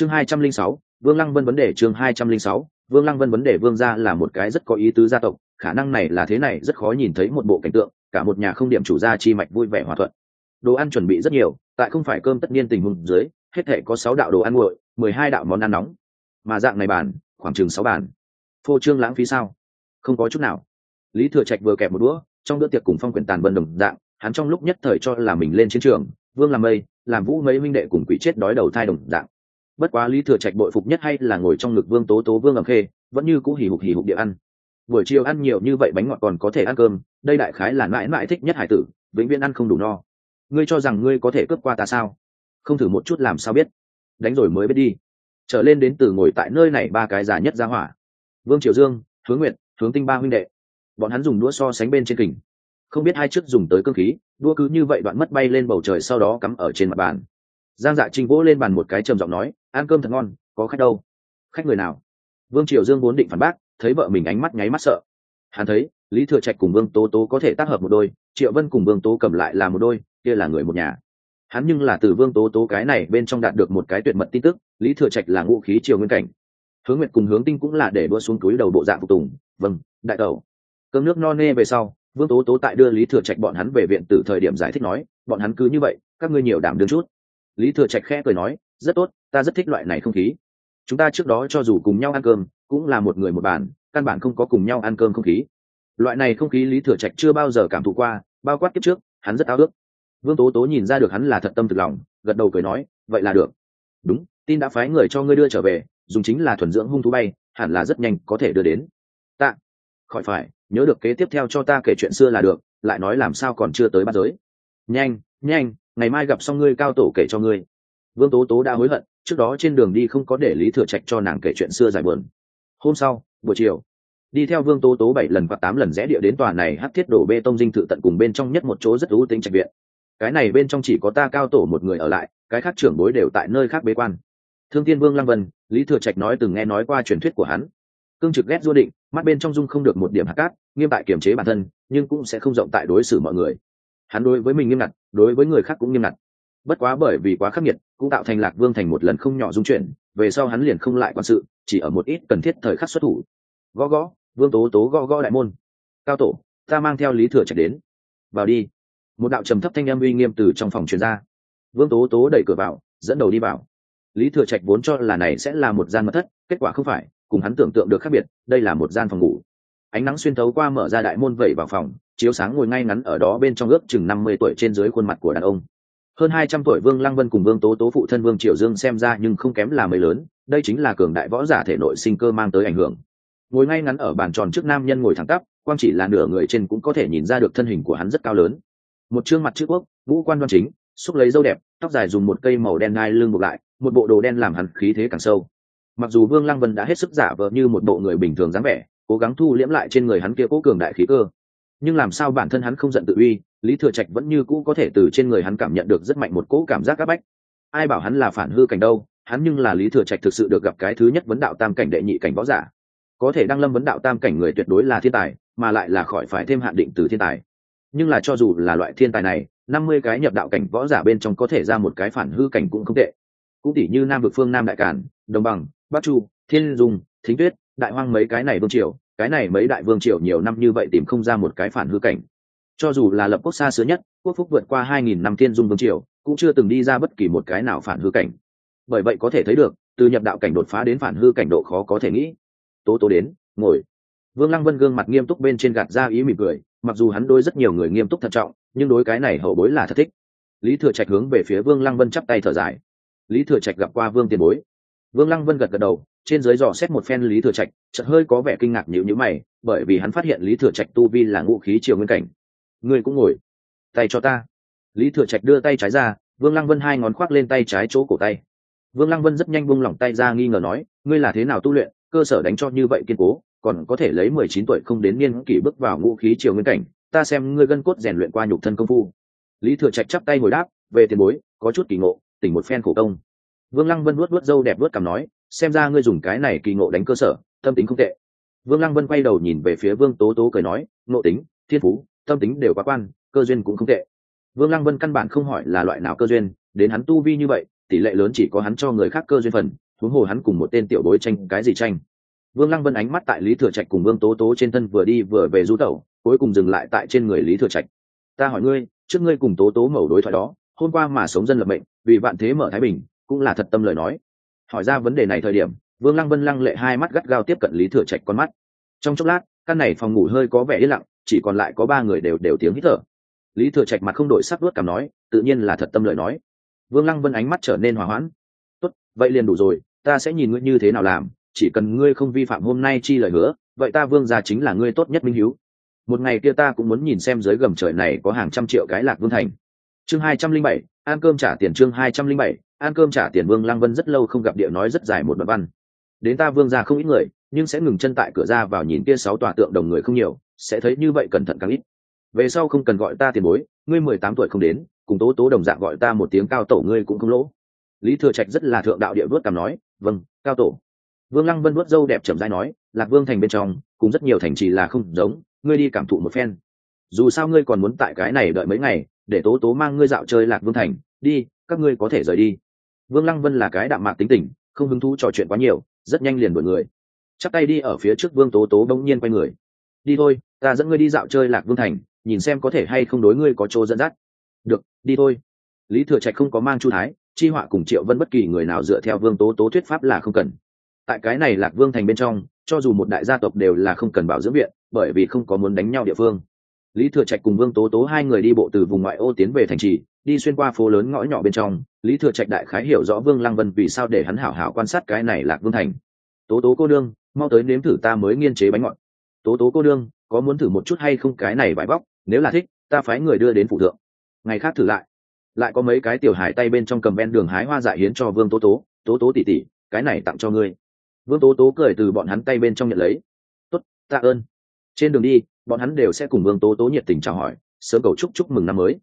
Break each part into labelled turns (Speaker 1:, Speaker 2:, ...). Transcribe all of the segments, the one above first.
Speaker 1: chương hai trăm linh sáu, vương lăng vân vấn đề chương hai trăm linh sáu, vương lăng vân vấn đề vương gia là một cái rất có ý tứ gia tộc, khả năng này là thế này rất khó nhìn thấy một bộ cảnh tượng, cả một nhà không điểm chủ gia chi mạch vui vẻ hòa thuận. Đồ ăn chuẩn bị rất nhiều, tại không phải cơm tất nhiên tình huống dưới, hết thể có sáu đạo đồ ăn nguội, mười hai đạo món ăn nóng. Mà dạng này bàn, khoảng chừng sáu bàn. Phô trương lãng phí sao? Không có chút nào. Lý thừa trạch vừa kẹp một đũa, trong bữa tiệc cùng phong quyển tàn vân đồng dạng, hắn trong lúc nhất thời cho là mình lên chiến trường, vương làm mây làm vũ mấy minh đệ cùng quỷ chết đói đầu thai đồng dạng bất quá lý thừa trạch bội phục nhất hay là ngồi trong ngực vương tố tố, vương ẩm khê, vẫn như cũ hì hục hì hục địa ăn. Buổi chiều ăn nhiều như vậy bánh ngọt còn có thể ăn cơm, đây đại khái là mãi mãi thích nhất hải tử, vĩnh viễn ăn không đủ no. Ngươi cho rằng ngươi có thể cướp qua ta sao? Không thử một chút làm sao biết. Đánh rồi mới biết đi. Trở lên đến từ ngồi tại nơi này ba cái già nhất ra hỏa. Vương triều dương, hướng nguyện hướng tinh ba huynh đệ. Bọn hắn dùng đũa so sánh bên trên kình. Không biết hai trước dùng tới cơ khí đua cứ như vậy đoạn mất bay lên bầu trời sau đó cắm ở trên mặt bàn giang dạ trinh vỗ lên bàn một cái trầm giọng nói, ăn cơm thật ngon, có khách đâu? Khách người nào? Vương triều dương vốn định phản bác, thấy vợ mình ánh mắt nháy mắt sợ. Hắn thấy, lý thừa trạch cùng vương tố tố có thể tác hợp một đôi, triệu vân cùng vương tố cầm lại là một đôi, kia là người một nhà. Hắn nhưng là từ vương tố tố cái này bên trong đạt được một cái tuyệt mật tin tức, lý thừa trạch là ngũ khí triều nguyên cảnh. Hướng nguyệt cùng hướng tinh cũng là để đua xuống túi đầu bộ dạng phục tùng vâng đại tẩu. Cơm nước no nê về sau, vương tố tố tại đưa lý thừa trạch bọn hắn về viện từ thời điểm giải thích nói, bọn hắn cứ như vậy, các ngươi nhiều đảm đương chút lý thừa trạch khẽ cười nói, rất tốt, ta rất thích loại này không khí. Chúng ta trước đó cho dù cùng nhau ăn cơm, cũng là một người một bàn, căn bản không có cùng nhau ăn cơm không khí. Loại này không khí lý thừa trạch chưa bao giờ cảm thụ qua, bao quát kiếp trước, hắn rất ao ước. Vương tố tố nhìn ra được hắn là thật tâm thực lòng, gật đầu cười nói, vậy là được. Đúng, tin đã phái người cho ngươi đưa trở về, dùng chính là thuần dưỡng hung thú bay, hẳn là rất nhanh có thể đưa đến. Tạ. Khỏi phải, nhớ được kế tiếp theo cho ta kể chuyện xưa là được, lại nói làm sao còn chưa tới bắt giới. Nhanh nhanh ngày mai gặp xong ngươi cao tổ kể cho ngươi. Vương tố tố đã hối hận, trước đó trên đường đi không có để lý thừa trạch cho nàng kể chuyện xưa dài buồn. Hôm sau, buổi chiều, đi theo vương tố tố bảy lần và tám lần rẽ địa đến tòa này hát thiết đổ bê tông dinh thự tận cùng bên trong nhất một chỗ rất ưu tính trạch viện. Cái này bên trong chỉ có ta cao tổ một người ở lại, cái khác trưởng bối đều tại nơi khác bế quan. Thương tiên vương lăng vân, lý thừa trạch nói từng nghe nói qua truyền thuyết của hắn. Cương trực ghét du định, mắt bên trong dung không được một điểm hạt cát, nghiêm tại kiềm chế bản thân, nhưng cũng sẽ không rộng tại đối xử mọi người hắn đối với mình nghiêm ngặt, đối với người khác cũng nghiêm ngặt. Bất quá bởi vì quá khắc nghiệt, cũng tạo thành lạc vương thành một lần không nhỏ dung chuyển, về sau hắn liền không lại quan sự, chỉ ở một ít cần thiết thời khắc xuất thủ. Gõ gõ, vương tố tố gõ gõ đại môn. Cao tổ, ta mang theo lý thừa trạch đến. Vào đi. Một đạo trầm thấp thanh âm uy nghiêm từ trong phòng truyền ra. Vương tố tố đẩy cửa vào, dẫn đầu đi vào. Lý thừa trạch vốn cho là này sẽ là một gian mật thất, kết quả không phải, cùng hắn tưởng tượng được khác biệt, đây là một gian phòng ngủ ánh nắng xuyên thấu qua mở ra đại môn vẩy vào phòng, chiếu sáng ngồi ngay ngắn ở đó bên trong ước chừng năm mươi tuổi trên dưới khuôn mặt của đàn ông. Hơn hai trăm tuổi vương lăng vân cùng vương tố tố phụ thân vương triều dương xem ra nhưng không kém là mấy lớn, đây chính là cường đại võ giả thể nội sinh cơ mang tới ảnh hưởng. Ngồi ngay ngắn ở bàn tròn trước nam nhân ngồi thẳng tắp, quang chỉ là nửa người trên cũng có thể nhìn ra được thân hình của hắn rất cao lớn. Một chương mặt chữ quốc, ngũ quan đoan chính, xúc lấy dâu đẹp, tóc dài dùng một cây màu đen ngai lưng buộc lại, một bộ đồ đen làm hắn khí thế càng sâu. Mặc dù vương lăng vân đã hết sức giả vờ như một bộ người bình thường dáng vẻ cố gắng thu liễm lại trên người hắn kia cố cường đại khí cơ. Nhưng làm sao bản thân hắn không giận tự uy, lý thừa trạch vẫn như cũ có thể từ trên người hắn cảm nhận được rất mạnh một cỗ cảm giác áp bách. Ai bảo hắn là phản hư cảnh đâu, hắn nhưng là lý thừa trạch thực sự được gặp cái thứ nhất vấn đạo tam cảnh đệ nhị cảnh võ giả. Có thể đăng lâm vấn đạo tam cảnh người tuyệt đối là thiên tài, mà lại là khỏi phải thêm hạn định từ thiên tài. Nhưng là cho dù là loại thiên tài này, năm mươi cái nhập đạo cảnh võ giả bên trong có thể ra một cái phản hư cảnh cũng không tệ. Cũng tỷ như nam vực phương nam đại cản đồng bằng, bắc chu, thiên dung, thính tuyết đại hoang mấy cái này vương triều, cái này mấy đại vương triều nhiều năm như vậy tìm không ra một cái phản hư cảnh. Cho dù là lập quốc xa xứ nhất, quốc phúc vượt qua hai nghìn năm thiên dung vương triều, cũng chưa từng đi ra bất kỳ một cái nào phản hư cảnh. Bởi vậy có thể thấy được, từ nhập đạo cảnh đột phá đến phản hư cảnh độ khó có thể nghĩ. Tố tố đến, ngồi. Vương lăng vân gương mặt nghiêm túc bên trên gạt ra ý mỉm cười, mặc dù hắn đối rất nhiều người nghiêm túc thận trọng, nhưng đối cái này hậu bối là thật thích. Lý thừa trạch hướng về phía vương lăng vân chắp tay thở dài. Lý thừa trạch gặp qua vương tiền bối. Vương lăng vân gật gật đầu trên dưới dò xét một phen lý thừa trạch, chợt hơi có vẻ kinh ngạc nhịu nhữ mày, bởi vì hắn phát hiện lý thừa trạch tu vi là ngũ khí triều nguyên cảnh. Ngươi cũng ngồi. Tay cho ta. Lý thừa trạch đưa tay trái ra, vương lăng vân hai ngón khoác lên tay trái chỗ cổ tay. Vương lăng vân rất nhanh buông lỏng tay ra nghi ngờ nói, ngươi là thế nào tu luyện, cơ sở đánh cho như vậy kiên cố, còn có thể lấy mười chín tuổi không đến niên kỷ bước vào ngũ khí triều nguyên cảnh, ta xem ngươi gân cốt rèn luyện qua nhục thân công phu. Lý thừa trạch chắp tay ngồi đáp, về tiền bối, có chút kỳ ngộ, tỉnh một phen khổ công. Vương lăng vân vuốt vuốt râu đẹp vuốt cằm nói xem ra ngươi dùng cái này kỳ ngộ đánh cơ sở, tâm tính không tệ. Vương lăng vân quay đầu nhìn về phía vương tố tố cười nói, ngộ tính, thiên phú, tâm tính đều quá quan, cơ duyên cũng không tệ. Vương lăng vân căn bản không hỏi là loại nào cơ duyên, đến hắn tu vi như vậy, tỷ lệ lớn chỉ có hắn cho người khác cơ duyên phần, huống hồ hắn cùng một tên tiểu bối tranh cái gì tranh. Vương lăng vân ánh mắt tại lý thừa trạch cùng vương tố tố trên thân vừa đi vừa về du tẩu, cuối cùng dừng lại tại trên người lý thừa trạch. Ta hỏi ngươi, trước ngươi cùng tố tố mẩu đối thoại đó, hôm qua mà sống dân lập mệnh, vì vạn thế mở thái bình, cũng là thật tâm lời nói hỏi ra vấn đề này thời điểm, vương lăng vân lăng lệ hai mắt gắt gao tiếp cận lý thừa trạch con mắt. Trong chốc lát, căn này phòng ngủ hơi có vẻ yên lặng, chỉ còn lại có ba người đều đều tiếng hít thở. Lý thừa trạch mặt không đổi sắc đuốt cảm nói, tự nhiên là thật tâm lời nói. Vương lăng vân ánh mắt trở nên hòa hoãn. Tốt, vậy liền đủ rồi, ta sẽ nhìn ngươi như thế nào làm, chỉ cần ngươi không vi phạm hôm nay chi lời hứa, vậy ta vương gia chính là ngươi tốt nhất minh hiếu. Một ngày kia ta cũng muốn nhìn xem dưới gầm trời này có hàng trăm triệu cái lạc vương thành. Chương hai trăm linh bảy ăn cơm trả tiền chương hai trăm linh bảy, ăn cơm trả tiền vương lăng vân rất lâu không gặp địa nói rất dài một đoạn văn. Đến ta vương gia không ít người, nhưng sẽ ngừng chân tại cửa ra vào nhìn kia sáu tòa tượng đồng người không nhiều, sẽ thấy như vậy cẩn thận càng ít. Về sau không cần gọi ta tiền bối, ngươi mười tám tuổi không đến, cùng tố tố đồng dạng gọi ta một tiếng cao tổ ngươi cũng không lỗ. Lý thừa trạch rất là thượng đạo địa vớt cảm nói vâng cao tổ. Vương lăng vân vớt dâu đẹp chậm dai nói, lạc vương thành bên trong cũng rất nhiều thành trì là không giống, ngươi đi cảm thụ một phen. Dù sao ngươi còn muốn tại cái này đợi mấy ngày để tố tố mang ngươi dạo chơi lạc vương thành, đi, các ngươi có thể rời đi. Vương lăng vân là cái đạm mạc tính tình, không hứng thú trò chuyện quá nhiều, rất nhanh liền đổi người. Chắc tay đi ở phía trước vương tố tố bỗng nhiên quay người. Đi thôi, ta dẫn ngươi đi dạo chơi lạc vương thành, nhìn xem có thể hay không đối ngươi có chỗ dẫn dắt. Được, đi thôi. Lý thừa trạch không có mang chu thái, chi họa cùng triệu vân bất kỳ người nào dựa theo vương tố tố thuyết pháp là không cần. Tại cái này lạc vương thành bên trong, cho dù một đại gia tộc đều là không cần bảo dưỡng viện, bởi vì không có muốn đánh nhau địa phương lý thừa trạch cùng vương tố tố hai người đi bộ từ vùng ngoại ô tiến về thành trì, đi xuyên qua phố lớn ngõ nhỏ bên trong. Lý thừa trạch đại khái hiểu rõ vương lăng vân vì sao để hắn hảo hảo quan sát cái này lạc vương thành. Tố tố cô đương mau tới nếm thử ta mới nghiên chế bánh ngọt. Tố tố cô đương có muốn thử một chút hay không cái này vải bóc? nếu là thích, ta phái người đưa đến phụ thượng. Ngày khác thử lại. Lại có mấy cái tiểu hải tay bên trong cầm ven đường hái hoa dại hiến cho vương tố tố. Tố tố tỉ tỉ cái này tặng cho ngươi. Vương tố tố cười từ bọn hắn tay bên trong nhận lấy. Tốt, tạ ơn. Trên đường đi bọn hắn đều sẽ cùng vương tố tố nhiệt tình chào hỏi, sớm cầu chúc chúc mừng năm mới.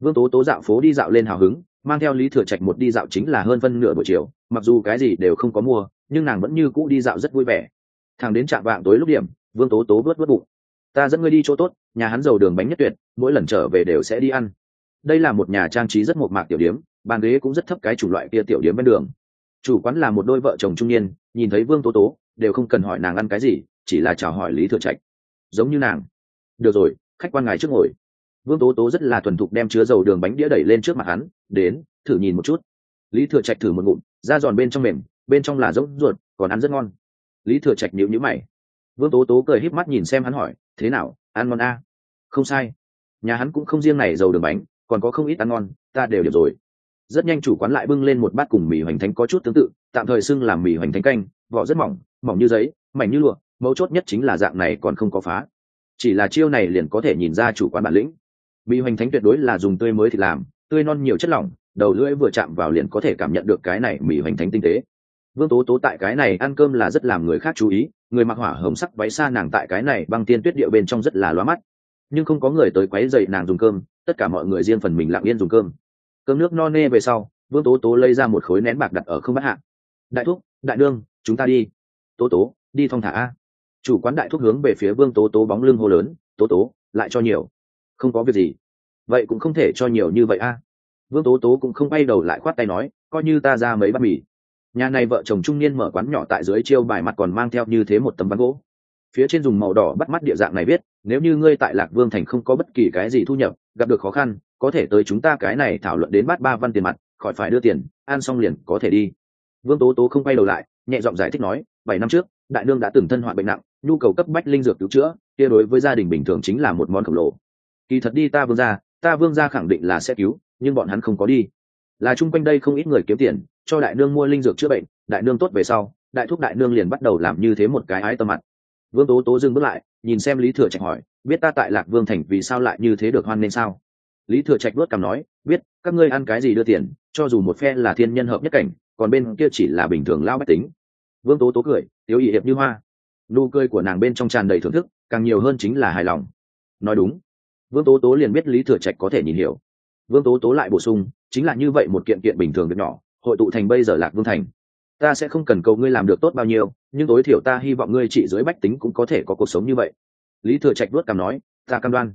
Speaker 1: Vương tố tố dạo phố đi dạo lên hào hứng, mang theo lý thừa trạch một đi dạo chính là hơn phân nửa buổi chiều, mặc dù cái gì đều không có mua, nhưng nàng vẫn như cũ đi dạo rất vui vẻ. Thằng đến trạm vạng tối lúc điểm, vương tố tố vớt vớt bụng. Ta dẫn ngươi đi chỗ tốt, nhà hắn giàu đường bánh nhất tuyệt, mỗi lần trở về đều sẽ đi ăn. Đây là một nhà trang trí rất mộc mạc tiểu điếm bàn ghế cũng rất thấp cái chủng loại kia tiểu điếm bên đường. Chủ quán là một đôi vợ chồng trung niên, nhìn thấy vương tố tố, đều không cần hỏi nàng ăn cái gì, chỉ là chào hỏi lý thừa trạch giống như nàng. Được rồi, khách quan ngài trước ngồi. Vương tố tố rất là thuần thục đem chứa dầu đường bánh đĩa đẩy lên trước mặt hắn, đến, thử nhìn một chút. Lý thừa trạch thử một ngụm, da giòn bên trong mềm, bên trong là rỗng ruột, còn ăn rất ngon. Lý thừa trạch nhịu nhữ mày. Vương tố tố cười híp mắt nhìn xem hắn hỏi, thế nào, ăn ngon a? À? không sai. Nhà hắn cũng không riêng này dầu đường bánh, còn có không ít ăn ngon, ta đều được rồi. Rất nhanh chủ quán lại bưng lên một bát cùng mì hoành thánh có chút tương tự, tạm thời xưng làm mì hoành thánh canh, vỏ rất mỏng mỏng như giấy, mảnh như lụa mấu chốt nhất chính là dạng này còn không có phá. Chỉ là chiêu này liền có thể nhìn ra chủ quán bản lĩnh. Bị hoành thánh tuyệt đối là dùng tươi mới thì làm, tươi non nhiều chất lỏng, đầu lưỡi vừa chạm vào liền có thể cảm nhận được cái này mì hoành thánh tinh tế. Vương tố tố tại cái này ăn cơm là rất làm người khác chú ý, người mặc hỏa hồng sắc váy xa nàng tại cái này băng tiên tuyết địa bên trong rất là loa mắt. Nhưng không có người tới quấy dậy nàng dùng cơm, tất cả mọi người riêng phần mình lặng yên dùng cơm. Cơm nước no nê về sau, vương tố tố lấy ra một khối nén bạc đặt ở không bắt hạ. Đại thúc, đại đương chúng ta đi. Tố tố, đi thong thả a chủ quán đại thúc hướng về phía vương tố tố bóng lưng hô lớn, tố tố, lại cho nhiều. Không có việc gì. Vậy cũng không thể cho nhiều như vậy a. Vương tố tố cũng không bay đầu lại khoát tay nói, coi như ta ra mấy bát mì. Nhà này vợ chồng trung niên mở quán nhỏ tại dưới chiêu bài mặt còn mang theo như thế một tấm ván gỗ. Phía trên dùng màu đỏ bắt mắt địa dạng này biết nếu như ngươi tại lạc vương thành không có bất kỳ cái gì thu nhập, gặp được khó khăn, có thể tới chúng ta cái này thảo luận đến bát ba văn tiền mặt, khỏi phải đưa tiền, ăn xong liền có thể đi. Vương tố tố không quay đầu lại, nhẹ giọng giải thích nói, bảy năm trước, đại nương đã từng thân hoạn bệnh nặng nhu cầu cấp bách linh dược cứu chữa, kia đối với gia đình bình thường chính là một món khổng lồ. Kỳ thật đi ta vương gia, ta vương gia khẳng định là sẽ cứu, nhưng bọn hắn không có đi. Là chung quanh đây không ít người kiếm tiền, cho đại nương mua linh dược chữa bệnh, đại nương tốt về sau, đại thúc đại nương liền bắt đầu làm như thế một cái ái tâm mặt. Vương tố tố dừng bước lại, nhìn xem lý thừa trạch hỏi, biết ta tại lạc vương thành vì sao lại như thế được hoan nên sao? Lý thừa trạch luốt cằm nói, biết, các ngươi ăn cái gì đưa tiền, cho dù một phe là thiên nhân hợp nhất cảnh, còn bên kia chỉ là bình thường lao bách tính. Vương tố tố cười, tiếu ỵ hiệp như hoa nụ cười của nàng bên trong tràn đầy thưởng thức, càng nhiều hơn chính là hài lòng. Nói đúng. Vương tố tố liền biết lý thừa trạch có thể nhìn hiểu. Vương tố tố lại bổ sung, chính là như vậy một kiện kiện bình thường việc nhỏ, hội tụ thành bây giờ lạc vương thành. Ta sẽ không cần cầu ngươi làm được tốt bao nhiêu, nhưng tối thiểu ta hy vọng ngươi trị dưới bách tính cũng có thể có cuộc sống như vậy. Lý thừa trạch đuốt cằm nói, ta cam đoan.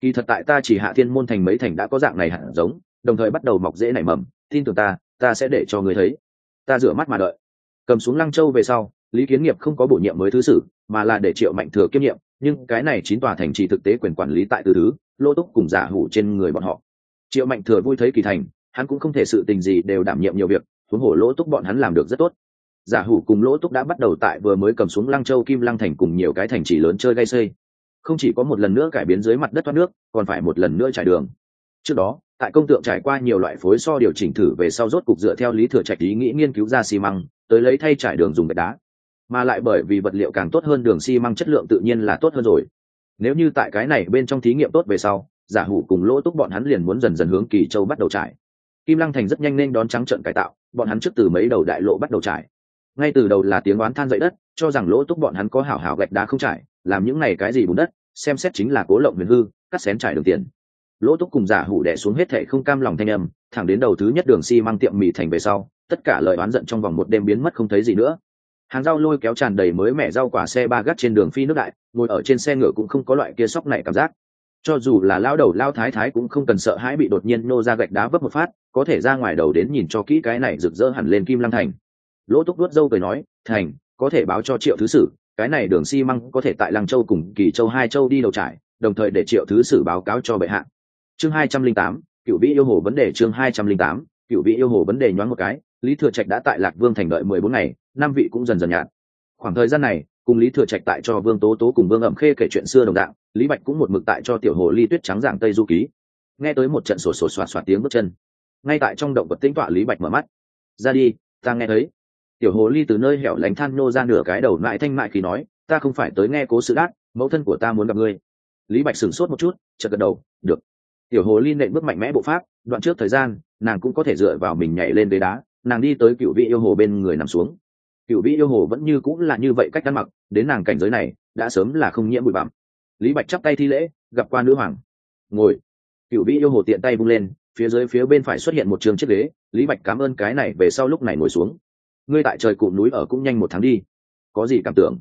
Speaker 1: Kỳ thật tại ta chỉ hạ thiên môn thành mấy thành đã có dạng này hẳn giống, đồng thời bắt đầu mọc dễ nảy mầm, tin tưởng ta ta sẽ để cho ngươi thấy. Ta rửa mắt mà đợi. Cầm xuống lăng châu về sau lý kiến nghiệp không có bổ nhiệm mới thứ sử, mà là để triệu mạnh thừa kiêm nhiệm, nhưng cái này chín tòa thành trì thực tế quyền quản lý tại từ thứ lỗ túc cùng giả hủ trên người bọn họ. Triệu mạnh thừa vui thấy kỳ thành, hắn cũng không thể sự tình gì đều đảm nhiệm nhiều việc, huống hồ lỗ túc bọn hắn làm được rất tốt. Giả hủ cùng lỗ túc đã bắt đầu tại vừa mới cầm xuống lăng châu kim lăng thành cùng nhiều cái thành trì lớn chơi gây xây. Không chỉ có một lần nữa cải biến dưới mặt đất thoát nước, còn phải một lần nữa trải đường. Trước đó, tại công tượng trải qua nhiều loại phối so điều chỉnh thử về sau rốt cục dựa theo lý thừa trạch ý nghĩ nghiên cứu ra xi măng, tới lấy thay trải đường dùng gạch đá mà lại bởi vì vật liệu càng tốt hơn đường xi măng chất lượng tự nhiên là tốt hơn rồi. Nếu như tại cái này bên trong thí nghiệm tốt về sau, giả hủ cùng lỗ túc bọn hắn liền muốn dần dần hướng kỳ châu bắt đầu trải. Kim lăng thành rất nhanh nên đón trắng trận cải tạo, bọn hắn trước từ mấy đầu đại lộ bắt đầu trải. Ngay từ đầu là tiếng oán than dậy đất, cho rằng lỗ túc bọn hắn có hảo hảo gạch đá không trải, làm những này cái gì bùn đất, xem xét chính là cố lộng huyền hư, cắt xén trải đường tiền. Lỗ túc cùng giả hủ đẻ xuống hết thệ không cam lòng thanh âm, thẳng đến đầu thứ nhất đường xi、si、măng tiệm mì thành về sau, tất cả lời oán giận trong vòng một đêm biến mất không thấy gì nữa hàng rau lôi kéo tràn đầy mới mẻ rau quả xe ba gác trên đường phi nước đại, ngồi ở trên xe ngựa cũng không có loại kia sóc này cảm giác. Cho dù là lao đầu lao thái thái cũng không cần sợ hãi bị đột nhiên nô ra gạch đá vấp một phát, có thể ra ngoài đầu đến nhìn cho kỹ cái này rực rỡ hẳn lên kim lăng thành. Lỗ túc đuốt dâu cười nói, thành, có thể báo cho triệu thứ sử, cái này đường xi măng có thể tại lăng châu cùng kỳ châu hai châu đi đầu trải, đồng thời để triệu thứ sử báo cáo cho bệ hạ. Chương hai trăm linh tám, cựu vị yêu hồ vấn đề chương hai trăm linh tám, cựu vị yêu hồ vấn đề nhoáng một cái, lý thừa trạch đã tại lạc vương thành đợi mười bốn ngày năm vị cũng dần dần nhạt. Khoảng thời gian này, cùng lý thừa trạch tại cho vương tố tố cùng vương ẩm khê kể chuyện xưa đồng dạng, lý bạch cũng một mực tại cho tiểu hồ ly tuyết trắng giảng tây du ký. Nghe tới một trận sổ sổ xoạt xoạt tiếng bước chân, ngay tại trong động vật tĩnh tọa lý bạch mở mắt. Ra đi, ta nghe thấy. Tiểu hồ ly từ nơi hẻo lánh than nô ra nửa cái đầu lại thanh mại khi nói, ta không phải tới nghe cố sự đát, mẫu thân của ta muốn gặp ngươi. Lý bạch sửng sốt một chút, chợt gật đầu, được. Tiểu hồ ly nện bước mạnh mẽ bộ pháp, đoạn trước thời gian, nàng cũng có thể dựa vào mình nhảy lên ghế đá, nàng đi tới cựu vị yêu hồ bên người nằm xuống cựu vĩ yêu hồ vẫn như cũng là như vậy cách ăn mặc, đến nàng cảnh giới này, đã sớm là không nhiễm bụi bặm. Lý bạch chắp tay thi lễ, gặp qua nữ hoàng. Ngồi. Cựu vĩ yêu hồ tiện tay bung lên, phía dưới phía bên phải xuất hiện một trường chiếc ghế, lý bạch cảm ơn cái này về sau lúc này ngồi xuống. Ngươi tại trời cụm núi ở cũng nhanh một tháng đi. Có gì cảm tưởng?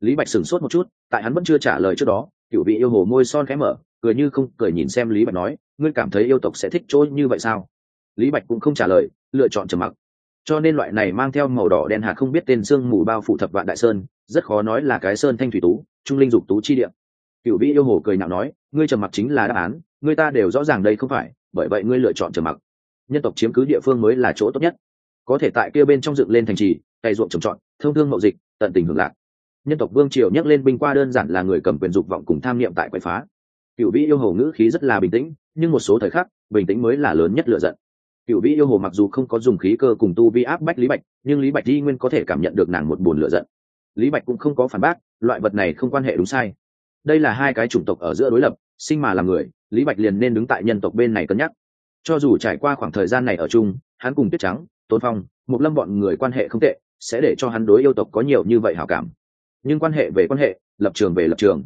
Speaker 1: Lý bạch sửng sốt một chút, tại hắn vẫn chưa trả lời trước đó cựu vị yêu hồ môi son khẽ mở, cười như không cười nhìn xem lý bạch nói, ngươi cảm thấy yêu tộc sẽ thích chỗ như vậy sao? Lý bạch cũng không trả lời, lựa chọn trầm mặc cho nên loại này mang theo màu đỏ đen hạt không biết tên sương mù bao phủ thập vạn đại sơn, rất khó nói là cái sơn thanh thủy tú, trung linh dục tú chi địa. Cựu vĩ yêu hồ cười nhạo nói, ngươi trầm mặc chính là đáp án, người ta đều rõ ràng đây không phải, bởi vậy ngươi lựa chọn trầm mặc. Nhân tộc chiếm cứ địa phương mới là chỗ tốt nhất. Có thể tại kia bên trong dựng lên thành trì cày ruộng trồng trọt, thông thương mậu dịch, tận tình hưởng lạc. Nhân tộc vương triều nhắc lên binh qua đơn giản là người cầm quyền dục vọng cùng tham niệm tại quậy phá. Cựu vĩ yêu hồ ngữ khí rất là bình tĩnh, nhưng một số thời khắc, bình tĩnh mới là lớn nhất lựa giận cựu vĩ yêu hồ mặc dù không có dùng khí cơ cùng tu vi áp bách lý bạch, nhưng lý bạch di nguyên có thể cảm nhận được nàng một buồn lựa giận. Lý bạch cũng không có phản bác, loại vật này không quan hệ đúng sai. Đây là hai cái chủng tộc ở giữa đối lập, sinh mà là người, lý bạch liền nên đứng tại nhân tộc bên này cân nhắc. Cho dù trải qua khoảng thời gian này ở chung, hắn cùng tuyết trắng, tôn phong một lâm bọn người quan hệ không tệ, sẽ để cho hắn đối yêu tộc có nhiều như vậy hảo cảm. Nhưng quan hệ về quan hệ, lập trường về lập trường.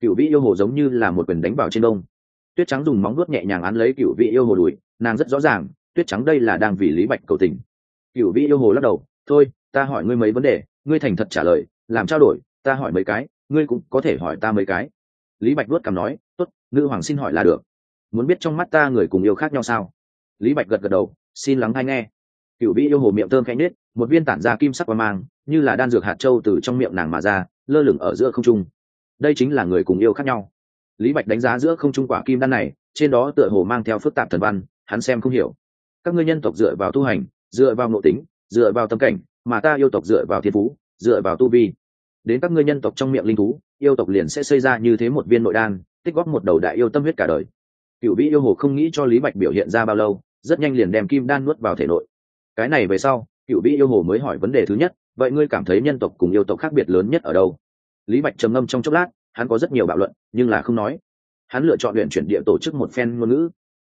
Speaker 1: Cựu vị yêu hồ giống như là một quyền đánh vào trên đông. Tuyết trắng dùng móng nuốt nhẹ nhàng án lấy cựu vị yêu hồ đùi, nàng rất rõ ràng tuyết trắng đây là đang vì lý bạch cầu tình. Cựu vĩ yêu hồ lắc đầu, thôi, ta hỏi ngươi mấy vấn đề, ngươi thành thật trả lời, làm trao đổi, ta hỏi mấy cái, ngươi cũng có thể hỏi ta mấy cái. Lý bạch vuốt cằm nói, tốt, nữ hoàng xin hỏi là được. Muốn biết trong mắt ta người cùng yêu khác nhau sao? Lý bạch gật gật đầu, xin lắng hay nghe. Cựu vĩ yêu hồ miệng thơm khanh nết một viên tản ra kim sắc và mang, như là đan dược hạt châu từ trong miệng nàng mà ra, lơ lửng ở giữa không trung. Đây chính là người cùng yêu khác nhau. Lý bạch đánh giá giữa không trung quả kim đan này, trên đó tựa hồ mang theo phức tạp thần văn, hắn xem không hiểu các ngươi nhân tộc dựa vào tu hành, dựa vào nội tính, dựa vào tâm cảnh, mà ta yêu tộc dựa vào thiên phú, dựa vào tu vi. Đến các ngươi nhân tộc trong miệng linh thú, yêu tộc liền sẽ xây ra như thế một viên nội đan, tích góp một đầu đại yêu tâm huyết cả đời. Cựu vĩ yêu hồ không nghĩ cho lý bạch biểu hiện ra bao lâu, rất nhanh liền đem kim đan nuốt vào thể nội. Cái này về sau, cựu vĩ yêu hồ mới hỏi vấn đề thứ nhất, vậy ngươi cảm thấy nhân tộc cùng yêu tộc khác biệt lớn nhất ở đâu? Lý bạch trầm ngâm trong chốc lát, hắn có rất nhiều bạo luận, nhưng là không nói. Hắn lựa chọn luyện chuyển địa tổ chức một phen ngôn ngữ.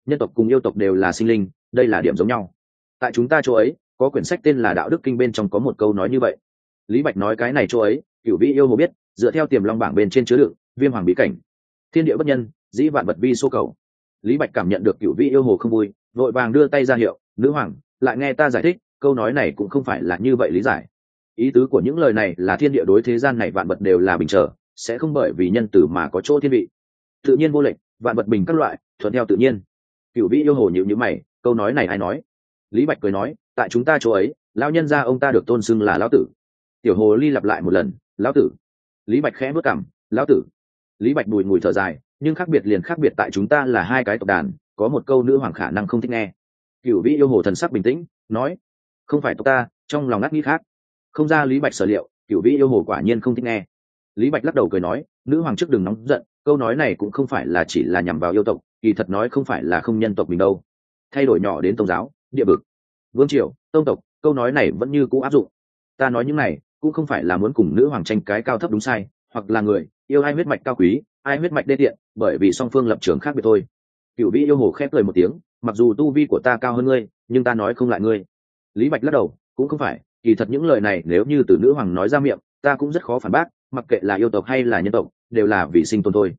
Speaker 1: Nhân tộc cùng yêu tộc đều là sinh linh đây là điểm giống nhau. Tại chúng ta chỗ ấy, có quyển sách tên là đạo đức kinh bên trong có một câu nói như vậy. Lý bạch nói cái này chỗ ấy cựu vị yêu hồ biết, dựa theo tiềm long bảng bên trên chứa đựng, viêm hoàng bí cảnh, thiên địa bất nhân, dĩ vạn vật vi số cầu. Lý bạch cảm nhận được cựu vị yêu hồ không vui, vội vàng đưa tay ra hiệu, nữ hoàng, lại nghe ta giải thích, câu nói này cũng không phải là như vậy lý giải. Ý tứ của những lời này là thiên địa đối thế gian này vạn vật đều là bình trở, sẽ không bởi vì nhân tử mà có chỗ thiên vị. Tự nhiên vô lệnh, vạn vật bình các loại, thuận theo tự nhiên. Cựu vị yêu hồ nhịu nhữ mày câu nói này ai nói? Lý bạch cười nói, tại chúng ta chỗ ấy, lão nhân gia ông ta được tôn xưng là lão tử. Tiểu hồ ly lặp lại một lần, lão tử? Lý bạch khẽ bước cảm lão tử? Lý bạch bùi ngùi thở dài, nhưng khác biệt liền khác biệt tại chúng ta là hai cái tộc đàn, có một câu nữ hoàng khả năng không thích nghe. Cựu vĩ yêu hồ thần sắc bình tĩnh, nói, không phải tộc ta, trong lòng ngắt nghĩ khác. Không ra lý bạch sở liệu cựu vĩ yêu hồ quả nhiên không thích nghe. Lý bạch lắc đầu cười nói, nữ hoàng trước đừng nóng giận, câu nói này cũng không phải là chỉ là nhằm vào yêu tộc, kỳ thật nói không phải là không nhân tộc mình đâu thay đổi nhỏ đến tôn giáo, địa vực. Vương triều, tông tộc, câu nói này vẫn như cũ áp dụng. Ta nói những này, cũng không phải là muốn cùng nữ hoàng tranh cái cao thấp đúng sai, hoặc là người yêu ai huyết mạch cao quý, ai huyết mạch đê tiện, bởi vì song phương lập trường khác biệt thôi. Cựu vĩ yêu hồ khép cười một tiếng, mặc dù tu vi của ta cao hơn ngươi, nhưng ta nói không lại ngươi. Lý bạch lắc đầu, cũng không phải, kỳ thật những lời này nếu như từ nữ hoàng nói ra miệng, ta cũng rất khó phản bác, mặc kệ là yêu tộc hay là nhân tộc, đều là vì sinh tồn thôi.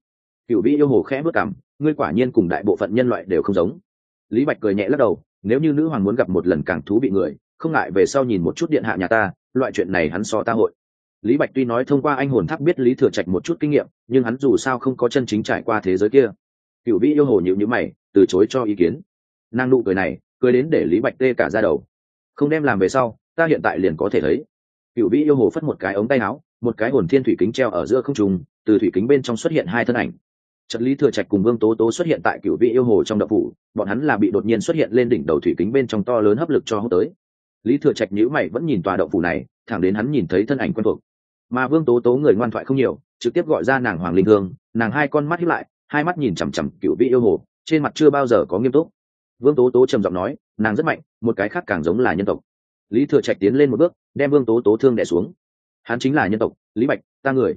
Speaker 1: Cựu vĩ yêu hồ khẽ bước cảm ngươi quả nhiên cùng đại bộ phận nhân loại đều không giống lý bạch cười nhẹ lắc đầu, nếu như nữ hoàng muốn gặp một lần càng thú vị người, không ngại về sau nhìn một chút điện hạ nhà ta, loại chuyện này hắn so ta hội. Lý bạch tuy nói thông qua anh hồn tháp biết lý thừa trạch một chút kinh nghiệm, nhưng hắn dù sao không có chân chính trải qua thế giới kia. Cựu vĩ yêu hồ nhịu nhữ mày, từ chối cho ý kiến. Nàng nụ cười này, cười đến để lý bạch tê cả ra đầu. Không đem làm về sau, ta hiện tại liền có thể thấy. Cựu vĩ yêu hồ phất một cái ống tay áo, một cái hồn thiên thủy kính treo ở giữa không trùng từ thủy kính bên trong xuất hiện hai thân ảnh. Trật Lý Thừa Trạch cùng Vương Tố Tố xuất hiện tại Cửu Vị yêu hồ trong động phủ, bọn hắn là bị đột nhiên xuất hiện lên đỉnh đầu thủy kính bên trong to lớn hấp lực cho hút tới. Lý Thừa Trạch nhíu mày vẫn nhìn tòa động phủ này, thẳng đến hắn nhìn thấy thân ảnh quen thuộc. Mà Vương Tố Tố người ngoan thoại không nhiều, trực tiếp gọi ra nàng Hoàng Linh Hương, nàng hai con mắt híp lại, hai mắt nhìn chằm chằm Cửu Vị yêu hồ, trên mặt chưa bao giờ có nghiêm túc. Vương Tố Tố trầm giọng nói, nàng rất mạnh, một cái khác càng giống là nhân tộc. Lý Thừa Trạch tiến lên một bước, đem Vương Tố Tố thương đè xuống. Hắn chính là nhân tộc, Lý Bạch, ta người.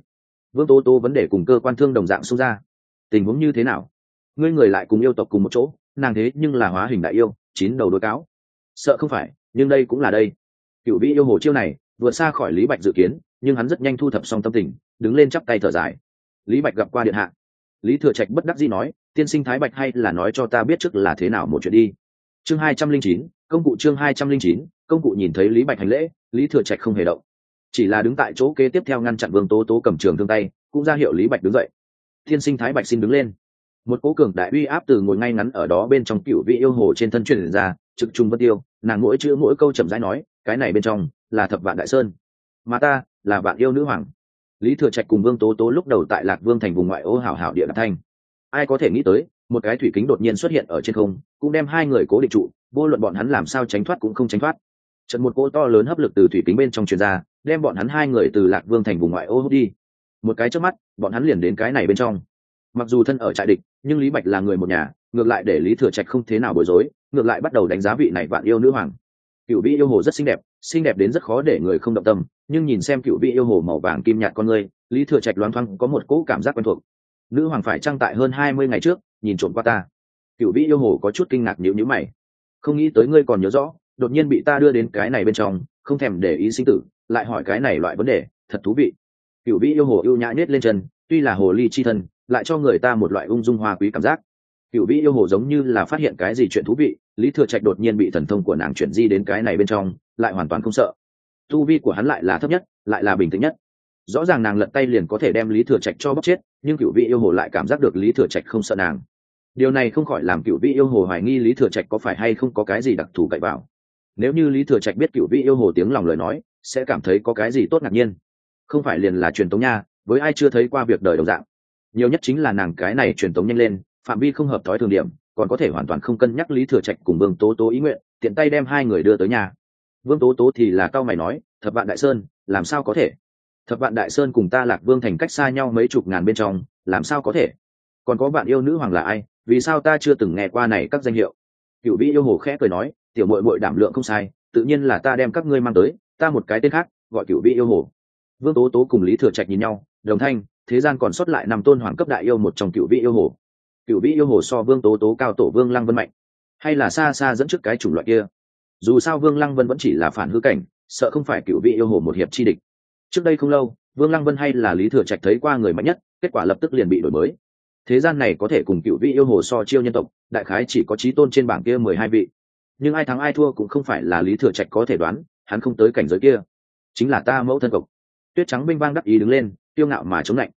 Speaker 1: Vương Tố Tố vấn đề cùng cơ quan thương đồng dạng xung ra tình huống như thế nào? Ngươi người lại cùng yêu tộc cùng một chỗ, nàng thế nhưng là hóa hình đại yêu, chín đầu đối cáo. Sợ không phải, nhưng đây cũng là đây. Cựu vĩ yêu hồ chiêu này, vượt xa khỏi lý bạch dự kiến, nhưng hắn rất nhanh thu thập xong tâm tình, đứng lên chắp tay thở dài. Lý bạch gặp qua điện hạ. Lý thừa trạch bất đắc dĩ nói, tiên sinh thái bạch hay là nói cho ta biết trước là thế nào một chuyện đi. Chương hai trăm linh chín, công cụ chương hai trăm linh chín, công cụ nhìn thấy lý bạch hành lễ, lý thừa trạch không hề động. Chỉ là đứng tại chỗ kế tiếp theo ngăn chặn vương tố tố cầm trường thương tay, cũng ra hiệu lý bạch đứng dậy thiên sinh thái bạch xin đứng lên. Một cố cường đại uy áp từ ngồi ngay ngắn ở đó bên trong cựu vị yêu hồ trên thân truyền ra, trực trung vân tiêu, nàng mỗi chữ mỗi câu chậm rãi nói, cái này bên trong là thập vạn đại sơn, mà ta là vạn yêu nữ hoàng. Lý thừa trạch cùng vương tố tố lúc đầu tại lạc vương thành vùng ngoại ô hảo hảo địa đạt thanh ai có thể nghĩ tới, một cái thủy kính đột nhiên xuất hiện ở trên không, cũng đem hai người cố định trụ, vô luận bọn hắn làm sao tránh thoát cũng không tránh thoát. Trận một cỗ to lớn hấp lực từ thủy kính bên trong truyền ra, đem bọn hắn hai người từ lạc vương thành vùng ngoại ô hút đi một cái trước mắt, bọn hắn liền đến cái này bên trong. Mặc dù thân ở trại địch, nhưng lý bạch là người một nhà, ngược lại để lý thừa trạch không thế nào bối rối, ngược lại bắt đầu đánh giá vị này vạn yêu nữ hoàng. Cựu vị yêu hồ rất xinh đẹp xinh đẹp đến rất khó để người không động tâm, nhưng nhìn xem cựu vị yêu hồ màu vàng kim nhạt con người lý thừa trạch loáng thoáng có một cỗ cảm giác quen thuộc. Nữ hoàng phải trăng tại hơn hai mươi ngày trước, nhìn trộm qua ta? Cựu vị yêu hồ có chút kinh ngạc nhịu nhữ mày. Không nghĩ tới ngươi còn nhớ rõ, đột nhiên bị ta đưa đến cái này bên trong, không thèm để ý sinh tử, lại hỏi cái này loại vấn đề, thật thú vị cựu vĩ yêu hồ yêu nhã nết lên chân, tuy là hồ ly chi thân, lại cho người ta một loại ung dung hoa quý cảm giác. Cựu vĩ yêu hồ giống như là phát hiện cái gì chuyện thú vị, lý thừa trạch đột nhiên bị thần thông của nàng chuyển di đến cái này bên trong, lại hoàn toàn không sợ. Tu vi của hắn lại là thấp nhất, lại là bình tĩnh nhất. Rõ ràng nàng lật tay liền có thể đem lý thừa trạch cho bóc chết, nhưng cựu vị yêu hồ lại cảm giác được lý thừa trạch không sợ nàng. Điều này không khỏi làm cựu vị yêu hồ hoài nghi lý thừa trạch có phải hay không có cái gì đặc thù cậy vào. Nếu như lý thừa trạch biết cựu vị yêu hồ tiếng lòng lời nói, sẽ cảm thấy có cái gì tốt ngạc nhiên không phải liền là truyền tống nha, với ai chưa thấy qua việc đời đồng dạng. Nhiều nhất chính là nàng cái này truyền tống nhanh lên, phạm vi không hợp thói thường điểm, còn có thể hoàn toàn không cân nhắc lý thừa trạch cùng vương tố tố ý nguyện, tiện tay đem hai người đưa tới nhà. Vương tố tố thì là cao mày nói, thập vạn đại sơn, làm sao có thể? Thập vạn đại sơn cùng ta lạc vương thành cách xa nhau mấy chục ngàn bên trong, làm sao có thể? Còn có bạn yêu nữ hoàng là ai? Vì sao ta chưa từng nghe qua này các danh hiệu? Cựu vĩ yêu hồ khẽ cười nói, tiểu mội mội đảm lượng không sai, tự nhiên là ta đem các ngươi mang tới, ta một cái tên khác, gọi cựu vĩ yêu hồ vương tố tố cùng lý thừa trạch nhìn nhau, đồng thanh, thế gian còn sót lại năm tôn hoàng cấp đại yêu một trong cựu vị yêu hồ. Cựu vị yêu hồ so vương tố tố cao tổ vương lăng vân mạnh, hay là xa xa dẫn trước cái chủng loại kia. Dù sao vương lăng vân vẫn chỉ là phản hư cảnh, sợ không phải cựu vị yêu hồ một hiệp chi địch. Trước đây không lâu, vương lăng vân hay là lý thừa trạch thấy qua người mạnh nhất, kết quả lập tức liền bị đổi mới. Thế gian này có thể cùng cựu vị yêu hồ so chiêu nhân tộc, đại khái chỉ có trí tôn trên bảng kia mười hai vị. Nhưng ai thắng ai thua cũng không phải là lý thừa trạch có thể đoán, hắn không tới cảnh giới kia. Chính là ta mẫu thân cộc tuyết trắng binh vang đắc ý đứng lên tiêu ngạo mà chống lạnh.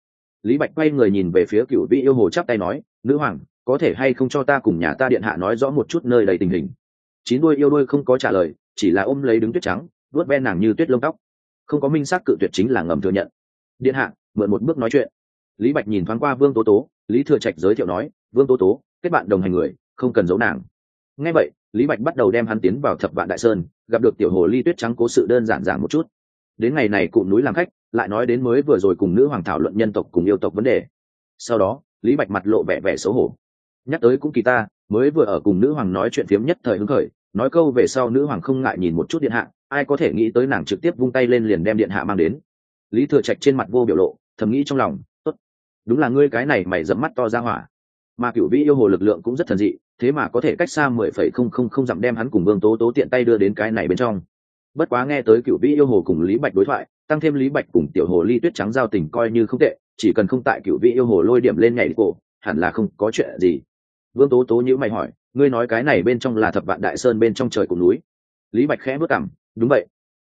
Speaker 1: Lý bạch quay người nhìn về phía cựu vị yêu hồ chắp tay nói, nữ hoàng, có thể hay không cho ta cùng nhà ta điện hạ nói rõ một chút nơi đầy tình hình? Chín đuôi yêu đuôi không có trả lời, chỉ là ôm lấy đứng tuyết trắng, vuốt ven nàng như tuyết lông tóc. Không có minh xác cự tuyệt chính là ngầm thừa nhận. Điện hạ, mượn một bước nói chuyện. Lý bạch nhìn thoáng qua vương tố tố, lý thừa trạch giới thiệu nói, vương tố tố, kết bạn đồng hành người, không cần giấu nàng. Ngay vậy, lý bạch bắt đầu đem hắn tiến vào thập vạn đại sơn, gặp được tiểu hồ ly tuyết trắng cố sự đơn giản giản một chút đến ngày này cụ núi làm khách, lại nói đến mới vừa rồi cùng nữ hoàng thảo luận nhân tộc cùng yêu tộc vấn đề. Sau đó, lý bạch mặt lộ vẻ vẻ xấu hổ. Nhắc tới cũng kỳ ta, mới vừa ở cùng nữ hoàng nói chuyện phiếm nhất thời hứng khởi, nói câu về sau nữ hoàng không ngại nhìn một chút điện hạ, ai có thể nghĩ tới nàng trực tiếp vung tay lên liền đem điện hạ mang đến. Lý thừa trạch trên mặt vô biểu lộ, thầm nghĩ trong lòng, tốt, đúng là ngươi cái này mày dẫm mắt to ra hỏa. Mà cựu vĩ yêu hồ lực lượng cũng rất thần dị, thế mà có thể cách xa mười phẩy không không không dặm đem hắn cùng vương tố tố tiện tay đưa đến cái này bên trong bất quá nghe tới cựu vĩ yêu hồ cùng lý bạch đối thoại, tăng thêm lý bạch cùng tiểu hồ ly tuyết trắng giao tình coi như không tệ, chỉ cần không tại cựu vĩ yêu hồ lôi điểm lên nhảy cổ, hẳn là không có chuyện gì. Vương tố tố nhữ mày hỏi, ngươi nói cái này bên trong là thập vạn đại sơn bên trong trời cùng núi? Lý bạch khẽ bước cảm đúng vậy.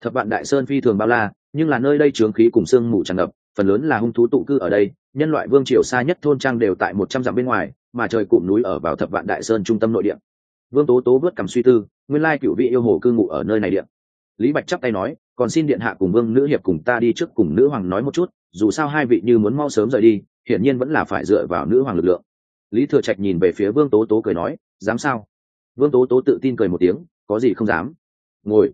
Speaker 1: Thập vạn đại sơn phi thường bao la, nhưng là nơi đây trướng khí cùng sương mù tràn ngập, phần lớn là hung thú tụ cư ở đây, nhân loại vương triều xa nhất thôn trang đều tại một trăm dặm bên ngoài, mà trời cụm núi ở vào thập vạn đại sơn trung tâm nội địa. Vương tố tố vớt cầm suy tư, nguyên lai cựu vị yêu hồ cư ngụ ở nơi này điện lý bạch chắp tay nói, còn xin điện hạ cùng vương nữ hiệp cùng ta đi trước cùng nữ hoàng nói một chút, dù sao hai vị như muốn mau sớm rời đi, hiển nhiên vẫn là phải dựa vào nữ hoàng lực lượng. Lý thừa trạch nhìn về phía vương tố tố cười nói, dám sao? Vương tố tố tự tin cười một tiếng, có gì không dám. Ngồi.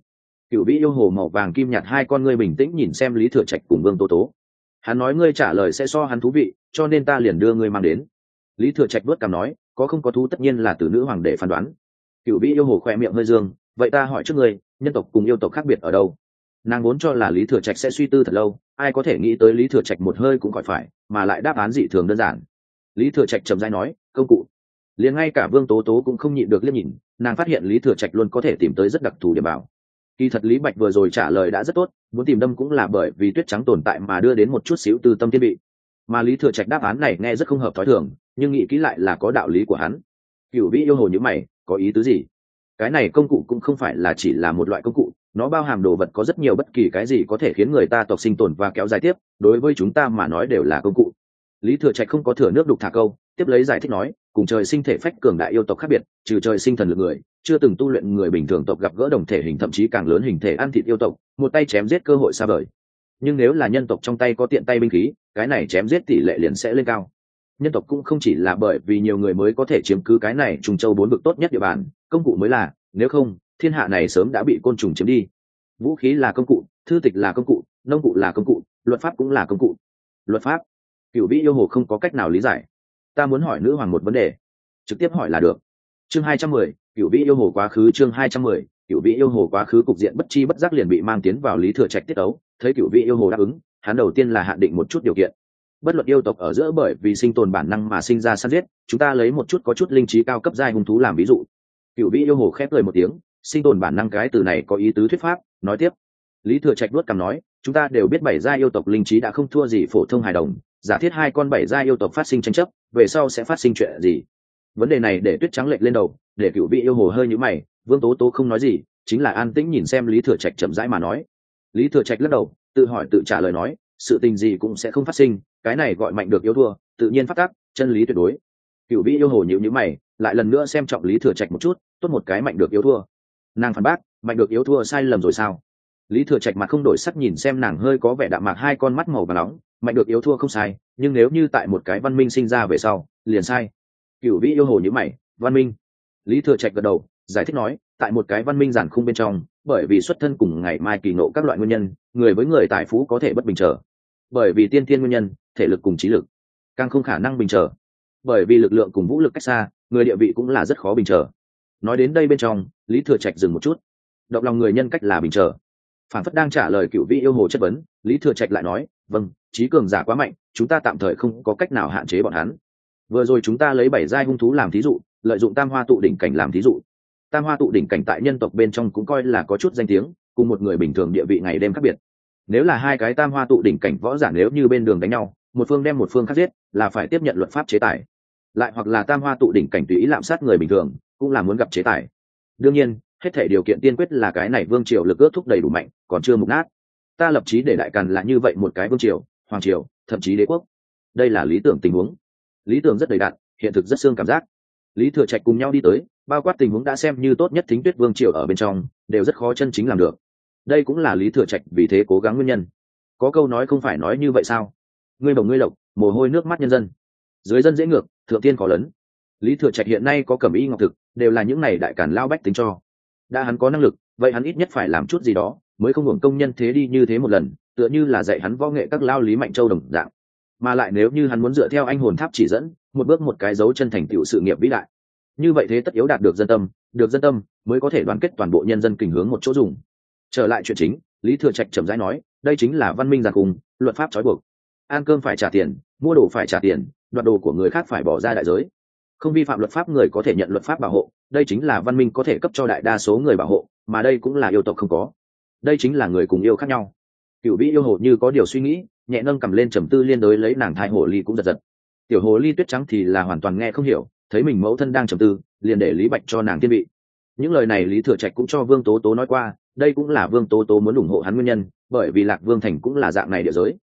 Speaker 1: Cựu vĩ yêu hồ màu vàng kim nhạt hai con ngươi bình tĩnh nhìn xem lý thừa trạch cùng vương tố tố. Hắn nói ngươi trả lời sẽ so hắn thú vị, cho nên ta liền đưa ngươi mang đến. Lý thừa trạch vớt cảm nói, có không có thú tất nhiên là từ nữ hoàng để phán đoán. Cựu vĩ yêu hồ khoe miệng hơi dương vậy ta hỏi trước ngươi, nhân tộc cùng yêu tộc khác biệt ở đâu? Nàng vốn cho là lý thừa trạch sẽ suy tư thật lâu, ai có thể nghĩ tới lý thừa trạch một hơi cũng khỏi phải, mà lại đáp án dị thường đơn giản. Lý thừa trạch trầm dai nói, công cụ. Liền ngay cả vương tố tố cũng không nhịn được liếc nhìn, nàng phát hiện lý thừa trạch luôn có thể tìm tới rất đặc thù để bảo. Kỳ thật lý bạch vừa rồi trả lời đã rất tốt, muốn tìm đâm cũng là bởi vì tuyết trắng tồn tại mà đưa đến một chút xíu từ tâm thiên bị mà lý thừa trạch đáp án này nghe rất không hợp thói thường, nhưng nghĩ kỹ lại là có đạo lý của hắn. Cựu vĩ yêu hồ như mày, có ý tứ gì? Cái này công cụ cũng không phải là chỉ là một loại công cụ, nó bao hàm đồ vật có rất nhiều bất kỳ cái gì có thể khiến người ta tộc sinh tồn và kéo dài tiếp, đối với chúng ta mà nói đều là công cụ. Lý thừa trạch không có thừa nước đục thả câu, tiếp lấy giải thích nói, cùng trời sinh thể phách cường đại yêu tộc khác biệt, trừ trời sinh thần lực người, chưa từng tu luyện người bình thường tộc gặp gỡ đồng thể hình thậm chí càng lớn hình thể ăn thịt yêu tộc, một tay chém giết cơ hội xa vời. Nhưng nếu là nhân tộc trong tay có tiện tay binh khí, cái này chém giết tỷ lệ liền sẽ lên cao nhân tộc cũng không chỉ là bởi vì nhiều người mới có thể chiếm cứ cái này trùng châu bốn vực tốt nhất địa bàn, công cụ mới là, nếu không, thiên hạ này sớm đã bị côn trùng chiếm đi. Vũ khí là công cụ, thư tịch là công cụ, nông cụ là công cụ, luật pháp cũng là công cụ. Luật pháp? Cựu vĩ yêu hồ không có cách nào lý giải. Ta muốn hỏi nữ hoàng một vấn đề. Trực tiếp hỏi là được. Chương hai trăm mười cựu vĩ yêu hồ quá khứ chương hai trăm mười cựu vĩ yêu hồ quá khứ cục diện bất chi bất giác liền bị mang tiến vào lý thừa trạch tiết ấu, thấy cựu vĩ yêu hồ đáp ứng, hắn đầu tiên là hạn định một chút điều kiện bất luận yêu tộc ở giữa bởi vì sinh tồn bản năng mà sinh ra săn giết, chúng ta lấy một chút có chút linh trí cao cấp giai hung thú làm ví dụ. Cựu vĩ yêu hồ khép lời một tiếng, sinh tồn bản năng cái từ này có ý tứ thuyết pháp, nói tiếp. Lý thừa trạch đuốt cằm nói, chúng ta đều biết bảy gia yêu tộc linh trí đã không thua gì phổ thông hài đồng, giả thiết hai con bảy gia yêu tộc phát sinh tranh chấp, về sau sẽ phát sinh chuyện gì? Vấn đề này để tuyết trắng lệch lên đầu, để cựu vị yêu hồ hơi nhũ mày, vương tố tố không nói gì, chính là an tĩnh nhìn xem lý thừa trạch chậm rãi mà nói. Lý thừa trạch lắc đầu, tự hỏi tự trả lời nói, sự tình gì cũng sẽ không phát sinh cái này gọi mạnh được yêu thua, tự nhiên phát tác, chân lý tuyệt đối. Cựu vĩ yêu hồ nhịu nhữ mày, lại lần nữa xem trọng lý thừa trạch một chút, tốt một cái mạnh được yếu thua. Nàng phản bác, mạnh được yếu thua sai lầm rồi sao? Lý thừa trạch mặt không đổi sắc nhìn xem nàng hơi có vẻ đạm mạc hai con mắt màu và nóng, mạnh được yếu thua không sai, nhưng nếu như tại một cái văn minh sinh ra về sau, liền sai. Cựu vĩ yêu hồ nhữ mày, văn minh. Lý thừa trạch gật đầu, giải thích nói, tại một cái văn minh giản khung bên trong, bởi vì xuất thân cùng ngày mai kỳ nộ các loại nguyên nhân, người với người tài phú có thể bất bình trở. Bởi vì tiên tiên nguyên nhân thể lực cùng trí lực, càng không khả năng bình trở bởi vì lực lượng cùng vũ lực cách xa, người địa vị cũng là rất khó bình trở nói đến đây bên trong, lý thừa trạch dừng một chút. Động lòng người nhân cách là bình trở phản phất đang trả lời cựu vị yêu hồ chất vấn, lý thừa trạch lại nói vâng trí cường giả quá mạnh, chúng ta tạm thời không có cách nào hạn chế bọn hắn. Vừa rồi chúng ta lấy bảy giai hung thú làm thí dụ, lợi dụng tam hoa tụ đỉnh cảnh làm thí dụ. Tam hoa tụ đỉnh cảnh tại nhân tộc bên trong cũng coi là có chút danh tiếng, cùng một người bình thường địa vị ngày đêm khác biệt. Nếu là hai cái tam hoa tụ đỉnh cảnh võ giả nếu như bên đường đánh nhau một phương đem một phương khác giết, là phải tiếp nhận luật pháp chế tài. Lại hoặc là tam hoa tụ đỉnh cảnh tùy ý lạm sát người bình thường, cũng là muốn gặp chế tài. Đương nhiên, hết thể điều kiện tiên quyết là cái này vương triều lực ước thúc đầy đủ mạnh, còn chưa mục nát. Ta lập chí để đại càn là như vậy một cái vương triều, hoàng triều, thậm chí đế quốc. Đây là lý tưởng tình huống. Lý tưởng rất đầy đặn, hiện thực rất xương cảm giác. Lý thừa trạch cùng nhau đi tới, bao quát tình huống đã xem như tốt nhất thính tuyết vương triều ở bên trong, đều rất khó chân chính làm được. Đây cũng là lý thừa trạch vì thế cố gắng nguyên nhân. Có câu nói không phải nói như vậy sao? Ngươi bồng ngươi lộc, mồ hôi nước mắt nhân dân. Dưới dân dễ ngược, thượng tiên có lớn lý thừa trạch hiện nay có cẩm y ngọc thực, đều là những này đại cản lao bách tính cho. Đã hắn có năng lực, vậy hắn ít nhất phải làm chút gì đó, mới không hưởng công nhân thế đi như thế một lần, tựa như là dạy hắn võ nghệ các lao lý mạnh châu đồng dạng. Mà lại nếu như hắn muốn dựa theo anh hồn tháp chỉ dẫn, một bước một cái dấu chân thành tựu sự nghiệp vĩ đại. Như vậy thế tất yếu đạt được dân tâm, được dân tâm, mới có thể đoàn kết toàn bộ nhân dân kình hướng một chỗ dùng. Trở lại chuyện chính, lý thừa trạch trầm rãi nói, đây chính là văn minh giặc cùng, luật pháp trói buộc ăn cơm phải trả tiền, mua đồ phải trả tiền, đoạt đồ của người khác phải bỏ ra đại giới. Không vi phạm luật pháp, người có thể nhận luật pháp bảo hộ, đây chính là văn minh có thể cấp cho đại đa số người bảo hộ, mà đây cũng là yêu tộc không có. Đây chính là người cùng yêu khác nhau. Cựu vĩ yêu hồ như có điều suy nghĩ, nhẹ nâng cầm lên trầm tư liên đối lấy nàng thai hồ ly cũng giật giật. Tiểu hồ ly tuyết trắng thì là hoàn toàn nghe không hiểu, thấy mình mẫu thân đang trầm tư, liền để lý bạch cho nàng thiên vị. Những lời này lý thừa trạch cũng cho vương tố tố nói qua, đây cũng là vương tố tố muốn ủng hộ hắn nguyên nhân, bởi vì lạc vương thành cũng là dạng này địa giới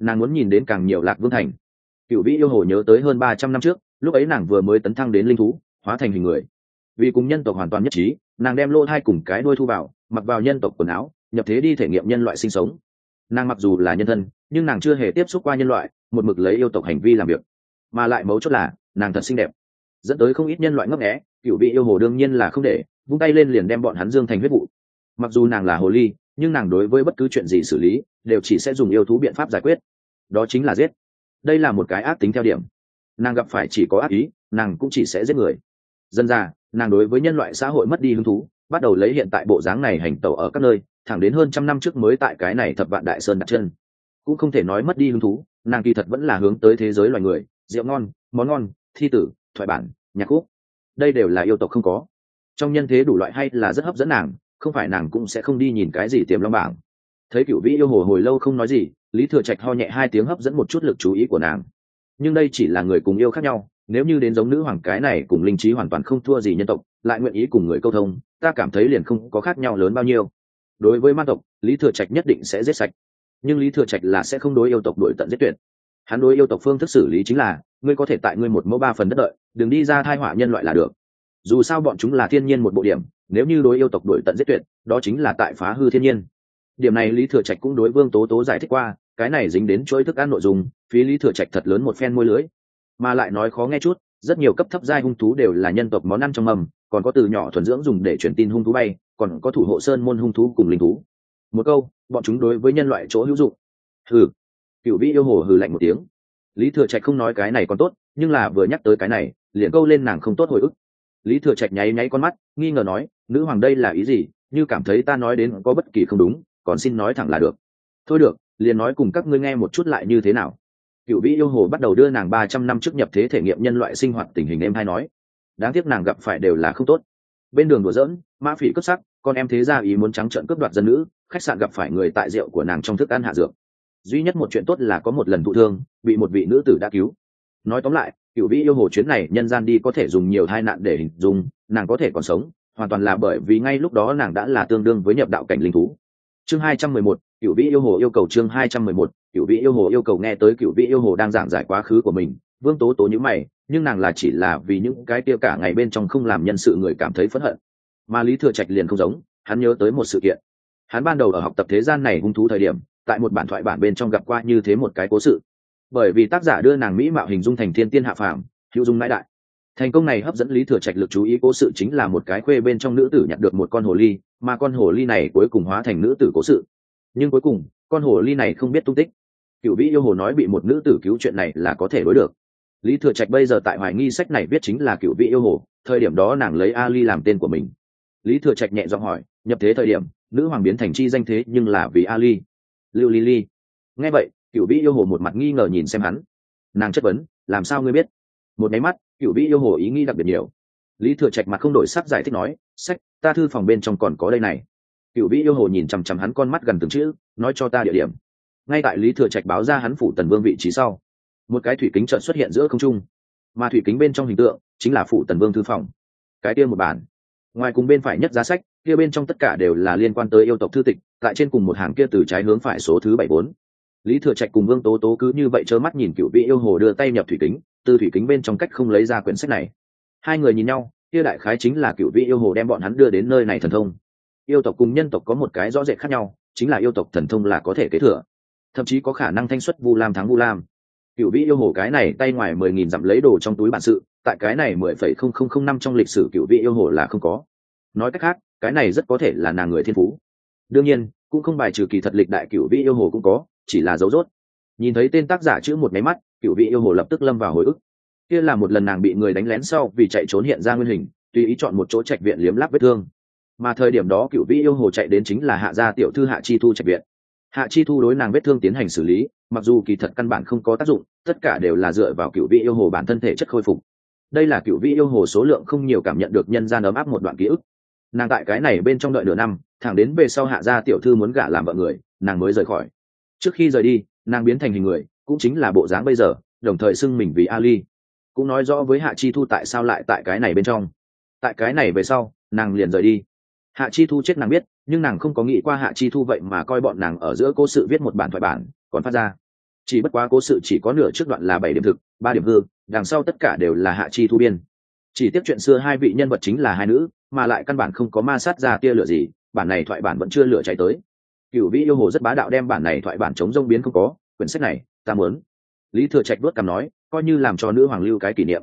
Speaker 1: nàng muốn nhìn đến càng nhiều lạc vương thành. Cựu vĩ yêu hồ nhớ tới hơn ba trăm năm trước, lúc ấy nàng vừa mới tấn thăng đến linh thú, hóa thành hình người. Vì cùng nhân tộc hoàn toàn nhất trí, nàng đem lô thai cùng cái đuôi thu vào, mặc vào nhân tộc quần áo, nhập thế đi thể nghiệm nhân loại sinh sống. Nàng mặc dù là nhân thân, nhưng nàng chưa hề tiếp xúc qua nhân loại, một mực lấy yêu tộc hành vi làm việc. Mà lại mấu chốt là, nàng thật xinh đẹp. Dẫn tới không ít nhân loại ngấp nghẽ cựu vị yêu hồ đương nhiên là không để, vung tay lên liền đem bọn hắn dương thành huyết vụ. Mặc dù nàng là hồ ly, nhưng nàng đối với bất cứ chuyện gì xử lý, đều chỉ sẽ dùng yêu thú biện pháp giải quyết đó chính là giết. Đây là một cái ác tính theo điểm. Nàng gặp phải chỉ có ác ý, nàng cũng chỉ sẽ giết người. Dân ra, nàng đối với nhân loại xã hội mất đi hứng thú, bắt đầu lấy hiện tại bộ dáng này hành tẩu ở các nơi, thẳng đến hơn trăm năm trước mới tại cái này thập vạn đại sơn đặt chân. Cũng không thể nói mất đi hứng thú, nàng kỳ thật vẫn là hướng tới thế giới loài người, rượu ngon, món ngon, thi tử, thoại bản, nhạc khúc. Đây đều là yêu tộc không có. Trong nhân thế đủ loại hay là rất hấp dẫn nàng, không phải nàng cũng sẽ không đi nhìn cái gì tiềm long bảng. Thấy cựu vĩ yêu hồ hồi lâu không nói gì lý thừa trạch ho nhẹ hai tiếng hấp dẫn một chút lực chú ý của nàng. Nhưng đây chỉ là người cùng yêu khác nhau, nếu như đến giống nữ hoàng cái này cùng linh trí hoàn toàn không thua gì nhân tộc, lại nguyện ý cùng người câu thông, ta cảm thấy liền không có khác nhau lớn bao nhiêu. Đối với ma tộc, lý thừa trạch nhất định sẽ giết sạch. Nhưng lý thừa trạch là sẽ không đối yêu tộc đổi tận giết tuyệt. Hắn đối yêu tộc phương thức xử lý chính là, ngươi có thể tại ngươi một mẫu ba phần đất đợi, đừng đi ra thai họa nhân loại là được. Dù sao bọn chúng là thiên nhiên một bộ điểm, nếu như đối yêu tộc đổi tận giết tuyệt, đó chính là tại phá hư thiên nhiên. Điểm này lý thừa trạch cũng đối vương tố tố giải thích qua cái này dính đến chuỗi thức ăn nội dung, phí lý thừa trạch thật lớn một phen môi lưới. Mà lại nói khó nghe chút, rất nhiều cấp thấp giai hung thú đều là nhân tộc món ăn trong mầm, còn có từ nhỏ thuần dưỡng dùng để truyền tin hung thú bay, còn có thủ hộ sơn môn hung thú cùng linh thú. Một câu, bọn chúng đối với nhân loại chỗ hữu dụng. Hừ. Cựu vĩ yêu hồ hừ lạnh một tiếng. Lý thừa trạch không nói cái này còn tốt, nhưng là vừa nhắc tới cái này, liền câu lên nàng không tốt hồi ức. Lý thừa trạch nháy nháy con mắt, nghi ngờ nói, nữ hoàng đây là ý gì? Như cảm thấy ta nói đến có bất kỳ không đúng, còn xin nói thẳng là được. Thôi được liền nói cùng các ngươi nghe một chút lại như thế nào. Cựu vĩ yêu hồ bắt đầu đưa nàng ba trăm năm trước nhập thế thể nghiệm nhân loại sinh hoạt tình hình em hay nói. Đáng tiếc nàng gặp phải đều là không tốt. Bên đường đùa dỡn ma phỉ cướp sắc, con em thế ra ý muốn trắng trợn cướp đoạt dân nữ, khách sạn gặp phải người tại rượu của nàng trong thức ăn hạ dược. Duy nhất một chuyện tốt là có một lần thụ thương, bị một vị nữ tử đã cứu. Nói tóm lại, cựu vĩ yêu hồ chuyến này nhân gian đi có thể dùng nhiều tai nạn để hình dung, nàng có thể còn sống, hoàn toàn là bởi vì ngay lúc đó nàng đã là tương đương với nhập đạo cảnh linh thú chương hai trăm mười một cựu vĩ yêu hồ yêu cầu chương hai trăm mười một cựu vĩ yêu hồ yêu cầu nghe tới cựu vị yêu hồ đang giảng giải quá khứ của mình. Vương tố tố nhữ mày, nhưng nàng là chỉ là vì những cái kia cả ngày bên trong không làm nhân sự người cảm thấy phẫn hận. Mà lý thừa trạch liền không giống, hắn nhớ tới một sự kiện. Hắn ban đầu ở học tập thế gian này hung thú thời điểm, tại một bản thoại bản bên trong gặp qua như thế một cái cố sự. Bởi vì tác giả đưa nàng mỹ mạo hình dung thành thiên tiên hạ phàm, hữu dung mãi đại thành công này hấp dẫn lý thừa trạch lực chú ý cố sự chính là một cái khuê bên trong nữ tử nhận được một con hồ ly, mà con hồ ly này cuối cùng hóa thành nữ tử cố sự. Nhưng cuối cùng, con hồ ly này không biết tung tích. Cựu vĩ yêu hồ nói bị một nữ tử cứu chuyện này là có thể đối được. Lý thừa trạch bây giờ tại hoài nghi sách này viết chính là cựu vĩ yêu hồ, thời điểm đó nàng lấy ali làm tên của mình. Lý thừa trạch nhẹ giọng hỏi, nhập thế thời điểm, nữ hoàng biến thành chi danh thế nhưng là vì ali. Lưu ly ly. Nghe vậy, cựu vĩ yêu hồ một mặt nghi ngờ nhìn xem hắn. Nàng chất vấn, làm sao ngươi biết? Một máy mắt cựu vĩ yêu hồ ý nghĩ đặc biệt nhiều. Lý thừa trạch mặt không đổi sắc giải thích nói, sách, ta thư phòng bên trong còn có đây này. Cựu vĩ yêu hồ nhìn chằm chằm hắn con mắt gần từng chữ, nói cho ta địa điểm. Ngay tại lý thừa trạch báo ra hắn phủ tần vương vị trí sau, một cái thủy kính trợn xuất hiện giữa không trung. Mà thủy kính bên trong hình tượng chính là phủ tần vương thư phòng. Cái kia một bản. Ngoài cùng bên phải nhất giá sách, kia bên trong tất cả đều là liên quan tới yêu tộc thư tịch, tại trên cùng một hàng kia từ trái hướng phải số thứ bảy bốn. Lý thừa trạch cùng vương tố tố cứ như vậy trơ mắt nhìn cựu vị yêu hồ đưa tay nhập thủy kính từ thủy kính bên trong cách không lấy ra quyển sách này. Hai người nhìn nhau, kia đại khái chính là cựu vị yêu hồ đem bọn hắn đưa đến nơi này thần thông. Yêu tộc cùng nhân tộc có một cái rõ rệt khác nhau, chính là yêu tộc thần thông là có thể kế thừa. Thậm chí có khả năng thanh xuất vu lam thắng vu lam. Cựu vị yêu hồ cái này tay ngoài mười nghìn dặm lấy đồ trong túi bản sự, tại cái này mười phẩy không không không năm trong lịch sử cựu vị yêu hồ là không có. Nói cách khác, cái này rất có thể là nàng người thiên phú. Đương nhiên, cũng không bài trừ kỳ thật lịch đại cựu vị yêu hồ cũng có, chỉ là dấu dốt nhìn thấy tên tác giả chữ một máy mắt cựu vị yêu hồ lập tức lâm vào hồi ức. Kia là một lần nàng bị người đánh lén sau vì chạy trốn hiện ra nguyên hình, tùy ý chọn một chỗ trạch viện liếm láp vết thương. Mà thời điểm đó cựu vị yêu hồ chạy đến chính là hạ gia tiểu thư hạ chi thu trạch viện. Hạ chi thu đối nàng vết thương tiến hành xử lý, mặc dù kỳ thật căn bản không có tác dụng, tất cả đều là dựa vào cựu vị yêu hồ bản thân thể chất khôi phục. Đây là cựu vị yêu hồ số lượng không nhiều cảm nhận được nhân gian ấm áp một đoạn ký ức. Nàng tại cái này bên trong đợi nửa năm, thẳng đến về sau hạ gia tiểu thư muốn gả làm vợ người, nàng mới rời khỏi. Trước khi rời đi, nàng biến thành hình người cũng chính là bộ dáng bây giờ, đồng thời xưng mình vì ali. Cũng nói rõ với hạ chi thu tại sao lại tại cái này bên trong. Tại cái này về sau, nàng liền rời đi. Hạ chi thu chết nàng biết, nhưng nàng không có nghĩ qua hạ chi thu vậy mà coi bọn nàng ở giữa cố sự viết một bản thoại bản, còn phát ra. Chỉ bất quá cố sự chỉ có nửa trước đoạn là bảy điểm thực, ba điểm hư, đằng sau tất cả đều là hạ chi thu biên. Chỉ tiếp chuyện xưa hai vị nhân vật chính là hai nữ, mà lại căn bản không có ma sát ra tia lửa gì, bản này thoại bản vẫn chưa lửa cháy tới. Cựu vĩ yêu hồ rất bá đạo đem bản này thoại bản chống rông biến không có, quyển sách này ta muốn. Lý thừa trạch đốt cằm nói, coi như làm cho nữ hoàng lưu cái kỷ niệm.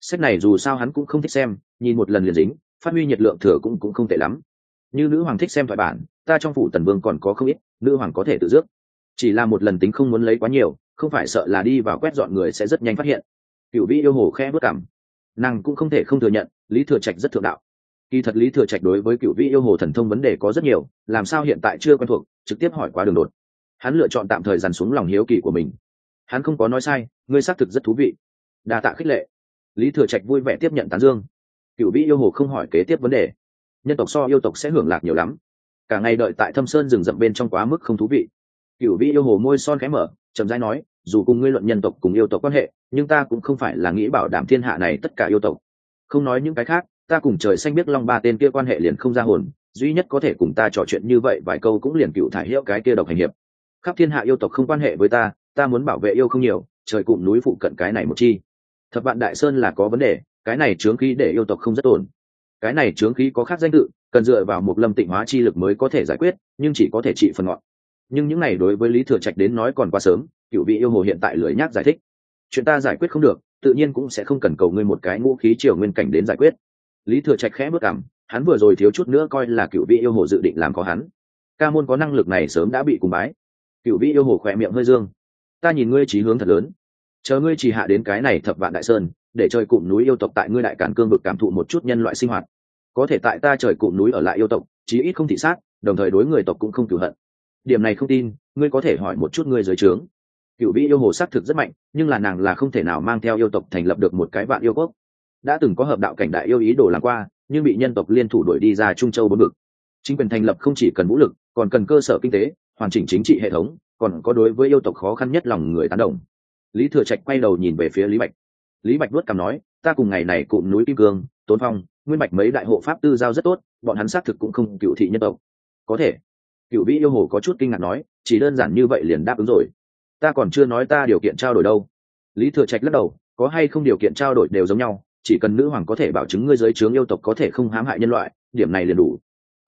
Speaker 1: Sách này dù sao hắn cũng không thích xem, nhìn một lần liền dính, phát huy nhiệt lượng thừa cũng cũng không tệ lắm. Như nữ hoàng thích xem thoại bản, ta trong phủ tần vương còn có không ít, nữ hoàng có thể tự dước. Chỉ là một lần tính không muốn lấy quá nhiều, không phải sợ là đi vào quét dọn người sẽ rất nhanh phát hiện. Cựu vĩ yêu hồ khe bước cảm nàng cũng không thể không thừa nhận, lý thừa trạch rất thượng đạo. Kỳ thật lý thừa trạch đối với cựu vĩ yêu hồ thần thông vấn đề có rất nhiều, làm sao hiện tại chưa quen thuộc, trực tiếp hỏi quá đường đột hắn lựa chọn tạm thời dằn xuống lòng hiếu kỳ của mình. Hắn không có nói sai, ngươi xác thực rất thú vị. Đa tạ khích lệ. Lý thừa trạch vui vẻ tiếp nhận tán dương. Cựu vĩ yêu hồ không hỏi kế tiếp vấn đề. Nhân tộc so yêu tộc sẽ hưởng lạc nhiều lắm. Cả ngày đợi tại thâm sơn rừng rậm bên trong quá mức không thú vị. Cựu vĩ yêu hồ môi son khẽ mở, chậm rãi nói, dù cùng ngươi luận nhân tộc cùng yêu tộc quan hệ, nhưng ta cũng không phải là nghĩ bảo đảm thiên hạ này tất cả yêu tộc. Không nói những cái khác, ta cùng trời xanh biết long ba tên kia quan hệ liền không ra hồn, duy nhất có thể cùng ta trò chuyện như vậy vài câu cũng liền cựu thải hiệu cái kia độc hành hiệp khắp thiên hạ yêu tộc không quan hệ với ta ta muốn bảo vệ yêu không nhiều, trời cụm núi phụ cận cái này một chi. Thập vạn đại sơn là có vấn đề, cái này chướng khí để yêu tộc không rất ổn cái này chướng khí có khác danh tự, cần dựa vào một lâm tịnh hóa chi lực mới có thể giải quyết, nhưng chỉ có thể trị phần ngọn. Nhưng những này đối với lý thừa trạch đến nói còn quá sớm, cựu vị yêu hồ hiện tại lười nhác giải thích. Chuyện ta giải quyết không được, tự nhiên cũng sẽ không cần cầu ngươi một cái ngũ khí triều nguyên cảnh đến giải quyết. Lý thừa trạch khẽ bước cảm hắn vừa rồi thiếu chút nữa coi là cựu vị yêu hồ dự định làm có hắn. Ca môn có năng lực này sớm đã bị cùng bái cựu vị yêu hồ khỏe miệng hơi dương. Ta nhìn ngươi trí hướng thật lớn. Chờ ngươi chỉ hạ đến cái này thập vạn đại sơn, để trời cụm núi yêu tộc tại ngươi đại cản cương vực cảm thụ một chút nhân loại sinh hoạt. Có thể tại ta trời cụm núi ở lại yêu tộc, chí ít không thị sát, đồng thời đối người tộc cũng không cửu hận. Điểm này không tin, ngươi có thể hỏi một chút ngươi dưới trướng. Cựu vị yêu hồ xác thực rất mạnh, nhưng là nàng là không thể nào mang theo yêu tộc thành lập được một cái vạn yêu quốc. Đã từng có hợp đạo cảnh đại yêu ý đồ làm qua, nhưng bị nhân tộc liên thủ đuổi đi ra trung châu bốn vực. Chính quyền thành lập không chỉ cần vũ lực, còn cần cơ sở kinh tế hoàn chỉnh chính trị hệ thống, còn có đối với yêu tộc khó khăn nhất lòng người tán đồng. Lý thừa trạch quay đầu nhìn về phía lý bạch. Lý bạch vuốt cằm nói, ta cùng ngày này cụm núi kim cương, tốn phong, nguyên bạch mấy đại hộ pháp tư giao rất tốt, bọn hắn xác thực cũng không cựu thị nhân tộc. Có thể. Cựu vĩ yêu hồ có chút kinh ngạc nói, chỉ đơn giản như vậy liền đáp ứng rồi. Ta còn chưa nói ta điều kiện trao đổi đâu. Lý thừa trạch lắc đầu, có hay không điều kiện trao đổi đều giống nhau, chỉ cần nữ hoàng có thể bảo chứng ngươi giới trướng yêu tộc có thể không hãm hại nhân loại, điểm này liền đủ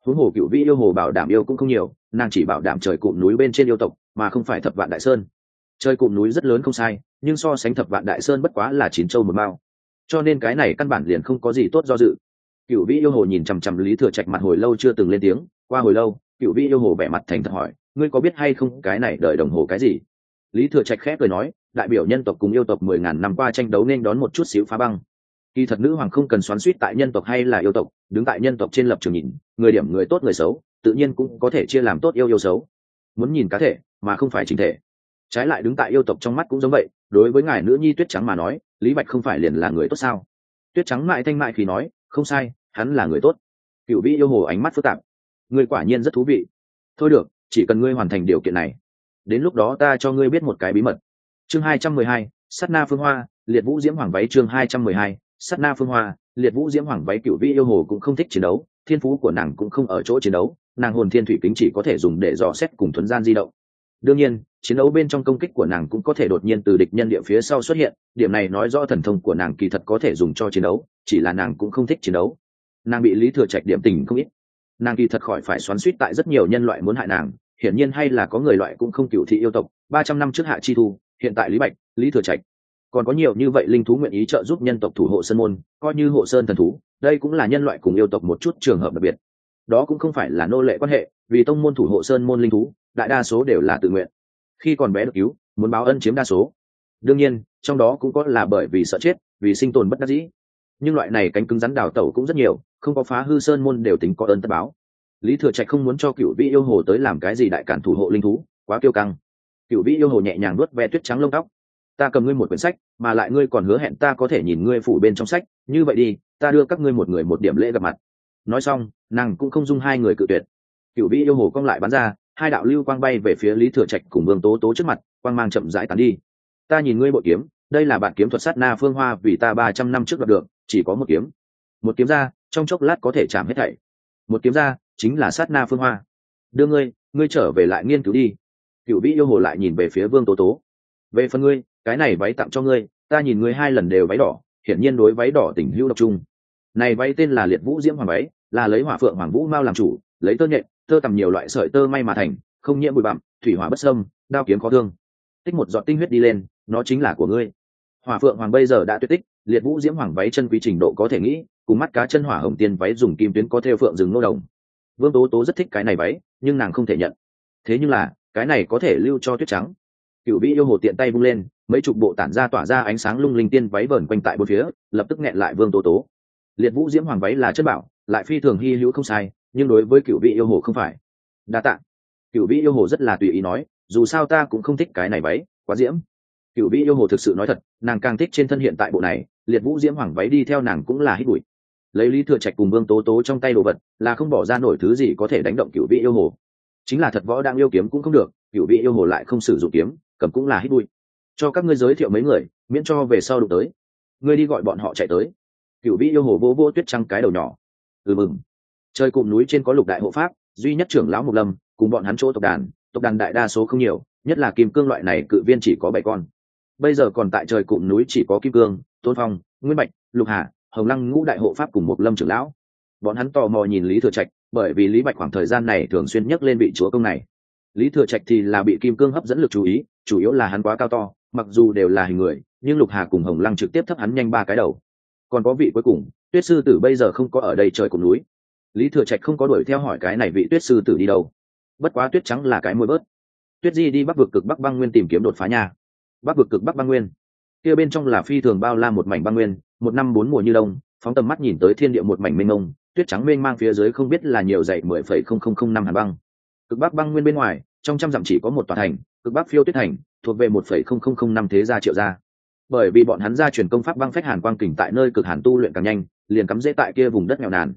Speaker 1: huống hồ cựu vĩ yêu hồ bảo đảm yêu cũng không nhiều, nàng chỉ bảo đảm trời cụm núi bên trên yêu tộc, mà không phải thập vạn đại sơn. Trời cụm núi rất lớn không sai, nhưng so sánh thập vạn đại sơn bất quá là chín châu một mao. Cho nên cái này căn bản liền không có gì tốt do dự. Cựu vĩ yêu hồ nhìn chằm chằm lý thừa trạch mặt hồi lâu chưa từng lên tiếng, qua hồi lâu, cựu vĩ yêu hồ vẻ mặt thành thật hỏi, ngươi có biết hay không cái này đợi đồng hồ cái gì? Lý thừa trạch khẽ cười nói, đại biểu nhân tộc cùng yêu tộc mười ngàn năm qua tranh đấu nên đón một chút xíu phá băng kỳ thật nữ hoàng không cần xoắn suýt tại nhân tộc hay là yêu tộc, đứng tại nhân tộc trên lập trường nhìn, người điểm người tốt người xấu, tự nhiên cũng có thể chia làm tốt yêu yêu xấu. Muốn nhìn cá thể, mà không phải chính thể. Trái lại đứng tại yêu tộc trong mắt cũng giống vậy, đối với ngài nữ nhi tuyết trắng mà nói, lý bạch không phải liền là người tốt sao? Tuyết trắng mại thanh mại khi nói, không sai, hắn là người tốt. Cựu vĩ yêu hồ ánh mắt phức tạp. Ngươi quả nhiên rất thú vị. Thôi được, chỉ cần ngươi hoàn thành điều kiện này. Đến lúc đó ta cho ngươi biết một cái bí mật. Chương hai trăm mười hai sắt na phương hoa, liệt vũ diễm hoàng váy chương hai trăm mười hai sắt na phương hoa, liệt vũ diễm hoàng váy cựu vi yêu hồ cũng không thích chiến đấu, thiên phú của nàng cũng không ở chỗ chiến đấu, nàng hồn thiên thủy kính chỉ có thể dùng để dò xét cùng thuấn gian di động. Đương nhiên, chiến đấu bên trong công kích của nàng cũng có thể đột nhiên từ địch nhân địa phía sau xuất hiện, điểm này nói rõ thần thông của nàng kỳ thật có thể dùng cho chiến đấu, chỉ là nàng cũng không thích chiến đấu. Nàng bị lý thừa trạch điểm tình không ít. Nàng kỳ thật khỏi phải xoắn suýt tại rất nhiều nhân loại muốn hại nàng, hiển nhiên hay là có người loại cũng không cựu thị yêu tộc, ba trăm năm trước hạ chi thu, hiện tại lý bạch, lý thừa trạch còn có nhiều như vậy linh thú nguyện ý trợ giúp nhân tộc thủ hộ sơn môn, coi như hộ sơn thần thú, đây cũng là nhân loại cùng yêu tộc một chút trường hợp đặc biệt. Đó cũng không phải là nô lệ quan hệ, vì tông môn thủ hộ sơn môn linh thú, đại đa số đều là tự nguyện. Khi còn bé được cứu, muốn báo ân chiếm đa số. Đương nhiên, trong đó cũng có là bởi vì sợ chết, vì sinh tồn bất đắc dĩ. Nhưng loại này cánh cứng rắn đào tẩu cũng rất nhiều, không có phá hư sơn môn đều tính có ơn tất báo. Lý thừa trạch không muốn cho cựu vị yêu hồ tới làm cái gì đại cản thủ hộ linh thú, quá kiêu căng. Cựu vị yêu hồ nhẹ nhàng nuốt ve tuyết trắng lông tóc ta cầm ngươi một quyển sách, mà lại ngươi còn hứa hẹn ta có thể nhìn ngươi phủ bên trong sách. Như vậy đi, ta đưa các ngươi một người một điểm lễ gặp mặt. Nói xong, nàng cũng không dung hai người cự tuyệt. Cựu vĩ yêu hồ cong lại bắn ra, hai đạo lưu quang bay về phía lý thừa trạch cùng vương tố tố trước mặt, quang mang chậm rãi tán đi. Ta nhìn ngươi bộ kiếm, đây là bản kiếm thuật sát na phương hoa vì ta ba trăm năm trước đoạt được, chỉ có một kiếm. Một kiếm ra, trong chốc lát có thể chạm hết thảy. Một kiếm ra, chính là sát na phương hoa. Đưa ngươi ngươi trở về lại nghiên cứu đi. Cựu vĩ yêu hồ lại nhìn về phía vương tố tố. Về phần ngươi cái này váy tặng cho ngươi, ta nhìn ngươi hai lần đều váy đỏ, hiển nhiên đối váy đỏ tình hữu độc trung này váy tên là liệt vũ diễm hoàng váy, là lấy hỏa phượng hoàng vũ mao làm chủ, lấy tơ nhện, tơ tầm nhiều loại sợi tơ may mà thành, không nhiễm bụi bặm, thủy hỏa bất sâm đao kiếm khó thương. Tích một giọt tinh huyết đi lên, nó chính là của ngươi. Hỏa phượng hoàng bây giờ đã tuyệt tích, liệt vũ diễm hoàng váy chân quý trình độ có thể nghĩ, cùng mắt cá chân hỏa hồng tiên váy dùng kim tuyến có theo phượng rừng nô đồng. Vương tố tố rất thích cái này váy, nhưng nàng không thể nhận. Thế nhưng là, cái này có thể lưu cho tuyết trắng. Cựu vĩ yêu hồ tiện tay vung lên mấy chục bộ tản ra tỏa ra ánh sáng lung linh tiên váy vờn quanh tại bốn phía, lập tức nghẹn lại vương tố tố. Liệt vũ diễm hoàng váy là chất bảo, lại phi thường hy hữu không sai, nhưng đối với cựu vị yêu hồ không phải. Đa tạ. Cựu vị yêu hồ rất là tùy ý nói, dù sao ta cũng không thích cái này váy, quá diễm. Cựu vị yêu hồ thực sự nói thật, nàng càng thích trên thân hiện tại bộ này, liệt vũ diễm hoàng váy đi theo nàng cũng là hít bụi. Lấy lý thừa trạch cùng vương tố tố trong tay đồ vật, là không bỏ ra nổi thứ gì có thể đánh động cựu vị yêu hồ. Chính là thật võ đang yêu kiếm cũng không được cựu vị yêu hồ lại không sử dụng kiếm, cầm cũng là hít bụi cho các ngươi giới thiệu mấy người, miễn cho về sau đụng tới. Ngươi đi gọi bọn họ chạy tới. Cựu vĩ yêu hồ vô vô tuyết trăng cái đầu nhỏ. Ừ mừng. Trời cụm núi trên có lục đại hộ pháp, duy nhất trưởng lão mục lâm, cùng bọn hắn chỗ tộc đàn tộc đàn đại đa số không nhiều, nhất là kim cương loại này cự viên chỉ có bảy con. Bây giờ còn tại trời cụm núi chỉ có kim cương, tôn phong, nguyên bạch, lục hà, hồng lăng ngũ đại hộ pháp cùng mục lâm trưởng lão. Bọn hắn tò mò nhìn lý thừa trạch, bởi vì lý bạch khoảng thời gian này thường xuyên nhắc lên vị chúa công này. Lý thừa trạch thì là bị kim cương hấp dẫn lực chú ý, chủ yếu là hắn quá cao to mặc dù đều là hình người, nhưng lục hà cùng hồng lăng trực tiếp thấp hắn nhanh ba cái đầu. Còn có vị cuối cùng, tuyết sư tử bây giờ không có ở đây trời cùng núi. Lý thừa trạch không có đuổi theo hỏi cái này vị tuyết sư tử đi đâu. Bất quá tuyết trắng là cái môi bớt. Tuyết di đi bắc vực cực bắc băng nguyên tìm kiếm đột phá nhà bắc vực cực bắc băng nguyên. Kia bên trong là phi thường bao la một mảnh băng nguyên, một năm bốn mùa như đông, phóng tầm mắt nhìn tới thiên địa một mảnh mênh mông, tuyết trắng mênh mang phía dưới không biết là nhiều dạy mười phẩy không không không năm hàn băng. Cực bắc băng nguyên bên ngoài, trong trăm dặm chỉ có một tòa thành, cực bắc phiêu tuyết thành thuộc về một phẩy không không không năm thế gia triệu gia. Bởi vì bọn hắn gia truyền công pháp băng phách hàn quang kình tại nơi cực hàn tu luyện càng nhanh, liền cắm dễ tại kia vùng đất nghèo nàn.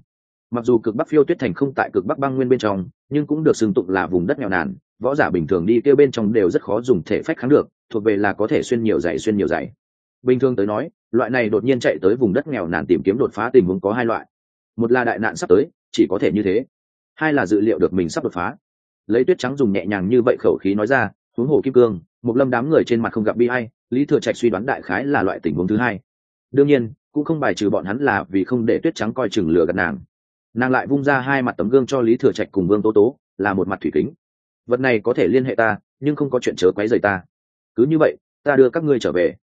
Speaker 1: Mặc dù cực bắc phiêu tuyết thành không tại cực bắc băng nguyên bên trong, nhưng cũng được xưng tụng là vùng đất nghèo nàn, võ giả bình thường đi kêu bên trong đều rất khó dùng thể phách kháng được, thuộc về là có thể xuyên nhiều dày xuyên nhiều dày bình thường tới nói, loại này đột nhiên chạy tới vùng đất nghèo nàn tìm kiếm đột phá tình huống có hai loại. Một là đại nạn sắp tới, chỉ có thể như thế. Hai là dự liệu được mình sắp đột phá. Lấy tuyết trắng dùng nhẹ nhàng như vậy khẩu khí nói ra huống hồ kim cương một lâm đám người trên mặt không gặp bi hay lý thừa trạch suy đoán đại khái là loại tình huống thứ hai. Đương nhiên, cũng không bài trừ bọn hắn là vì không để tuyết trắng coi chừng lửa gạt nàng. Nàng lại vung ra hai mặt tấm gương cho lý thừa trạch cùng vương tố tố, là một mặt thủy kính. Vật này có thể liên hệ ta, nhưng không có chuyện chớ quấy rầy ta. Cứ như vậy, ta đưa các ngươi trở về.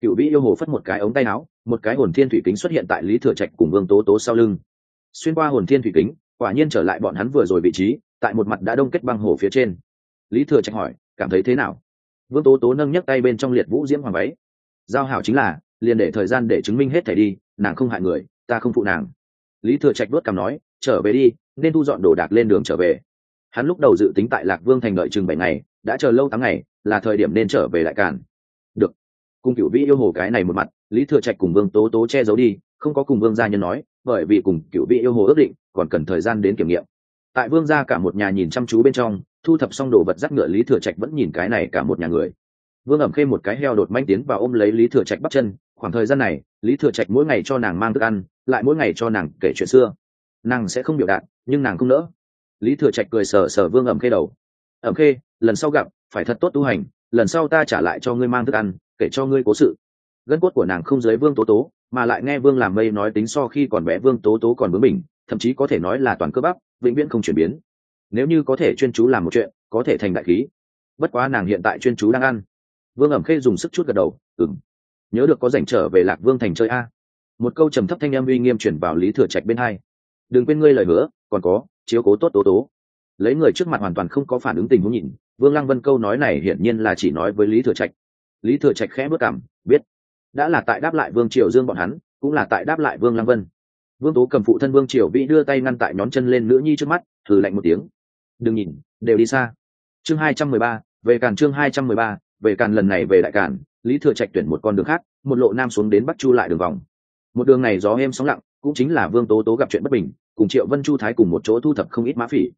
Speaker 1: Cựu vĩ yêu hồ phất một cái ống tay áo, một cái hồn thiên thủy kính xuất hiện tại lý thừa trạch cùng vương tố tố sau lưng. Xuyên qua hồn thiên thủy kính, quả nhiên trở lại bọn hắn vừa rồi vị trí, tại một mặt đã đông kết băng hồ phía trên. Lý thừa trạch hỏi cảm thấy thế nào? Vương tố tố nâng nhấc tay bên trong liệt vũ diễm hoàng váy. Giao hảo chính là, liền để thời gian để chứng minh hết thảy đi, nàng không hại người, ta không phụ nàng. Lý thừa trạch đốt cằm nói, trở về đi, nên thu dọn đồ đạc lên đường trở về. Hắn lúc đầu dự tính tại lạc vương thành đợi chừng bảy ngày, đã chờ lâu tháng ngày, là thời điểm nên trở về lại cản được. Cùng cựu vĩ yêu hồ cái này một mặt, lý thừa trạch cùng vương tố tố che giấu đi, không có cùng vương gia nhân nói, bởi vì cùng cựu vĩ yêu hồ ước định, còn cần thời gian đến kiểm nghiệm tại vương gia cả một nhà nhìn chăm chú bên trong, thu thập xong đồ vật dắt ngựa lý thừa trạch vẫn nhìn cái này cả một nhà người. Vương ẩm khê một cái heo đột manh tiến và ôm lấy lý thừa trạch bắt chân, khoảng thời gian này, lý thừa trạch mỗi ngày cho nàng mang thức ăn, lại mỗi ngày cho nàng kể chuyện xưa. Nàng sẽ không biểu đạt, nhưng nàng không nỡ. Lý thừa trạch cười sờ sờ vương ẩm khê đầu. Ẩm khê, lần sau gặp, phải thật tốt tu hành, lần sau ta trả lại cho ngươi mang thức ăn, kể cho ngươi cố sự. Gân cốt của nàng không dưới vương tố tố, mà lại nghe vương làm mây nói tính so khi còn bé vương tố tố còn bướng mình thậm chí có thể nói là toàn cơ bắp, vĩnh viễn không chuyển biến. Nếu như có thể chuyên chú làm một chuyện, có thể thành đại khí. Bất quá nàng hiện tại chuyên chú đang ăn. Vương ẩm khê dùng sức chút gật đầu ừng nhớ được có dành trở về lạc vương thành chơi a. Một câu trầm thấp thanh em uy nghiêm chuyển vào lý thừa trạch bên hai. Đừng quên ngươi lời hứa, còn có, chiếu cố tốt tố tố. Lấy người trước mặt hoàn toàn không có phản ứng tình huống nhìn, vương lăng vân câu nói này hiển nhiên là chỉ nói với lý thừa trạch. Lý thừa trạch khẽ bước cảm biết. Đã là tại đáp lại vương triều dương bọn hắn, cũng là tại đáp lại vương lăng vân vương tố cầm phụ thân vương triều vĩ đưa tay ngăn tại nhón chân lên nữ nhi trước mắt, thử lạnh một tiếng. Đừng nhìn, đều đi xa. Chương hai trăm mười ba, về càn chương hai trăm mười ba, về càn lần này về đại càn, lý thừa trạch tuyển một con đường khác, một lộ nam xuống đến bắc chu lại đường vòng. Một đường này gió êm sóng lặng, cũng chính là vương tố tố gặp chuyện bất bình, cùng triệu vân chu thái cùng một chỗ thu thập không ít mã phỉ.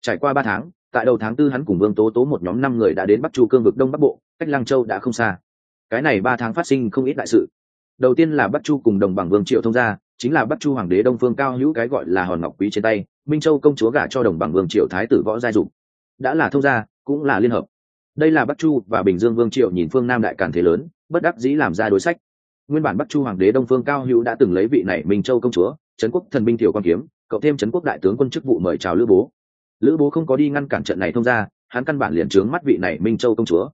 Speaker 1: Trải qua ba tháng, tại đầu tháng tư hắn cùng vương tố tố một nhóm năm người đã đến bắc chu cương vực đông bắc bộ, cách Lang châu đã không xa. Cái này ba tháng phát sinh không ít đại sự. Đầu tiên là bắc chu cùng đồng bằng vương triệu thông gia chính là bắc chu hoàng đế đông phương cao hữu cái gọi là hòn ngọc quý trên tay, minh châu công chúa gả cho đồng bằng vương triệu thái tử võ giai dục. Đã là thông gia, cũng là liên hợp. Đây là bắc chu và bình dương vương triệu nhìn phương nam đại càn thế lớn, bất đắc dĩ làm ra đối sách. Nguyên bản bắc chu hoàng đế đông phương cao hữu đã từng lấy vị này minh châu công chúa, trấn quốc thần binh tiểu quan kiếm cậu thêm trấn quốc đại tướng quân chức vụ mời chào lữ bố. Lữ bố không có đi ngăn cản trận này thông ra hắn căn bản liền trướng mắt vị này minh châu công chúa.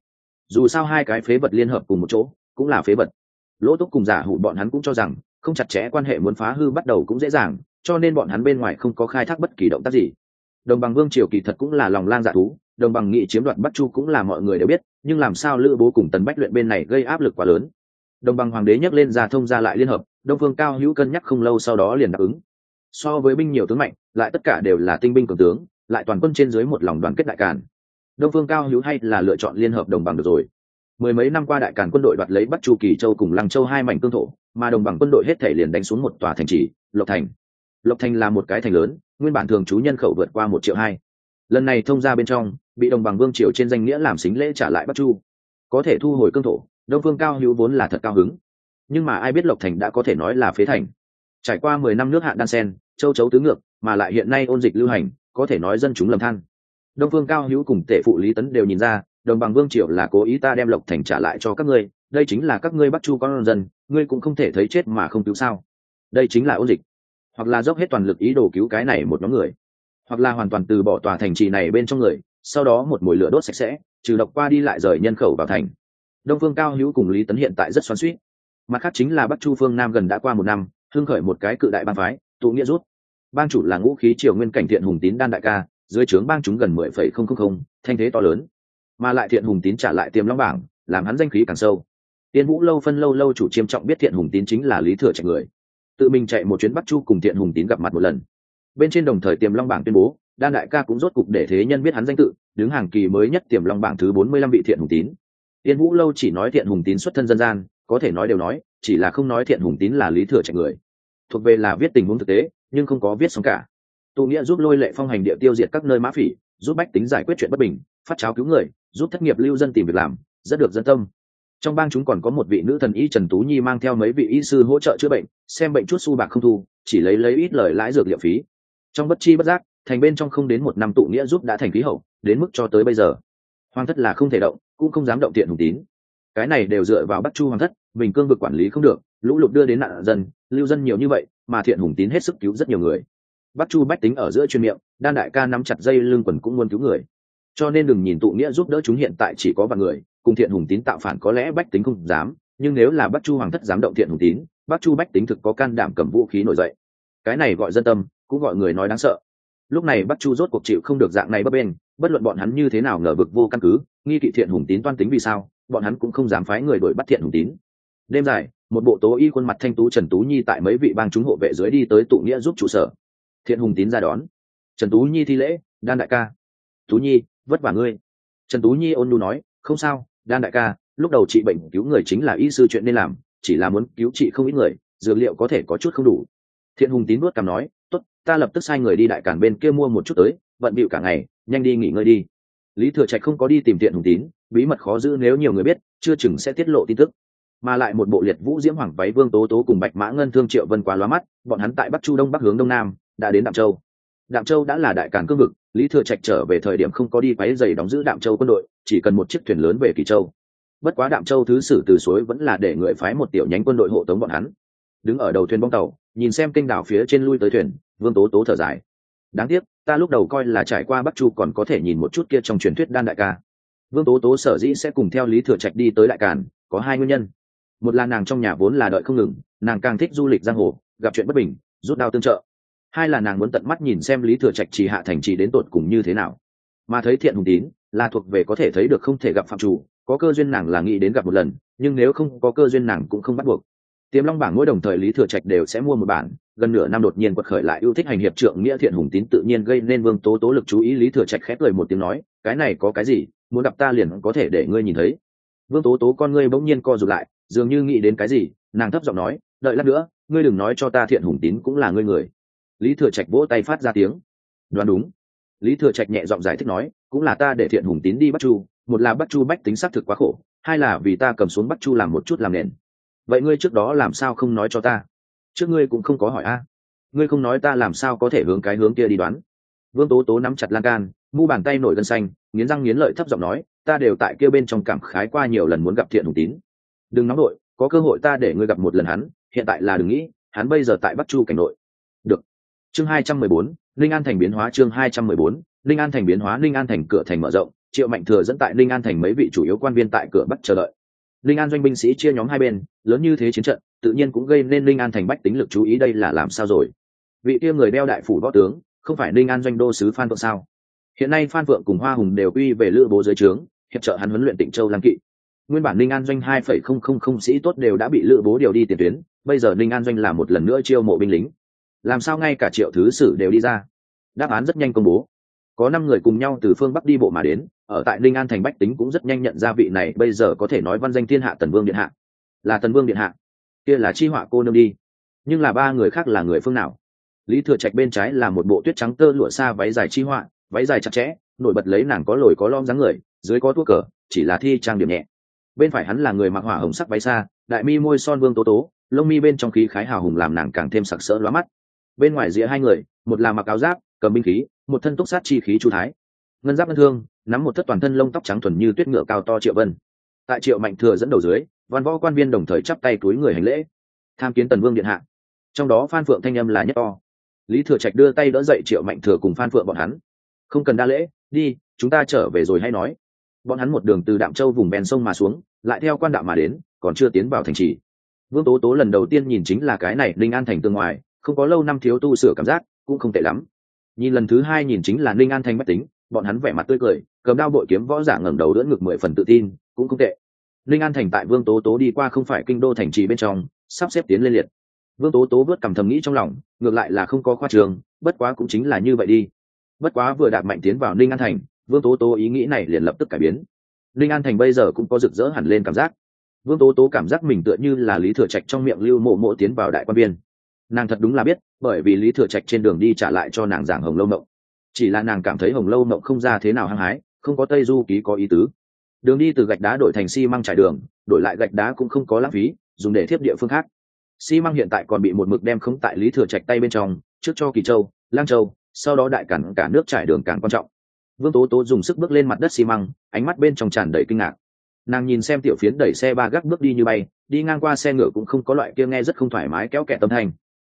Speaker 1: Dù sao hai cái phế vật liên hợp cùng một chỗ, cũng là phế vật. Lỗ túc cùng giả hụ bọn hắn cũng cho rằng không chặt chẽ quan hệ muốn phá hư bắt đầu cũng dễ dàng, cho nên bọn hắn bên ngoài không có khai thác bất kỳ động tác gì. Đồng bằng vương triều kỳ thật cũng là lòng lang dạ thú, đồng bằng nghị chiếm đoạt bắc chu cũng là mọi người đều biết, nhưng làm sao lữ bố cùng tần bách luyện bên này gây áp lực quá lớn? Đồng bằng hoàng đế nhắc lên ra thông ra lại liên hợp, đông phương cao hữu cân nhắc không lâu sau đó liền đáp ứng. So với binh nhiều tướng mạnh, lại tất cả đều là tinh binh cường tướng, lại toàn quân trên dưới một lòng đoàn kết đại càn. Đông phương cao hữu hay là lựa chọn liên hợp đồng bằng được rồi. Mười mấy năm qua đại càn quân đội đoạt lấy bắc chu kỳ châu cùng lăng châu hai mảnh cương thổ mà đồng bằng quân đội hết thể liền đánh xuống một tòa thành trì, lộc thành. Lộc thành là một cái thành lớn, nguyên bản thường trú nhân khẩu vượt qua một triệu hai. Lần này thông ra bên trong, bị đồng bằng vương triều trên danh nghĩa làm xính lễ trả lại bắc chu. Có thể thu hồi cương thổ, đông phương cao hữu vốn là thật cao hứng. Nhưng mà ai biết lộc thành đã có thể nói là phế thành. Trải qua mười năm nước hạn đan sen, châu chấu tứ ngược, mà lại hiện nay ôn dịch lưu hành, có thể nói dân chúng lầm than. Đông phương cao hữu cùng tể phụ lý tấn đều nhìn ra, đồng bằng vương triều là cố ý ta đem lộc thành trả lại cho các ngươi đây chính là các ngươi bắt chu con dân, ngươi cũng không thể thấy chết mà không cứu sao? Đây chính là ôn dịch. Hoặc là dốc hết toàn lực ý đồ cứu cái này một nhóm người. Hoặc là hoàn toàn từ bỏ tòa thành trì này bên trong người, sau đó một mồi lửa đốt sạch sẽ, trừ độc qua đi lại rời nhân khẩu vào thành. Đông phương cao hữu cùng lý tấn hiện tại rất xoắn suýt mặt khác chính là bắc chu phương nam gần đã qua một năm, hưng khởi một cái cự đại bang phái, tụ nghĩa rút. Bang chủ là ngũ khí triều nguyên cảnh thiện hùng tín đan đại ca, dưới trướng bang chúng gần mười phẩy không không không, thanh thế to lớn. Mà lại thiện hùng tín trả lại tiềm long bảng, làm hắn danh khí càng sâu tiên vũ lâu phân lâu lâu chủ chiêm trọng biết thiện hùng tín chính là lý thừa trạch người. Tự mình chạy một chuyến bắc chu cùng thiện hùng tín gặp mặt một lần. Bên trên đồng thời tiềm long bảng tuyên bố, đan đại ca cũng rốt cục để thế nhân biết hắn danh tự, đứng hàng kỳ mới nhất tiềm long bảng thứ bốn mươi lăm vị thiện hùng tín. Tiên vũ lâu chỉ nói thiện hùng tín xuất thân dân gian, có thể nói đều nói, chỉ là không nói thiện hùng tín là lý thừa trạch người. Thuộc về là viết tình huống thực tế, nhưng không có viết xong cả. Tụ nghĩa giúp lôi lệ phong hành địa tiêu diệt các nơi mã phỉ, giúp bách tính giải quyết chuyện bất bình, phát cháo cứu người, giúp thất nghiệp lưu dân tìm việc làm, rất được dân tâm trong bang chúng còn có một vị nữ thần y trần tú nhi mang theo mấy vị y sư hỗ trợ chữa bệnh, xem bệnh chút su bạc không thu, chỉ lấy lấy ít lời lãi dược liệu phí. Trong bất chi bất giác, thành bên trong không đến một năm tụ nghĩa giúp đã thành khí hậu, đến mức cho tới bây giờ. Hoàng thất là không thể động, cũng không dám động tiện hùng tín. Cái này đều dựa vào bắc chu hoàng thất mình cương vực quản lý không được, lũ lụt đưa đến nạn dân, lưu dân nhiều như vậy, mà thiện hùng tín hết sức cứu rất nhiều người. Bắc chu bách tính ở giữa chuyên miệng, đan đại ca nắm chặt dây lưng quần cũng muốn cứu người. Cho nên đừng nhìn tụ nghĩa giúp đỡ chúng hiện tại chỉ có vài người cùng thiện hùng tín tạo phản có lẽ bách tính không dám, nhưng nếu là bắc chu hoàng thất dám động thiện hùng tín, bắc chu bách tính thực có can đảm cầm vũ khí nổi dậy. Cái này gọi dân tâm, cũng gọi người nói đáng sợ. Lúc này bắc chu rốt cuộc chịu không được dạng này bấp bên bất luận bọn hắn như thế nào ngờ vực vô căn cứ, nghi kỵ thiện hùng tín toan tính vì sao, bọn hắn cũng không dám phái người đuổi bắt thiện hùng tín. Đêm dài, một bộ tố y khuôn mặt thanh tú trần tú nhi tại mấy vị bang chúng hộ vệ dưới đi tới tụ nghĩa giúp trụ sở. Thiện hùng tín ra đón. Trần tú nhi thi lễ, đan đại ca. Tú nhi, vất vả ngươi. Trần tú nhi ôn nhu nói không sao, đan đại ca, lúc đầu trị bệnh cứu người chính là y sư chuyện nên làm, chỉ là muốn cứu trị không ít người, dược liệu có thể có chút không đủ. Thiện hùng tín nuốt cằm nói, tốt, ta lập tức sai người đi đại cản bên kia mua một chút tới vận bịu cả ngày, nhanh đi nghỉ ngơi đi. Lý thừa trạch không có đi tìm thiện hùng tín, bí mật khó giữ nếu nhiều người biết, chưa chừng sẽ tiết lộ tin tức. Mà lại một bộ liệt vũ diễm hoàng váy vương tố tố cùng bạch mã ngân thương triệu vân quá lóa mắt, bọn hắn tại bắc chu đông bắc hướng đông nam, đã đến đạm châu đạm châu đã là đại cản cương vực, lý thừa trạch trở về thời điểm không có đi quáy dày đóng giữ đạm châu quân đội, chỉ cần một chiếc thuyền lớn về kỳ châu. Bất quá đạm châu thứ sử từ suối vẫn là để người phái một tiểu nhánh quân đội hộ tống bọn hắn. Đứng ở đầu thuyền bong tàu, nhìn xem kênh đảo phía trên lui tới thuyền, vương tố tố thở dài. Đáng tiếc, ta lúc đầu coi là trải qua bắc chu còn có thể nhìn một chút kia trong truyền thuyết đan đại ca. Vương tố tố sở dĩ sẽ cùng theo lý thừa trạch đi tới đại càn, có hai nguyên nhân. Một là nàng trong nhà vốn là đợi không ngừng, nàng càng thích du lịch giang hồ, gặp chuyện bất bình, rút đao tương trợ hai là nàng muốn tận mắt nhìn xem lý thừa trạch trì hạ thành trì đến tột cùng như thế nào. Mà thấy thiện hùng tín, là thuộc về có thể thấy được không thể gặp phạm chủ, có cơ duyên nàng là nghĩ đến gặp một lần, nhưng nếu không có cơ duyên nàng cũng không bắt buộc. Tiềm long bảng mỗi đồng thời lý thừa trạch đều sẽ mua một bản, gần nửa năm đột nhiên quật khởi lại yêu thích hành hiệp trượng nghĩa thiện hùng tín tự nhiên gây nên vương tố tố lực chú ý lý thừa trạch khép lời một tiếng nói, cái này có cái gì, muốn gặp ta liền có thể để ngươi nhìn thấy. Vương tố tố con ngươi bỗng nhiên co rụt lại, dường như nghĩ đến cái gì, nàng thấp giọng nói, đợi lát nữa, ngươi đừng nói cho ta thiện hùng tín cũng là ngươi người lý thừa trạch vỗ tay phát ra tiếng. Đoán đúng. Lý thừa trạch nhẹ giọng giải thích nói, cũng là ta để thiện hùng tín đi bắt chu, một là bắt chu bách tính xác thực quá khổ, hai là vì ta cầm xuống bắt chu làm một chút làm nền. Vậy ngươi trước đó làm sao không nói cho ta? Trước ngươi cũng không có hỏi a. Ngươi không nói ta làm sao có thể hướng cái hướng kia đi đoán? Vương tố tố nắm chặt lan can, mu bàn tay nổi gân xanh, nghiến răng nghiến lợi thấp giọng nói, ta đều tại kia bên trong cảm khái qua nhiều lần muốn gặp thiện hùng tín. Đừng nóng đội có cơ hội ta để ngươi gặp một lần hắn, hiện tại là đừng nghĩ, hắn bây giờ tại bắc chu cảnh nội chương hai trăm mười bốn, linh an thành biến hóa chương hai trăm mười bốn, linh an thành biến hóa, linh an thành cửa thành mở rộng, triệu mạnh thừa dẫn tại linh an thành mấy vị chủ yếu quan viên tại cửa bắt chờ đợi. Linh an doanh binh sĩ chia nhóm hai bên, lớn như thế chiến trận, tự nhiên cũng gây nên linh an thành bách tính lực chú ý đây là làm sao rồi. Vị kia người đeo đại phủ võ tướng, không phải linh an doanh đô sứ phan vượng sao? Hiện nay phan vượng cùng hoa hùng đều quy về lữ bố dưới trướng, hiệp trợ hắn huấn luyện tịnh châu lam kỵ. Nguyên bản linh an doanh hai phẩy không không không sĩ tốt đều đã bị lữ bố điều đi tiền tuyến, bây giờ linh an doanh là một lần nữa chiêu mộ binh lính làm sao ngay cả triệu thứ sử đều đi ra? Đáp án rất nhanh công bố. Có năm người cùng nhau từ phương bắc đi bộ mà đến, ở tại ninh an thành bách tính cũng rất nhanh nhận ra vị này, bây giờ có thể nói văn danh thiên hạ tần vương điện hạ. Là tần vương điện hạ. Kia là chi họa cô nương đi. Nhưng là ba người khác là người phương nào? Lý thừa trạch bên trái là một bộ tuyết trắng tơ lụa xa váy dài chi họa, váy dài chặt chẽ, nổi bật lấy nàng có lồi có lom dáng người, dưới có thuốc cờ, chỉ là thi trang điểm nhẹ. Bên phải hắn là người mặc hỏa hồng sắc váy xa đại mi môi son vương tố tố, lông mi bên trong khí khái hào hùng làm nàng càng thêm sặc sỡ lóa mắt bên ngoài rìa hai người, một là mặc áo giáp, cầm binh khí, một thân túc sát chi khí chu thái. Ngân giáp ngân thương, nắm một thất toàn thân lông tóc trắng thuần như tuyết ngựa cao to triệu vân. Tại triệu mạnh thừa dẫn đầu dưới, văn võ quan viên đồng thời chắp tay túi người hành lễ. Tham kiến tần vương điện hạ. Trong đó phan phượng thanh âm là nhất to. Lý thừa trạch đưa tay đỡ dậy triệu mạnh thừa cùng phan phượng bọn hắn. Không cần đa lễ, đi, chúng ta trở về rồi hay nói. Bọn hắn một đường từ đạm châu vùng ven sông mà xuống, lại theo quan đạo mà đến, còn chưa tiến vào thành trì. Vương tố tố lần đầu tiên nhìn chính là cái này linh an thành tương ngoài không có lâu năm thiếu tu sửa cảm giác, cũng không tệ lắm. Nhìn lần thứ hai nhìn chính là linh an thành bách tính, bọn hắn vẻ mặt tươi cười, cầm đao bội kiếm võ giả ngẩng đầu đỡ ngực mười phần tự tin, cũng không tệ. Linh an thành tại vương tố tố đi qua không phải kinh đô thành trì bên trong, sắp xếp tiến lên liệt. Vương tố tố vớt cầm thầm nghĩ trong lòng, ngược lại là không có khoa trường, bất quá cũng chính là như vậy đi. Bất quá vừa đạt mạnh tiến vào linh an thành, vương tố tố ý nghĩ này liền lập tức cải biến. Linh an thành bây giờ cũng có rực rỡ hẳn lên cảm giác. Vương tố tố cảm giác mình tựa như là lý thừa trạch trong miệng lưu mộ mộ tiến vào đại quan biên nàng thật đúng là biết, bởi vì lý thừa trạch trên đường đi trả lại cho nàng giảng hồng lâu mộng. Chỉ là nàng cảm thấy hồng lâu mộng không ra thế nào hăng hái, không có tây du ký có ý tứ. Đường đi từ gạch đá đổi thành xi、si、măng trải đường, đổi lại gạch đá cũng không có lãng phí, dùng để thiếp địa phương khác. Xi、si、măng hiện tại còn bị một mực đem khống tại lý thừa trạch tay bên trong, trước cho kỳ châu, lang châu, sau đó đại cản cả nước trải đường càng quan trọng. Vương tố tố dùng sức bước lên mặt đất xi măng, ánh mắt bên trong tràn đầy kinh ngạc. Nàng nhìn xem tiểu phiến đẩy xe ba gác bước đi như bay, đi ngang qua xe ngựa cũng không có loại kia nghe rất không thoải mái kéo kẹt tâm thanh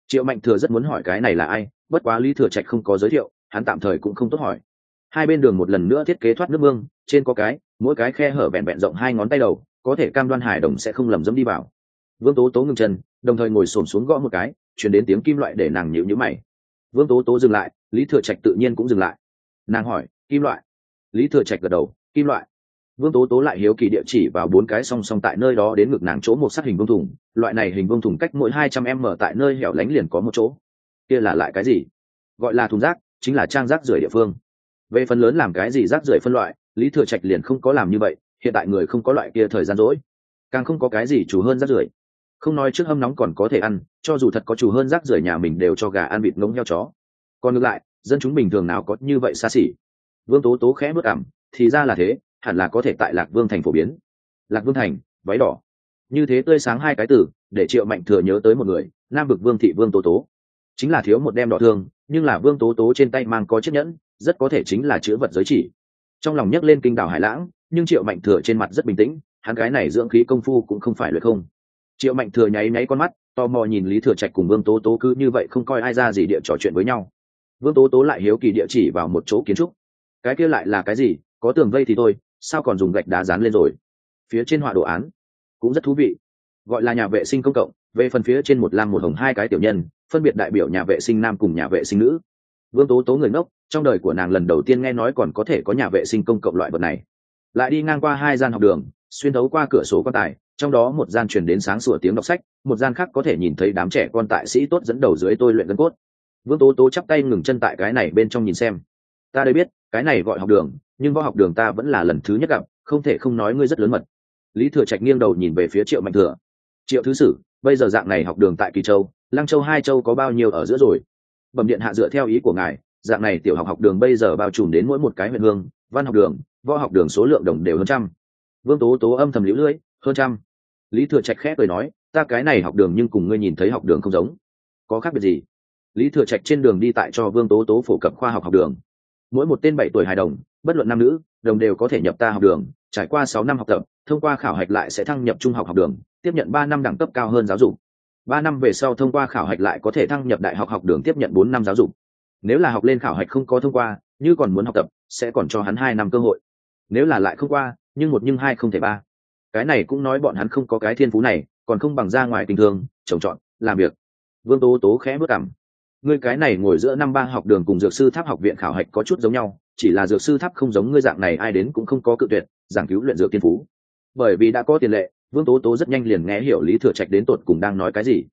Speaker 1: triệu mạnh thừa rất muốn hỏi cái này là ai, bất quá lý thừa trạch không có giới thiệu, hắn tạm thời cũng không tốt hỏi. Hai bên đường một lần nữa thiết kế thoát nước mương, trên có cái, mỗi cái khe hở vẹn vẹn rộng hai ngón tay đầu, có thể cam đoan hải đồng sẽ không lầm dẫm đi vào. Vương tố tố ngừng chân, đồng thời ngồi xổm xuống gõ một cái, chuyển đến tiếng kim loại để nàng nhịu nhữ mày. Vương tố tố dừng lại, lý thừa trạch tự nhiên cũng dừng lại. Nàng hỏi, kim loại? Lý thừa trạch gật đầu, kim loại vương tố tố lại hiếu kỳ địa chỉ vào bốn cái song song tại nơi đó đến ngực nàng chỗ một sát hình vương thủng loại này hình vương thủng cách mỗi hai trăm em mở tại nơi hẻo lánh liền có một chỗ. Kia là lại cái gì? Gọi là thùng rác chính là trang rác rưởi địa phương. Về phần lớn làm cái gì rác rưởi phân loại lý thừa trạch liền không có làm như vậy hiện tại người không có loại kia thời gian rỗi. Càng không có cái gì chủ hơn rác rưởi. Không nói trước hâm nóng còn có thể ăn cho dù thật có chủ hơn rác rưởi nhà mình đều cho gà ăn vịt ngỗng heo chó. Còn ngược lại dân chúng bình thường nào có như vậy xa xỉ? Vương tố tố khẽ bước ẩm, thì ra là thế hẳn là có thể tại lạc vương thành phổ biến. Lạc vương thành, váy đỏ. Như thế tươi sáng hai cái từ, để triệu mạnh thừa nhớ tới một người, nam vực vương thị vương tố tố. Chính là thiếu một đem đỏ thương, nhưng là vương tố tố trên tay mang có chiếc nhẫn, rất có thể chính là chữ vật giới chỉ. Trong lòng nhấc lên kinh đảo hải lãng, nhưng triệu mạnh thừa trên mặt rất bình tĩnh, hắn gái này dưỡng khí công phu cũng không phải luyện không. Triệu mạnh thừa nháy nháy con mắt, tò mò nhìn lý thừa trạch cùng vương tố tố cứ như vậy không coi ai ra gì địa trò chuyện với nhau. Vương tố tố lại hiếu kỳ địa chỉ vào một chỗ kiến trúc. Cái kia lại là cái gì? Có tường vây thì thôi sao còn dùng gạch đá dán lên rồi? Phía trên họa đồ án cũng rất thú vị. Gọi là nhà vệ sinh công cộng, về phần phía trên một lam một hồng hai cái tiểu nhân, phân biệt đại biểu nhà vệ sinh nam cùng nhà vệ sinh nữ. Vương tố tố người ngốc, trong đời của nàng lần đầu tiên nghe nói còn có thể có nhà vệ sinh công cộng loại vật này. Lại đi ngang qua hai gian học đường, xuyên thấu qua cửa sổ quan tài, trong đó một gian truyền đến sáng sủa tiếng đọc sách, một gian khác có thể nhìn thấy đám trẻ con tại sĩ tốt dẫn đầu dưới tôi luyện gân cốt. Vương tố tố chắp tay ngừng chân tại cái này bên trong nhìn xem. Ta đây biết cái này gọi học đường, nhưng võ học đường ta vẫn là lần thứ nhất gặp, không thể không nói ngươi rất lớn mật. Lý thừa trạch nghiêng đầu nhìn về phía triệu mạnh thừa. Triệu thứ sử, bây giờ dạng này học đường tại kỳ châu, lăng châu hai châu có bao nhiêu ở giữa rồi? Bẩm điện hạ dựa theo ý của ngài, dạng này tiểu học học đường bây giờ bao trùm đến mỗi một cái huyện hương, văn học đường, võ học đường số lượng đồng đều hơn trăm. Vương tố tố âm thầm lũ lưỡi hơn trăm. Lý thừa trạch khẽ cười nói, ta cái này học đường nhưng cùng ngươi nhìn thấy học đường không giống. Có khác biệt gì? Lý thừa trạch trên đường đi tại cho vương tố tố phổ cập khoa học học đường mỗi một tên bảy tuổi hài đồng bất luận nam nữ đồng đều có thể nhập ta học đường trải qua sáu năm học tập thông qua khảo hạch lại sẽ thăng nhập trung học học đường tiếp nhận ba năm đẳng cấp cao hơn giáo dục. Ba năm về sau thông qua khảo hạch lại có thể thăng nhập đại học học đường tiếp nhận bốn năm giáo dục. Nếu là học lên khảo hạch không có thông qua như còn muốn học tập sẽ còn cho hắn hai năm cơ hội. Nếu là lại không qua nhưng một nhưng hai không thể ba. Cái này cũng nói bọn hắn không có cái thiên phú này còn không bằng ra ngoài tình thường, trồng trọt làm việc. Vương tố tố khẽ bước cảm ngươi cái này ngồi giữa năm ba học đường cùng dược sư tháp học viện khảo hạch có chút giống nhau, chỉ là dược sư tháp không giống ngươi dạng này, ai đến cũng không có cự tuyệt, giảng cứu luyện dược tiên phú. Bởi vì đã có tiền lệ, vương tố tố rất nhanh liền nghe hiểu lý thừa trạch đến tột cùng đang nói cái gì.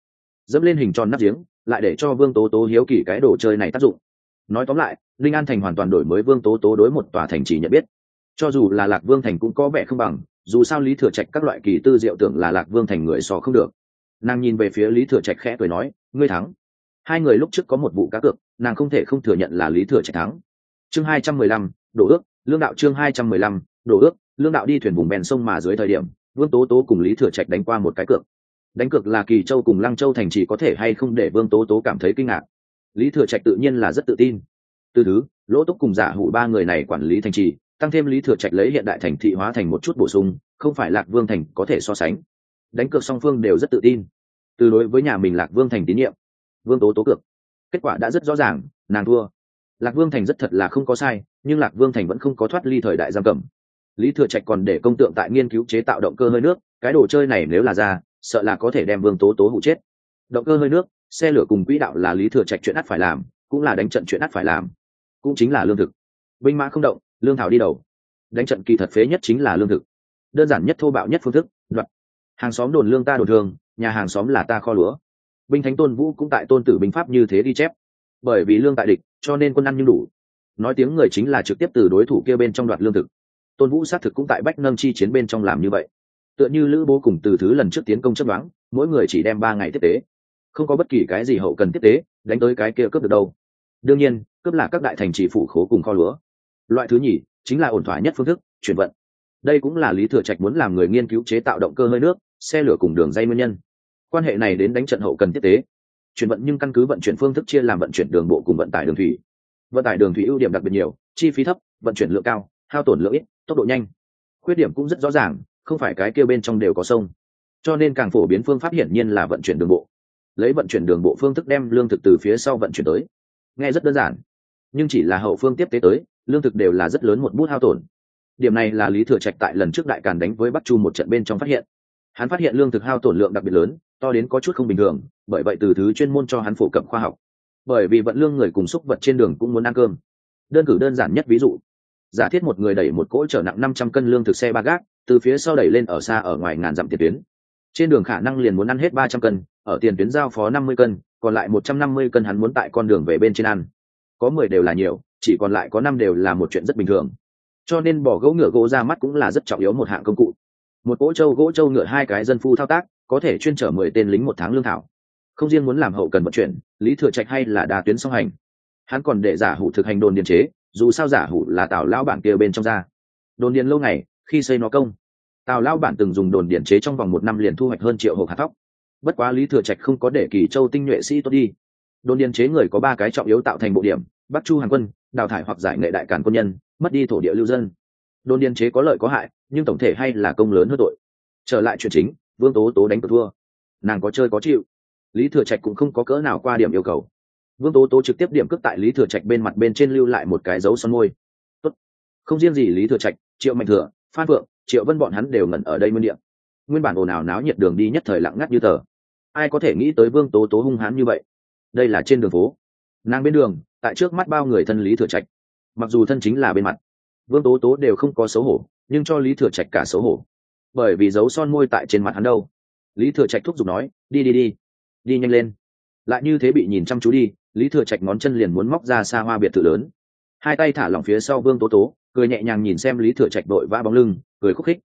Speaker 1: Dẫm lên hình tròn nắp giếng, lại để cho vương tố tố hiếu kỳ cái đồ chơi này tác dụng. Nói tóm lại, linh an thành hoàn toàn đổi mới vương tố tố đối một tòa thành chỉ nhận biết. Cho dù là lạc vương thành cũng có vẻ không bằng, dù sao lý thừa trạch các loại kỳ tư diệu tưởng là lạc vương thành người sò không được. Nàng nhìn về phía lý thừa trạch khẽ cười nói, ngươi thắng hai người lúc trước có một vụ cá cược, nàng không thể không thừa nhận là lý thừa trạch thắng. Chương hai trăm mười lăm, đổ ước, lương đạo chương hai trăm mười lăm, đổ ước, lương đạo đi thuyền vùng bèn sông mà dưới thời điểm, vương tố tố cùng lý thừa trạch đánh qua một cái cược. Đánh cược là kỳ châu cùng lăng châu thành chỉ có thể hay không để vương tố tố cảm thấy kinh ngạc. Lý thừa trạch tự nhiên là rất tự tin. Từ thứ, lỗ túc cùng giả hụ ba người này quản lý thành trì, tăng thêm lý thừa trạch lấy hiện đại thành thị hóa thành một chút bổ sung, không phải lạc vương thành có thể so sánh. Đánh cược song phương đều rất tự tin. Từ đối với nhà mình lạc vương thành tín nhiệm vương tố tố cược. Kết quả đã rất rõ ràng, nàng thua. Lạc vương thành rất thật là không có sai, nhưng lạc vương thành vẫn không có thoát ly thời đại giam cầm. Lý thừa trạch còn để công tượng tại nghiên cứu chế tạo động cơ hơi nước, cái đồ chơi này nếu là ra, sợ là có thể đem vương tố tố hụ chết. Động cơ hơi nước, xe lửa cùng quỹ đạo là lý thừa trạch chuyện ắt phải làm, cũng là đánh trận chuyện ắt phải làm. Cũng chính là lương thực. Binh mã không động, lương thảo đi đầu. Đánh trận kỳ thật phế nhất chính là lương thực. Đơn giản nhất thô bạo nhất phương thức đoạt hàng xóm đồn lương ta đồn thường, nhà hàng xóm là ta kho lúa binh thánh tôn vũ cũng tại tôn tử binh pháp như thế đi chép. Bởi vì lương tại địch, cho nên quân ăn nhưng đủ. Nói tiếng người chính là trực tiếp từ đối thủ kia bên trong đoạt lương thực. Tôn vũ xác thực cũng tại bách nâng chi chiến bên trong làm như vậy. Tựa như lữ bố cùng từ thứ lần trước tiến công chấp đoán mỗi người chỉ đem ba ngày tiếp tế. Không có bất kỳ cái gì hậu cần tiếp tế, đánh tới cái kia cướp được đâu. Đương nhiên, cướp là các đại thành trì phủ khố cùng kho lúa. Loại thứ nhì, chính là ổn thỏa nhất phương thức, chuyển vận. Đây cũng là lý thừa trạch muốn làm người nghiên cứu chế tạo động cơ hơi nước, xe lửa cùng đường dây nguyên nhân quan hệ này đến đánh trận hậu cần thiết tế. Chuyển vận nhưng căn cứ vận chuyển phương thức chia làm vận chuyển đường bộ cùng vận tải đường thủy. Vận tải đường thủy ưu điểm đặc biệt nhiều, chi phí thấp, vận chuyển lượng cao, hao tổn lượng ít tốc độ nhanh. Khuyết điểm cũng rất rõ ràng, không phải cái kia bên trong đều có sông. Cho nên càng phổ biến phương pháp hiển nhiên là vận chuyển đường bộ. Lấy vận chuyển đường bộ phương thức đem lương thực từ phía sau vận chuyển tới. Nghe rất đơn giản, nhưng chỉ là hậu phương tiếp tế tới, lương thực đều là rất lớn một bút hao tổn. Điểm này là lý thừa trạch tại lần trước đại càn đánh với bắc chu một trận bên trong phát hiện. Hắn phát hiện lương thực hao tổn lượng đặc biệt lớn to đến có chút không bình thường, bởi vậy từ thứ chuyên môn cho hắn phổ cập khoa học. Bởi vì vận lương người cùng xúc vật trên đường cũng muốn ăn cơm. Đơn cử đơn giản nhất ví dụ, giả thiết một người đẩy một cỗ chở nặng năm trăm cân lương thực xe ba gác, từ phía sau đẩy lên ở xa ở ngoài ngàn dặm tiền tuyến. Trên đường khả năng liền muốn ăn hết ba trăm cân, ở tiền tuyến giao phó năm mươi cân, còn lại một trăm năm mươi cân hắn muốn tại con đường về bên trên ăn. Có mười đều là nhiều, chỉ còn lại có năm đều là một chuyện rất bình thường. Cho nên bỏ gỗ ngựa gỗ ra mắt cũng là rất trọng yếu một hạng công cụ. Một cỗ trâu gỗ trâu ngựa hai cái dân phu thao tác có thể chuyên chở mười tên lính một tháng lương thảo. Không riêng muốn làm hậu cần vận chuyển, lý thừa trạch hay là đa tuyến song hành. Hắn còn để giả hủ thực hành đồn điền chế, dù sao giả hủ là tào lão bản kia bên trong ra. Đồn điền lâu ngày, khi xây nó công, tào lão bản từng dùng đồn điền chế trong vòng một năm liền thu hoạch hơn triệu hộp hạt thóc. Bất quá lý thừa trạch không có để kỳ châu tinh nhuệ sĩ tốt đi. Đồn điền chế người có ba cái trọng yếu tạo thành bộ điểm, bắc chu hàng quân, đào thải hoặc giải nghệ đại cản quân nhân, mất đi thổ địa lưu dân. Đồn điền chế có lợi có hại, nhưng tổng thể hay là công lớn hơn tội. Trở lại chuyện chính vương tố tố đánh cược thua. Nàng có chơi có chịu. Lý thừa trạch cũng không có cỡ nào qua điểm yêu cầu. Vương tố tố trực tiếp điểm cước tại lý thừa trạch bên mặt bên trên lưu lại một cái dấu son môi. Tốt. không riêng gì lý thừa trạch, triệu mạnh thừa, phan phượng, triệu vân bọn hắn đều ngẩn ở đây nguyên địa. Nguyên bản ồn ào náo nhiệt đường đi nhất thời lặng ngắt như tờ. Ai có thể nghĩ tới vương tố tố hung hãn như vậy? Đây là trên đường phố. Nàng bên đường, tại trước mắt bao người thân lý thừa trạch. Mặc dù thân chính là bên mặt, vương tố tố đều không có xấu hổ, nhưng cho lý thừa trạch cả xấu hổ bởi vì dấu son môi tại trên mặt hắn đâu. Lý thừa trạch thúc giục nói, đi đi đi đi nhanh lên. Lại như thế bị nhìn chăm chú đi, lý thừa trạch ngón chân liền muốn móc ra xa hoa biệt thự lớn. Hai tay thả lỏng phía sau vương tố tố, cười nhẹ nhàng nhìn xem lý thừa trạch đội vã bóng lưng, cười khúc khích.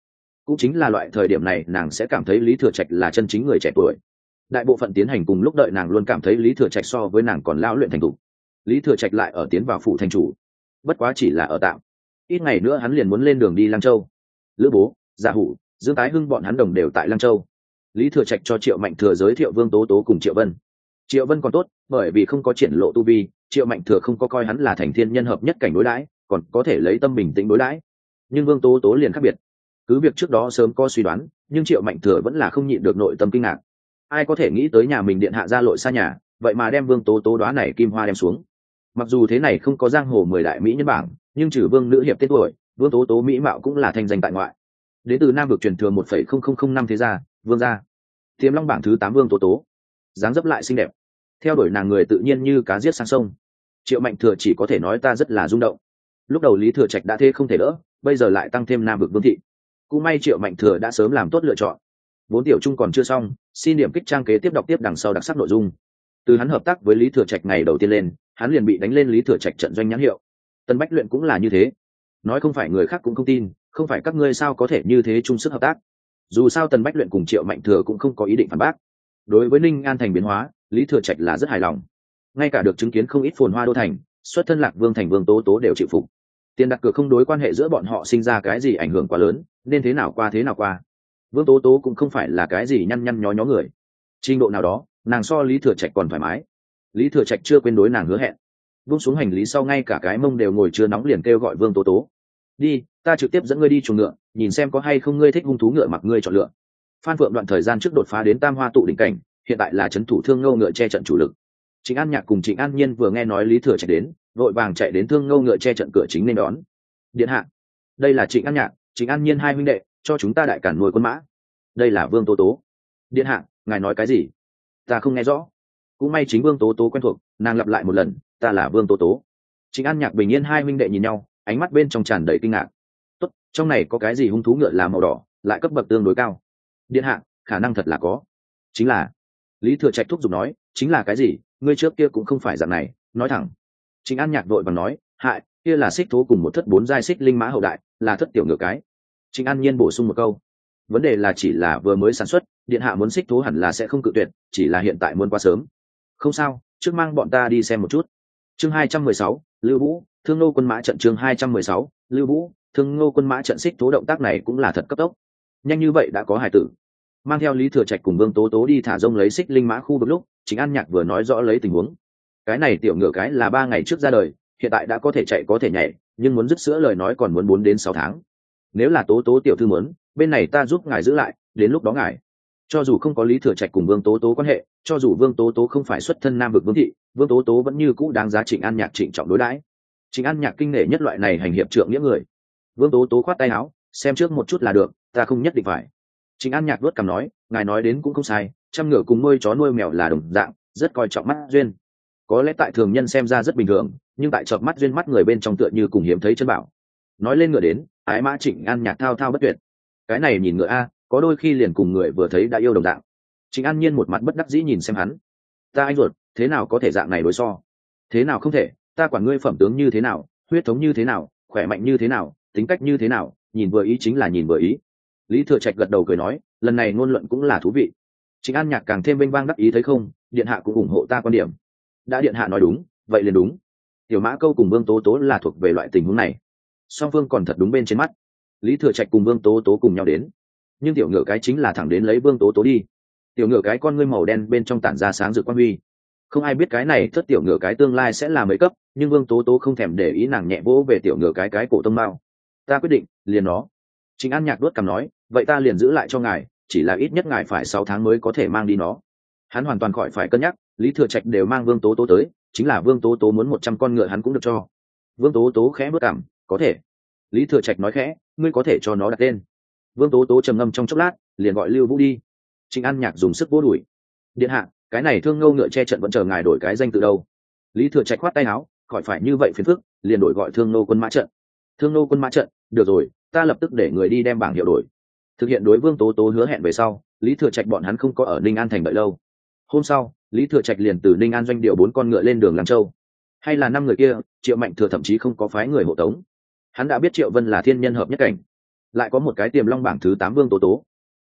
Speaker 1: Cũng chính là loại thời điểm này, nàng sẽ cảm thấy lý thừa trạch là chân chính người trẻ tuổi. Đại bộ phận tiến hành cùng lúc đợi nàng luôn cảm thấy lý thừa trạch so với nàng còn lao luyện thành thục. Lý thừa trạch lại ở tiến vào phủ thành chủ. Bất quá chỉ là ở tạm. Ít ngày nữa hắn liền muốn lên đường đi lang châu. Lữ bố giả hủ dương tái hưng bọn hắn đồng đều tại lăng châu. Lý thừa trạch cho triệu mạnh thừa giới thiệu vương tố tố cùng triệu vân. Triệu vân còn tốt, bởi vì không có triển lộ tu vi, triệu mạnh thừa không có coi hắn là thành thiên nhân hợp nhất cảnh đối đãi, còn có thể lấy tâm bình tĩnh đối đãi. Nhưng vương tố tố liền khác biệt. Cứ việc trước đó sớm có suy đoán, nhưng triệu mạnh thừa vẫn là không nhịn được nội tâm kinh ngạc. Ai có thể nghĩ tới nhà mình điện hạ ra lội xa nhà, vậy mà đem vương tố tố đoá này kim hoa đem xuống. Mặc dù thế này không có giang hồ mười đại mỹ nhân bảng, nhưng trừ vương nữ hiệp tên tuổi, vương tố tố mỹ mạo cũng là thanh danh tại ngoại đến từ nam vực truyền thừa một phẩy không không không năm thế gia, vương gia. Tiềm long bảng thứ tám vương tố tố. Dáng dấp lại xinh đẹp. Theo đuổi nàng người tự nhiên như cá giết sang sông. Triệu mạnh thừa chỉ có thể nói ta rất là rung động. Lúc đầu lý thừa trạch đã thế không thể đỡ, bây giờ lại tăng thêm nam vực vương thị. Cũng may triệu mạnh thừa đã sớm làm tốt lựa chọn. Vốn tiểu trung còn chưa xong, xin điểm kích trang kế tiếp đọc tiếp đằng sau đặc sắc nội dung. Từ hắn hợp tác với lý thừa trạch ngày đầu tiên lên, hắn liền bị đánh lên lý thừa trạch trận doanh nhãn hiệu. Tân bách luyện cũng là như thế. Nói không phải người khác cũng không tin không phải các ngươi sao có thể như thế chung sức hợp tác? Dù sao tần bách luyện cùng triệu mạnh thừa cũng không có ý định phản bác. Đối với ninh an thành biến hóa, lý thừa trạch là rất hài lòng. Ngay cả được chứng kiến không ít phồn hoa đô thành, xuất thân lạc vương thành vương tố tố đều chịu phục. Tiền đặt cược không đối quan hệ giữa bọn họ sinh ra cái gì ảnh hưởng quá lớn, nên thế nào qua thế nào qua. Vương tố tố cũng không phải là cái gì nhăn nhăn nhó nhó người. Trình độ nào đó, nàng so lý thừa trạch còn thoải mái. Lý thừa trạch chưa quên đối nàng hứa hẹn. Vung xuống hành lý sau ngay cả cái mông đều ngồi chưa nóng liền kêu gọi vương tố tố. Đi ta trực tiếp dẫn ngươi đi chuồng ngựa, nhìn xem có hay không ngươi thích hung thú ngựa mặc ngươi chọn lựa. Phan phượng đoạn thời gian trước đột phá đến tam hoa tụ đỉnh cảnh, hiện tại là c h ấ n thủ thương ngâu ngựa che trận chủ lực. Chính an nhạc cùng Chính an nhiên vừa nghe nói lý thừa chạy đến, vội vàng chạy đến thương ngâu ngựa che trận cửa chính nên đón. Điện hạ, đây là trịnh an nhạc, trịnh an nhiên hai huynh đệ, cho chúng ta đại cản nuôi quân mã. Đây là vương tố tố. Điện hạ, ngài nói cái gì? Ta không nghe rõ. Cũng may chính vương tố tố quen thuộc, nàng lặp lại một lần, ta là vương tố tố. Chính an nhạc bình yên hai huynh đệ nhìn nhau, ánh mắt bên trong tràn đầy kinh ngạc trong này có cái gì hung thú ngựa là màu đỏ, lại cấp bậc tương đối cao? Điện hạ, khả năng thật là có. Chính là, lý thừa trạch thúc giục nói, chính là cái gì? Ngươi trước kia cũng không phải dạng này, nói thẳng. Chính an nhạc đội bằng nói, hại, kia là xích thú cùng một thất bốn giai xích linh mã hậu đại, là thất tiểu ngựa cái. Chính an nhiên bổ sung một câu, vấn đề là chỉ là vừa mới sản xuất, điện hạ muốn xích thú hẳn là sẽ không cự tuyệt, chỉ là hiện tại muốn qua sớm. Không sao, trước mang bọn ta đi xem một chút. Chương hai trăm mười sáu, lưu vũ, thương nô quân mã trận chương hai trăm mười sáu, lưu vũ thương Ngô quân mã trận xích tố động tác này cũng là thật cấp tốc. Nhanh như vậy đã có hải tử. Mang theo lý thừa trạch cùng vương tố tố đi thả rông lấy xích linh mã khu vực lúc, chính an nhạc vừa nói rõ lấy tình huống. Cái này tiểu ngựa cái là ba ngày trước ra đời, hiện tại đã có thể chạy có thể nhảy, nhưng muốn dứt sữa lời nói còn muốn bốn đến sáu tháng. Nếu là tố tố tiểu thư muốn, bên này ta giúp ngài giữ lại, đến lúc đó ngài. Cho dù không có lý thừa trạch cùng vương tố tố quan hệ, cho dù vương tố tố không phải xuất thân nam vực vương thị, vương tố tố vẫn như cũ đáng giá trịnh an nhạc trịnh trọng đối đãi. Trịnh an nhạc kinh nể nhất loại này hành hiệp trượng nghĩa người vương tố tố khoát tay áo, xem trước một chút là được, ta không nhất định phải. Chính an nhạc vớt cằm nói, ngài nói đến cũng không sai chăm ngựa cùng nuôi chó nuôi mèo là đồng dạng, rất coi trọng mắt duyên. Có lẽ tại thường nhân xem ra rất bình thường, nhưng tại chợp mắt duyên mắt người bên trong tựa như cùng hiếm thấy chân bảo. Nói lên ngựa đến, ái mã trịnh an nhạc thao thao bất tuyệt. Cái này nhìn ngựa a, có đôi khi liền cùng người vừa thấy đã yêu đồng dạng. Trịnh an nhiên một mặt bất đắc dĩ nhìn xem hắn. Ta anh ruột, thế nào có thể dạng này đối so? Thế nào không thể, ta quản ngươi phẩm tướng như thế nào, huyết thống như thế nào, khỏe mạnh như thế nào tính cách như thế nào, nhìn vừa ý chính là nhìn vừa ý. Lý thừa trạch gật đầu cười nói, lần này ngôn luận cũng là thú vị. Chính an nhạc càng thêm vinh vang đắc ý thấy không, điện hạ cũng ủng hộ ta quan điểm. Đã điện hạ nói đúng, vậy liền đúng. Tiểu mã câu cùng vương tố tố là thuộc về loại tình huống này. Song phương còn thật đúng bên trên mắt. Lý thừa trạch cùng vương tố tố cùng nhau đến. Nhưng tiểu ngựa cái chính là thẳng đến lấy vương tố tố đi. Tiểu ngựa cái con ngươi màu đen bên trong tản ra sáng rực quan huy. Không ai biết cái này thất tiểu ngựa cái tương lai sẽ là mấy cấp, nhưng vương tố tố không thèm để ý nàng nhẹ vỗ về tiểu ngựa cái cái cổ tông mao ta quyết định, liền nó. Chính an nhạc đốt cằm nói, vậy ta liền giữ lại cho ngài, chỉ là ít nhất ngài phải sáu tháng mới có thể mang đi nó. Hắn hoàn toàn khỏi phải cân nhắc, lý thừa trạch đều mang vương tố tố tới, chính là vương tố tố muốn một trăm con ngựa hắn cũng được cho. Vương tố tố khẽ bước cảm có thể. Lý thừa trạch nói khẽ, ngươi có thể cho nó đặt tên. Vương tố tố trầm ngâm trong chốc lát, liền gọi lưu vũ đi. Trịnh an nhạc dùng sức vô đuổi điện hạ, cái này thương ngâu ngựa che trận vẫn chờ ngài đổi cái danh từ đâu. Lý thừa trạch khoát tay áo, khỏi phải như vậy phiền phức, liền đổi gọi thương nô quân mã trận thương nô quân mã trận, được rồi, ta lập tức để người đi đem bảng hiệu đổi. Thực hiện đối vương tố tố hứa hẹn về sau, lý thừa trạch bọn hắn không có ở ninh an thành đợi lâu. Hôm sau, lý thừa trạch liền từ ninh an doanh điệu bốn con ngựa lên đường làm châu. Hay là năm người kia, triệu mạnh thừa thậm chí không có phái người hộ tống. Hắn đã biết triệu vân là thiên nhân hợp nhất cảnh. Lại có một cái tiềm long bảng thứ tám vương tố tố.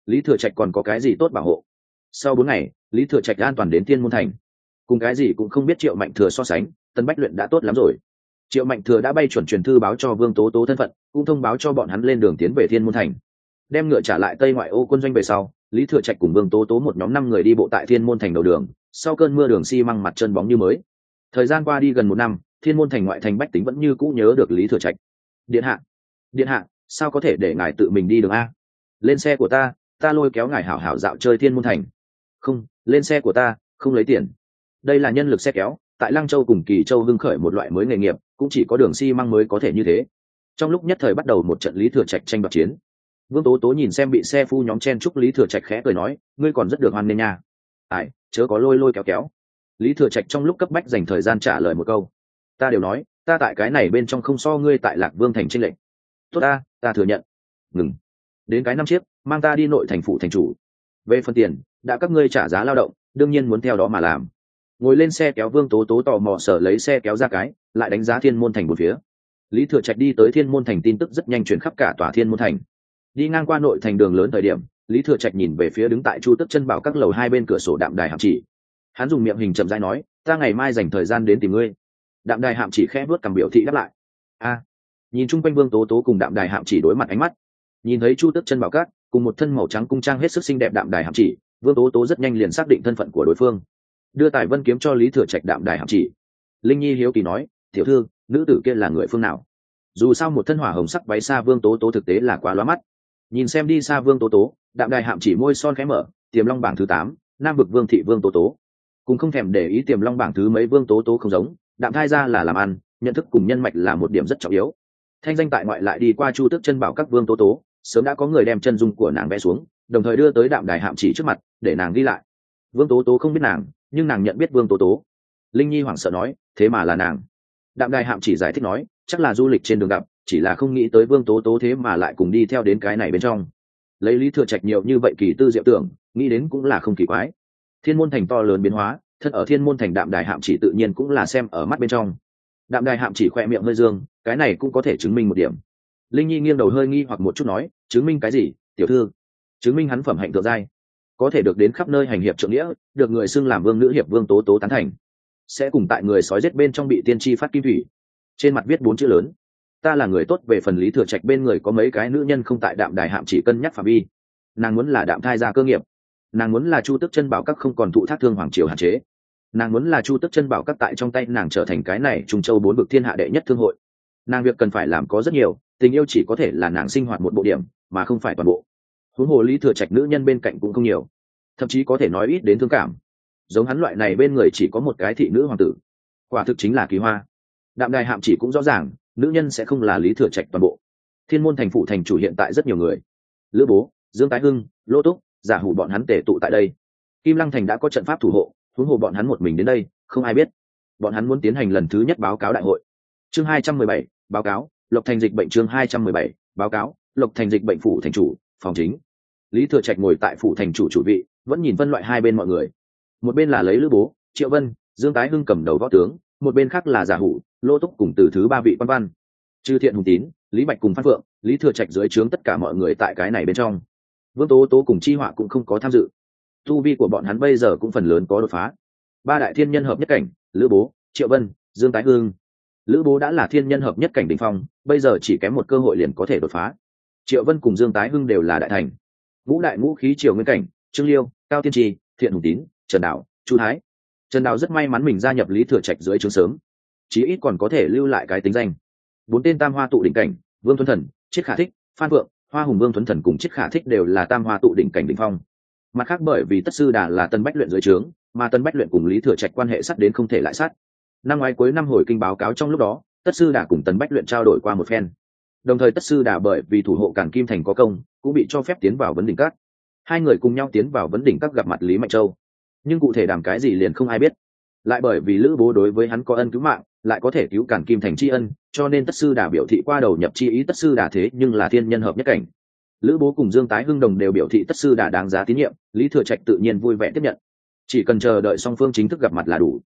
Speaker 1: Lý thừa trạch còn có cái gì tốt bảo hộ? Sau bốn ngày, lý thừa trạch an toàn đến thiên môn thành. Cùng cái gì cũng không biết triệu mạnh thừa so sánh, tân bách luyện đã tốt lắm rồi triệu mạnh thừa đã bay chuẩn truyền thư báo cho vương tố tố thân phận, cũng thông báo cho bọn hắn lên đường tiến về thiên môn thành. Đem ngựa trả lại tây ngoại ô quân doanh về sau, lý thừa trạch cùng vương tố tố một nhóm năm người đi bộ tại thiên môn thành đầu đường, sau cơn mưa đường xi、si、măng mặt chân bóng như mới. Thời gian qua đi gần một năm, thiên môn thành ngoại thành bách tính vẫn như cũ nhớ được lý thừa trạch. Điện hạ điện hạ, sao có thể để ngài tự mình đi đường a? Lên xe của ta ta lôi kéo ngài hảo hảo dạo chơi thiên môn thành. Không, lên xe của ta, không lấy tiền. Đây là nhân lực xe kéo tại lăng châu cùng kỳ châu hưng khởi một loại mới nghề nghiệp, cũng chỉ có đường xi、si、măng mới có thể như thế. Trong lúc nhất thời bắt đầu một trận lý thừa trạch tranh đoạt chiến. Vương tố tố nhìn xem bị xe phu nhóm chen chúc lý thừa trạch khẽ cười nói, ngươi còn rất được hoan nghênh nha. Ai, chớ có lôi lôi kéo kéo. Lý thừa trạch trong lúc cấp bách dành thời gian trả lời một câu. Ta đều nói, ta tại cái này bên trong không so ngươi tại lạc vương thành tranh lệnh tốt ta ta thừa nhận. Ngừng. Đến cái năm chiếc, mang ta đi nội thành phủ thành chủ. Về phần tiền, đã các ngươi trả giá lao động, đương nhiên muốn theo đó mà làm ngồi lên xe kéo vương tố tố tò mò sở lấy xe kéo ra cái, lại đánh giá thiên môn thành một phía. Lý thừa trạch đi tới thiên môn thành tin tức rất nhanh chuyển khắp cả tòa thiên môn thành. Đi ngang qua nội thành đường lớn thời điểm, lý thừa trạch nhìn về phía đứng tại chu tức chân bảo các lầu hai bên cửa sổ đạm đài hạm chỉ. Hắn dùng miệng hình chậm dai nói, ta ngày mai dành thời gian đến tìm ngươi. Đạm đài hạm chỉ khẽ vớt cầm biểu thị đáp lại. A. Nhìn chung quanh vương tố tố cùng đạm đài hạm chỉ đối mặt ánh mắt. Nhìn thấy chu tức chân bảo các, cùng một thân màu trắng cung trang hết sức xinh đẹp đạm đài hạm chỉ, vương tố tố rất nhanh liền xác định thân phận của đối phương đưa tài vân kiếm cho lý thừa trạch đạm đài hạm chỉ. Linh nhi hiếu kỳ nói, tiểu thư, nữ tử kia là người phương nào? Dù sao một thân hỏa hồng sắc váy xa vương tố tố thực tế là quá lóa mắt. Nhìn xem đi xa vương tố tố, đạm đài hạm chỉ môi son khẽ mở, tiềm long bảng thứ tám, nam vực vương thị vương tố tố. Cùng không thèm để ý tiềm long bảng thứ mấy vương tố tố không giống, đạm thai ra là làm ăn, nhận thức cùng nhân mạch là một điểm rất trọng yếu. Thanh danh tại ngoại lại đi qua chu tức chân bảo các vương tố tố, sớm đã có người đem chân dung của nàng vẽ xuống, đồng thời đưa tới đạm đài hạm chỉ trước mặt, để nàng đi lại. Vương tố tố không biết nàng nhưng nàng nhận biết vương tố tố. Linh nhi hoảng sợ nói, thế mà là nàng. Đạm đài hạm chỉ giải thích nói, chắc là du lịch trên đường gặp, chỉ là không nghĩ tới vương tố tố thế mà lại cùng đi theo đến cái này bên trong. Lấy lý thừa trạch nhiều như vậy kỳ tư diệu tưởng, nghĩ đến cũng là không kỳ quái. Thiên môn thành to lớn biến hóa, thân ở thiên môn thành đạm đài hạm chỉ tự nhiên cũng là xem ở mắt bên trong. Đạm đài hạm chỉ khoe miệng hơi dương, cái này cũng có thể chứng minh một điểm. Linh nhi nghiêng đầu hơi nghi hoặc một chút nói, chứng minh cái gì, tiểu thư? Chứng minh hắn phẩm hạnh thượng giai có thể được đến khắp nơi hành hiệp trượng nghĩa, được người xưng làm vương nữ hiệp vương tố tố tán thành. Sẽ cùng tại người sói giết bên trong bị tiên tri phát kim thủy. Trên mặt viết bốn chữ lớn. Ta là người tốt về phần lý thừa trạch bên người có mấy cái nữ nhân không tại đạm đài hạm chỉ cân nhắc phạm vi. Nàng muốn là đạm thai ra cơ nghiệp. Nàng muốn là chu tức chân bảo các không còn thụ thác thương hoàng triều hạn chế. Nàng muốn là chu tức chân bảo các tại trong tay nàng trở thành cái này trung châu bốn bực thiên hạ đệ nhất thương hội. Nàng việc cần phải làm có rất nhiều, tình yêu chỉ có thể là nàng sinh hoạt một bộ điểm, mà không phải toàn bộ huống hồ lý thừa trạch nữ nhân bên cạnh cũng không nhiều, thậm chí có thể nói ít đến thương cảm. Giống hắn loại này bên người chỉ có một cái thị nữ hoàng tử. Quả thực chính là kỳ hoa. Đạm đài hạm chỉ cũng rõ ràng, nữ nhân sẽ không là lý thừa trạch toàn bộ. Thiên môn thành phụ thành chủ hiện tại rất nhiều người. Lữ bố, dương tái hưng, lô túc, giả hủ bọn hắn tể tụ tại đây. Kim lăng thành đã có trận pháp thủ hộ, huống hồ bọn hắn một mình đến đây, không ai biết. Bọn hắn muốn tiến hành lần thứ nhất báo cáo đại hội. Chương hai trăm mười bảy, báo cáo, lộc thành dịch bệnh chương hai trăm mười bảy, báo cáo, lộc thành dịch bệnh phủ thành chủ, phòng chính lý thừa trạch ngồi tại phủ thành chủ chủ vị, vẫn nhìn phân loại hai bên mọi người. Một bên là lấy lữ bố, triệu vân, dương tái hưng cầm đầu võ tướng, một bên khác là giả hủ, lô túc cùng từ thứ ba vị quan văn. Chư thiện hùng tín, lý bạch cùng phan phượng, lý thừa trạch dưới trướng tất cả mọi người tại cái này bên trong. Vương tố tố cùng chi họa cũng không có tham dự. Tu vi của bọn hắn bây giờ cũng phần lớn có đột phá. Ba đại thiên nhân hợp nhất cảnh, lữ bố, triệu vân, dương tái hương lữ bố đã là thiên nhân hợp nhất cảnh đ ỉ n h phong, bây giờ chỉ kém một cơ hội liền có thể đột phá. Triệu vân cùng dương tái hưng đều là đại thành ngũ đại ngũ khí triều nguyên cảnh, trương liêu, cao tiên tri, thiện hùng tín, trần đạo chu thái. Trần đạo rất may mắn mình gia nhập lý thừa trạch dưới trường sớm. Chí ít còn có thể lưu lại cái tính danh. Bốn tên tam hoa tụ đỉnh cảnh, vương thuấn thần, chiết khả thích, phan vượng hoa hùng vương thuấn thần cùng chiết khả thích đều là tam hoa tụ đỉnh cảnh đỉnh phong. Mặt khác bởi vì tất sư đà là tân bách luyện dưới trướng, mà tân bách luyện cùng lý thừa trạch quan hệ sắt đến không thể lại sát năm ngoái cuối năm hồi kinh báo cáo trong lúc đó, tất sư đà cùng tân bách luyện trao đổi qua một phen. Đồng thời tất sư đà bởi vì thủ hộ cản kim thành có công cũng bị cho phép tiến vào vấn đỉnh các. Hai người cùng nhau tiến vào vấn đỉnh các gặp mặt lý mạnh châu. Nhưng cụ thể đàm cái gì liền không ai biết. Lại bởi vì lữ bố đối với hắn có ân cứu mạng, lại có thể cứu cản kim thành tri ân, cho nên tất sư đà biểu thị qua đầu nhập chi ý tất sư đà thế nhưng là thiên nhân hợp nhất cảnh. Lữ bố cùng dương tái hưng đồng đều biểu thị tất sư đà đáng giá tín nhiệm, lý thừa trạch tự nhiên vui vẻ tiếp nhận. Chỉ cần chờ đợi song phương chính thức gặp mặt là đủ.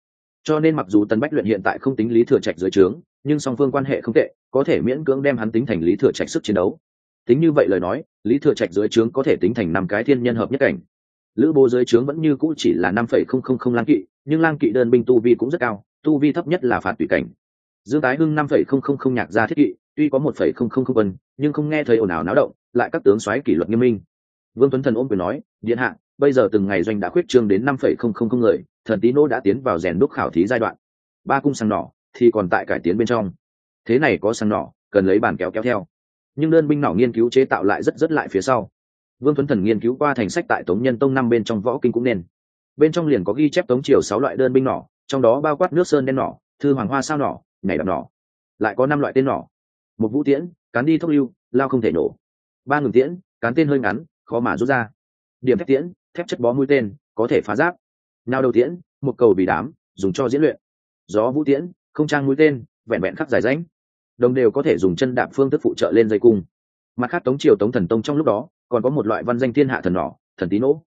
Speaker 1: Cho nên mặc dù tân bách luyện hiện tại không tính lý thừa trạch dưới trướng, nhưng song phương quan hệ không tệ, có thể miễn cưỡng đem hắn tính thành lý thừa trạch sức chiến đấu tính như vậy lời nói, lý thừa trạch dưới trướng có thể tính thành năm cái thiên nhân hợp nhất cảnh. Lữ bố dưới trướng vẫn như cũ chỉ là năm phẩy không không không lang kỵ, nhưng lang kỵ đơn binh tu vi cũng rất cao, tu vi thấp nhất là phạt tùy cảnh. Dương tái hưng năm phẩy không không không nhạc ra thiết kỵ, tuy có một phẩy không không không quân, nhưng không nghe thấy ồn ào náo động, lại các tướng xoáy kỷ luật nghiêm minh. Vương tuấn thần ôm quyền nói, điện hạ, bây giờ từng ngày doanh đã khuyết trương đến năm phẩy không không không người, thần tín nô đã tiến vào rèn đúc khảo thí giai đoạn. Ba cung sang nỏ thì còn tại cải tiến bên trong. Thế này có sang nỏ, cần lấy bàn kéo kéo theo nhưng đơn binh nỏ nghiên cứu chế tạo lại rất rất lại phía sau. Vương tuấn thần nghiên cứu qua thành sách tại tống nhân tông năm bên trong võ kinh cũng nên. Bên trong liền có ghi chép tống triều sáu loại đơn binh nỏ, trong đó bao quát nước sơn đen nỏ, thư hoàng hoa sao nỏ, nhảy đập nỏ. Lại có năm loại tên nỏ. Một vũ tiễn, cán đi thốc lưu, lao không thể nổ. Ba ngừng tiễn, cán tên hơi ngắn, khó mà rút ra. Điểm thép tiễn, thép chất bó mũi tên, có thể phá giáp. Nào đầu tiễn, một cầu bị đám, dùng cho diễn luyện. Gió vũ tiễn, không trang mũi tên, vẹn vẹn khắc dài ránh đồng đều có thể dùng chân đạp phương thức phụ trợ lên dây cung. Mặt khác, tống triều tống thần tông trong lúc đó, còn có một loại văn danh thiên hạ thần nỏ, thần tí nỗ.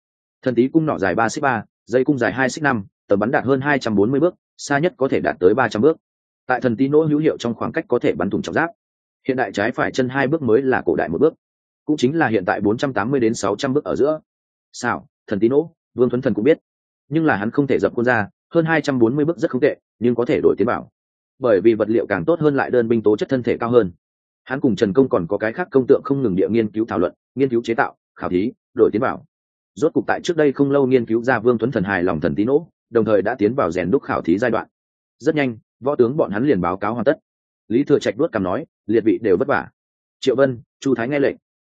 Speaker 1: Thần tí cung nỏ dài ba xích ba, dây cung dài hai xích năm, tầm bắn đạt hơn hai trăm bốn mươi bước, xa nhất có thể đạt tới ba trăm bước. Tại thần tí nỗ hữu hiệu trong khoảng cách có thể bắn thủng trọng giáp. Hiện đại trái phải chân hai bước mới là cổ đại một bước. Cũng chính là hiện tại bốn trăm tám mươi đến sáu trăm bước ở giữa. Sao thần tí nỗ, vương thuấn thần cũng biết. Nhưng là hắn không thể dập quân ra, hơn hai trăm bốn mươi bước rất không tệ, nhưng có thể đổi tiến bảo bởi vì vật liệu càng tốt hơn lại đơn binh tố chất thân thể cao hơn. Hắn cùng trần công còn có cái khác công tượng không ngừng địa nghiên cứu thảo luận nghiên cứu chế tạo khảo thí đổi tiến bảo rốt cục tại trước đây không lâu nghiên cứu ra vương tuấn thần hài lòng thần tí nổ, đồng thời đã tiến vào rèn đúc khảo thí giai đoạn. Rất nhanh võ tướng bọn hắn liền báo cáo hoàn tất. Lý thừa trạch đuốt cằm nói liệt vị đều vất vả. Triệu vân chu thái nghe lệnh.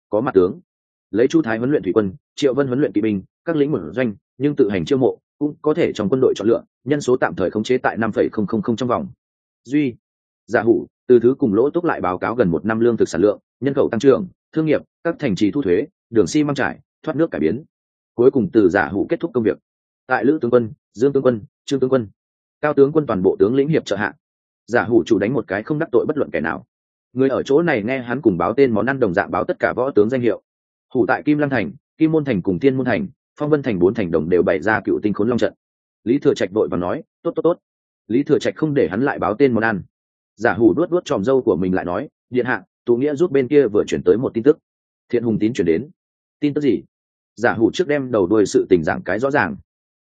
Speaker 1: Có mặt tướng. Lấy chu thái huấn luyện thủy quân triệu vân huấn luyện kỵ binh các lĩnh vực doanh nhưng tự hành chiêu mộ cũng có thể trong quân đội chọn lựa nhân số tạm thời khống chế tại năm phẩy không không không trong vòng duy, giả hủ, từ thứ cùng lỗ túc lại báo cáo gần một năm lương thực sản lượng, nhân khẩu tăng trưởng, thương nghiệp, các thành trì thu thuế, đường xi măng trải, thoát nước cải biến. Cuối cùng từ giả hủ kết thúc công việc. Tại lữ tướng quân, dương tướng quân, trương tướng quân, cao tướng quân toàn bộ tướng lĩnh hiệp trợ hạ. Giả hủ chủ đánh một cái không đắc tội bất luận kẻ nào. Người ở chỗ này nghe hắn cùng báo tên món ăn đồng dạng báo tất cả võ tướng danh hiệu. Hủ tại kim lăng thành, kim môn thành cùng tiên môn thành, phong vân thành bốn thành đồng đều bày ra cựu tinh khốn long trận. Lý thừa trạch đội và nói, tốt tốt tốt lý thừa trạch không để hắn lại báo tên món ăn. Giả hủ đuốt đuốt tròm dâu của mình lại nói, điện hạ, tụ nghĩa rút bên kia vừa chuyển tới một tin tức. Thiện hùng tín chuyển đến. Tin tức gì? Giả hủ trước đem đầu đuôi sự tình giảng cái rõ ràng.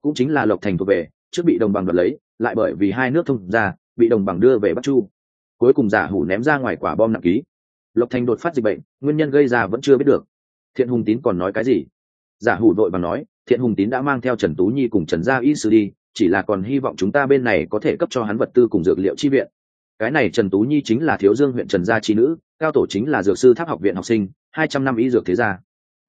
Speaker 1: Cũng chính là lộc thành thuộc về, trước bị đồng bằng đoạt lấy, lại bởi vì hai nước thông ra bị đồng bằng đưa về bắc chu. Cuối cùng giả hủ ném ra ngoài quả bom nặng ký. Lộc thành đột phát dịch bệnh, nguyên nhân gây ra vẫn chưa biết được. Thiện hùng tín còn nói cái gì? Giả hủ đội bằng nói, thiện hùng tín đã mang theo trần tú nhi cùng trần gia y sư đi chỉ là còn hy vọng chúng ta bên này có thể cấp cho hắn vật tư cùng dược liệu chi viện. Cái này trần tú nhi chính là thiếu dương huyện trần gia chi nữ, cao tổ chính là dược sư tháp học viện học sinh, hai trăm năm y dược thế gia.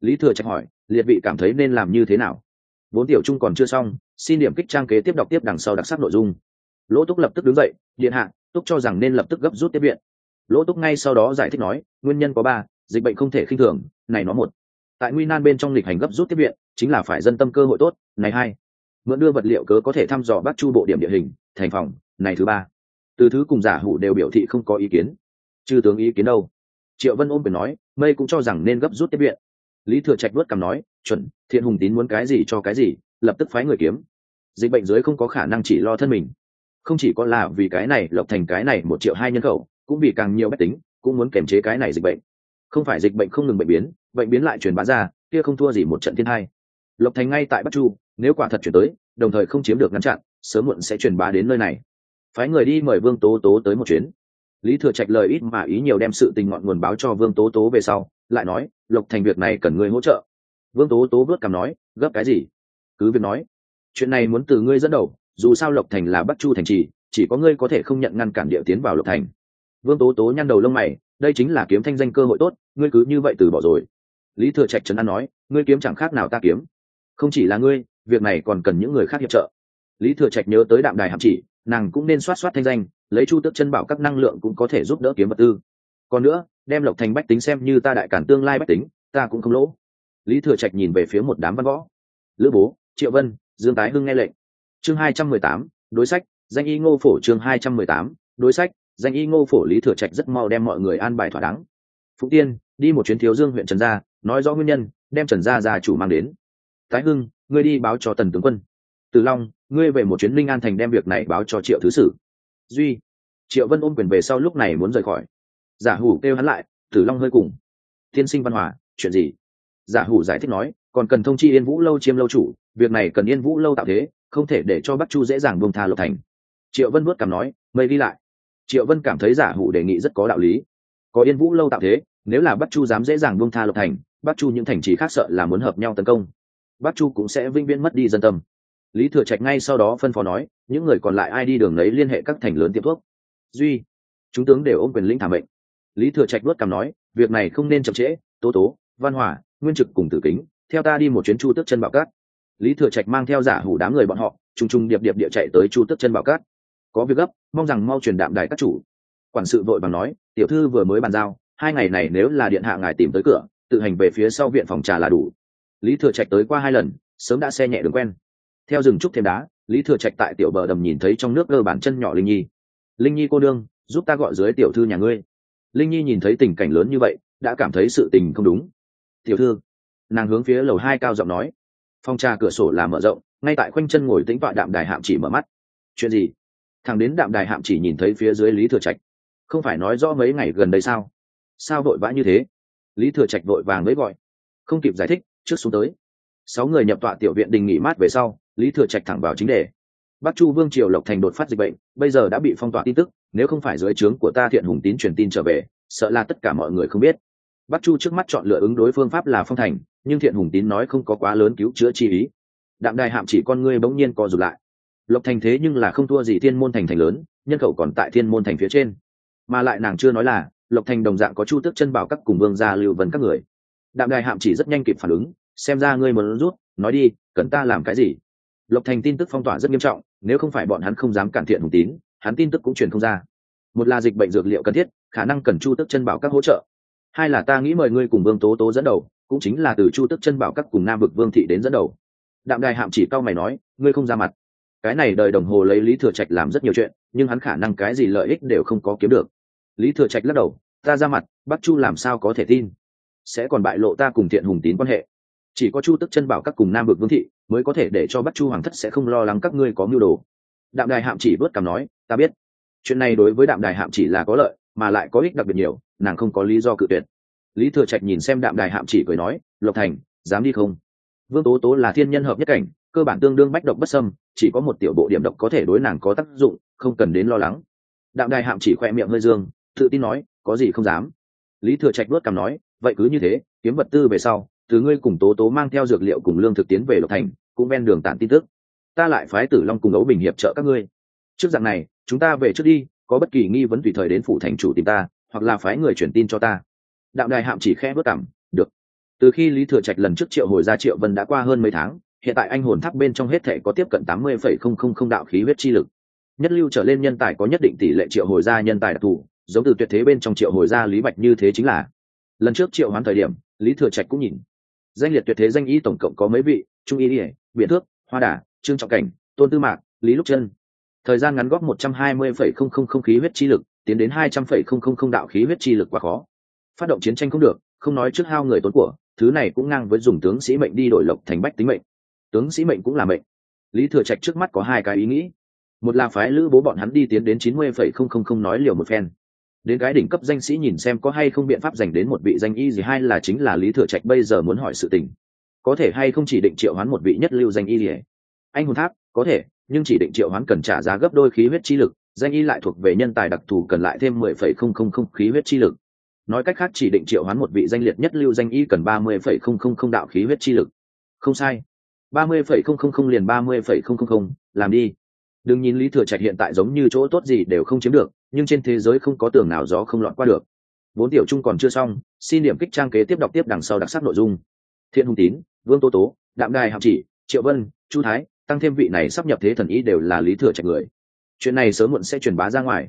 Speaker 1: Lý thừa trạch hỏi, liệt vị cảm thấy nên làm như thế nào? Vốn tiểu trung còn chưa xong, xin điểm kích trang kế tiếp đọc tiếp đằng sau đặc sắc nội dung. Lỗ túc lập tức đứng dậy, điện hạ, túc cho rằng nên lập tức gấp rút tiếp viện. Lỗ túc ngay sau đó giải thích nói, nguyên nhân có ba, dịch bệnh không thể khinh thường, này nó một. Tại nguy nan bên trong lịch hành gấp rút tiếp viện, chính là phải dân tâm cơ hội tốt, này hai mượn đưa vật liệu cớ có thể thăm dò bắc chu bộ điểm địa hình, thành phòng, này thứ ba. Từ thứ cùng giả hủ đều biểu thị không có ý kiến. Chư tướng ý kiến đâu? Triệu vân ôm quyền nói, mây cũng cho rằng nên gấp rút tiếp viện. Lý thừa trạch vớt cằm nói, chuẩn, thiện hùng tín muốn cái gì cho cái gì, lập tức phái người kiếm. Dịch bệnh dưới không có khả năng chỉ lo thân mình. Không chỉ có là vì cái này, lộc thành cái này một triệu hai nhân khẩu, cũng vì càng nhiều bách tính, cũng muốn kiềm chế cái này dịch bệnh. Không phải dịch bệnh không ngừng bệnh biến bệnh biến lại truyền bá ra, kia không thua gì một trận thiên hai lộc thành ngay tại bắc chu nếu quả thật chuyển tới, đồng thời không chiếm được ngăn chặn, sớm muộn sẽ truyền bá đến nơi này. Phái người đi mời vương tố tố tới một chuyến. Lý thừa trạch lời ít mà ý nhiều đem sự tình ngọn nguồn báo cho vương tố tố về sau, lại nói, lộc thành việc này cần ngươi hỗ trợ. Vương tố tố vớt cằm nói, gấp cái gì? Cứ việc nói. Chuyện này muốn từ ngươi dẫn đầu, dù sao lộc thành là bắc chu thành trì, chỉ có ngươi có thể không nhận ngăn cản địa tiến vào lộc thành. Vương tố tố nhăn đầu lông mày, đây chính là kiếm thanh danh cơ hội tốt, ngươi cứ như vậy từ bỏ rồi. Lý thừa trạch trấn an nói, ngươi kiếm chẳng khác nào ta kiếm. Không chỉ là ngươi việc này còn cần những người khác hiệp trợ. Lý thừa trạch nhớ tới đạm đài hạm chỉ, nàng cũng nên soát soát thanh danh, lấy chu tước chân bảo các năng lượng cũng có thể giúp đỡ kiếm vật tư. Còn nữa, đem lộc thành bách tính xem như ta đại cản tương lai bách tính, ta cũng không lỗ. Lý thừa trạch nhìn về phía một đám văn võ. Lữ bố, triệu vân, dương tái hưng nghe lệnh. Chương hai trăm mười tám, đối sách, danh y ngô phổ chương hai trăm mười tám, đối sách, danh y ngô phổ lý thừa trạch rất mau đem mọi người an bài thỏa đáng. Phúc tiên, đi một chuyến thiếu dương huyện trần gia, nói rõ nguyên nhân, đem trần gia gia chủ mang đến tái hưng, ngươi đi báo cho tần tướng quân. Từ long, ngươi về một chuyến linh an thành đem việc này báo cho triệu thứ sử. Duy, triệu vân ôm quyền về sau lúc này muốn rời khỏi. Giả hủ kêu hắn lại tử long hơi cùng. Tiên sinh văn hòa, chuyện gì? Giả hủ giải thích nói, còn cần thông chi yên vũ lâu chiêm lâu chủ, việc này cần yên vũ lâu tạo thế, không thể để cho bắc chu dễ dàng buông tha lộc thành. Triệu vân vuốt cảm nói mây đi lại. Triệu vân cảm thấy giả hủ đề nghị rất có đạo lý. Có yên vũ lâu tạo thế, nếu là bắc chu dám dễ dàng buông tha lộc thành, bắc chu những thành trì khác sợ là muốn hợp nhau tấn công bắc chu cũng sẽ vinh viễn mất đi dân tâm. Lý thừa trạch ngay sau đó phân phó nói, những người còn lại ai đi đường lấy liên hệ các thành lớn tiệm thuốc. Duy, chúng tướng đều ôm quyền lĩnh thảm bệnh. lý thừa trạch luất cảm nói, việc này không nên chậm trễ, tố tố, văn hỏa nguyên trực cùng tử kính, theo ta đi một chuyến chu tước chân bảo cát. Lý thừa trạch mang theo giả hủ đám người bọn họ t r ù n g t r ù n g điệp điệp địa chạy tới chu tước chân bảo cát. Có việc gấp, mong rằng mau truyền đạm đài các chủ. Quản sự vội bằng nói, tiểu thư vừa mới bàn giao, hai ngày này nếu là điện hạ ngài tìm tới cửa, tự hành về phía sau viện phòng trà là đủ lý thừa trạch tới qua hai lần, sớm đã xe nhẹ đường quen. Theo rừng trúc thêm đá, lý thừa trạch tại tiểu bờ đầm nhìn thấy trong nước cơ bản chân nhỏ linh nhi. Linh nhi cô đương giúp ta gọi dưới tiểu thư nhà ngươi. Linh nhi nhìn thấy tình cảnh lớn như vậy, đã cảm thấy sự tình không đúng. Tiểu thư, nàng hướng phía lầu hai cao giọng nói. Phong trà cửa sổ là mở rộng, ngay tại khoanh chân ngồi tĩnh tọa đạm đài hạm chỉ mở mắt. Chuyện gì? Thằng đến đạm đài hạm chỉ nhìn thấy phía dưới lý thừa trạch. Không phải nói rõ mấy ngày gần đây sao? Sao vội vã như thế? Lý thừa trạch vội vàng mới gọi. Không kịp giải thích trước xuống tới. Sáu người nhập tọa tiểu viện đình nghỉ mát về sau, lý thừa trạch thẳng vào chính đề. Bắc chu vương triều lộc thành đột phát dịch bệnh, bây giờ đã bị phong tỏa tin tức, nếu không phải dưới trướng của ta thiện hùng tín truyền tin trở về, sợ là tất cả mọi người không biết. Bắc chu trước mắt chọn lựa ứng đối phương pháp là phong thành, nhưng thiện hùng tín nói không có quá lớn cứu chữa chi ý. Đạm đài hạm chỉ con ngươi bỗng nhiên co rụt lại. Lộc thành thế nhưng là không thua gì thiên môn thành thành lớn, nhân khẩu còn tại thiên môn thành phía trên. Mà lại nàng chưa nói là, lộc thành đồng dạng có chu tước chân bảo các cùng vương gia lưu vấn các người đạm đài hạm chỉ rất nhanh kịp phản ứng, xem ra ngươi muốn rút, nói đi, cần ta làm cái gì? Lộc thành tin tức phong tỏa rất nghiêm trọng, nếu không phải bọn hắn không dám cản thiện hùng tín, hắn tin tức cũng truyền không ra. Một là dịch bệnh dược liệu cần thiết, khả năng cần chu tức chân bảo các hỗ trợ. Hai là ta nghĩ mời ngươi cùng vương tố tố dẫn đầu, cũng chính là từ chu tức chân bảo các cùng nam vực vương thị đến dẫn đầu. Đạm đài hạm chỉ cao mày nói, ngươi không ra mặt. Cái này đời đồng hồ lấy lý thừa trạch làm rất nhiều chuyện, nhưng hắn khả năng cái gì lợi ích đều không có kiếm được. Lý thừa trạch lắc đầu, ta ra mặt bắc chu làm sao có thể tin? Sẽ còn bại lộ ta cùng thiện hùng tín quan hệ. Chỉ có chu tức chân bảo các cùng nam vực vương thị mới có thể để cho bắt chu hoàng thất sẽ không lo lắng các ngươi có mưu đồ. Đạm đài hạm chỉ vớt cảm nói, ta biết. Chuyện này đối với đạm đài hạm chỉ là có lợi, mà lại có ích đặc biệt nhiều, nàng không có lý do cự tuyệt. Lý thừa trạch nhìn xem đạm đài hạm chỉ cười nói, lộc thành, dám đi không? Vương tố tố là thiên nhân hợp nhất cảnh, cơ bản tương đương bách độc bất sâm chỉ có một tiểu bộ điểm độc có thể đối nàng có tác dụng, không cần đến lo lắng. Đạm đài hạm chỉ khoe miệng hơi dương, tự tin nói, có gì không dám? Lý thừa trạch luất cằm nói vậy cứ như thế, kiếm vật tư về sau, từ ngươi cùng tố tố mang theo dược liệu cùng lương thực tiến về lộc thành, cũng ven đường tản tin tức. Ta lại phái tử long cùng ấu bình hiệp trợ các ngươi. Trước dạng này, chúng ta về trước đi, có bất kỳ nghi vấn tùy thời đến phủ thành chủ tìm ta, hoặc là phái người truyền tin cho ta. Đạo đài hạm chỉ khe bước cảm được. Từ khi lý thừa trạch lần trước triệu hồi ra triệu vân đã qua hơn mấy tháng, hiện tại anh hồn tháp bên trong hết thể có tiếp cận tám mươi phẩy không không không đạo khí huyết chi lực. Nhất lưu trở lên nhân tài có nhất định tỷ lệ triệu hồi ra nhân tài đặc thù, giống từ tuyệt thế bên trong triệu hồi ra lý bạch như thế chính là lần trước triệu hoán thời điểm, lý thừa trạch cũng nhìn. Danh liệt tuyệt thế danh y tổng cộng có mấy vị? Trung y ỉa biện thước, hoa đà, trương trọng cảnh, tôn tư mạc, lý lúc chân. Thời gian ngắn góp một trăm hai mươi phẩy không không không khí huyết chi lực, tiến đến hai trăm phẩy không không không đạo khí huyết chi lực quá khó. Phát động chiến tranh không được, không nói trước hao người tốn của, thứ này cũng ngang với dùng tướng sĩ mệnh đi đổi lộc thành bách tính mệnh. Tướng sĩ mệnh cũng là mệnh. Lý thừa trạch trước mắt có hai cái ý nghĩ. Một là phái lữ bố bọn hắn đi tiến đến chín mươi phẩy không không không nói liều một phen đến cái đỉnh cấp danh sĩ nhìn xem có hay không biện pháp dành đến một vị danh y gì hay là chính là lý thừa trạch bây giờ muốn hỏi sự tình. Có thể hay không chỉ định triệu hoán một vị nhất lưu danh y gì? Anh hùng tháp, có thể, nhưng chỉ định triệu hoán cần trả giá gấp đôi khí huyết chi lực, danh y lại thuộc về nhân tài đặc thù cần lại thêm mười phẩy không không không khí huyết chi lực. Nói cách khác chỉ định triệu hoán một vị danh liệt nhất lưu danh y cần ba mươi phẩy không không không đạo khí huyết chi lực. Không sai. ba mươi phẩy không không không liền ba mươi phẩy không không không, làm đi. Đừng nhìn lý thừa trạch hiện tại giống như chỗ tốt gì đều không chiếm được nhưng trên thế giới không có tường nào gió không lọt qua được. Vốn tiểu trung còn chưa xong, xin điểm kích trang kế tiếp đọc tiếp đằng sau đặc sắc nội dung. Thiện hùng tín, vương tô tố, đạm đài hạm chỉ, triệu vân, chu thái, tăng thêm vị này sắp nhập thế thần ý đều là lý thừa trạch người. Chuyện này sớm muộn sẽ truyền bá ra ngoài.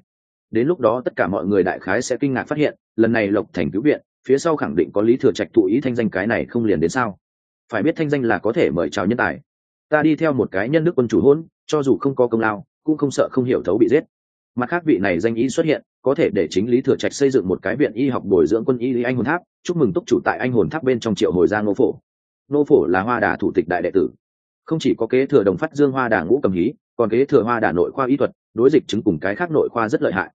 Speaker 1: Đến lúc đó tất cả mọi người đại khái sẽ kinh ngạc phát hiện, lần này lộc thành cứu viện, phía sau khẳng định có lý thừa trạch thụ ý thanh danh cái này không liền đến sao? Phải biết thanh danh là có thể mời chào nhân tài. Ta đi theo một cái nhân đức quân chủ hôn cho dù không có công lao, cũng không sợ không hiểu thấu bị giết mặt khác vị này danh y xuất hiện, có thể để chính lý thừa trạch xây dựng một cái viện y học bồi dưỡng quân y lý anh hồn tháp, chúc mừng túc chủ tại anh hồn tháp bên trong triệu hồi gia ngô phổ. Ngô phổ là hoa đà thủ tịch đại đệ tử. Không chỉ có kế thừa đồng phát dương hoa đà ngũ cầm hí, còn kế thừa hoa đà nội khoa y thuật, đối dịch chứng cùng cái khác nội khoa rất lợi hại.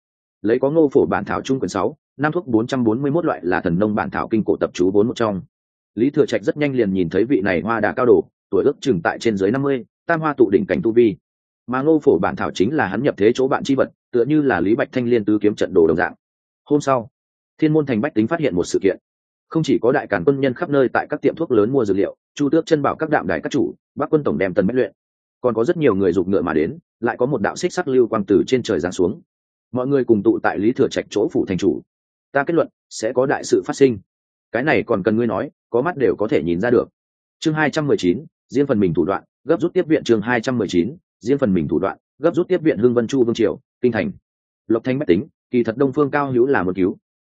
Speaker 1: Lấy có ngô phổ bản thảo trung quyển sáu, năm thuốc bốn trăm bốn mươi 441 loại là thần nông bản thảo kinh cổ tập chú bốn một trong. Lý thừa trạch rất nhanh liền nhìn thấy vị này hoa đà cao đồ, tuổi ước chừng tại trên dưới năm mươi, tam hoa tụ đỉnh cảnh tu vi. Mà ngô phổ bản thảo chính là hắn nhập thế chỗ bạn chi vật tựa như là lý bạch thanh liên tứ kiếm trận đồ đồng dạng. Hôm sau, thiên môn thành bách tính phát hiện một sự kiện. Không chỉ có đại cản quân nhân khắp nơi tại các tiệm thuốc lớn mua dược liệu, chu tước chân bảo các đạm đài các chủ, bắc quân tổng đem tần bách luyện. Còn có rất nhiều người giục ngựa mà đến, lại có một đạo xích sắc lưu quang từ trên trời giáng xuống. Mọi người cùng tụ tại lý thừa trạch chỗ phủ thành chủ. Ta kết luận, sẽ có đại sự phát sinh. Cái này còn cần ngươi nói, có mắt đều có thể nhìn ra được. Chương hai trăm mười chín, riêng phần mình thủ đoạn, gấp rút tiếp viện chương hai trăm mười chín, riêng phần mình thủ đoạn gấp rút tiếp viện hương vân chu vương triều, kinh thành. Lộc thanh bách tính, kỳ thật đông phương cao hữu là một cứu.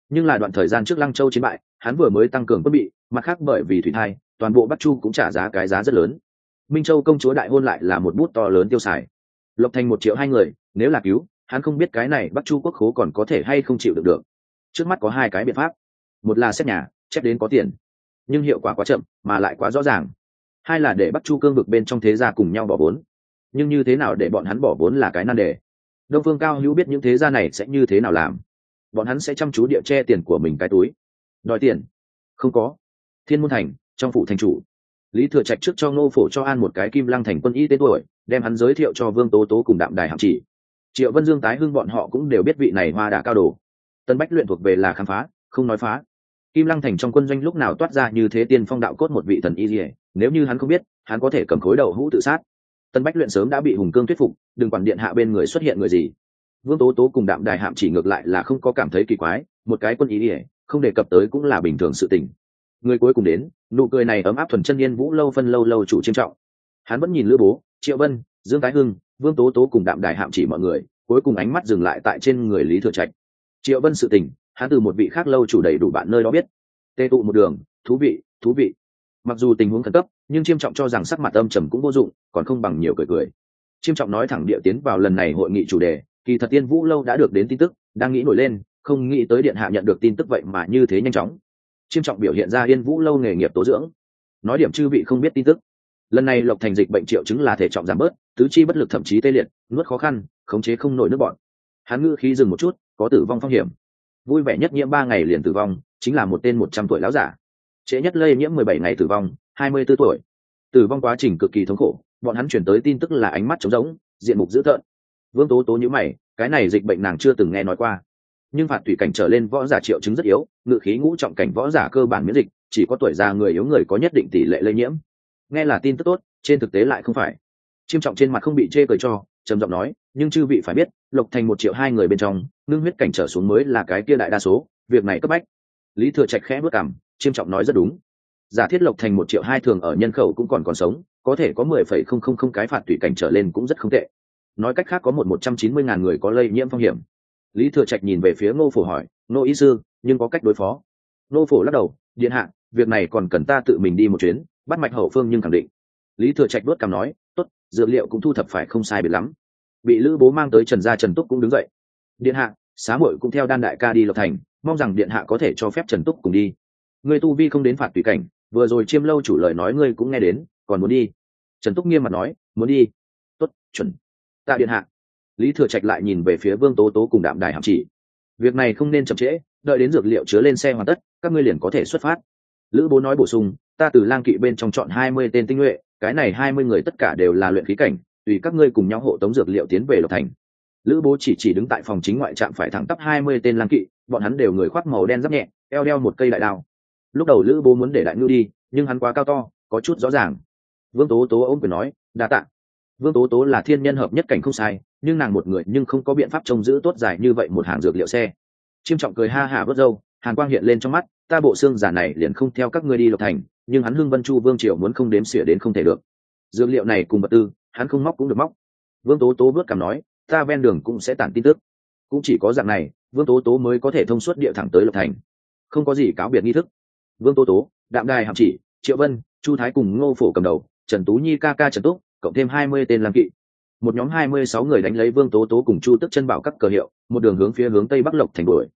Speaker 1: Nhưng là đoạn thời gian trước lăng châu chiến bại, hắn vừa mới tăng cường quân bị, mặt khác bởi vì thủy thai, toàn bộ bắc chu cũng trả giá cái giá rất lớn. Minh châu công chúa đại hôn lại là một bút to lớn tiêu xài. Lộc thành một triệu hai người, nếu là cứu, hắn không biết cái này bắc chu quốc khố còn có thể hay không chịu được được. Trước mắt có hai cái biện pháp. Một là xét nhà, chép đến có tiền. Nhưng hiệu quả quá chậm, mà lại quá rõ ràng. Hai là để bắc chu cương vực bên trong thế gia cùng nhau bỏ vốn nhưng như thế nào để bọn hắn bỏ vốn là cái nan đề? Đông phương cao hữu biết những thế gia này sẽ như thế nào làm. Bọn hắn sẽ chăm chú địa che tiền của mình cái túi. Đòi tiền? Không có. Thiên môn thành, trong phủ thành chủ. Lý thừa trạch trước cho ngô phổ cho an một cái kim lăng thành quân y tên tuổi, đem hắn giới thiệu cho vương tố tố cùng đạm đài hạm chỉ. Triệu vân dương tái hưng bọn họ cũng đều biết vị này hoa đã cao đồ. Tân bách luyện thuộc về là khám phá, không nói phá. Kim lăng thành trong quân doanh lúc nào toát ra như thế tiên phong đạo cốt một vị thần y dỉa nếu như hắn không biết, hắn có thể cầm khối đầu hũ tự sát tân bách luyện sớm đã bị hùng cương thuyết phục, đừng quản điện hạ bên người xuất hiện người gì. Vương tố tố cùng đạm đài hạm chỉ ngược lại là không có cảm thấy kỳ quái, một cái quân ý ỉa không đề cập tới cũng là bình thường sự tình. Người cuối cùng đến, nụ cười này ấm áp thuần chân yên vũ lâu phân lâu lâu chủ chiêm trọng. Hắn vẫn nhìn lữ bố, triệu vân, dương tái hưng, vương tố tố cùng đạm đài hạm chỉ mọi người, cuối cùng ánh mắt dừng lại tại trên người lý thừa trạch. Triệu vân sự tình, hắn từ một vị khác lâu chủ đầy đủ bạn nơi đó biết. Tê tụ một đường, thú vị thú vị mặc dù tình huống khẩn cấp, nhưng chiêm trọng cho rằng sắc mặt âm trầm cũng vô dụng, còn không bằng nhiều cười cười. Chiêm trọng nói thẳng địa tiến vào lần này hội nghị chủ đề, kỳ thật tiên vũ lâu đã được đến tin tức, đang nghĩ nổi lên, không nghĩ tới điện hạ nhận được tin tức vậy mà như thế nhanh chóng. Chiêm trọng biểu hiện ra yên vũ lâu nghề nghiệp tố dưỡng. Nói điểm chư vị không biết tin tức. Lần này lộc thành dịch bệnh triệu chứng là thể trọng giảm bớt, tứ chi bất lực thậm chí tê liệt, nuốt khó khăn, khống chế không nổi nước bọn. Hắn ngư khí dừng một chút, có tử vong phong hiểm. Vui vẻ nhất nhiễm ba ngày liền tử vong, chính là một tên một trăm tuổi láo giả trễ nhất lây nhiễm mười bảy ngày tử vong, hai mươi b ố tuổi. Tử vong quá trình cực kỳ thống khổ, bọn hắn chuyển tới tin tức là ánh mắt trống rỗng, diện mục dữ tợn. Vương tố tố nhữ mày, cái này dịch bệnh nàng chưa từng nghe nói qua. Nhưng phạt thủy cảnh trở lên võ giả triệu chứng rất yếu, ngự khí ngũ trọng cảnh võ giả cơ bản miễn dịch, chỉ có tuổi già người yếu người có nhất định tỷ lệ lây nhiễm. Nghe là tin tức tốt, trên thực tế lại không phải. Chiêm trọng trên mặt không bị chê cười cho, trầm giọng nói, nhưng chư vị phải biết, lộc thành một triệu hai người bên trong, ngưng huyết cảnh trở xuống mới là cái kia đại đa số, việc này cấp bách. Lý thừa trạch khẽ bước cảm chiêm trọng nói rất đúng. Giả thiết lộc thành một triệu hai thường ở nhân khẩu cũng còn còn sống, có thể có mười phẩy không không không cái phạt tùy cảnh trở lên cũng rất không tệ. Nói cách khác có một một trăm chín mươi ngàn người có lây nhiễm phong hiểm. Lý thừa trạch nhìn về phía ngô phổ hỏi, ngô ý sư, nhưng có cách đối phó? Ngô phổ lắc đầu, điện hạ, việc này còn cần ta tự mình đi một chuyến, bắt mạch hậu phương nhưng khẳng định. Lý thừa trạch đốt cằm nói, tốt, dược liệu cũng thu thập phải không sai biệt lắm. Bị lữ bố mang tới trần gia trần túc cũng đứng dậy. Điện hạ, xá muội cũng theo đan đại ca đi lộc thành, mong rằng điện hạ có thể cho phép trần túc cùng đi ngươi tu vi không đến phạt tùy cảnh, vừa rồi chiêm lâu chủ lời nói ngươi cũng nghe đến, còn muốn đi. Trần túc nghiêm mặt nói, muốn đi. Tốt, chuẩn. Tạ điện hạ. Lý thừa trạch lại nhìn về phía vương tố tố cùng đạm đài hạm chỉ. Việc này không nên chậm trễ, đợi đến dược liệu chứa lên xe hoàn tất, các ngươi liền có thể xuất phát. Lữ bố nói bổ sung, ta từ lang kỵ bên trong chọn hai mươi tên tinh nhuệ, cái này hai mươi người tất cả đều là luyện khí cảnh, tùy các ngươi cùng nhau hộ tống dược liệu tiến về lộc thành. Lữ bố chỉ chỉ đứng tại phòng chính ngoại trạm phải thẳng tắp hai mươi tên lang kỵ, bọn hắn đều người khoác màu đen giáp nhẹ, eo đeo một cây đại đao lúc đầu lữ bố muốn để đại ngưu đi, nhưng hắn quá cao to, có chút rõ ràng. Vương tố tố ôm quyền nói, đa tạ. Vương tố tố là thiên nhân hợp nhất cảnh không sai, nhưng nàng một người nhưng không có biện pháp trông giữ tốt dài như vậy một hàng dược liệu xe. Chiêm trọng cười ha hả vớt râu, hàn quang hiện lên trong mắt, ta bộ xương giả này liền không theo các ngươi đi lộc thành, nhưng hắn hưng vân chu vương triều muốn không đếm xỉa đến không thể được. Dược liệu này cùng vật tư, hắn không móc cũng được móc. Vương tố tố bước cảm nói, ta ven đường cũng sẽ tản tin tức. Cũng chỉ có dạng này, vương tố tố mới có thể thông suốt địa thẳng tới lộc thành. Không có gì cáo biệt nghi thức vương Tô tố, đạm đài hạm chỉ, triệu vân, chu thái cùng ngô phổ cầm đầu, trần tú nhi, ca ca trần túc, cộng thêm hai mươi tên làm kỵ. Một nhóm hai mươi sáu người đánh lấy vương tố tố cùng chu tức chân bảo các cờ hiệu, một đường hướng phía hướng tây bắc lộc thành đuổi.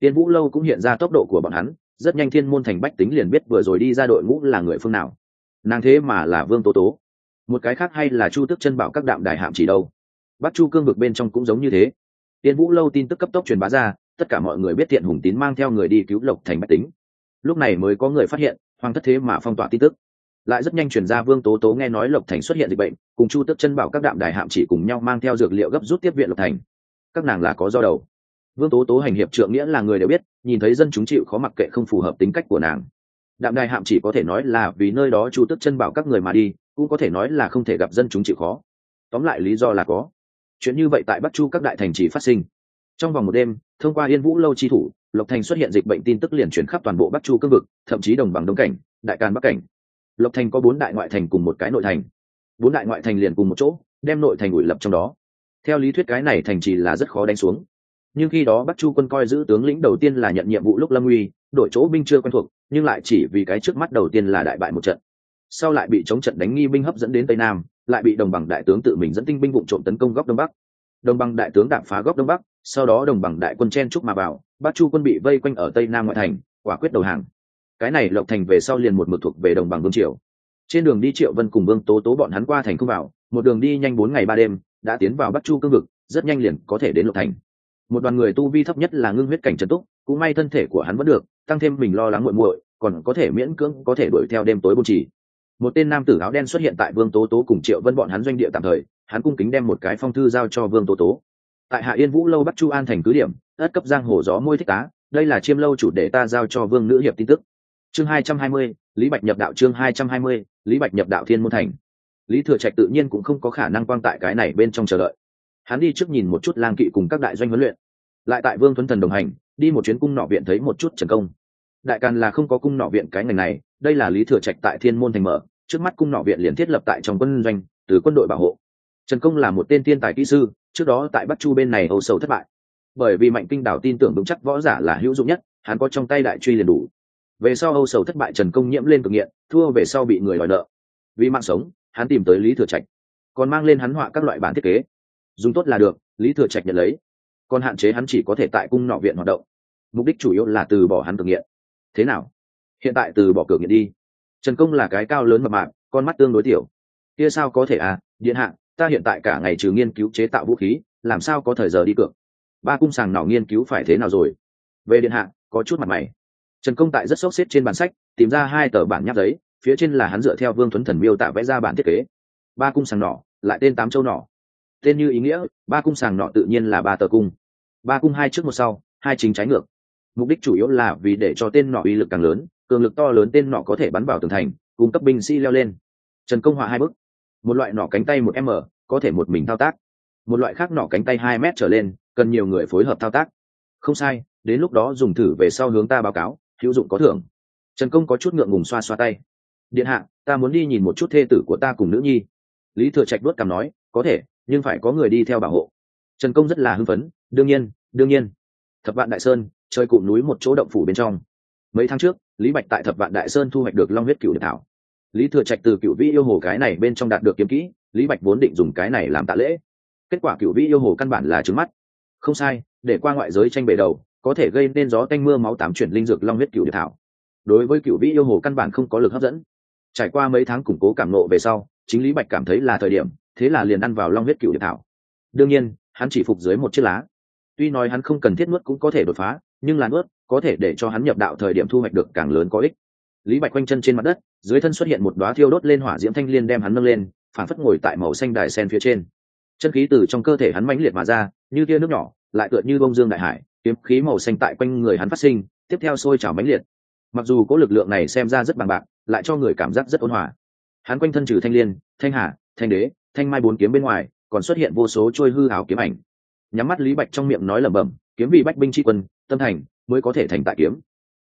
Speaker 1: Tiên vũ lâu cũng hiện ra tốc độ của bọn hắn, rất nhanh thiên môn thành bách tính liền biết vừa rồi đi ra đội ngũ là người phương nào. Nàng thế mà là vương tố tố. Một cái khác hay là chu tức chân bảo các đạm đài hạm chỉ đâu. Bắc chu cương vực bên trong cũng giống như thế. Tiên vũ lâu tin tức cấp tốc truyền bá ra, tất cả mọi người biết thiện hùng tín mang theo người đi cứu lộc thành bách tính lúc này mới có người phát hiện, hoàng thất thế mà phong tỏa tin tức. Lại rất nhanh chuyển ra vương tố tố nghe nói lộc thành xuất hiện dịch bệnh, cùng chu tức chân bảo các đạm đài hạm chỉ cùng nhau mang theo dược liệu gấp rút tiếp viện lộc thành. Các nàng là có do đầu. Vương tố tố hành hiệp trượng nghĩa là người đều biết, nhìn thấy dân chúng chịu khó mặc kệ không phù hợp tính cách của nàng. Đạm đài hạm chỉ có thể nói là vì nơi đó chu tức chân bảo các người mà đi, cũng có thể nói là không thể gặp dân chúng chịu khó. Tóm lại lý do là có. Chuyện như vậy tại bắc chu các đại thành chỉ phát sinh. Trong vòng một đêm, thông qua yên vũ lâu chi thủ lộc thành xuất hiện dịch bệnh tin tức liền chuyển khắp toàn bộ bắc chu cương vực, thậm chí đồng bằng đông cảnh, đại càn bắc cảnh. Lộc thành có bốn đại ngoại thành cùng một cái nội thành. Bốn đại ngoại thành liền cùng một chỗ, đem nội thành ủi lập trong đó. Theo lý thuyết cái này thành trì là rất khó đánh xuống. Nhưng khi đó bắc chu quân coi giữ tướng lĩnh đầu tiên là nhận nhiệm vụ lúc lâm uy, đội chỗ binh chưa quen thuộc, nhưng lại chỉ vì cái trước mắt đầu tiên là đại bại một trận. Sau lại bị chống trận đánh nghi binh hấp dẫn đến tây nam, lại bị đồng bằng đại tướng tự mình dẫn tinh binh vụ trộm tấn công góc đông bắc. Đồng bằng đại tướng đạp phá góc đông bắc sau đó đồng bằng đại quân chen trúc mà vào, bắc chu quân bị vây quanh ở tây nam ngoại thành, quả quyết đầu hàng. Cái này lộc thành về sau liền một mực thuộc về đồng bằng vương triều. Trên đường đi triệu vân cùng vương tố tố bọn hắn qua thành không vào, một đường đi nhanh bốn ngày ba đêm, đã tiến vào bắc chu cương vực, rất nhanh liền có thể đến lộc thành. Một đoàn người tu vi thấp nhất là ngưng huyết cảnh trần túc, cũng may thân thể của hắn vẫn được, tăng thêm mình lo lắng muội muội, còn có thể miễn cưỡng có thể đuổi theo đêm tối bôn trì. Một tên nam tử áo đen xuất hiện tại vương tố tố cùng triệu vân bọn hắn doanh địa tạm thời, hắn cung kính đem một cái phong thư giao cho vương tố tố tại hạ yên vũ lâu bắc chu an thành cứ điểm, ất cấp giang hồ gió môi thích tá đây là chiêm lâu chủ để ta giao cho vương nữ hiệp tin tức. Chương hai trăm hai mươi, lý bạch nhập đạo chương hai trăm hai mươi, lý bạch nhập đạo thiên môn thành. Lý thừa trạch tự nhiên cũng không có khả năng quang tại cái này bên trong chờ đợi. Hắn đi trước nhìn một chút lang kỵ cùng các đại doanh huấn luyện. Lại tại vương tuấn thần đồng hành, đi một chuyến cung nọ viện thấy một chút trần công. Đại càn là không có cung nọ viện cái ngành này, đây là lý thừa trạch tại thiên môn thành mở, trước mắt cung nọ viện liền thiết lập tại trong quân doanh, từ quân đội bảo hộ. Trần công là một tên thiên tài kỹ sư trước đó tại bắc chu bên này âu sầu thất bại. Bởi vì mạnh kinh đảo tin tưởng vững chắc võ giả là hữu dụng nhất, hắn có trong tay đại truy liền đủ. Về sau âu sầu thất bại trần công nhiễm lên cực nghiện, thua về sau bị người đòi nợ. Vì mạng sống, hắn tìm tới lý thừa trạch, còn mang lên hắn họa các loại bản thiết kế. Dùng tốt là được, lý thừa trạch nhận lấy. Còn hạn chế hắn chỉ có thể tại cung nọ viện hoạt động. Mục đích chủ yếu là từ bỏ hắn cực nghiện. Thế nào? Hiện tại từ bỏ cửa nghiện đi. Trần công là cái cao lớn mập mạp, con mắt tương đối tiểu. Kia sao có thể à? Điện hạ ta hiện tại cả ngày trừ nghiên cứu chế tạo vũ khí, làm sao có thời giờ đi cược? Ba cung sàng nỏ nghiên cứu phải thế nào rồi? Về điện hạ, có chút mặt mày. Trần công tại rất sốc xếp trên bản sách, tìm ra hai tờ bản nháp giấy, phía trên là hắn dựa theo vương thuấn thần miêu tả vẽ ra bản thiết kế. Ba cung sàng nỏ lại tên tám châu nỏ tên như ý nghĩa, ba cung sàng nọ tự nhiên là ba tờ cung. Ba cung hai trước một sau, hai chính trái ngược. Mục đích chủ yếu là vì để cho tên nọ uy lực càng lớn, cường lực to lớn tên nọ có thể bắn vào tường thành, cung cấp binh sĩ leo lên. Trần công họa hai bức một loại nỏ cánh tay một m, có thể một mình thao tác. Một loại khác nỏ cánh tay hai m trở lên, cần nhiều người phối hợp thao tác. Không sai, đến lúc đó dùng thử về sau hướng ta báo cáo, hữu dụng có thưởng. Trần công có chút ngượng ngùng xoa xoa tay. Điện hạ, ta muốn đi nhìn một chút thê tử của ta cùng nữ nhi. Lý thừa trạch đốt cằm nói, có thể, nhưng phải có người đi theo bảo hộ. Trần công rất là hưng phấn, đương nhiên đương nhiên. Thập vạn đại sơn, chơi cụm núi một chỗ động phủ bên trong. Mấy tháng trước, lý bạch tại thập vạn đại sơn thu hoạch được long huyết cựu điệp thảo lý thừa trạch từ cựu vĩ yêu hồ cái này bên trong đạt được kiếm kỹ, lý bạch vốn định dùng cái này làm tạ lễ. Kết quả cựu vĩ yêu hồ căn bản là trứng mắt. Không sai, để qua ngoại giới tranh bể đầu, có thể gây nên gió tanh mưa máu tám chuyển linh dược long huyết cựu điệp thảo. Đối với cựu vĩ yêu hồ căn bản không có lực hấp dẫn. Trải qua mấy tháng củng cố cảm nộ về sau, chính lý bạch cảm thấy là thời điểm, thế là liền ăn vào long huyết cựu điệp thảo. Đương nhiên, hắn chỉ phục dưới một chiếc lá. Tuy nói hắn không cần thiết nuốt cũng có thể đột phá, nhưng là nuốt có thể để cho hắn nhập đạo thời điểm thu hoạch được càng lớn có ích lý bạch quanh chân trên mặt đất, dưới thân xuất hiện một đoá thiêu đốt lên hỏa diễm thanh liên đem hắn nâng lên phản phất ngồi tại màu xanh đài sen phía trên. Chân khí từ trong cơ thể hắn mãnh liệt mà ra, như tia nước nhỏ, lại tựa như bông dương đại hải, kiếm khí màu xanh tại quanh người hắn phát sinh, tiếp theo sôi trào mãnh liệt. Mặc dù có lực lượng này xem ra rất bằng bạc, lại cho người cảm giác rất ôn hòa. Hắn quanh thân trừ thanh liên, thanh hà, thanh đế, thanh mai bốn kiếm bên ngoài, còn xuất hiện vô số trôi hư hào kiếm ảnh. Nhắm mắt lý bạch trong miệng nói lẩm bẩm, kiếm vì bách binh tri quân, tâm thành mới có thể thành tại kiếm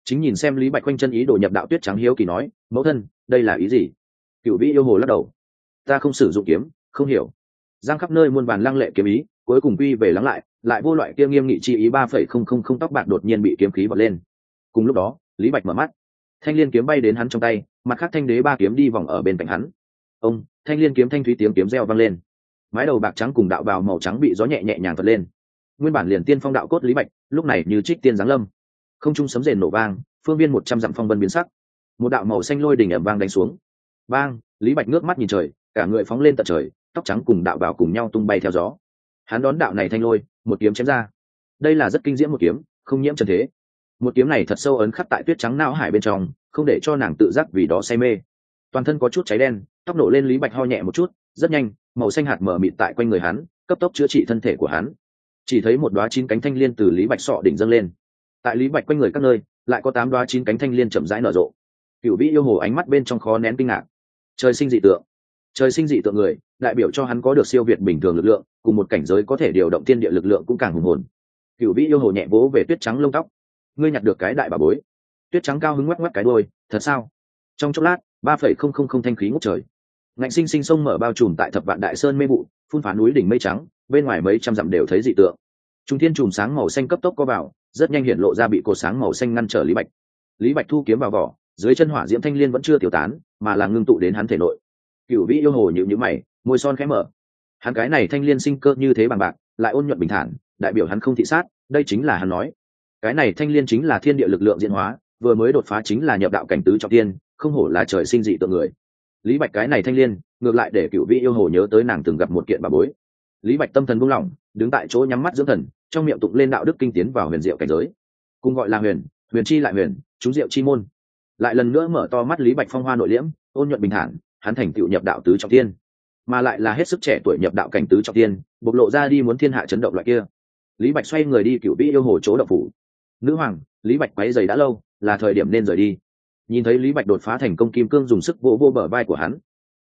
Speaker 1: chính nhìn xem lý bạch quanh chân ý đồ nhập đạo tuyết trắng hiếu kỳ nói, mẫu thân, đây là ý gì? Cựu vĩ yêu hồ lắc đầu. Ta không sử dụng kiếm, không hiểu. Giang khắp nơi muôn bàn lăng lệ kiếm ý, cuối cùng quy về lắng lại lại vô loại kia nghiêm nghị chi ý ba phẩy không không không tóc bạc đột nhiên bị kiếm khí bật lên. Cùng lúc đó, lý bạch mở mắt. Thanh liên kiếm bay đến hắn trong tay, mặt khác thanh đế ba kiếm đi vòng ở bên cạnh hắn. Ông, thanh liên kiếm thanh thúy tiếng kiếm reo vang lên. Mái đầu bạc trắng cùng đạo bào màu trắng bị gió nhẹ nhẹ nhàng vật lên. Nguyên bản liền tiên phong đạo cốt lý bạch, lúc này như trích tiên giáng lâm không trung sấm rền nổ vang, phương viên một trăm dặm phong vân biến sắc. Một đạo màu xanh lôi đỉnh ẩm vang đánh xuống. Vang lý bạch ngước mắt nhìn trời, cả người phóng lên tận trời, tóc trắng cùng đạo bào cùng nhau tung bay theo gió. Hắn đón đạo này thanh lôi, một kiếm chém ra. Đây là rất kinh diễm một kiếm, không nhiễm trần thế. Một kiếm này thật sâu ấn khắc tại tuyết trắng não hải bên trong, không để cho nàng tự giác vì đó say mê. Toàn thân có chút cháy đen, tóc nổ lên lý bạch ho nhẹ một chút, rất nhanh, màu xanh hạt mở mịt tại quanh người hắn, cấp tốc chữa trị thân thể của hắn. Chỉ thấy một đoá chín cánh thanh liên từ lý bạch sọ đỉnh dâng lên tại lý bạch quanh người các nơi, lại có tám đoá chín cánh thanh liên chậm rãi nở rộ. Cựu vĩ yêu hồ ánh mắt bên trong khó nén kinh ngạc. Trời sinh dị tượng. Trời sinh dị tượng người, đại biểu cho hắn có được siêu việt bình thường lực lượng, cùng một cảnh giới có thể điều động tiên địa lực lượng cũng càng hùng hồn. Cựu vĩ yêu hồ nhẹ vỗ về tuyết trắng lông tóc. Ngươi nhặt được cái đại bà bối. Tuyết trắng cao hứng ngoắc ngoắc cái đôi thật sao? Trong chốc lát, ba phẩy không không không thanh khí ngốc trời. Ngạnh sinh sinh sông mở bao trùm tại thập vạn đại sơn mê vụ, phun phá núi đỉnh mây trắng, bên ngoài mấy trăm dặm đều thấy dị tượng. Trung thiên chùm sáng màu xanh cấp tốc có vào rất nhanh hiện lộ ra bị cột sáng màu xanh ngăn trở lý bạch. Lý bạch thu kiếm vào vỏ, dưới chân hỏa diễm thanh liên vẫn chưa tiêu tán, mà là ngưng tụ đến hắn thể nội. Cựu vĩ yêu hồ nhịu nhữ mày, môi son khẽ mở. Hắn cái này thanh liên sinh cơ như thế bằng bạc, lại ôn nhuận bình thản, đại biểu hắn không thị sát, đây chính là hắn nói. Cái này thanh liên chính là thiên địa lực lượng diễn hóa, vừa mới đột phá chính là nhập đạo cảnh tứ trọng tiên, không hổ là trời sinh dị tượng người. Lý bạch cái này thanh liên, ngược lại để cựu vị yêu hồ nhớ tới nàng từng gặp một kiện bà bối. Lý bạch tâm thần buông lỏng, đứng tại chỗ nhắm mắt dưỡng thần trong miệng tụng lên đạo đức kinh tiến vào huyền diệu cảnh giới. Cùng gọi là huyền huyền chi lại huyền, chúng diệu chi môn. Lại lần nữa mở to mắt lý bạch phong hoa nội liễm, ôn nhuận bình thản, hắn thành tựu nhập đạo tứ trọng tiên mà lại là hết sức trẻ tuổi nhập đạo cảnh tứ trọng tiên bộc lộ ra đi muốn thiên hạ chấn động loại kia. Lý bạch xoay người đi cựu vĩ yêu hồ chỗ đậu phủ. Nữ hoàng, lý bạch quáy dày đã lâu, là thời điểm nên rời đi. Nhìn thấy lý bạch đột phá thành công kim cương dùng sức vô vô bờ vai của hắn.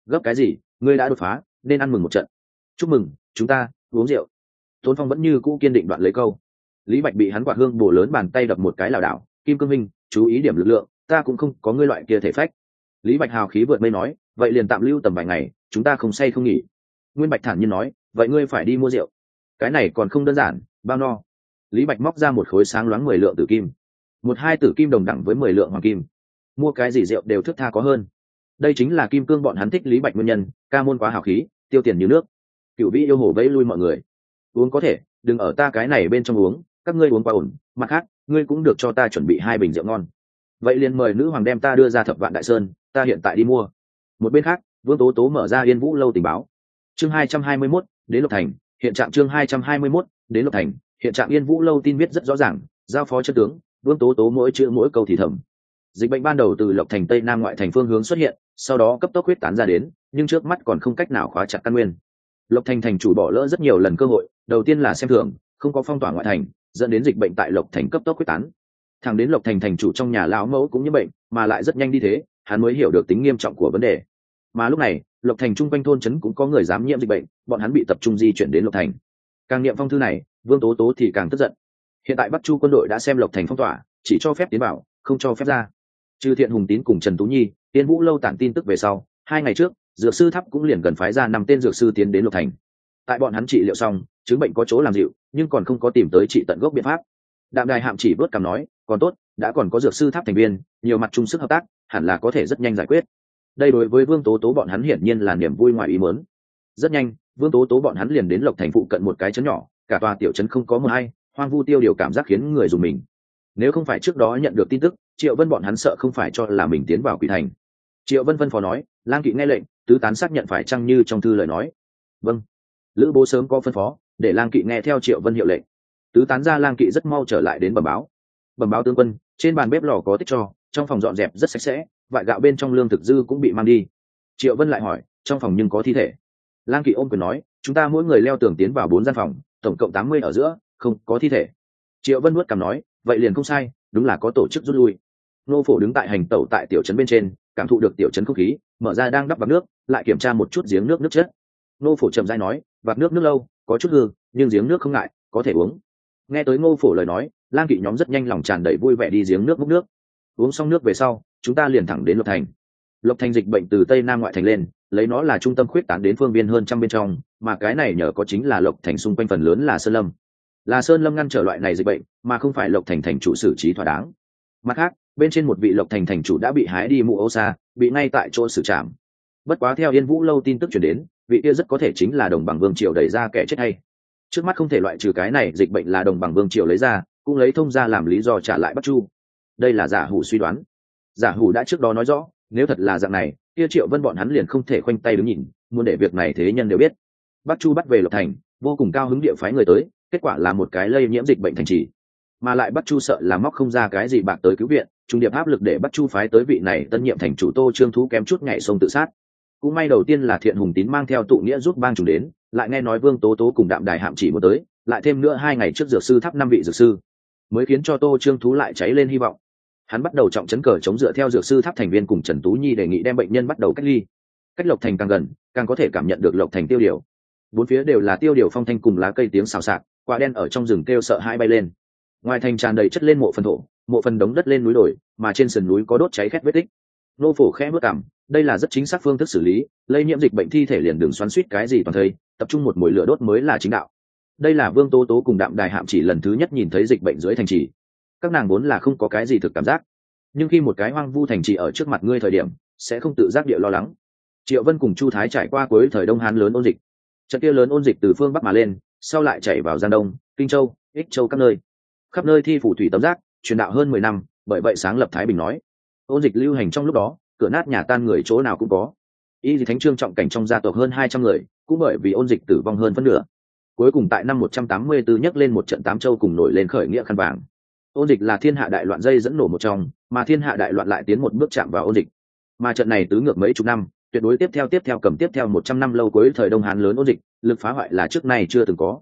Speaker 1: Gấp cái gì? Ngươi đã đột phá, nên ăn mừng một trận. Chúc mừng, chúng ta uống rượu tốn phong vẫn như cũ kiên định đoạn lấy câu. Lý bạch bị hắn quạt hương bổ lớn bàn tay đập một cái lảo đảo, kim cương minh, chú ý điểm lực lượng, ta cũng không có ngươi loại kia thể phách. Lý bạch hào khí vượt mây nói, vậy liền tạm lưu tầm vài ngày, chúng ta không say không nghỉ. Nguyên bạch thản nhiên nói, vậy ngươi phải đi mua rượu. Cái này còn không đơn giản, bao no. Lý bạch móc ra một khối sáng loáng mười lượng tử kim. Một hai tử kim đồng đẳng với mười lượng hoàng kim. Mua cái gì rượu đều thức tha có hơn. Đây chính là kim cương bọn hắn thích lý bạch nguyên nhân, ca môn quá hào khí, tiêu tiền như nước. Cựu vĩ yêu hồ vẫy lui mọi người uống có thể, đừng ở ta cái này bên trong uống, các ngươi uống quá ổn, mặt khác, ngươi cũng được cho ta chuẩn bị hai bình rượu ngon. Vậy liền mời nữ hoàng đem ta đưa ra thập vạn đại sơn, ta hiện tại đi mua. Một bên khác, vương tố tố mở ra yên vũ lâu tình báo. Chương hai trăm hai mươi mốt, đến lộc thành, hiện trạng chương hai trăm hai mươi mốt, đến lộc thành, hiện trạng yên vũ lâu tin viết rất rõ ràng, giao phó chất tướng, vương tố tố mỗi chữ mỗi câu thì thầm. Dịch bệnh ban đầu từ lộc thành tây nam ngoại thành phương hướng xuất hiện, sau đó cấp tốc huyết tán ra đến, nhưng trước mắt còn không cách nào khóa chặt căn nguyên lộc thành thành chủ bỏ lỡ rất nhiều lần cơ hội, đầu tiên là xem thường, không có phong tỏa ngoại thành, dẫn đến dịch bệnh tại lộc thành cấp tốc quyết tán. Thằng đến lộc thành thành chủ trong nhà lão mẫu cũng như bệnh, mà lại rất nhanh đi thế, hắn mới hiểu được tính nghiêm trọng của vấn đề. Mà lúc này, lộc thành chung quanh thôn trấn cũng có người dám nhiễm dịch bệnh, bọn hắn bị tập trung di chuyển đến lộc thành. Càng niệm phong thư này, vương tố tố thì càng tức giận. Hiện tại bắc chu quân đội đã xem lộc thành phong tỏa, chỉ cho phép tiến bảo, không cho phép ra. Trừ thiện hùng tín cùng trần tú nhi tiến vũ lâu tản tin tức về sau, hai ngày trước dược sư tháp cũng liền gần phái ra năm tên dược sư tiến đến lục thành. Tại bọn hắn trị liệu xong, chứng bệnh có chỗ làm dịu, nhưng còn không có tìm tới trị tận gốc biện pháp. Đạm đài hạm chỉ bớt cảm nói, còn tốt, đã còn có dược sư tháp thành viên, nhiều mặt chung sức hợp tác, hẳn là có thể rất nhanh giải quyết. Đây đối với vương tố tố bọn hắn hiển nhiên là niềm vui ngoài ý mớn rất nhanh, vương tố tố bọn hắn liền đến lộc thành phụ cận một cái chấn nhỏ, cả tòa tiểu chấn không có mờ hay, hoang vu tiêu điều cảm giác khiến người dùng mình. Nếu không phải trước đó nhận được tin tức, triệu vân bọn hắn sợ không phải cho là mình tiến vào quỷ thành triệu vân vân phó nói, lang kỵ nghe lệnh, tứ tán xác nhận phải chăng như trong thư lời nói. Vâng. Lữ bố sớm có phân phó, để lang kỵ nghe theo triệu vân hiệu lệnh. Tứ tán ra lang kỵ rất mau trở lại đến bẩm báo. Bẩm báo tướng quân, trên bàn bếp lò có tích cho, trong phòng dọn dẹp rất sạch sẽ, vại gạo bên trong lương thực dư cũng bị mang đi. Triệu vân lại hỏi, trong phòng nhưng có thi thể. Lang kỵ ôm quyền nói, chúng ta mỗi người leo tường tiến vào bốn gian phòng, tổng cộng tám mươi ở giữa, không có thi thể. Triệu vân nuốt cằm nói, vậy liền không sai, đúng là có tổ chức rút lui. Nô phổ đứng tại hành tẩu tại tiểu trấn bên trên cảm thụ được tiểu trấn không khí, mở ra đang đắp vạc nước, lại kiểm tra một chút giếng nước nước chết. Nô phổ chậm dai nói vạc nước nước lâu, có chút hư, nhưng giếng nước không ngại, có thể uống. Nghe tới ngô phổ lời nói, lang kỵ nhóm rất nhanh lòng tràn đầy vui vẻ đi giếng nước múc nước. Uống xong nước về sau, chúng ta liền thẳng đến lộc thành. Lộc thành dịch bệnh từ tây nam ngoại thành lên, lấy nó là trung tâm khuyết tán đến phương biên hơn trăm bên trong, mà cái này nhờ có chính là lộc thành xung quanh phần lớn là sơn lâm. Là sơn lâm ngăn trở loại này dịch bệnh, mà không phải lộc thành thành chủ xử trí thỏa đáng. Mặt khác bên trên một vị lộc thành thành chủ đã bị hái đi mụ âu xa, bị ngay tại chỗ xử trảm. Bất quá theo yên vũ lâu tin tức chuyển đến, vị kia rất có thể chính là đồng bằng vương triều đẩy ra kẻ chết hay. Trước mắt không thể loại trừ cái này, dịch bệnh là đồng bằng vương triều lấy ra, cũng lấy thông ra làm lý do trả lại bắt chu. Đây là giả hủ suy đoán. Giả hủ đã trước đó nói rõ, nếu thật là dạng này, kia triệu vân bọn hắn liền không thể khoanh tay đứng nhìn, muốn để việc này thế nhân đều biết. Bắc chu bắt về lộc thành, vô cùng cao hứng địa phái người tới, kết quả là một cái lây nhiễm dịch bệnh thành trì mà lại bắt chu sợ là móc không ra cái gì bạc tới cứu viện, trung điệp áp lực để bắt chu phái tới vị này tân nhiệm thành chủ tô trương thú kém chút nhảy sông tự sát. Cũng may đầu tiên là thiện hùng tín mang theo tụ nghĩa giúp bang chủ đến, lại nghe nói vương tố tố cùng đạm đài hạm chỉ một tới, lại thêm nữa hai ngày trước dược sư thắp năm vị dược sư, mới khiến cho tô trương thú lại cháy lên hy vọng. Hắn bắt đầu trọng chấn cờ chống dựa theo dược sư tháp thành viên cùng trần tú nhi đề nghị đem bệnh nhân bắt đầu cách ly. Cách lộc thành càng gần, càng có thể cảm nhận được lộc thành tiêu điều. Bốn phía đều là tiêu điều phong thanh cùng lá cây tiếng xào xạc, quả đen ở trong rừng kêu sợ hai bay lên ngoài thành tràn đầy chất lên mộ phần thổ, mộ phần đống đất lên núi đồi, mà trên sườn núi có đốt cháy khét vết tích. Nô phổ khẽ bước cảm, đây là rất chính xác phương thức xử lý, lây nhiễm dịch bệnh thi thể liền đường xoắn suýt cái gì toàn thây, tập trung một mồi lửa đốt mới là chính đạo. Đây là vương tố tố cùng đạm đài hạm chỉ lần thứ nhất nhìn thấy dịch bệnh dưới thành trì. Các nàng vốn là không có cái gì thực cảm giác. Nhưng khi một cái hoang vu thành trì ở trước mặt ngươi thời điểm, sẽ không tự giác địa lo lắng. Triệu vân cùng chu thái trải qua cuối thời đông hán lớn ôn dịch. Trận kia lớn ôn dịch từ phương bắc mà lên, sau lại chảy vào giang đông, kinh châu, ích châu các nơi khắp nơi thi phủ thủy tấm giác, truyền đạo hơn mười năm, bởi vậy sáng lập thái bình nói. Ôn dịch lưu hành trong lúc đó, cửa nát nhà tan người chỗ nào cũng có. Y thì thánh trương trọng cảnh trong gia tộc hơn hai trăm người, cũng bởi vì ôn dịch tử vong hơn phân nửa. Cuối cùng tại năm một trăm tám mươi 184 nhấc lên một trận tám châu cùng nổi lên khởi nghĩa khăn vàng. Ôn dịch là thiên hạ đại loạn dây dẫn nổ một trong, mà thiên hạ đại loạn lại tiến một bước chạm vào ôn dịch. Mà trận này tứ ngược mấy chục năm, tuyệt đối tiếp theo tiếp theo cầm tiếp theo một trăm năm lâu cuối thời đông hán lớn ôn dịch, lực phá hoại là trước nay chưa từng có.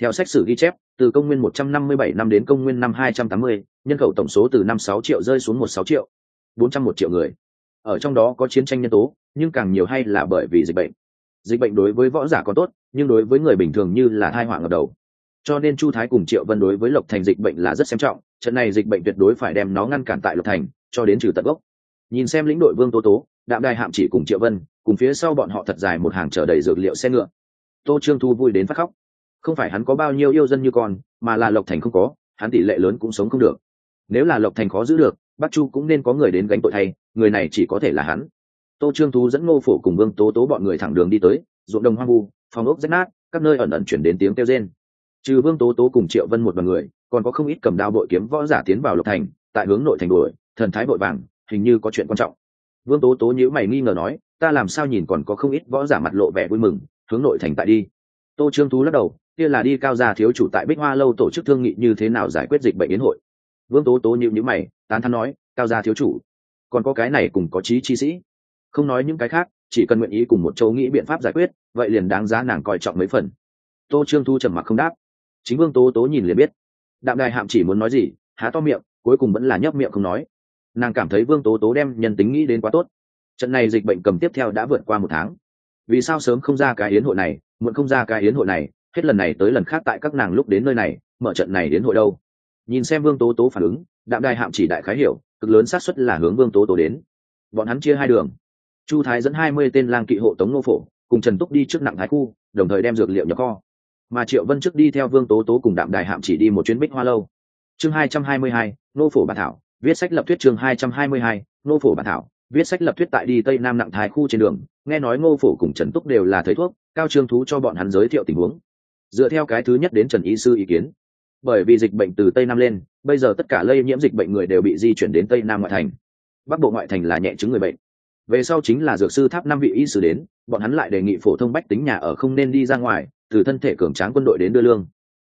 Speaker 1: Theo sách sử ghi chép từ công nguyên một trăm năm đến công nguyên năm hai trăm tám mươi, nhân khẩu tổng số từ năm sáu triệu rơi xuống một sáu triệu. bốn trăm một triệu người. Ở trong đó có chiến tranh nhân tố, nhưng càng nhiều hay là bởi vì dịch bệnh. Dịch bệnh đối với võ giả có tốt, nhưng đối với người bình thường như là tai họa ở đầu. Cho nên chu thái cùng triệu vân đối với lộc thành dịch bệnh là rất xem trọng, trận này dịch bệnh tuyệt đối phải đem nó ngăn cản tại lộc thành, cho đến trừ tận gốc. Nhìn xem lĩnh đội vương tố tố, đạm đài hạm chỉ cùng triệu vân, cùng phía sau bọn họ thật dài một hàng chở đầy dược liệu xe ngựa. Tô trương thu vui đến phát khóc không phải hắn có bao nhiêu yêu dân như con, mà là lộc thành không có, hắn tỷ lệ lớn cũng sống không được. Nếu là lộc thành khó giữ được, bắc chu cũng nên có người đến gánh tội thay, người này chỉ có thể là hắn. Tô trương thu dẫn ngô phổ cùng vương tố tố bọn người thẳng đường đi tới, ruộng đồng hoang vu, phòng ốc rách nát, các nơi ẩn ẩn chuyển đến tiếng kêu rên. Trừ vương tố tố cùng triệu vân một bằng người, còn có không ít cầm đao bội kiếm võ giả tiến vào lộc thành, tại hướng nội thành đuổi, thần thái vội vàng, hình như có chuyện quan trọng. Vương tố tố nhữ mày nghi ngờ nói, ta làm sao nhìn còn có không ít võ giả mặt lộ vẻ vui mừng, hướng nội thành tại đi. Tô trương thú lắc đầu kia là đi cao gia thiếu chủ tại bích hoa lâu tổ chức thương nghị như thế nào giải quyết dịch bệnh yến hội. Vương tố tố nhịu nhữ mày, tán thắn nói, cao gia thiếu chủ, còn có cái này cùng có trí chi sĩ. Không nói những cái khác, chỉ cần nguyện ý cùng một châu nghĩ biện pháp giải quyết, vậy liền đáng giá nàng coi trọng mấy phần. Tô trương thu trầm mặc không đáp. Chính vương tố tố nhìn liền biết. Đạm đài hạm chỉ muốn nói gì, há to miệng, cuối cùng vẫn là nhấp miệng không nói. Nàng cảm thấy vương tố tố đem nhân tính nghĩ đến quá tốt. Trận này dịch bệnh cầm tiếp theo đã vượt qua một tháng. Vì sao sớm không ra cái yến hội này, muộn không ra cái yến hội này hết lần này tới lần khác tại các nàng lúc đến nơi này, mở trận này đến hội đâu. Nhìn xem vương tố tố phản ứng, đạm đài hạm chỉ đại khái hiểu, cực lớn xác suất là hướng vương tố tố đến. Bọn hắn chia hai đường. Chu thái dẫn hai mươi tên lang kỵ hộ tống nô phổ, cùng trần túc đi trước nặng thái khu, đồng thời đem dược liệu nhập kho. Mà triệu vân trước đi theo vương tố tố cùng đạm đài hạm chỉ đi một chuyến bích hoa lâu. Chương hai trăm hai mươi hai nô phổ bản thảo, viết sách lập thuyết chương hai trăm hai mươi hai nô phổ bản thảo, viết sách lập thuyết tại đi tây nam nặng thái khu trên đường. Nghe nói ngô phổ cùng trần túc đều là thầy thuốc, cao trương thú cho bọn hắn giới thiệu tình huống dựa theo cái thứ nhất đến trần y sư ý kiến. Bởi vì dịch bệnh từ tây nam lên, bây giờ tất cả lây nhiễm dịch bệnh người đều bị di chuyển đến tây nam ngoại thành. Bắc bộ ngoại thành là nhẹ chứng người bệnh. Về sau chính là dược sư tháp năm vị y sư đến, bọn hắn lại đề nghị phổ thông bách tính nhà ở không nên đi ra ngoài, từ thân thể cường tráng quân đội đến đưa lương.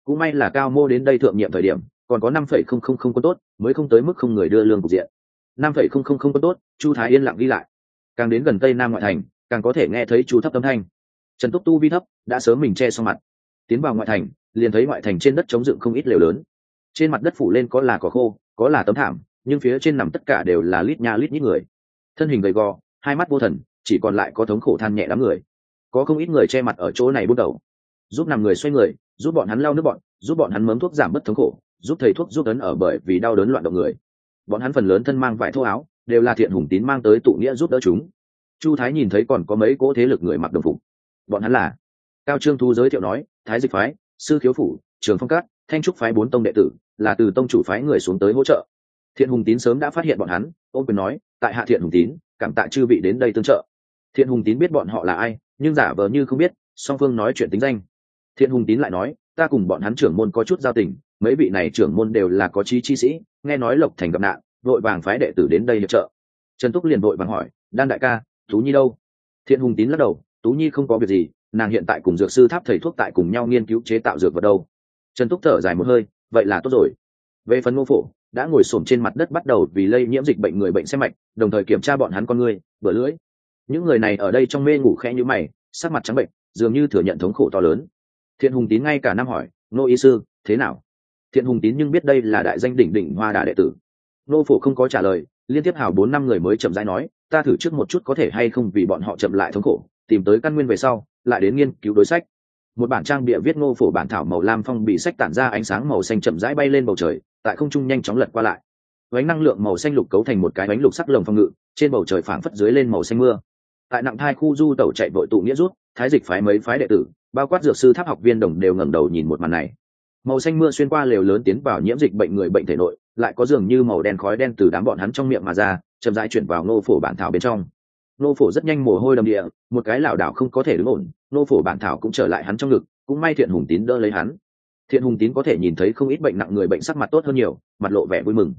Speaker 1: Cũng may là cao mô đến đây thượng nhiệm thời điểm, còn có năm phẩy không không không quân tốt, mới không tới mức không người đưa lương cục diện. năm phẩy không không không quân tốt, chu thái yên lặng ghi lại. Càng đến gần tây nam ngoại thành, càng có thể nghe thấy chu thấp âm thanh. Trần túc tu vi thấp, đã sớm mình che sau mặt tiến vào ngoại thành, liền thấy ngoại thành trên đất chống dựng không ít lều lớn. Trên mặt đất phủ lên có là cỏ khô, có là tấm thảm, nhưng phía trên nằm tất cả đều là lít nha lít nhít người. Thân hình gầy gò, hai mắt vô thần, chỉ còn lại có thống khổ than nhẹ đám người. Có không ít người che mặt ở chỗ này bước đầu. Giúp nằm người xoay người, giúp bọn hắn lau nước bọn, giúp bọn hắn mớm thuốc giảm bớt thống khổ, giúp thầy thuốc giúp ấn ở bởi vì đau đớn loạn động người. Bọn hắn phần lớn thân mang vải thô áo, đều là thiện hùng tín mang tới tụ nghĩa giúp đỡ chúng. Chu thái nhìn thấy còn có mấy cỗ thế lực người mặc đồng phục. Bọn hắn là cao trương thu giới thiệu nói, thái dịch phái, sư khiếu phủ, trường phong cát, thanh trúc phái bốn tông đệ tử, là từ tông chủ phái người xuống tới hỗ trợ. Thiện hùng tín sớm đã phát hiện bọn hắn ôm quyền nói, tại hạ thiện hùng tín, cảm tạ chư vị đến đây tương trợ. Thiện hùng tín biết bọn họ là ai, nhưng giả vờ như không biết, song phương nói chuyện tính danh. Thiện hùng tín lại nói, ta cùng bọn hắn trưởng môn có chút giao tình, mấy vị này trưởng môn đều là có trí chi sĩ, nghe nói lộc thành gặp nạn, vội vàng phái đệ tử đến đây hiệp trợ. Trần túc liền vội vàng hỏi, đan đại ca, tú nhi đâu? Thiện hùng tín lắc đầu, tú nhi không có việc gì nàng hiện tại cùng dược sư tháp thầy thuốc tại cùng nhau nghiên cứu chế tạo dược vật đâu. Trần túc thở dài một hơi, vậy là tốt rồi. Về phần ngô phổ, đã ngồi xổm trên mặt đất bắt đầu vì lây nhiễm dịch bệnh người bệnh xem mạch, đồng thời kiểm tra bọn hắn con người, bờ lưỡi. Những người này ở đây trong mê ngủ khẽ như mày, sắc mặt trắng bệnh, dường như thừa nhận thống khổ to lớn. Thiện hùng tín ngay cả năm hỏi nô y sư, thế nào? Thiện hùng tín nhưng biết đây là đại danh đỉnh đỉnh hoa đà đệ tử. Nô phổ không có trả lời, liên tiếp hào bốn năm người mới chậm rãi nói, ta thử trước một chút có thể hay không vì bọn họ chậm lại thống khổ, tìm tới căn nguyên về sau lại đến nghiên cứu đối sách. Một bản trang bịa viết ngô phổ bản thảo màu lam phong bị sách tản ra ánh sáng màu xanh chậm rãi bay lên bầu trời, tại không trung nhanh chóng lật qua lại. Vánh năng lượng màu xanh lục cấu thành một cái bánh lục sắc lồng phong ngự, trên bầu trời phảng phất dưới lên màu xanh mưa. Tại nặng thai khu du tẩu chạy vội tụ nghĩa rút, thái dịch phái mấy phái đệ tử, bao quát dược sư tháp học viên đồng đều ngẩng đầu nhìn một màn này. Màu xanh mưa xuyên qua lều lớn tiến vào nhiễm dịch bệnh người bệnh thể nội, lại có dường như màu đen khói đen từ đám bọn hắn trong miệng mà ra, chậm rãi chuyển vào ngô phổ bản thảo bên trong. Nô phổ rất nhanh mồ hôi đầm địa, một cái lảo đảo không có thể đứng ổn, Nô phổ bản thảo cũng trở lại hắn trong ngực, cũng may thiện hùng tín đỡ lấy hắn. Thiện hùng tín có thể nhìn thấy không ít bệnh nặng người bệnh sắc mặt tốt hơn nhiều, mặt lộ vẻ vui mừng.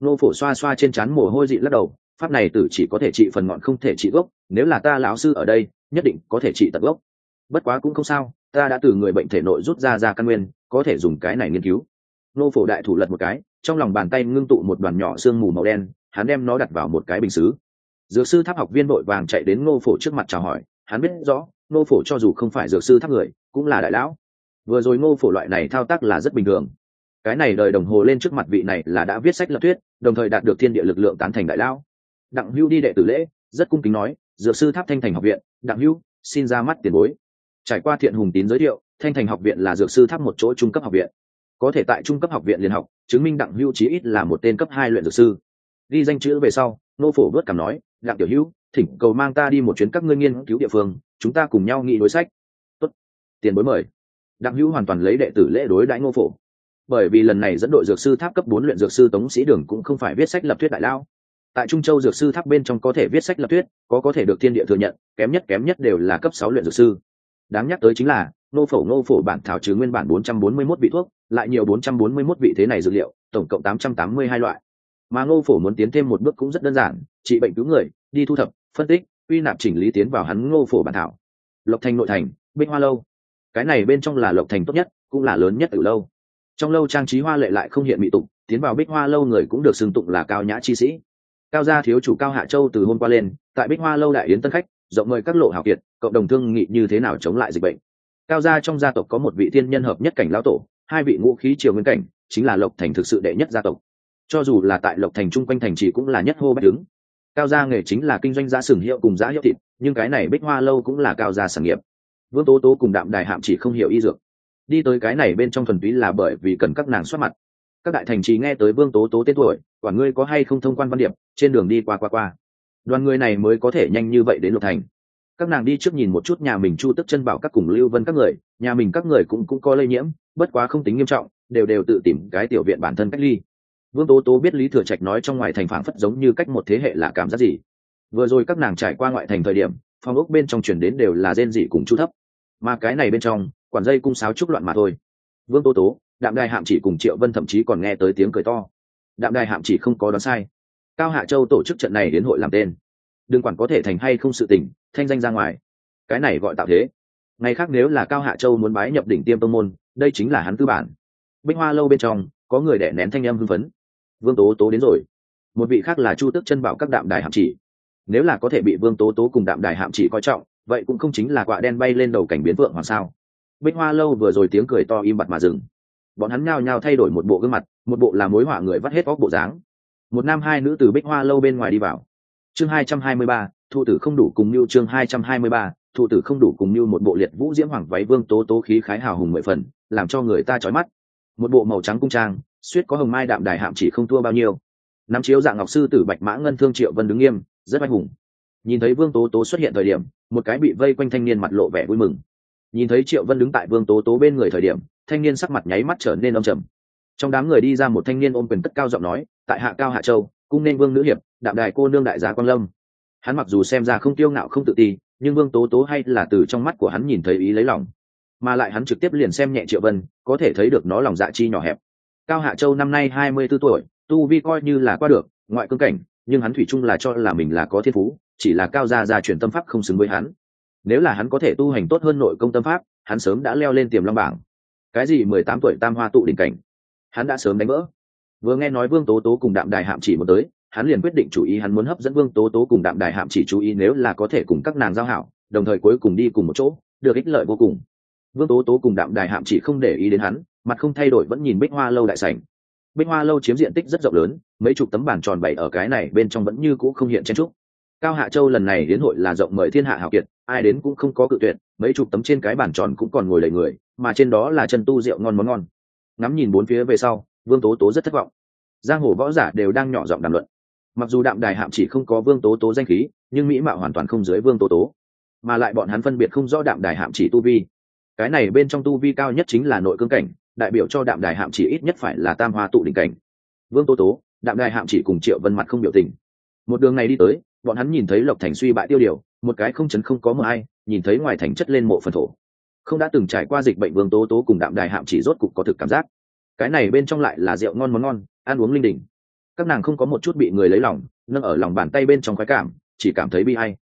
Speaker 1: Nô phổ xoa xoa trên trán mồ hôi dị lắc đầu, pháp này tử chỉ có thể trị phần ngọn không thể trị gốc, nếu là ta lão sư ở đây, nhất định có thể trị tận gốc. Bất quá cũng không sao, ta đã từ người bệnh thể nội rút ra ra căn nguyên, có thể dùng cái này nghiên cứu. Nô phổ đại thủ lật một cái, trong lòng bàn tay ngưng tụ một đoàn nhỏ sương mù màu đen, hắn đem nó đặt vào một cái bình xứ dược sư tháp học viên vội vàng chạy đến ngô phổ trước mặt chào hỏi, hắn biết rõ, ngô phổ cho dù không phải dược sư tháp người, cũng là đại lão. Vừa rồi ngô phổ loại này thao tác là rất bình thường. Cái này đời đồng hồ lên trước mặt vị này là đã viết sách lập thuyết, đồng thời đạt được thiên địa lực lượng tán thành đại lão. Đặng hưu đi đệ tử lễ, rất cung kính nói, dược sư tháp thanh thành học viện, đặng hưu, xin ra mắt tiền bối. Trải qua thiện hùng tín giới thiệu, thanh thành học viện là dược sư tháp một chỗ trung cấp học viện. Có thể tại trung cấp học viện liên học, chứng minh đặng hưu chí ít là một tên cấp hai luyện dược sư. Ghi danh chữ về sau nô phổ vớt cảm nói đặng tiểu hữu, thỉnh cầu mang ta đi một chuyến các ngươi nghiên cứu địa phương, chúng ta cùng nhau nghị đối sách. Tốt. tiền bối mời. Đặng hữu hoàn toàn lấy đệ tử lễ đối đãi ngô phổ. Bởi vì lần này dẫn đội dược sư tháp cấp bốn luyện dược sư tống sĩ đường cũng không phải viết sách lập thuyết đại lao. Tại trung châu dược sư tháp bên trong có thể viết sách lập thuyết, có có thể được thiên địa thừa nhận, kém nhất kém nhất đều là cấp sáu luyện dược sư. Đáng nhắc tới chính là nô phổ nô phổ bản thảo trừ nguyên bản 441 vị thuốc, lại nhiều 441 vị thế này dược liệu, tổng cộng 882 loại mà ngô phổ muốn tiến thêm một bước cũng rất đơn giản, trị bệnh cứu người, đi thu thập, phân tích quy nạp chỉnh lý tiến vào hắn ngô phổ bản thảo. Lộc thành nội thành, bích hoa lâu. Cái này bên trong là lộc thành tốt nhất, cũng là lớn nhất từ lâu. Trong lâu trang trí hoa lệ lại không hiện mỹ tục, tiến vào bích hoa lâu người cũng được xưng tụng là cao nhã chi sĩ. Cao gia thiếu chủ cao hạ châu từ hôm qua lên, tại bích hoa lâu đại yến tân khách, rộng mời các lộ hào kiệt, cộng đồng thương nghị như thế nào chống lại dịch bệnh. Cao gia trong gia tộc có một vị thiên nhân hợp nhất cảnh lão tổ, hai vị ngũ khí triều nguyên cảnh, chính là lộc thành thực sự đệ nhất gia tộc cho dù là tại lộc thành chung quanh thành trì cũng là nhất hô bách đứng. Cao gia nghề chính là kinh doanh giá sừng hiệu cùng giá hiệu thịt, nhưng cái này bích hoa lâu cũng là cao gia sản nghiệp. Vương tố tố cùng đạm đài hạm chỉ không hiểu y dược. Đi tới cái này bên trong thuần túy là bởi vì cần các nàng xuất mặt. Các đại thành trì nghe tới vương tố tố tên tuổi, quản ngươi có hay không thông quan văn điệp, trên đường đi qua qua qua. Đoàn người này mới có thể nhanh như vậy đến lộc thành. Các nàng đi trước nhìn một chút nhà mình chu tức chân bảo các cùng lưu vân các người, nhà mình các người cũng cũng có lây nhiễm, bất quá không tính nghiêm trọng, đều đều tự tìm cái tiểu viện bản thân cách ly vương tố tố biết lý thừa trạch nói trong ngoài thành phảng phất giống như cách một thế hệ là cảm giác gì. Vừa rồi các nàng trải qua ngoại thành thời điểm phòng ốc bên trong chuyển đến đều là rên dị cùng chu thấp. Mà cái này bên trong, quản dây cung sáo trúc loạn mà thôi. Vương tố tố, đạm đài hạm chỉ cùng triệu vân thậm chí còn nghe tới tiếng cười to. Đạm đài hạm chỉ không có đoán sai. Cao hạ châu tổ chức trận này đến hội làm tên. Đừng quản có thể thành hay không sự tình, thanh danh ra ngoài. Cái này gọi tạo thế. Ngày khác nếu là cao hạ châu muốn bái nhập đỉnh tiêm tông môn, đây chính là hắn tư bản. Binh hoa lâu bên trong, có người đẻ nén thanh âm hưng phấn vương tố tố đến rồi. Một vị khác là chu tức chân bảo các đạm đài hạm chỉ. Nếu là có thể bị vương tố tố cùng đạm đài hạm chỉ coi trọng, vậy cũng không chính là quạ đen bay lên đầu cảnh biến vượng hoàng sao? Bích hoa lâu vừa rồi tiếng cười to im bặt mà dừng. Bọn hắn nhao nhao thay đổi một bộ gương mặt, một bộ là mối họa người vắt hết góc bộ dáng. Một nam hai nữ từ bích hoa lâu bên ngoài đi vào. Chương hai trăm hai mươi ba, thụ tử không đủ cùng mưu chương hai trăm hai mươi ba, thụ tử không đủ cùng mưu một bộ liệt vũ diễm hoàng váy vương tố tố khí khái hào hùng mười phần, làm cho người ta trói mắt. Một bộ màu trắng cung trang suýt có hồng mai đạm đài hạm chỉ không thua bao nhiêu. Nắm chiếu dạng ngọc sư tử bạch mã ngân thương triệu vân đứng nghiêm, rất anh hùng. Nhìn thấy vương tố tố xuất hiện thời điểm, một cái bị vây quanh thanh niên mặt lộ vẻ vui mừng. Nhìn thấy triệu vân đứng tại vương tố tố bên người thời điểm, thanh niên sắc mặt nháy mắt trở nên âm trầm. Trong đám người đi ra một thanh niên ôm quyền tất cao giọng nói, tại hạ cao hạ châu, cung nên vương nữ hiệp, đạm đài cô nương đại giá quang lâm. Hắn mặc dù xem ra không tiêu ngạo, không tự ti, nhưng vương tố tố hay là từ trong mắt của hắn nhìn thấy ý lấy lòng. Mà lại hắn trực tiếp liền xem nhẹ triệu vân, có thể thấy được nó lòng dạ chi nhỏ hẹp cao hạ châu năm nay hai mươi b ố tuổi, tu vi coi như là qua được, ngoại cương cảnh, nhưng hắn thủy chung là cho là mình là có thiên phú, chỉ là cao gia gia truyền tâm pháp không xứng với hắn. Nếu là hắn có thể tu hành tốt hơn nội công tâm pháp, hắn sớm đã leo lên tiềm long bảng. Cái gì mười tám tuổi tam hoa tụ đỉnh cảnh? Hắn đã sớm đánh vỡ. Vừa nghe nói vương tố tố cùng đạm đài hạm chỉ một tới, hắn liền quyết định chủ ý hắn muốn hấp dẫn vương tố tố cùng đạm đài hạm chỉ chú ý nếu là có thể cùng các nàng giao hảo, đồng thời cuối cùng đi cùng một chỗ, được ích lợi vô cùng. Vương tố tố cùng đạm đài hạm chỉ không để ý đến hắn mặt không thay đổi vẫn nhìn bích hoa lâu đại sảnh. Bích hoa lâu chiếm diện tích rất rộng lớn, mấy chục tấm bản tròn bày ở cái này bên trong vẫn như cũ không hiện chen trúc. Cao hạ châu lần này đến hội là rộng mời thiên hạ hảo kiệt, ai đến cũng không có cự tuyệt, mấy chục tấm trên cái bản tròn cũng còn ngồi đầy người, mà trên đó là chân tu rượu ngon món ngon. Ngắm nhìn bốn phía về sau, vương tố tố rất thất vọng. Giang hồ võ giả đều đang nhỏ giọng đàm luận. Mặc dù đạm đài hạm chỉ không có vương tố tố danh khí, nhưng mỹ mạo hoàn toàn không dưới vương tố tố. Mà lại bọn hắn phân biệt không rõ đạm đài hạm chỉ tu vi. Cái này bên trong tu vi cao nhất chính là nội cương cảnh đại biểu cho đạm đài hạm chỉ ít nhất phải là tam hoa tụ đỉnh cảnh. Vương Tô tố, đạm đài hạm chỉ cùng triệu vân mặt không biểu tình. Một đường này đi tới, bọn hắn nhìn thấy lộc thành suy bại tiêu điều, một cái không chấn không có mờ ai, nhìn thấy ngoài thành chất lên mộ phần thổ. Không đã từng trải qua dịch bệnh, vương tố tố cùng đạm đài hạm chỉ rốt cục có thực cảm giác. Cái này bên trong lại là rượu ngon món ngon, ăn uống linh đình. Các nàng không có một chút bị người lấy lòng, nâng ở lòng bàn tay bên trong khoái cảm, chỉ cảm thấy bi hay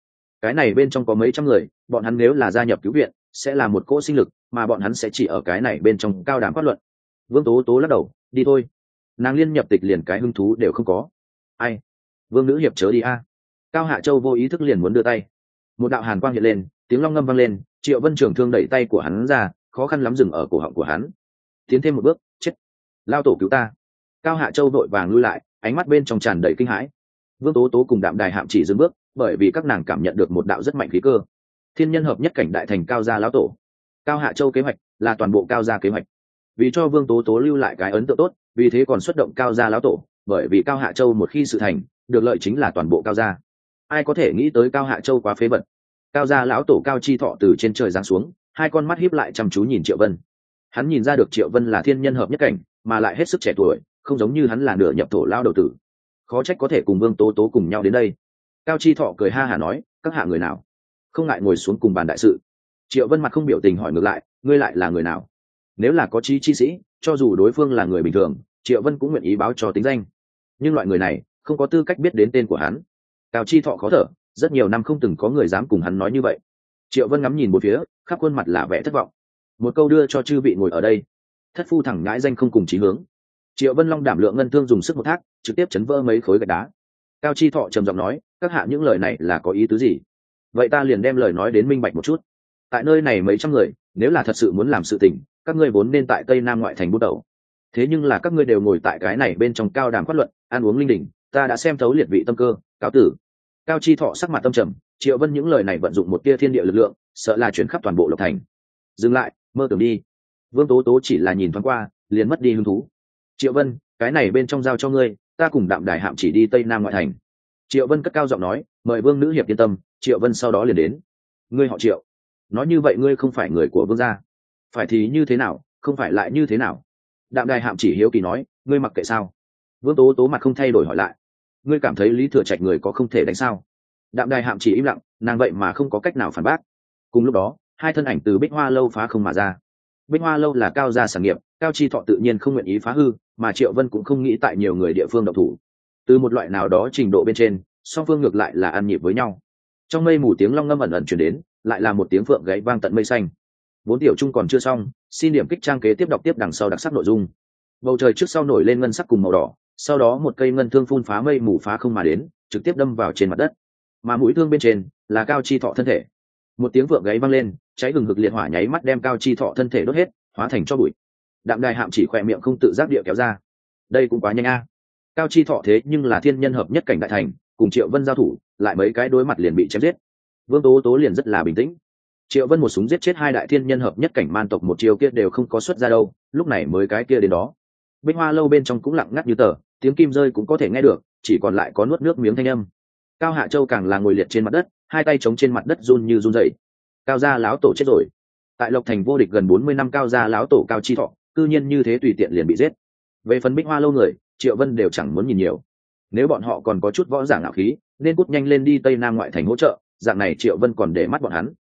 Speaker 1: cái này bên trong có mấy trăm người, bọn hắn nếu là gia nhập cứu viện, sẽ là một cỗ sinh lực mà bọn hắn sẽ chỉ ở cái này bên trong cao đẳng phát luận. Vương tố tố lắc đầu, đi thôi. Nàng liên nhập tịch liền cái hứng thú đều không có. Ai? Vương nữ hiệp chớ đi a. Cao hạ châu vô ý thức liền muốn đưa tay. Một đạo hàn quang hiện lên, tiếng long ngâm vang lên, triệu vân trưởng thương đẩy tay của hắn ra, khó khăn lắm dừng ở cổ họng của hắn. Tiến thêm một bước, chết. Lao tổ cứu ta. Cao hạ châu vội vàng lui lại, ánh mắt bên trong tràn đầy kinh hãi. Vương tố tố cùng đạm đài hạm chỉ dừng bước, bởi vì các nàng cảm nhận được một đạo rất mạnh khí cơ. Thiên nhân hợp nhất cảnh đại thành cao gia lão tổ cao hạ châu kế hoạch là toàn bộ cao gia kế hoạch. Vì cho vương tố tố lưu lại cái ấn tượng tốt, vì thế còn xuất động cao gia lão tổ, bởi vì cao hạ châu một khi sự thành, được lợi chính là toàn bộ cao gia. Ai có thể nghĩ tới cao hạ châu quá phế vật. Cao gia lão tổ cao chi thọ từ trên trời giáng xuống, hai con mắt hiếp lại chăm chú nhìn triệu vân. Hắn nhìn ra được triệu vân là thiên nhân hợp nhất cảnh, mà lại hết sức trẻ tuổi, không giống như hắn là nửa nhập thổ lao đầu tử. Khó trách có thể cùng vương tố tố cùng nhau đến đây. Cao chi thọ cười ha hả nói, các hạ người nào? Không ngại ngồi xuống cùng bàn đại sự triệu vân mặt không biểu tình hỏi ngược lại, ngươi lại là người nào? Nếu là có trí chi sĩ, cho dù đối phương là người bình thường, triệu vân cũng nguyện ý báo cho tính danh. Nhưng loại người này, không có tư cách biết đến tên của hắn. Cao chi thọ khó thở, rất nhiều năm không từng có người dám cùng hắn nói như vậy. Triệu vân ngắm nhìn một phía, khắp khuôn mặt là vẻ thất vọng. Một câu đưa cho chư vị ngồi ở đây. Thất phu thẳng ngãi danh không cùng chí hướng. Triệu vân long đảm lượng ngân thương dùng sức một thác, trực tiếp chấn vỡ mấy khối gạch đá. Cao chi thọ trầm giọng nói, các hạ những lời này là có ý tứ gì? Vậy ta liền đem lời nói đến minh bạch một chút tại nơi này mấy trăm người, nếu là thật sự muốn làm sự tình, các ngươi vốn nên tại tây nam ngoại thành bút đầu. Thế nhưng là các ngươi đều ngồi tại cái này bên trong cao đàm phát luận, ăn uống linh đình, ta đã xem thấu liệt vị tâm cơ, cáo tử. Cao chi thọ sắc mặt tâm trầm, triệu vân những lời này vận dụng một tia thiên địa lực lượng, sợ là chuyển khắp toàn bộ lộc thành. Dừng lại, mơ tưởng đi. Vương tố tố chỉ là nhìn thoáng qua, liền mất đi hứng thú. Triệu vân, cái này bên trong giao cho ngươi, ta cùng đạm đài hạm chỉ đi tây nam ngoại thành. Triệu vân cất cao giọng nói, mời vương nữ hiệp yên tâm, triệu vân sau đó liền đến. Ngươi họ triệu nói như vậy ngươi không phải người của vương gia. Phải thì như thế nào, không phải lại như thế nào? Đạm đài hạm chỉ hiếu kỳ nói, ngươi mặc kệ sao? Vương tố tố mặt không thay đổi hỏi lại, ngươi cảm thấy lý thừa trạch người có không thể đánh sao? Đạm đài hạm chỉ im lặng, nàng vậy mà không có cách nào phản bác. Cùng lúc đó, hai thân ảnh từ bích hoa lâu phá không mà ra. Bích hoa lâu là cao gia sản nghiệp, cao chi thọ tự nhiên không nguyện ý phá hư, mà triệu vân cũng không nghĩ tại nhiều người địa phương độc thủ. Từ một loại nào đó trình độ bên trên, song phương ngược lại là ăn nhịp với nhau. Trong mây mù tiếng long ngâm ẩn ẩn chuyển đến lại là một tiếng phượng gáy vang tận mây xanh. Vốn tiểu trung còn chưa xong, xin điểm kích trang kế tiếp đọc tiếp đằng sau đặc sắc nội dung. Bầu trời trước sau nổi lên ngân sắc cùng màu đỏ, sau đó một cây ngân thương phun phá mây mù phá không mà đến, trực tiếp đâm vào trên mặt đất. Mà mũi thương bên trên là cao chi thọ thân thể. Một tiếng vượng gáy vang lên, cháy gừng hực liệt hỏa nháy mắt đem cao chi thọ thân thể đốt hết, hóa thành cho bụi. Đạm đài hạm chỉ khỏe miệng không tự giác địa kéo ra. Đây cũng quá nhanh a. Cao chi thọ thế nhưng là thiên nhân hợp nhất cảnh đại thành, cùng triệu vân giao thủ, lại mấy cái đối mặt liền bị chém giết vương tố tố liền rất là bình tĩnh. Triệu vân một súng giết chết hai đại thiên nhân hợp nhất cảnh man tộc một chiều kia đều không có xuất ra đâu, lúc này mới cái kia đến đó. Bích hoa lâu bên trong cũng lặng ngắt như tờ, tiếng kim rơi cũng có thể nghe được, chỉ còn lại có nuốt nước miếng thanh âm. Cao hạ châu càng là ngồi liệt trên mặt đất, hai tay chống trên mặt đất run như run dậy cao gia lão tổ chết rồi. Tại lộc thành vô địch gần bốn mươi năm cao gia lão tổ cao chi thọ, cư nhiên như thế tùy tiện liền bị giết. Về phần bích hoa lâu người, triệu vân đều chẳng muốn nhìn nhiều. Nếu bọn họ còn có chút võ giả ngạo khí, nên cút nhanh lên đi tây nam ngoại thành hỗ trợ dạng này triệu vân còn để mắt bọn hắn.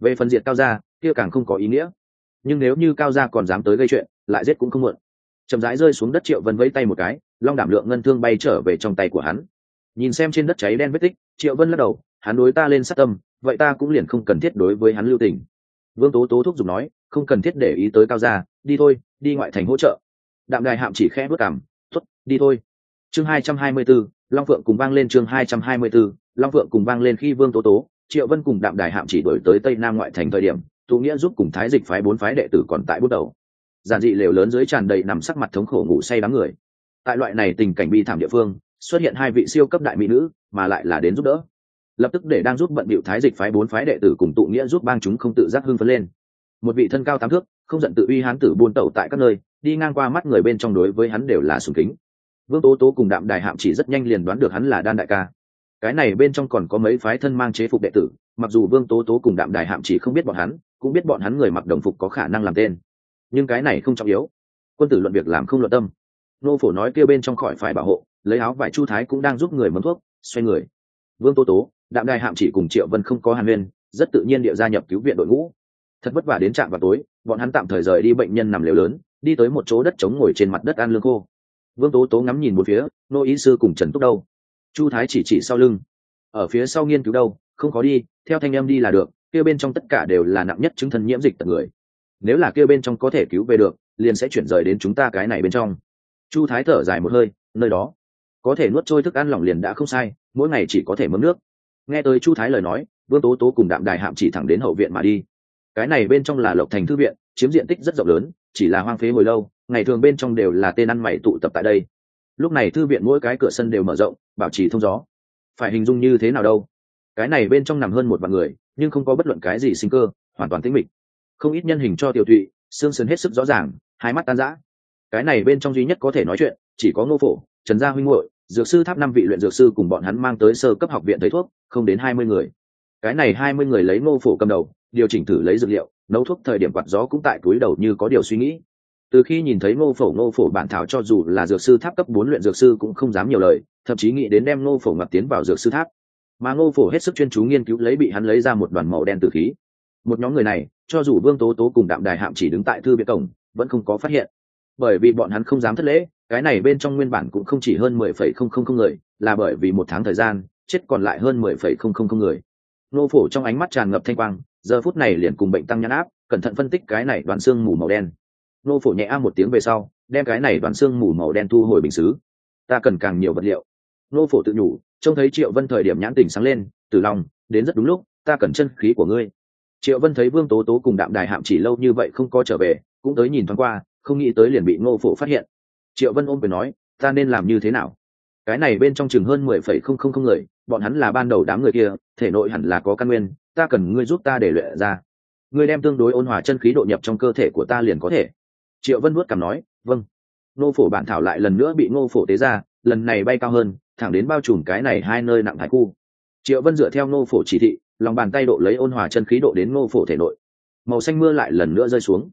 Speaker 1: Về phần diệt cao gia, kia càng không có ý nghĩa. Nhưng nếu như cao gia còn dám tới gây chuyện, lại giết cũng không muộn. Chậm rãi rơi xuống đất triệu vân vẫy tay một cái, long đảm lượng ngân thương bay trở về trong tay của hắn. Nhìn xem trên đất cháy đen vết tích, triệu vân lắc đầu, hắn đối ta lên sát tâm, vậy ta cũng liền không cần thiết đối với hắn lưu tình. Vương tố tố thúc giục nói, không cần thiết để ý tới cao gia, đi thôi, đi ngoại thành hỗ trợ. Đạm đài hạm chỉ khẽ bước cảm t đi thôi. Chương hai trăm hai mươi b long phượng cùng vang lên chương hai trăm hai mươi b ố long phượng cùng vang lên khi vương tố tố, triệu vân cùng đạm đài hạm chỉ đổi tới tây nam ngoại thành thời điểm, tụ nghĩa giúp cùng thái dịch phái bốn phái đệ tử còn tại bước đầu. Giản dị lều lớn dưới tràn đầy nằm sắc mặt thống khổ ngủ say đám người. Tại loại này tình cảnh bi thảm địa phương, xuất hiện hai vị siêu cấp đại mỹ nữ, mà lại là đến giúp đỡ. Lập tức để đang giúp bận bịu thái dịch phái bốn phái đệ tử cùng tụ nghĩa giúp bang chúng không tự giác hưng phấn lên. Một vị thân cao tám thước, không giận tự uy hán tử buôn tẩu tại các nơi, đi ngang qua mắt người bên trong đối với hắn đều là sùng kính vương tố tố cùng đạm đài hạm chỉ rất nhanh liền đoán được hắn là đan đại ca. Cái này bên trong còn có mấy phái thân mang chế phục đệ tử, mặc dù vương tố tố cùng đạm đài hạm chỉ không biết bọn hắn, cũng biết bọn hắn người mặc đồng phục có khả năng làm tên. Nhưng cái này không trọng yếu. Quân tử luận việc làm không luận tâm. Nô phổ nói kêu bên trong khỏi phải bảo hộ, lấy áo vải chu thái cũng đang giúp người mấm thuốc, xoay người. Vương tố tố, đạm đài hạm chỉ cùng triệu vân không có hàn huyên, rất tự nhiên địa gia nhập cứu viện đội ngũ. Thật vất vả đến trạm vào tối, bọn hắn tạm thời rời đi bệnh nhân nằm lều lớn, đi tới một chỗ đất trống ngồi trên mặt đất ăn lương khô vương tố tố ngắm nhìn một phía, nô ý sư cùng trần túc đâu? Chu thái chỉ chỉ sau lưng, ở phía sau nghiên cứu đâu, không có đi, theo thanh em đi là được, kia bên trong tất cả đều là nặng nhất chứng thân nhiễm dịch tận người. Nếu là kia bên trong có thể cứu về được, liền sẽ chuyển rời đến chúng ta cái này bên trong. Chu thái thở dài một hơi, nơi đó, có thể nuốt trôi thức ăn lỏng liền đã không sai, mỗi ngày chỉ có thể mấm nước. Nghe tới chu thái lời nói, vương tố tố cùng đạm đài hạm chỉ thẳng đến hậu viện mà đi. Cái này bên trong là lộc thành thư viện, chiếm diện tích rất rộng lớn chỉ là hoang phế hồi lâu, ngày thường bên trong đều là tên ăn mày tụ tập tại đây. Lúc này thư viện mỗi cái cửa sân đều mở rộng, bảo trì thông gió. Phải hình dung như thế nào đâu? Cái này bên trong nằm hơn một vạn người, nhưng không có bất luận cái gì sinh cơ, hoàn toàn tĩnh mịch. Không ít nhân hình cho tiểu thụy, xương sườn hết sức rõ ràng, hai mắt tan rã. Cái này bên trong duy nhất có thể nói chuyện, chỉ có ngô phổ, trần gia huynh hội dược sư tháp năm vị luyện dược sư cùng bọn hắn mang tới sơ cấp học viện thầy thuốc, không đến hai mươi người. Cái này hai mươi người lấy ngô phổ cầm đầu điều chỉnh thử lấy dược liệu, nấu thuốc thời điểm quạt gió cũng tại túi đầu như có điều suy nghĩ. Từ khi nhìn thấy ngô phổ ngô phổ bản thảo cho dù là dược sư tháp cấp bốn luyện dược sư cũng không dám nhiều lời, thậm chí nghĩ đến đem ngô phổ ngập tiến vào dược sư tháp. Mà ngô phổ hết sức chuyên chú nghiên cứu lấy bị hắn lấy ra một đoàn màu đen từ khí. Một nhóm người này, cho dù vương tố tố cùng đạm đài hạm chỉ đứng tại thư viện cổng, vẫn không có phát hiện. Bởi vì bọn hắn không dám thất lễ, cái này bên trong nguyên bản cũng không chỉ hơn mười phẩy không không không người, là bởi vì một tháng thời gian, chết còn lại hơn mười phẩy không không không người. Nô phổ trong ánh mắt tràn ngập thanh quang giờ phút này liền cùng bệnh tăng nhãn áp, cẩn thận phân tích cái này đoàn xương mù màu đen. Nô phổ nhẹ a một tiếng về sau, đem cái này đoàn xương mù màu đen thu hồi bình xứ. Ta cần càng nhiều vật liệu. Nô phổ tự nhủ, trông thấy triệu vân thời điểm nhãn tình sáng lên từ lòng đến rất đúng lúc, ta cần chân khí của ngươi. Triệu vân thấy vương tố tố cùng đạm đài hạm chỉ lâu như vậy không có trở về, cũng tới nhìn thoáng qua, không nghĩ tới liền bị ngô phổ phát hiện. Triệu vân ôm về nói, ta nên làm như thế nào? Cái này bên trong chừng hơn mười phẩy không không không người, bọn hắn là ban đầu đám người kia, thể nội hẳn là có căn nguyên, ta cần ngươi giúp ta để luyện ra. Ngươi đem tương đối ôn hòa chân khí độ nhập trong cơ thể của ta liền có thể. Triệu vân vuốt cằm nói vâng. Ngô phổ bản thảo lại lần nữa bị ngô phổ tế ra, lần này bay cao hơn, thẳng đến bao trùm cái này hai nơi nặng thái khu. Triệu vân dựa theo ngô phổ chỉ thị, lòng bàn tay độ lấy ôn hòa chân khí độ đến ngô phổ thể nội. Màu xanh mưa lại lần nữa rơi xuống.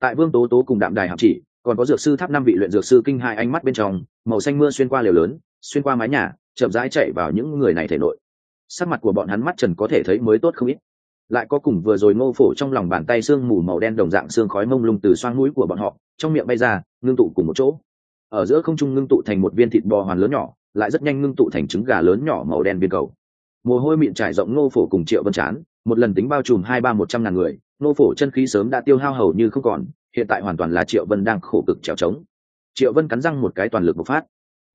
Speaker 1: Tại vương tố tố cùng đạm đài hạm chỉ, còn có dược sư tháp năm vị luyện dược sư kinh hai ánh mắt bên trong, màu xanh mưa xuyên qua liều lớn xuyên qua mái nhà, chậm rãi chạy vào những người này thể nội. Sắc mặt của bọn hắn mắt trần có thể thấy mới tốt không ít. Lại có cùng vừa rồi ngô phổ trong lòng bàn tay sương mù màu đen đồng dạng xương khói mông lung từ xoang mũi của bọn họ, trong miệng bay ra, ngưng tụ cùng một chỗ. Ở giữa không trung ngưng tụ thành một viên thịt bò hoàn lớn nhỏ, lại rất nhanh ngưng tụ thành trứng gà lớn nhỏ màu đen viên cầu. Mồ hôi mịn trải rộng ngô phổ cùng triệu vân chán, một lần tính bao trùm hai ba một trăm ngàn người, ngô phổ chân khí sớm đã tiêu hao hầu như không còn, hiện tại hoàn toàn là triệu vân đang khổ cực trèo trống. Triệu vân cắn răng một cái toàn lực bộc phát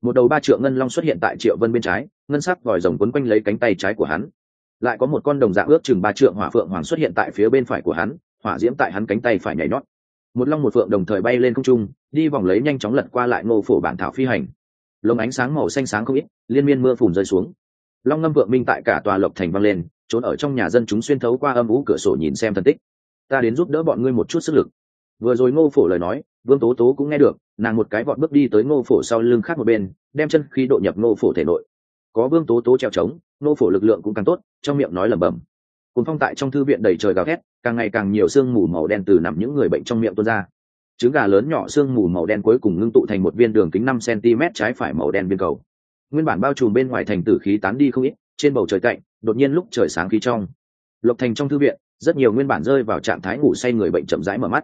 Speaker 1: một đầu ba trượng ngân long xuất hiện tại triệu vân bên trái, ngân sắc vòi rồng quấn quanh lấy cánh tay trái của hắn. Lại có một con đồng dạng ước chừng ba trượng hỏa phượng hoàng xuất hiện tại phía bên phải của hắn, hỏa diễm tại hắn cánh tay phải nhảy nhót. Một long một phượng đồng thời bay lên không trung, đi vòng lấy nhanh chóng lật qua lại ngô phổ bản thảo phi hành. Lồng ánh sáng màu xanh sáng không ít, liên miên mưa phùn rơi xuống. Long ngâm vượng minh tại cả tòa lộc thành vang lên, trốn ở trong nhà dân chúng xuyên thấu qua âm ú cửa sổ nhìn xem thần tích. Ta đến giúp đỡ bọn ngươi một chút sức lực. Vừa rồi ngô phổ lời nói vương tố tố cũng nghe được, nàng một cái vọt bước đi tới ngô phổ sau lưng khác một bên, đem chân khí độ nhập ngô phổ thể nội. Có vương tố tố treo trống, Ngô phổ lực lượng cũng càng tốt, trong miệng nói lẩm bẩm. Cùng phong tại trong thư viện đầy trời gào thét, càng ngày càng nhiều sương mù màu đen từ nằm những người bệnh trong miệng tuôn ra. Trứng gà lớn nhỏ sương mù màu đen cuối cùng ngưng tụ thành một viên đường kính năm cm trái phải màu đen viên cầu. Nguyên bản bao trùm bên ngoài thành tử khí tán đi không ít, trên bầu trời cạnh đột nhiên lúc trời sáng khí trong. Lộc thành trong thư viện, rất nhiều nguyên bản rơi vào trạng thái ngủ say người bệnh chậm rãi mở mắt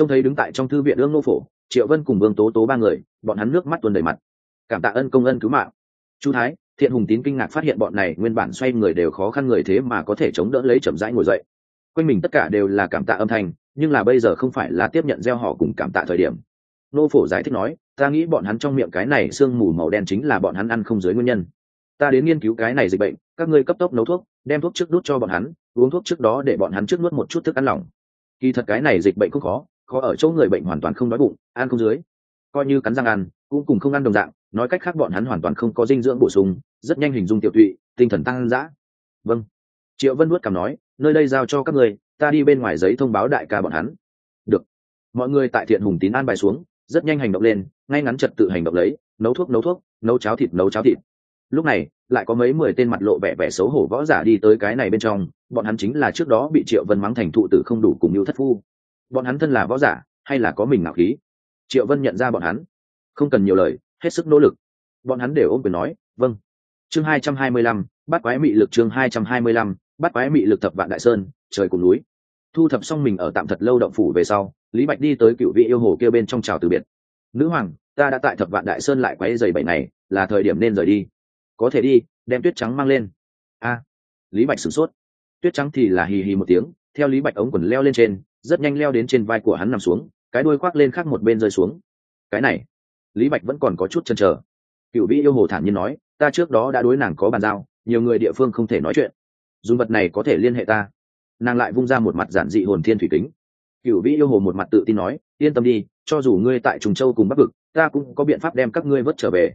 Speaker 1: trông thấy đứng tại trong thư viện ương nô phổ, triệu vân cùng vương tố tố ba người, bọn hắn nước mắt tuôn đầy mặt. Cảm tạ ân công ân cứu mạng. Chu thái, thiện hùng tín kinh ngạc phát hiện bọn này nguyên bản xoay người đều khó khăn người thế mà có thể chống đỡ lấy chậm rãi ngồi dậy. Quanh mình tất cả đều là cảm tạ âm thanh, nhưng là bây giờ không phải là tiếp nhận gieo họ cùng cảm tạ thời điểm. Nô phổ giải thích nói, ta nghĩ bọn hắn trong miệng cái này sương mù màu đen chính là bọn hắn ăn không dưới nguyên nhân. Ta đến nghiên cứu cái này dịch bệnh, các ngươi cấp tốc nấu thuốc, đem thuốc trước đút cho bọn hắn, uống thuốc trước đó để bọn hắn trước nuốt một chút thức ăn lỏng. Kỳ thật cái này dịch bệnh cũng khó khó ở chỗ người bệnh hoàn toàn không đói bụng, ăn không dưới. Coi như cắn răng ăn, cũng cùng không ăn đồng dạng, nói cách khác bọn hắn hoàn toàn không có dinh dưỡng bổ sung, rất nhanh hình dung tiểu tụy, tinh thần tăng dã. Vâng. Triệu vân nuốt cảm nói, nơi đây giao cho các người, ta đi bên ngoài giấy thông báo đại ca bọn hắn. Được. Mọi người tại thiện hùng tín an bài xuống, rất nhanh hành động lên, ngay ngắn trật tự hành động lấy, nấu thuốc nấu thuốc, nấu cháo thịt, nấu cháo thịt. Lúc này, lại có mấy mười tên mặt lộ vẻ vẻ xấu hổ võ giả đi tới cái này bên trong, bọn hắn chính là trước đó bị triệu vân mắng thành thụ tử không đủ cùng mưu thất phu bọn hắn thân là võ giả, hay là có mình ngạo khí? Triệu vân nhận ra bọn hắn. Không cần nhiều lời, hết sức nỗ lực. Bọn hắn đều ôm quyền nói vâng. Chương hai trăm hai mươi lăm, bắt quái mị lực chương hai trăm hai mươi lăm, bắt quái mị lực thập vạn đại sơn, trời cùng núi. Thu thập xong mình ở tạm thật lâu động phủ về sau, lý bạch đi tới cựu vị yêu hồ kia bên trong trào từ biệt. Nữ hoàng, ta đã tại thập vạn đại sơn lại quái dày bảy này là thời điểm nên rời đi. Có thể đi, đem tuyết trắng mang lên. A. Lý bạch sửng sốt. Tuyết trắng thì là hì hì một tiếng, theo lý bạch ống quần leo lên trên rất nhanh leo đến trên vai của hắn nằm xuống, cái đuôi khoác lên khác một bên rơi xuống. Cái này, lý bạch vẫn còn có chút chần trở cựu vĩ yêu hồ thản nhiên nói, ta trước đó đã đối nàng có bàn giao, nhiều người địa phương không thể nói chuyện. Dùng vật này có thể liên hệ ta. Nàng lại vung ra một mặt giản dị hồn thiên thủy kính. Cựu vĩ yêu hồ một mặt tự tin nói, yên tâm đi, cho dù ngươi tại trùng châu cùng bắc vực, ta cũng có biện pháp đem các ngươi vớt trở về.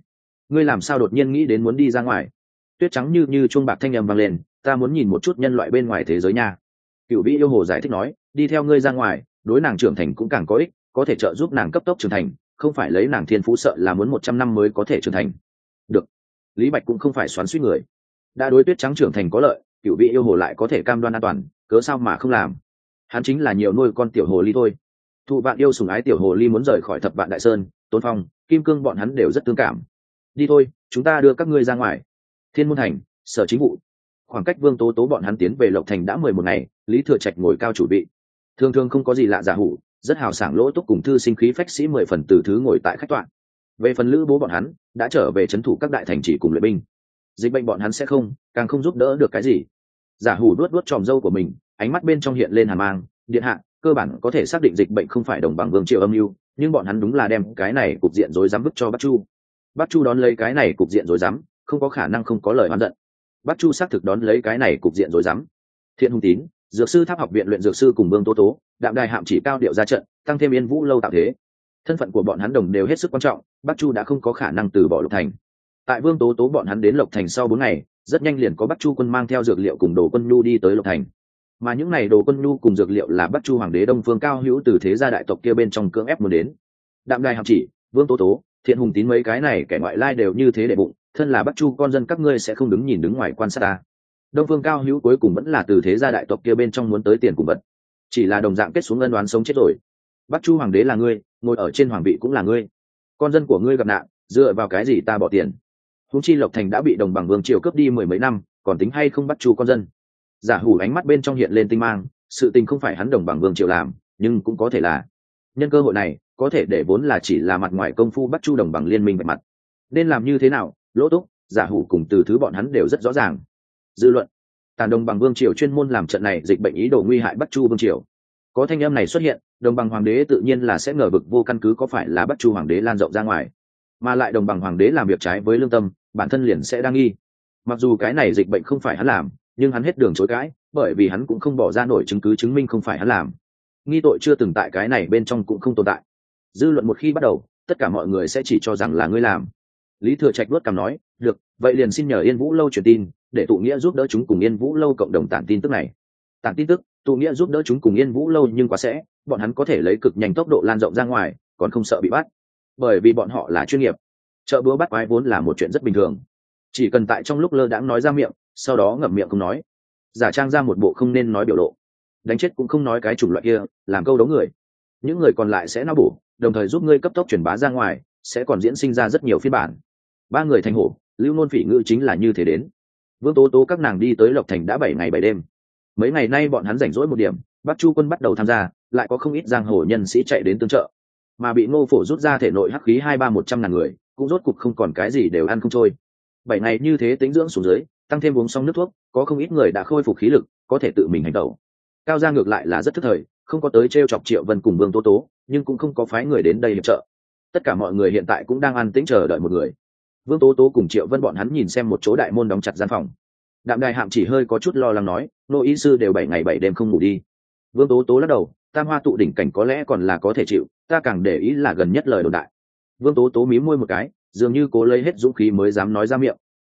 Speaker 1: Ngươi làm sao đột nhiên nghĩ đến muốn đi ra ngoài? Tuyết trắng như như chuông bạc thanh â m vang lên, ta muốn nhìn một chút nhân loại bên ngoài thế giới nha cựu vĩ yêu hồ giải thích nói, đi theo ngươi ra ngoài, đối nàng trưởng thành cũng càng có ích, có thể trợ giúp nàng cấp tốc trưởng thành, không phải lấy nàng thiên phú sợ là muốn một trăm năm mới có thể trưởng thành. Được. Lý bạch cũng không phải xoắn suýt người. Đã đối tuyết trắng trưởng thành có lợi cựu vị yêu hồ lại có thể cam đoan an toàn, cớ sao mà không làm? Hắn chính là nhiều nuôi con tiểu hồ ly thôi. Thụ bạn yêu sùng ái tiểu hồ ly muốn rời khỏi thập vạn đại sơn, tôn phong, kim cương bọn hắn đều rất tương cảm. Đi thôi, chúng ta đưa các ngươi ra ngoài. Thiên môn thành, sở chính vụ. Khoảng cách vương tố tố bọn hắn tiến về lộc thành đã mười một ngày lý thừa trạch ngồi cao chủ bị, thường thường không có gì lạ giả hủ rất hào sảng lỗ túc cùng thư sinh khí phách sĩ mười phần từ thứ ngồi tại khách toạn. Về phần lữ bố bọn hắn đã trở về c h ấ n thủ các đại thành chỉ cùng luyện binh. Dịch bệnh bọn hắn sẽ không càng không giúp đỡ được cái gì. Giả hủ đuốt đuốt tròm dâu của mình ánh mắt bên trong hiện lên hàn mang điện hạ cơ bản có thể xác định dịch bệnh không phải đồng bằng vương triệu âm mưu nhưng bọn hắn đúng là đem cái này cục diện rối rắm bức cho bắc chu. Bắc chu đón lấy cái này cục diện rối rắm không có khả năng không có lời oán giận. Bắc chu xác thực đón lấy cái này cục diện rối rắm. Thiện hùng tín dược sư tháp học viện luyện dược sư cùng vương tố tố, đạm đài hạm chỉ cao điệu ra trận, tăng thêm yên vũ lâu tạo thế. Thân phận của bọn hắn đồng đều hết sức quan trọng, bắc chu đã không có khả năng từ bỏ lộc thành. Tại vương tố tố bọn hắn đến lộc thành sau bốn ngày, rất nhanh liền có bắc chu quân mang theo dược liệu cùng đồ quân nhu đi tới lộc thành. Mà những n à y đồ quân nhu cùng dược liệu là bắc chu hoàng đế đông phương cao hữu từ thế gia đại tộc kia bên trong cưỡng ép muốn đến. Đạm đài hạm chỉ, vương tố tố, thiện hùng tín mấy cái này kẻ ngoại lai đều như thế để bụng, thân là bắc chu con dân các ngươi sẽ không đứng nhìn đứng ngoài quan sát ta đông phương cao hữu cuối cùng vẫn là từ thế gia đại tộc kia bên trong muốn tới tiền cùng vật. Chỉ là đồng dạng kết xuống ân đoán sống chết rồi. Bắc chu hoàng đế là ngươi, ngồi ở trên hoàng vị cũng là ngươi. Con dân của ngươi gặp nạn, dựa vào cái gì ta bỏ tiền? Húng chi lộc thành đã bị đồng bằng vương triều cướp đi mười mấy năm, còn tính hay không bắt chu con dân? Giả hủ ánh mắt bên trong hiện lên tinh mang, sự tình không phải hắn đồng bằng vương triều làm, nhưng cũng có thể là. Nhân cơ hội này, có thể để vốn là chỉ là mặt ngoài công phu bắt chu đồng bằng liên minh bạch mặt. Nên làm như thế nào? Lỗ túc, giả hủ cùng từ thứ bọn hắn đều rất rõ ràng dư luận. Tàn đồng bằng vương triều chuyên môn làm trận này dịch bệnh ý đồ nguy hại bắc chu vương triều. Có thanh âm này xuất hiện, đồng bằng hoàng đế tự nhiên là sẽ ngờ vực vô căn cứ có phải là bắc chu hoàng đế lan rộng ra ngoài. Mà lại đồng bằng hoàng đế làm việc trái với lương tâm, bản thân liền sẽ đang nghi. Mặc dù cái này dịch bệnh không phải hắn làm, nhưng hắn hết đường chối cãi, bởi vì hắn cũng không bỏ ra nổi chứng cứ chứng minh không phải hắn làm. Nghi tội chưa từng tại cái này bên trong cũng không tồn tại. Dư luận một khi bắt đầu, tất cả mọi người sẽ chỉ cho rằng là ngươi làm. Lý thừa trạch luất cằm nói, được, vậy liền xin nhờ yên vũ lâu truyền tin để tụ nghĩa giúp đỡ chúng cùng yên vũ lâu cộng đồng tản tin tức này. Tản tin tức, tụ nghĩa giúp đỡ chúng cùng yên vũ lâu nhưng quá sẽ, bọn hắn có thể lấy cực nhanh tốc độ lan rộng ra ngoài, còn không sợ bị bắt. Bởi vì bọn họ là chuyên nghiệp. Chợ búa bắt quái vốn là một chuyện rất bình thường. Chỉ cần tại trong lúc lơ đãng nói ra miệng, sau đó ngậm miệng không nói. Giả trang ra một bộ không nên nói biểu lộ. Đánh chết cũng không nói cái chủng loại kia, làm câu đấu người. Những người còn lại sẽ nao bổ, đồng thời giúp ngươi cấp tốc truyền bá ra ngoài, sẽ còn diễn sinh ra rất nhiều phiên bản. Ba người thành hổ, lưu nôn phỉ ngữ chính là như thế đến vương tố tố các nàng đi tới lộc thành đã bảy ngày bảy đêm. Mấy ngày nay bọn hắn rảnh rỗi một điểm, bắc chu quân bắt đầu tham gia, lại có không ít giang hồ nhân sĩ chạy đến tương trợ. Mà bị ngô phổ rút ra thể nội hắc khí hai ba một trăm ngàn người, cũng rốt cục không còn cái gì đều ăn không trôi. Bảy ngày như thế tính dưỡng xuống dưới, tăng thêm uống xong nước thuốc, có không ít người đã khôi phục khí lực, có thể tự mình hành tẩu. Cao ra ngược lại là rất thức thời, không có tới t r e o chọc triệu vân cùng vương tố tố, nhưng cũng không có phái người đến đây hiệp trợ. Tất cả mọi người hiện tại cũng đang ăn tĩnh chờ đợi một người vương tố tố cùng triệu vân bọn hắn nhìn xem một chỗ đại môn đóng chặt gian phòng. Đạm đài hạm chỉ hơi có chút lo lắng nói, nô y sư đều bảy ngày bảy đêm không ngủ đi. Vương tố tố lắc đầu, tam hoa tụ đỉnh cảnh có lẽ còn là có thể chịu, ta càng để ý là gần nhất lời đồn đại. Vương tố tố mí môi một cái, dường như cố lấy hết dũng khí mới dám nói ra miệng.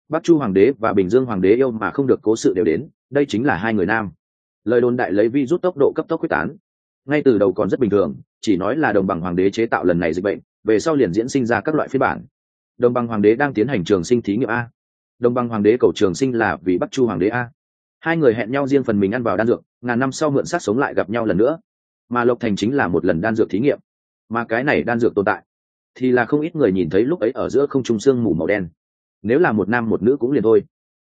Speaker 1: Bắc chu hoàng đế và bình dương hoàng đế yêu mà không được cố sự đều đến, đây chính là hai người nam. Lời đồn đại lấy vi rút tốc độ cấp tốc quyết tán. Ngay từ đầu còn rất bình thường, chỉ nói là đồng bằng hoàng đế chế tạo lần này dịch bệnh, về sau liền diễn sinh ra các loại phiên bản đồng bằng hoàng đế đang tiến hành trường sinh thí nghiệm a. Đồng bằng hoàng đế cầu trường sinh là vì bắc chu hoàng đế a. Hai người hẹn nhau riêng phần mình ăn vào đan dược, ngàn năm sau mượn sát sống lại gặp nhau lần nữa. Mà lộc thành chính là một lần đan dược thí nghiệm. Mà cái này đan dược tồn tại, thì là không ít người nhìn thấy lúc ấy ở giữa không trung sương mù màu đen. Nếu là một nam một nữ cũng liền thôi.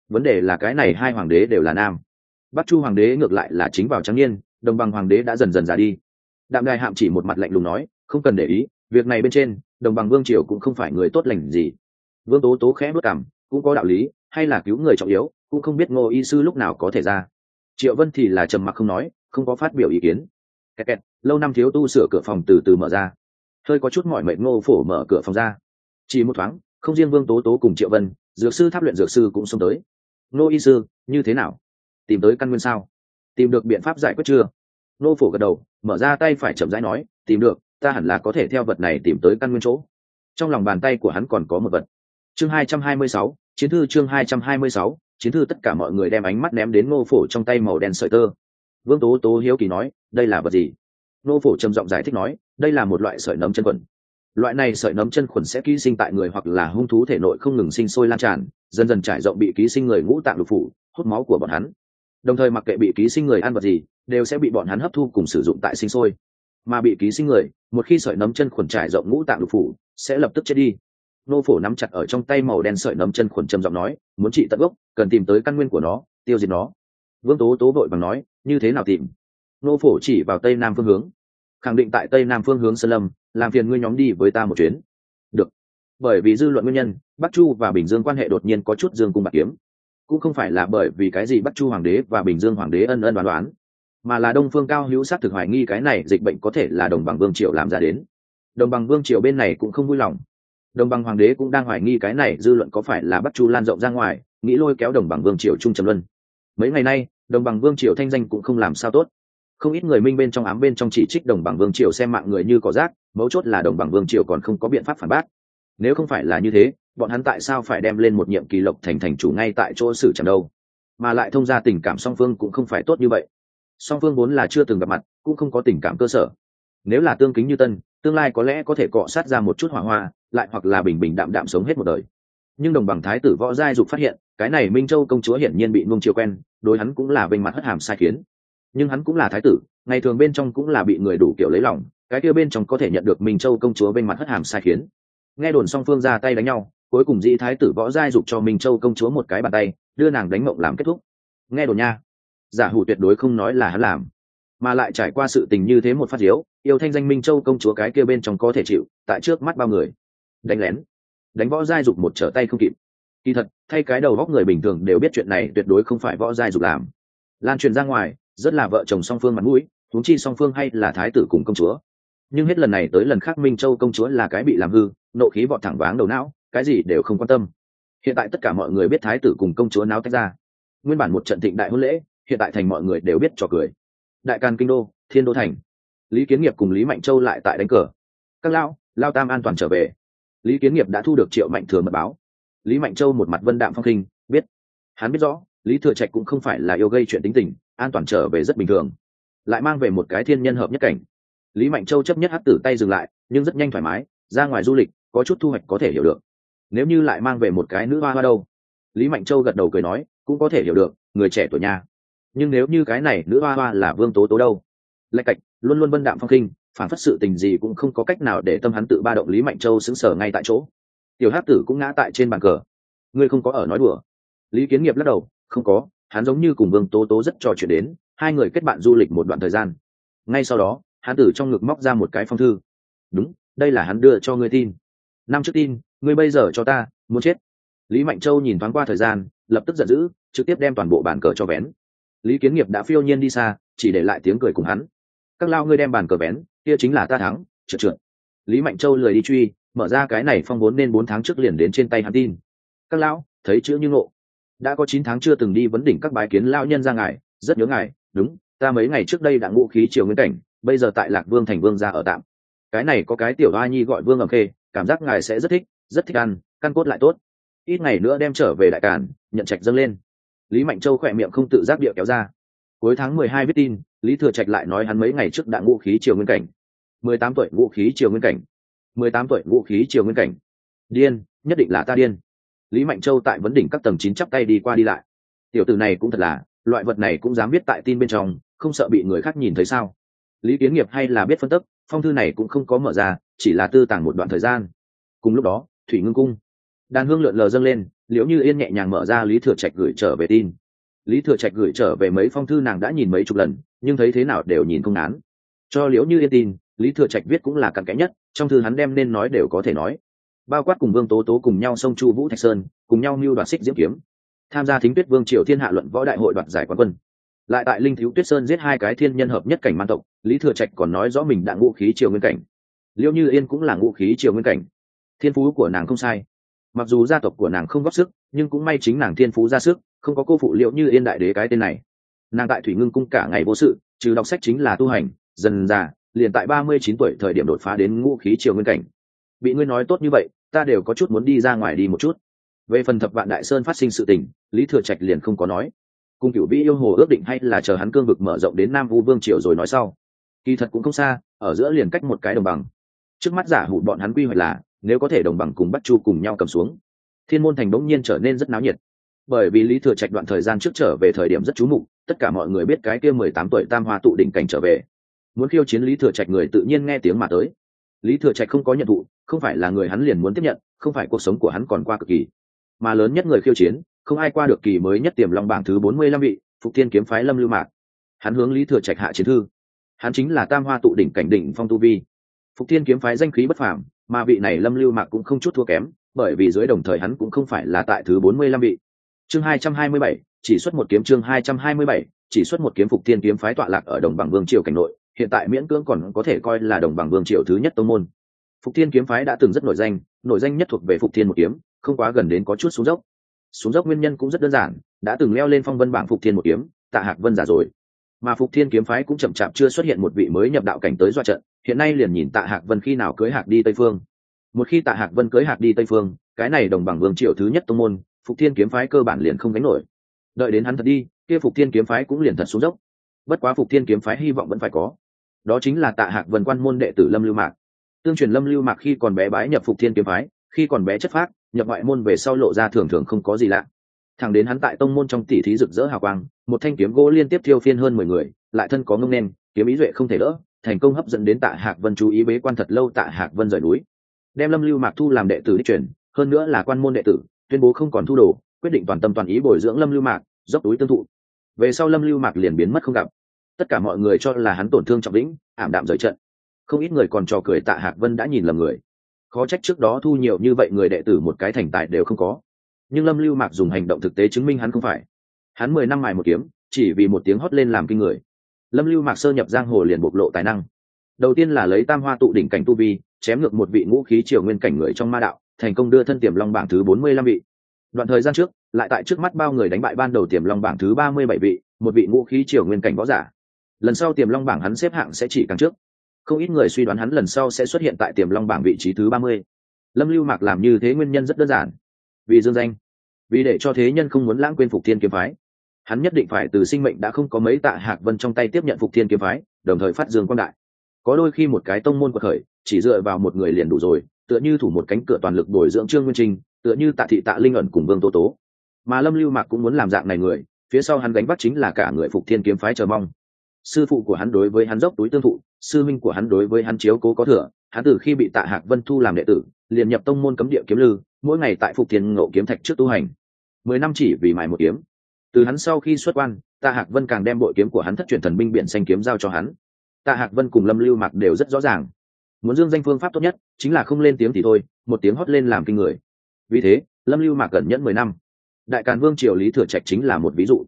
Speaker 1: Vấn đề là cái này hai hoàng đế đều là nam. Bắc chu hoàng đế ngược lại là chính vào trắng niên, đồng bằng hoàng đế đã dần dần già đi. Đạm đài hạm chỉ một mặt lạnh lùng nói, không cần để ý, việc này bên trên đồng bằng vương triều cũng không phải người tốt lành gì. Vương tố tố khẽ bước cảm, cũng có đạo lý, hay là cứu người trọng yếu, cũng không biết ngô y sư lúc nào có thể ra. Triệu vân thì là trầm mặc không nói, không có phát biểu ý kiến. Kẹt kẹt, lâu năm thiếu tu sửa cửa phòng từ từ mở ra. Hơi có chút mỏi mệt ngô phổ mở cửa phòng ra. Chỉ một thoáng, không riêng vương tố tố cùng triệu vân, dược sư tháp luyện dược sư cũng xông tới. Ngô y sư, như thế nào? Tìm tới căn nguyên sao? Tìm được biện pháp giải quyết chưa? Ngô phổ gật đầu, mở ra tay phải chậm rãi nói, tìm được ta hẳn là có thể theo vật này tìm tới căn nguyên chỗ. Trong lòng bàn tay của hắn còn có một vật. Chương hai trăm hai mươi sáu, chiến thư chương hai trăm hai mươi sáu, chiến thư tất cả mọi người đem ánh mắt ném đến ngô phổ trong tay màu đen sợi tơ. Vương tố tố hiếu kỳ nói, đây là vật gì? Ngô phổ trầm giọng giải thích nói, đây là một loại sợi nấm chân khuẩn loại này sợi nấm chân khuẩn sẽ ký sinh tại người hoặc là hung thú thể nội không ngừng sinh sôi lan tràn, dần dần trải rộng bị ký sinh người ngũ tạng lục phủ, hút máu của bọn hắn. Đồng thời mặc kệ bị ký sinh người ăn vật gì, đều sẽ bị bọn hắn hấp thu cùng sử dụng tại sinh sôi mà bị ký sinh người, một khi sợi nấm chân khuẩn trải rộng ngũ tạng lục phủ, sẽ lập tức chết đi. Nô phổ nắm chặt ở trong tay màu đen sợi nấm chân khuẩn trầm giọng nói, muốn trị tận gốc, cần tìm tới căn nguyên của nó, tiêu diệt nó. Vương tố tố vội bằng nói, như thế nào tìm? Nô phổ chỉ vào tây nam phương hướng. Khẳng định tại tây nam phương hướng sơn lâm, làm phiền ngươi nhóm đi với ta một chuyến. Được. Bởi vì dư luận nguyên nhân, bắc chu và bình dương quan hệ đột nhiên có chút dương cung bạc kiếm. Cũng không phải là bởi vì cái gì bắc chu hoàng đế và bình dương hoàng đế ân ân đoán đoán mà là đông phương cao hữu sát thực hoài nghi cái này dịch bệnh có thể là đồng bằng vương triều làm ra đến. Đồng bằng vương triều bên này cũng không vui lòng. Đồng bằng hoàng đế cũng đang hoài nghi cái này dư luận có phải là bắt chu lan rộng ra ngoài, nghĩ lôi kéo đồng bằng vương triều trung trầm luân. Mấy ngày nay, đồng bằng vương triều thanh danh cũng không làm sao tốt. Không ít người minh bên trong ám bên trong chỉ trích đồng bằng vương triều xem mạng người như cỏ rác, mấu chốt là đồng bằng vương triều còn không có biện pháp phản bác. Nếu không phải là như thế, bọn hắn tại sao phải đem lên một nhiệm kỳ lộc thành thành chủ ngay tại chỗ xử chẳng đâu? Mà lại thông ra tình cảm song phương cũng không phải tốt như vậy song phương vốn là chưa từng gặp mặt, cũng không có tình cảm cơ sở. Nếu là tương kính như tân, tương lai có lẽ có thể cọ sát ra một chút hỏa hoa, lại hoặc là bình bình đạm đạm sống hết một đời. Nhưng đồng bằng thái tử võ giai dục phát hiện, cái này minh châu công chúa hiển nhiên bị nung chiều quen, đối hắn cũng là bên mặt hất hàm sai khiến. Nhưng hắn cũng là thái tử, ngày thường bên trong cũng là bị người đủ kiểu lấy lòng, cái kia bên trong có thể nhận được minh châu công chúa bên mặt hất hàm sai khiến. Nghe đồn song phương ra tay đánh nhau, cuối cùng dĩ thái tử võ giai dục cho minh châu công chúa một cái bàn tay, đưa nàng đánh mộng làm kết thúc. Nghe đồn nha giả hủ tuyệt đối không nói là hắn làm. Mà lại trải qua sự tình như thế một phát diếu, yêu thanh danh minh châu công chúa cái kia bên trong có thể chịu, tại trước mắt bao người. Đánh lén. Đánh võ giai dục một trở tay không kịp. Kỳ thật, thay cái đầu góc người bình thường đều biết chuyện này tuyệt đối không phải võ giai dục làm. Lan truyền ra ngoài, rất là vợ chồng song phương mặt mũi, huống chi song phương hay là thái tử cùng công chúa. Nhưng hết lần này tới lần khác minh châu công chúa là cái bị làm hư, nộ khí vọt thẳng váng đầu não, cái gì đều không quan tâm. Hiện tại tất cả mọi người biết thái tử cùng công chúa náo tách ra. Nguyên bản một trận thịnh đại hôn lễ hiện tại thành mọi người đều biết trò cười. Đại can kinh đô thiên đô thành. Lý kiến nghiệp cùng lý mạnh châu lại tại đánh cờ. Các Lão, lao tam an toàn trở về. Lý kiến nghiệp đã thu được triệu mạnh thừa mật báo. Lý mạnh châu một mặt vân đạm phong kinh biết. Hắn biết rõ lý thừa trạch cũng không phải là yêu gây chuyện tính tình an toàn trở về rất bình thường. Lại mang về một cái thiên nhân hợp nhất cảnh. Lý mạnh châu chấp nhất hắt tử tay dừng lại nhưng rất nhanh thoải mái ra ngoài du lịch có chút thu hoạch có thể hiểu được. Nếu như lại mang về một cái nữ hoa hoa đâu? Lý mạnh châu gật đầu cười nói cũng có thể hiểu được người trẻ tuổi nhà nhưng nếu như cái này nữ hoa hoa là vương tố tố đâu? Lạch cạch, luôn luôn vân đạm phong kinh phản phất sự tình gì cũng không có cách nào để tâm hắn tự ba động lý mạnh châu xứng sở ngay tại chỗ. Tiểu hát tử cũng ngã tại trên bàn cờ. Ngươi không có ở nói đùa. Lý kiến nghiệp lắc đầu, không có, hắn giống như cùng vương tố tố rất trò chuyện đến, hai người kết bạn du lịch một đoạn thời gian. Ngay sau đó, hắn tử trong ngực móc ra một cái phong thư. Đúng, đây là hắn đưa cho ngươi tin. Năm trước tin, ngươi bây giờ cho ta, muốn chết. Lý mạnh châu nhìn thoáng qua thời gian, lập tức giận dữ, trực tiếp đem toàn bộ bàn cờ cho vén lý kiến nghiệp đã phiêu nhiên đi xa, chỉ để lại tiếng cười cùng hắn. Các lao ngươi đem bàn cờ vén, kia chính là ta thắng, trượt trượt. Lý mạnh châu lười đi truy, mở ra cái này phong vốn nên bốn tháng trước liền đến trên tay hắn tin. Các lão, thấy chữ như ngộ. Đã có chín tháng chưa từng đi vấn đỉnh các bái kiến lao nhân ra ngài, rất nhớ ngài, đúng, ta mấy ngày trước đây đã ngũ khí triều nguyên cảnh, bây giờ tại lạc vương thành vương ra ở tạm. Cái này có cái tiểu hoa nhi gọi vương ẩm khê, cảm giác ngài sẽ rất thích rất thích ăn, căn cốt lại tốt. Ít ngày nữa đem trở về đại cản nhận trạch dâng lên lý mạnh châu khỏe miệng không tự giác địa kéo ra. Cuối tháng mười hai viết tin, lý thừa trạch lại nói hắn mấy ngày trước đã ngũ khí triều nguyên cảnh. Mười tám tuổi ngũ khí triều nguyên cảnh. Mười tám tuổi ngũ khí triều nguyên cảnh. Điên, nhất định là ta điên. Lý mạnh châu tại vấn đỉnh các tầng chín chắp tay đi qua đi lại. Tiểu tử này cũng thật là, loại vật này cũng dám viết tại tin bên trong, không sợ bị người khác nhìn thấy sao? Lý kiến nghiệp hay là biết phân tức phong thư này cũng không có mở ra, chỉ là tư tàng một đoạn thời gian. Cùng lúc đó, thủy ngưng cung, đàn hương lượn lờ dâng lên liễu như yên nhẹ nhàng mở ra lý thừa trạch gửi trở về tin. Lý thừa trạch gửi trở về mấy phong thư nàng đã nhìn mấy chục lần, nhưng thấy thế nào đều nhìn không án cho liễu như yên tin, lý thừa trạch viết cũng là cặn kẽ nhất, trong thư hắn đem nên nói đều có thể nói. Bao quát cùng vương tố tố cùng nhau sông chu vũ thạch sơn, cùng nhau mưu đoạt xích diễm kiếm. Tham gia thính tuyết vương triều thiên hạ luận võ đại hội đoạt giải quán quân. Lại tại linh thiếu tuyết sơn giết hai cái thiên nhân hợp nhất cảnh man tộc, lý thừa trạch còn nói rõ mình đã ngũ khí triều nguyên cảnh. Liêu như yên cũng là ngũ khí triều nguyên cảnh. Thiên phú của nàng không sai mặc dù gia tộc của nàng không góp sức, nhưng cũng may chính nàng thiên phú ra sức, không có cô phụ liệu như yên đại đế cái tên này. Nàng tại thủy ngưng cung cả ngày vô sự, trừ đọc sách chính là tu hành, dần già, liền tại ba mươi chín tuổi thời điểm đột phá đến ngũ khí triều nguyên cảnh. Bị ngươi nói tốt như vậy, ta đều có chút muốn đi ra ngoài đi một chút. Về phần thập vạn đại sơn phát sinh sự tình, lý thừa trạch liền không có nói. Cung cửu vĩ yêu hồ ước định hay là chờ hắn cương vực mở rộng đến nam vu vương triều rồi nói sau. Kỳ thật cũng không xa, ở giữa liền cách một cái đồng bằng. Trước mắt giả hụt bọn hắn quy hoạch là nếu có thể đồng bằng cùng bắt chu cùng nhau cầm xuống, thiên môn thành bỗng nhiên trở nên rất náo nhiệt. Bởi vì lý thừa trạch đoạn thời gian trước trở về thời điểm rất chú mục, tất cả mọi người biết cái kia mười tám tuổi tam hoa tụ đỉnh cảnh trở về. Muốn khiêu chiến lý thừa trạch người tự nhiên nghe tiếng mà tới. Lý thừa trạch không có nhận thụ, không phải là người hắn liền muốn tiếp nhận, không phải cuộc sống của hắn còn qua cực kỳ. Mà lớn nhất người khiêu chiến, không ai qua được kỳ mới nhất tiềm long bảng thứ bốn mươi lăm vị, phục thiên kiếm phái lâm lưu mạc. Hắn hướng lý thừa trạch hạ chiến thư. Hắn chính là tam hoa tụ đỉnh cảnh đỉnh phong tu vi. Phục thiên kiếm phái danh khí bất phàm mà vị này lâm lưu mạc cũng không chút thua kém, bởi vì dưới đồng thời hắn cũng không phải là tại thứ bốn mươi lăm vị. Chương hai trăm hai mươi bảy, chỉ xuất một kiếm chương hai trăm hai mươi bảy, chỉ xuất một kiếm phục thiên kiếm phái tọa lạc ở đồng bằng vương triều cảnh nội, hiện tại miễn cưỡng còn có thể coi là đồng bằng vương triều thứ nhất tô môn. Phục thiên kiếm phái đã từng rất nổi danh nổi danh nhất thuộc về phục thiên một kiếm, không quá gần đến có chút xuống dốc. Xuống dốc nguyên nhân cũng rất đơn giản, đã từng leo lên phong vân bảng phục thiên một kiếm, tạ hạc vân giả rồi mà phục thiên kiếm phái cũng chậm chạp chưa xuất hiện một vị mới nhập đạo cảnh tới dọa trận, hiện nay liền nhìn tạ hạc vân khi nào cưới hạc đi tây phương. Một khi tạ hạc vân cưới hạc đi tây phương, cái này đồng bằng vương triệu thứ nhất tô môn, phục thiên kiếm phái cơ bản liền không gánh nổi. Đợi đến hắn thật đi, kia phục thiên kiếm phái cũng liền thật xuống dốc. Bất quá phục thiên kiếm phái hy vọng vẫn phải có. Đó chính là tạ hạc vân quan môn đệ tử lâm lưu mạc. Tương truyền lâm lưu mạc khi còn bé bái nhập phục thiên kiếm phái, khi còn bé chất phác, nhập ngoại môn về sau lộ ra thường thường không có gì lạ thẳng đến hắn tại tông môn trong tỷ thí rực rỡ hào quang, một thanh kiếm gỗ liên tiếp thiêu phiên hơn mười người, lại thân có ngông nên, kiếm ý duệ không thể đỡ, thành công hấp dẫn đến tạ hạc vân chú ý bế quan thật lâu tạ hạc vân rời núi. Đem lâm lưu mạc thu làm đệ tử đích truyền, hơn nữa là quan môn đệ tử, tuyên bố không còn thu đồ, quyết định toàn tâm toàn ý bồi dưỡng lâm lưu mạc, dốc túi tương thụ. Về sau lâm lưu mạc liền biến mất không gặp. Tất cả mọi người cho là hắn tổn thương trọng lĩnh, ảm đạm rời trận. Không ít người còn trò cười tạ hạc vân đã nhìn lầm người. Khó trách trước đó thu nhiều như vậy người đệ tử một cái thành tài đều không có nhưng lâm lưu mạc dùng hành động thực tế chứng minh hắn không phải. Hắn mười năm mài một kiếm, chỉ vì một tiếng hót lên làm kinh người. Lâm lưu mạc sơ nhập giang hồ liền bộc lộ tài năng. Đầu tiên là lấy tam hoa tụ đỉnh cảnh tu vi, chém ngược một vị ngũ khí triều nguyên cảnh người trong ma đạo, thành công đưa thân tiềm long bảng thứ bốn mươi lăm vị. Đoạn thời gian trước, lại tại trước mắt bao người đánh bại ban đầu tiềm long bảng thứ ba mươi bảy vị, một vị ngũ khí triều nguyên cảnh võ giả. Lần sau tiềm long bảng hắn xếp hạng sẽ chỉ càng trước. Không ít người suy đoán hắn lần sau sẽ xuất hiện tại tiềm long bảng vị trí thứ ba mươi. Lâm lưu mạc làm như thế nguyên nhân rất đơn giản vì dương danh. Vì để cho thế nhân không muốn lãng quên phục thiên kiếm phái. Hắn nhất định phải từ sinh mệnh đã không có mấy tạ hạc vân trong tay tiếp nhận phục thiên kiếm phái, đồng thời phát dương quang đại. Có đôi khi một cái tông môn quật khởi, chỉ dựa vào một người liền đủ rồi, tựa như thủ một cánh cửa toàn lực bồi dưỡng trương nguyên trinh tựa như tạ thị tạ linh ẩn cùng vương tô tố. Mà lâm lưu mạc cũng muốn làm dạng này người, phía sau hắn gánh vác chính là cả người phục thiên kiếm phái chờ mong. Sư phụ của hắn đối với hắn dốc túi tương thụ, sư minh của hắn đối với hắn chiếu cố có thừa hắn từ khi bị tạ hạc vân thu làm đệ tử, liền nhập tông môn cấm địa kiếm lư, mỗi ngày tại phục thiên ngộ kiếm thạch trước tu hành. Mười năm chỉ vì mài một kiếm. Từ hắn sau khi xuất quan, tạ hạc vân càng đem bội kiếm của hắn thất truyền thần binh biển xanh kiếm giao cho hắn. Tạ hạc vân cùng lâm lưu mạc đều rất rõ ràng. Muốn dương danh phương pháp tốt nhất, chính là không lên tiếng thì thôi, một tiếng hót lên làm kinh người. Vì thế, lâm lưu mạc cẩn nhẫn mười năm. Đại càn vương triều lý thừa trạch chính là một ví dụ.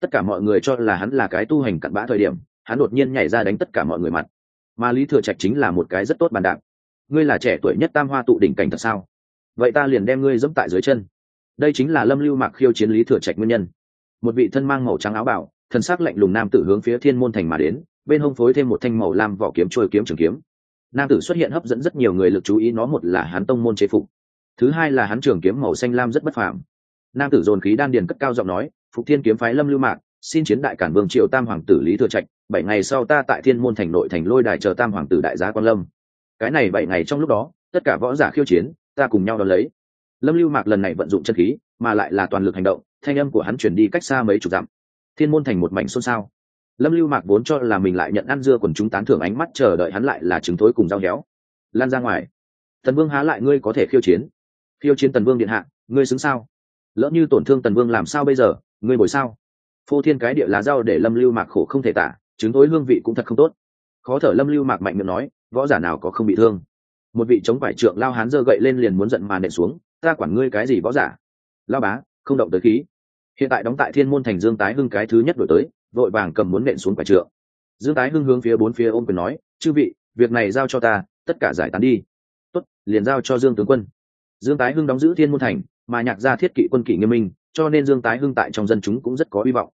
Speaker 1: Tất cả mọi người cho là hắn là cái tu hành cặn bã thời điểm, hắn đột nhiên nhảy ra đánh tất cả mọi người mặt mà lý thừa trạch chính là một cái rất tốt bàn đạp. Ngươi là trẻ tuổi nhất tam hoa tụ đỉnh cảnh thật sao? Vậy ta liền đem ngươi dẫm tại dưới chân. Đây chính là lâm lưu mạc khiêu chiến lý thừa trạch nguyên nhân. Một vị thân mang màu trắng áo bảo thân xác lạnh lùng nam tử hướng phía thiên môn thành mà đến, bên hông phối thêm một thanh màu lam vỏ kiếm trôi kiếm trường kiếm. Nam tử xuất hiện hấp dẫn rất nhiều người lực chú ý, nó một là hắn tông môn chế phục, thứ hai là hắn trường kiếm màu xanh lam rất bất phàm. Nam tử dồn khí đan điền cất cao giọng nói, phục thiên kiếm phái lâm lưu mạc xin chiến đại cản vương triệu tam hoàng tử lý thừa trạch, bảy ngày sau ta tại thiên môn thành nội thành lôi đài chờ tam hoàng tử đại gia quan lâm. Cái này bảy ngày trong lúc đó, tất cả võ giả khiêu chiến, ta cùng nhau đón lấy. Lâm lưu mạc lần này vận dụng chân khí, mà lại là toàn lực hành động, thanh âm của hắn chuyển đi cách xa mấy chục dặm. Thiên môn thành một mảnh xôn xao. Lâm lưu mạc vốn cho là mình lại nhận ăn dưa quần chúng tán thưởng ánh mắt chờ đợi hắn lại là trứng thối cùng dao héo. Lan ra ngoài. Tần vương há lại ngươi có thể khiêu chiến. Khiêu chiến tần vương điện hạ, ngươi xứng sao? Lỡ như tổn thương tần vương làm sao bây giờ? Ngươi bồi sao? Phô thiên cái địa lá dao để lâm lưu mạc khổ không thể tả, chứng tối hương vị cũng thật không tốt. Khó thở lâm lưu mạc mạnh miệng nói, võ giả nào có không bị thương? Một vị chống vải trượng lao hán giơ gậy lên liền muốn giận mà nện xuống, ta quản ngươi cái gì võ giả? Lao bá, không động tới khí. Hiện tại đóng tại thiên môn thành dương tái hưng cái thứ nhất đổi tới, vội vàng cầm muốn nện xuống vải trượng. Dương tái hưng hướng phía bốn phía ôm quyền nói, chư vị, việc này giao cho ta, tất cả giải tán đi. Tốt, liền giao cho dương tướng quân. Dương tái hưng đóng giữ thiên môn thành, mà nhạc gia thiết kỵ quân kỷ nghiêm minh, cho nên dương tái hưng tại trong dân chúng cũng rất có hy vọng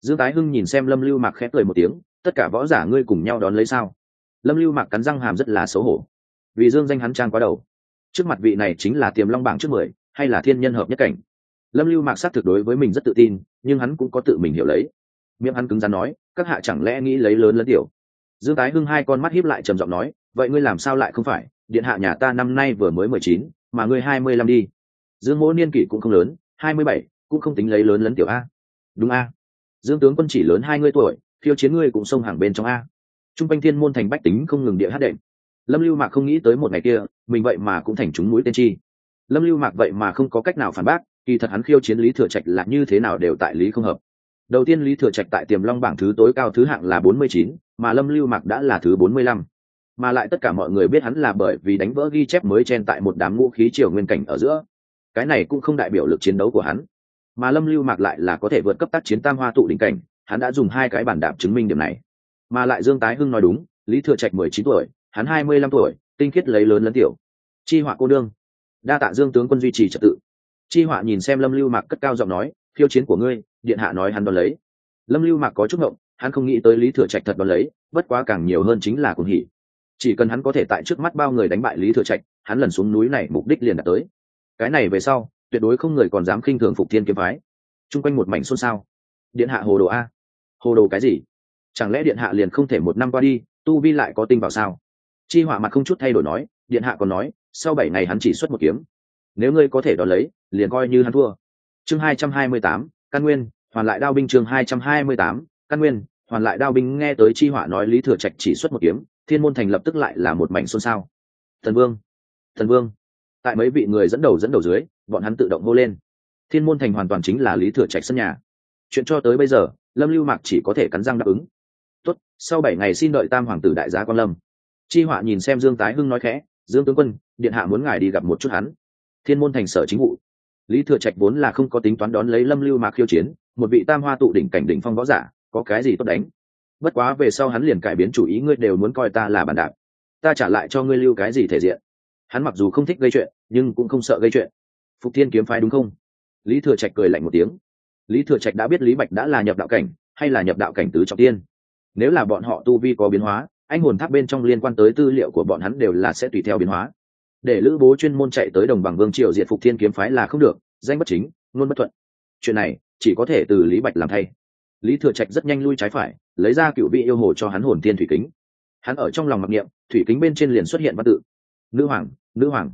Speaker 1: dương tái hưng nhìn xem lâm lưu mạc khẽ cười một tiếng, tất cả võ giả ngươi cùng nhau đón lấy sao? Lâm lưu mạc cắn răng hàm rất là xấu hổ. Vì dương danh hắn trang quá đầu. Trước mặt vị này chính là tiềm long bảng trước mười, hay là thiên nhân hợp nhất cảnh? Lâm lưu mạc xác thực đối với mình rất tự tin, nhưng hắn cũng có tự mình hiểu lấy. Miệng hắn cứng rắn nói, các hạ chẳng lẽ nghĩ lấy lớn lẫn tiểu? Dương tái hưng hai con mắt hiếp lại trầm giọng nói, vậy ngươi làm sao lại không phải? Điện hạ nhà ta năm nay vừa mới mười chín, mà ngươi hai mươi lăm đi. Dương mỗ niên kỷ cũng không lớn, hai mươi bảy, cũng không tính lấy lớn lẫn tiểu a. Đúng a dương tướng quân chỉ lớn hai mươi tuổi phiêu chiến ngươi cũng xông hàng bên trong a. T r u n g quanh thiên môn thành bách tính không ngừng địa hát đệm. Lâm lưu mạc không nghĩ tới một ngày kia, mình vậy mà cũng thành chúng mũi tên chi. Lâm lưu mạc vậy mà không có cách nào phản bác, kỳ thật hắn khiêu chiến lý thừa trạch là như thế nào đều tại lý không hợp. Đầu tiên lý thừa trạch tại tiềm long bảng thứ tối cao thứ hạng là bốn mươi chín, mà lâm lưu mạc đã là thứ bốn mươi lăm. Mà lại tất cả mọi người biết hắn là bởi vì đánh vỡ ghi chép mới chen tại một đám ngũ khí triều nguyên cảnh ở giữa. Cái này cũng không đại biểu lực chiến đấu của hắn mà lâm lưu mạc lại là có thể vượt cấp tác chiến tam hoa tụ đỉnh cảnh, hắn đã dùng hai cái bản đạp chứng minh điểm này. Mà lại dương tái hưng nói đúng, lý thừa trạch mười chín tuổi, hắn hai mươi lăm tuổi, tinh khiết lấy lớn lấn tiểu. Chi họa cô đương đa tạ dương tướng quân duy trì trật tự. Chi họa nhìn xem lâm lưu mạc cất cao giọng nói, khiêu chiến của ngươi, điện hạ nói hắn đón lấy. Lâm lưu mạc có chút ngộng, hắn không nghĩ tới lý thừa trạch thật đón lấy, bất quá càng nhiều hơn chính là cuồng hỉ. Chỉ cần hắn có thể tại trước mắt bao người đánh bại lý thừa trạch, hắn lần xuống núi này mục đích liền đạt tới. Cái này về sau tuyệt đối không người còn dám khinh thường phục thiên kiếm phái. Chung quanh một mảnh xôn xao. Điện hạ hồ đồ a. Hồ đồ cái gì? Chẳng lẽ điện hạ liền không thể một năm qua đi, tu vi lại có tinh vào sao? Chi họa mặt không chút thay đổi nói, điện hạ còn nói, sau bảy ngày hắn chỉ xuất một kiếm. Nếu ngươi có thể đón lấy, liền coi như hắn thua. Chương hai trăm hai mươi tám, căn nguyên, hoàn lại đao binh chương hai trăm hai mươi tám, căn nguyên, hoàn lại đao binh nghe tới chi họa nói lý thừa trạch chỉ xuất một kiếm, thiên môn thành lập tức lại là một mảnh xôn xao. Thần vương thần vương. Tại mấy vị người dẫn đầu dẫn đầu dưới bọn hắn tự động hô lên. Thiên môn thành hoàn toàn chính là lý thừa trạch sân nhà. Chuyện cho tới bây giờ, lâm lưu mạc chỉ có thể cắn răng đáp ứng. Tốt, sau bảy ngày xin đợi tam hoàng tử đại gia quan lâm. Chi họa nhìn xem dương tái hưng nói khẽ, dương tướng quân, điện hạ muốn ngài đi gặp một chút hắn. Thiên môn thành sở chính vụ. Lý thừa trạch vốn là không có tính toán đón lấy lâm lưu mạc khiêu chiến, một vị tam hoa tụ đỉnh cảnh đỉnh phong võ giả, có cái gì tốt đánh? Bất quá về sau hắn liền cải biến chủ ý, ngươi đều muốn coi ta là bàn đạp. Ta trả lại cho ngươi lưu cái gì thể diện. Hắn mặc dù không thích gây chuyện, nhưng cũng không sợ gây chuyện phục thiên kiếm phái đúng không? Lý thừa trạch cười lạnh một tiếng. Lý thừa trạch đã biết lý bạch đã là nhập đạo cảnh, hay là nhập đạo cảnh tứ trọng tiên. Nếu là bọn họ tu vi có biến hóa, anh hồn tháp bên trong liên quan tới tư liệu của bọn hắn đều là sẽ tùy theo biến hóa. Để lữ bố chuyên môn chạy tới đồng bằng vương triều diệt phục thiên kiếm phái là không được, danh bất chính luôn bất thuận. Chuyện này, chỉ có thể từ lý bạch làm thay. Lý thừa trạch rất nhanh lui trái phải, lấy ra cựu vị yêu hồ cho hắn hồn tiên thủy kính. Hắn ở trong lòng mặc niệm, thủy kính bên trên liền xuất hiện văn tự. Nữ hoàng nữ hoàng.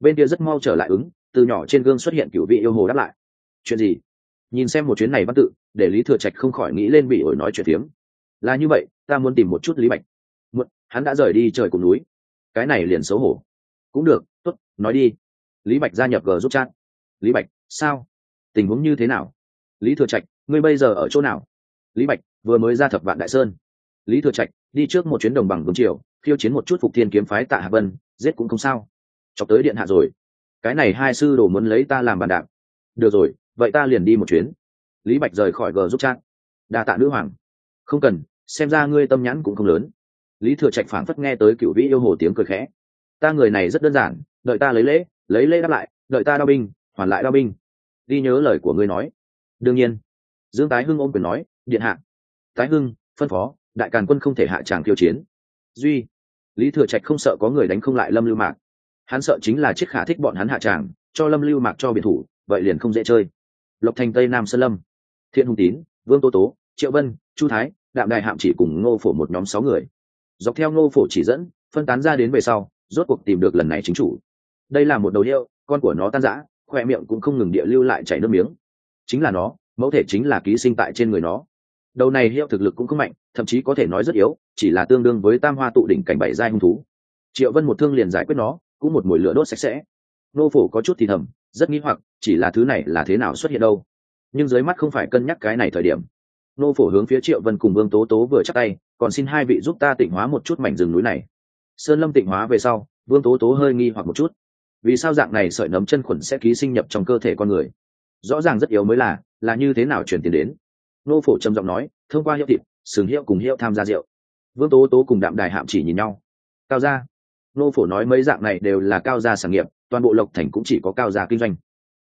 Speaker 1: Bên kia rất mau trở lại ứng từ nhỏ trên gương xuất hiện cựu vị yêu hồ đáp lại. Chuyện gì? Nhìn xem một chuyến này văn tự, để lý thừa trạch không khỏi nghĩ lên bị ổi nói chuyện tiếng. Là như vậy, ta muốn tìm một chút lý bạch. Một hắn đã rời đi trời cùng núi. Cái này liền xấu hổ. Cũng được, tốt, nói đi. Lý bạch gia nhập g giúp chat. Lý bạch, sao? Tình huống như thế nào? Lý thừa trạch, ngươi bây giờ ở chỗ nào? Lý bạch, vừa mới ra thập vạn đại sơn. Lý thừa trạch, đi trước một chuyến đồng bằng vương triều, khiêu chiến một chút phục thiên kiếm phái tạ hạ vân, giết cũng không sao. Chọc tới điện hạ rồi cái này hai sư đồ muốn lấy ta làm bàn đạp. Được rồi, vậy ta liền đi một chuyến. Lý bạch rời khỏi gờ giúp chat đa tạ nữ hoàng. Không cần, xem ra ngươi tâm nhãn cũng không lớn. Lý thừa trạch phảng phất nghe tới cựu vĩ yêu hồ tiếng cười khẽ. Ta người này rất đơn giản, đợi ta lấy lễ lấy lễ đáp lại, đợi ta đao binh, hoàn lại đao binh. Đi nhớ lời của ngươi nói. Đương nhiên. Dương tái hưng ôm quyền nói, điện hạ. Tái hưng, phân phó, đại càn quân không thể hạ tràng kiêu chiến. Duy. Lý thừa trạch không sợ có người đánh không lại lâm lưu mạc hắn sợ chính là chiếc khả thích bọn hắn hạ tràng, cho lâm lưu mạc cho biệt thủ, vậy liền không dễ chơi. Lộc thành tây nam sơn lâm, thiện hùng tín, vương tô tố, triệu vân, chu thái, đạm đài hạm chỉ cùng ngô phổ một nhóm sáu người. Dọc theo ngô phổ chỉ dẫn, phân tán ra đến về sau, rốt cuộc tìm được lần này chính chủ. Đây là một đầu hiệu con của nó tan rã, khoe miệng cũng không ngừng địa lưu lại chảy nước miếng. Chính là nó, mẫu thể chính là ký sinh tại trên người nó. Đầu này hiệu thực lực cũng không mạnh, thậm chí có thể nói rất yếu, chỉ là tương đương với tam hoa tụ đỉnh cảnh bảy giai hung thú. Triệu vân một thương liền giải quyết nó cũng một mùi lửa đốt sạch sẽ. Nô phổ có chút thì thầm, rất nghĩ hoặc, chỉ là thứ này là thế nào xuất hiện đâu. Nhưng dưới mắt không phải cân nhắc cái này thời điểm. Nô phổ hướng phía triệu vân cùng vương tố tố vừa chắc tay, còn xin hai vị giúp ta tịnh hóa một chút mảnh rừng núi này. Sơn lâm tịnh hóa về sau, vương tố tố hơi nghi hoặc một chút. Vì sao dạng này sợi nấm chân khuẩn sẽ ký sinh nhập trong cơ thể con người? Rõ ràng rất yếu mới là là như thế nào chuyển tiền đến? Nô phổ trầm giọng nói, thông qua hiệu thịt, sừng hiệu cùng hiệu tham gia rượu. Vương tố tố cùng đạm đài hạm chỉ nhìn nhau. Cao gia nô phổ nói mấy dạng này đều là cao gia sản nghiệp, toàn bộ lộc thành cũng chỉ có cao gia kinh doanh.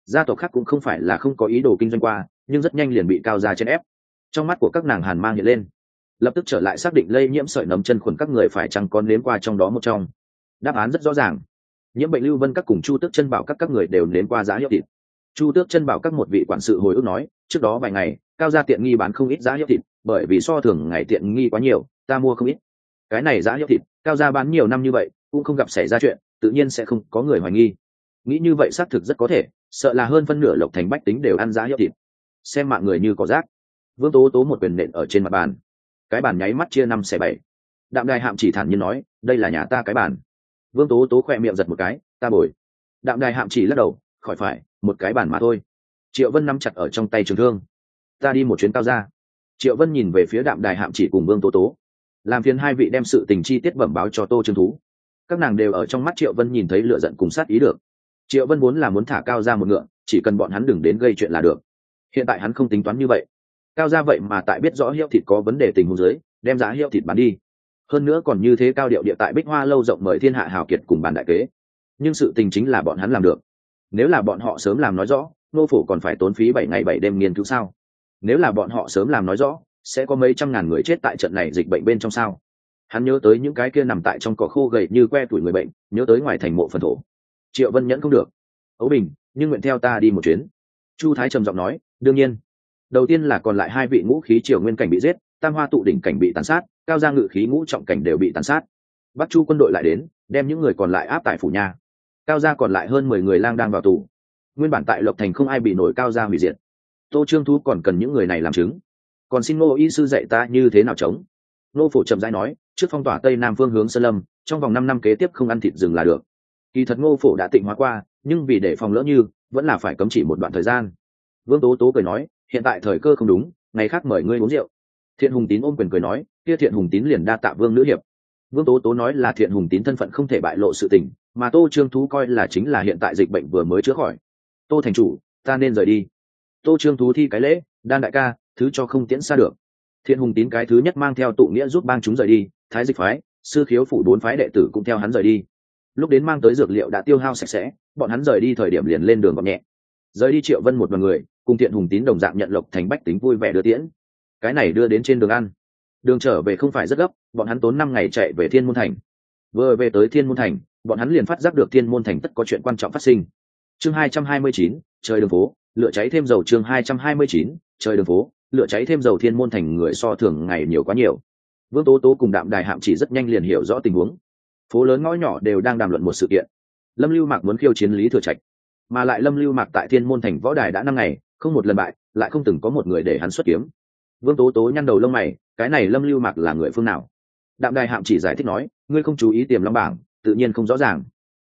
Speaker 1: Gia tộc khác cũng không phải là không có ý đồ kinh doanh qua, nhưng rất nhanh liền bị cao gia chèn ép. Trong mắt của các nàng hàn mang hiện lên. Lập tức trở lại xác định lây nhiễm sợi nấm chân khuẩn các người phải chăng có nếm qua trong đó một trong. Đáp án rất rõ ràng. Nhiễm bệnh lưu vân các cùng chu tước chân bảo các các người đều nếm qua giá hiệu thịt. Chu tước chân bảo các một vị quản sự hồi ức nói, trước đó vài ngày, cao gia tiện nghi bán không ít giá hiệu thịt, bởi vì so thường ngày tiện nghi quá nhiều, ta mua không ít cái này giá hiệu thịt, cao gia bán nhiều năm như vậy, cũng không gặp xảy ra chuyện, tự nhiên sẽ không có người hoài nghi. Nghĩ như vậy xác thực rất có thể, sợ là hơn phân nửa lộc thành bách tính đều ăn giá hiệu thịt. Xem mạng người như có rác. Vương tố tố một quyền nện ở trên mặt bàn. Cái bàn nháy mắt chia năm xẻ bảy. Đạm đài hạm chỉ thản nhiên nói, đây là nhà ta cái bàn. Vương tố tố khoe miệng giật một cái, ta bồi. Đạm đài hạm chỉ lắc đầu, khỏi phải, một cái bàn mà thôi. Triệu vân nắm chặt ở trong tay trường thương. Ta đi một chuyến cao ra triệu vân nhìn về phía đạm đài hạm chỉ cùng vương tố tố làm phiền hai vị đem sự tình chi tiết bẩm báo cho tô trương thú. Các nàng đều ở trong mắt triệu vân nhìn thấy lựa giận cùng sát ý được. Triệu vân muốn là muốn thả cao ra một ngựa, chỉ cần bọn hắn đừng đến gây chuyện là được. Hiện tại hắn không tính toán như vậy. Cao ra vậy mà tại biết rõ hiệu thịt có vấn đề tình huống dưới, đem giá hiệu thịt bán đi. Hơn nữa còn như thế cao điệu địa tại bích hoa lâu rộng mời thiên hạ hào kiệt cùng bàn đại kế. Nhưng sự tình chính là bọn hắn làm được. Nếu là bọn họ sớm làm nói rõ, nô phủ còn phải tốn phí bảy ngày bảy đêm nghiên cứu sao? Nếu là bọn họ sớm làm nói rõ sẽ có mấy trăm ngàn người chết tại trận này dịch bệnh bên trong sao? Hắn nhớ tới những cái kia nằm tại trong cỏ khô gầy như que tuổi người bệnh, nhớ tới ngoài thành mộ phần thổ. Triệu vân nhẫn không được. Ấu bình, nhưng nguyện theo ta đi một chuyến. Chu thái trầm giọng nói, đương nhiên. Đầu tiên là còn lại hai vị ngũ khí triều nguyên cảnh bị giết, tam hoa tụ đỉnh cảnh bị tàn sát, cao gia ngự khí ngũ trọng cảnh đều bị tàn sát. Bắc chu quân đội lại đến, đem những người còn lại áp tại phủ nhà. Cao gia còn lại hơn mười người lang đang vào tù. Nguyên bản tại lộc thành không ai bị nổi cao gia hủy diệt. Tô trương thu còn cần những người này làm chứng còn xin ngô y sư dạy ta như thế nào chống? Nô phổ trầm rãi nói, trước phong tỏa tây nam phương hướng sơn lâm, trong vòng năm năm kế tiếp không ăn thịt rừng là được. Kỳ thật ngô phổ đã tịnh hóa qua, nhưng vì để phòng lỡ như, vẫn là phải cấm chỉ một đoạn thời gian. Vương tố tố cười nói, hiện tại thời cơ không đúng, ngày khác mời ngươi uống rượu. Thiện hùng tín ôm quyền cười nói, kia thiện hùng tín liền đa tạ vương nữ hiệp. Vương tố tố nói là thiện hùng tín thân phận không thể bại lộ sự tình, mà tô trương thú coi là chính là hiện tại dịch bệnh vừa mới chữa khỏi. Tô thành chủ, ta nên rời đi. Tô trương thú thi cái lễ, đan đại ca thứ cho không tiễn xa được. Thiện hùng tín cái thứ nhất mang theo tụ nghĩa giúp bang chúng rời đi, thái dịch phái, sư khiếu phủ bốn phái đệ tử cũng theo hắn rời đi. Lúc đến mang tới dược liệu đã tiêu hao sạch sẽ, bọn hắn rời đi thời điểm liền lên đường gọn nhẹ. Rời đi triệu vân một đoàn người, cùng thiện hùng tín đồng dạng nhận lộc thành bách tính vui vẻ đưa tiễn. Cái này đưa đến trên đường ăn. Đường trở về không phải rất gấp, bọn hắn tốn năm ngày chạy về thiên môn thành. Vừa về tới thiên môn thành, bọn hắn liền phát giác được thiên môn thành tất có chuyện quan trọng phát sinh. Chương hai trăm hai mươi chín, trời đường phố lựa cháy thêm dầu chương hai trăm hai mươi chín, trời đường phố lựa cháy thêm dầu thiên môn thành người so thường ngày nhiều quá nhiều. Vương tố tố cùng đạm đài hạm chỉ rất nhanh liền hiểu rõ tình huống. Phố lớn ngõ nhỏ đều đang đàm luận một sự kiện. Lâm lưu mạc muốn khiêu chiến lý thừa trạch, mà lại lâm lưu mạc tại thiên môn thành võ đài đã năm ngày, không một lần bại, lại không từng có một người để hắn xuất kiếm. Vương tố tố nhăn đầu lông mày, cái này lâm lưu mạc là người phương nào? Đạm đài hạm chỉ giải thích nói, ngươi không chú ý tiềm long bảng, tự nhiên không rõ ràng.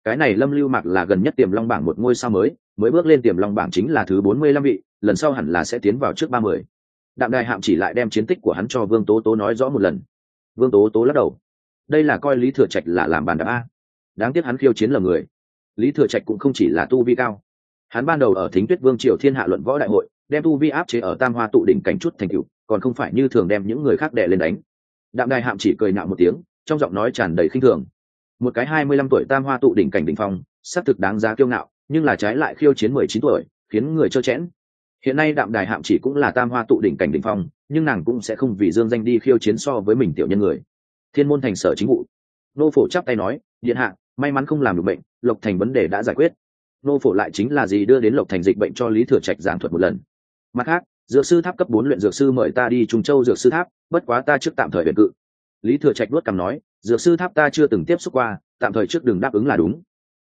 Speaker 1: Cái này lâm lưu mạc là gần nhất tiềm long bảng một ngôi sao mới mới bước lên tiềm long bảng chính là thứ bốn mươi lăm vị, lần sau hẳn là sẽ tiến vào trước ba mươi đạm đài hạm chỉ lại đem chiến tích của hắn cho vương tố tố nói rõ một lần. Vương tố tố lắc đầu. Đây là coi lý thừa trạch là làm bàn đạp a. Đáng tiếc hắn khiêu chiến lầm người. Lý thừa trạch cũng không chỉ là tu vi cao. Hắn ban đầu ở thính tuyết vương triều thiên hạ luận võ đại hội, đem tu vi áp chế ở tam hoa tụ đỉnh cảnh chút thành cựu còn không phải như thường đem những người khác đè lên đánh. Đạm đài hạm chỉ cười nạo một tiếng, trong giọng nói tràn đầy khinh thường. Một cái hai mươi lăm tuổi tam hoa tụ đỉnh cảnh đỉnh phong, xác thực đáng giá kiêu ngạo, nhưng là trái lại khiêu chiến mười chín tuổi, khiến người trơ chẽn hiện nay đạm đài hạm chỉ cũng là tam hoa tụ đỉnh cảnh đỉnh phong, nhưng nàng cũng sẽ không vì dương danh đi khiêu chiến so với mình tiểu nhân người. Thiên môn thành sở chính vụ. Nô phổ chắp tay nói, điện hạ, may mắn không làm được bệnh, lộc thành vấn đề đã giải quyết. Nô phổ lại chính là gì đưa đến lộc thành dịch bệnh cho lý thừa trạch giảng thuật một lần. Mặt khác, dược sư tháp cấp bốn luyện dược sư mời ta đi trung châu dược sư tháp, bất quá ta trước tạm thời biệt cự. Lý thừa trạch luất cằm nói, dược sư tháp ta chưa từng tiếp xúc qua, tạm thời trước đừng đáp ứng là đúng.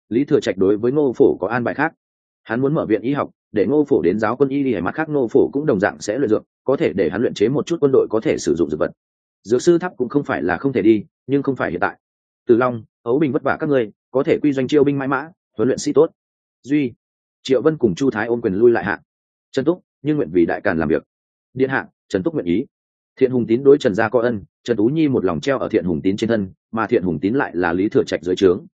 Speaker 1: Lý thừa trạch đối với ngô phổ có an bài khác hắn muốn mở viện y học, để ngô phổ đến giáo quân y đi hay mặt khác ngô phổ cũng đồng dạng sẽ luyện dược, có thể để hắn luyện chế một chút quân đội có thể sử dụng dược vật. Dược sư tháp cũng không phải là không thể đi, nhưng không phải hiện tại. Từ long, ấu bình vất vả các ngươi, có thể quy doanh chiêu binh mãi mã, huấn luyện sĩ tốt. Duy, triệu vân cùng chu thái ôm quyền lui lại hạ. Trần túc, nhưng nguyện vì đại càn làm việc. Điện hạ, trần túc nguyện ý. Thiện hùng tín đối trần gia có ân, trần tú nhi một lòng treo ở thiện hùng tín trên thân, mà thiện hùng tín lại là lý thừa trạch dưới trướng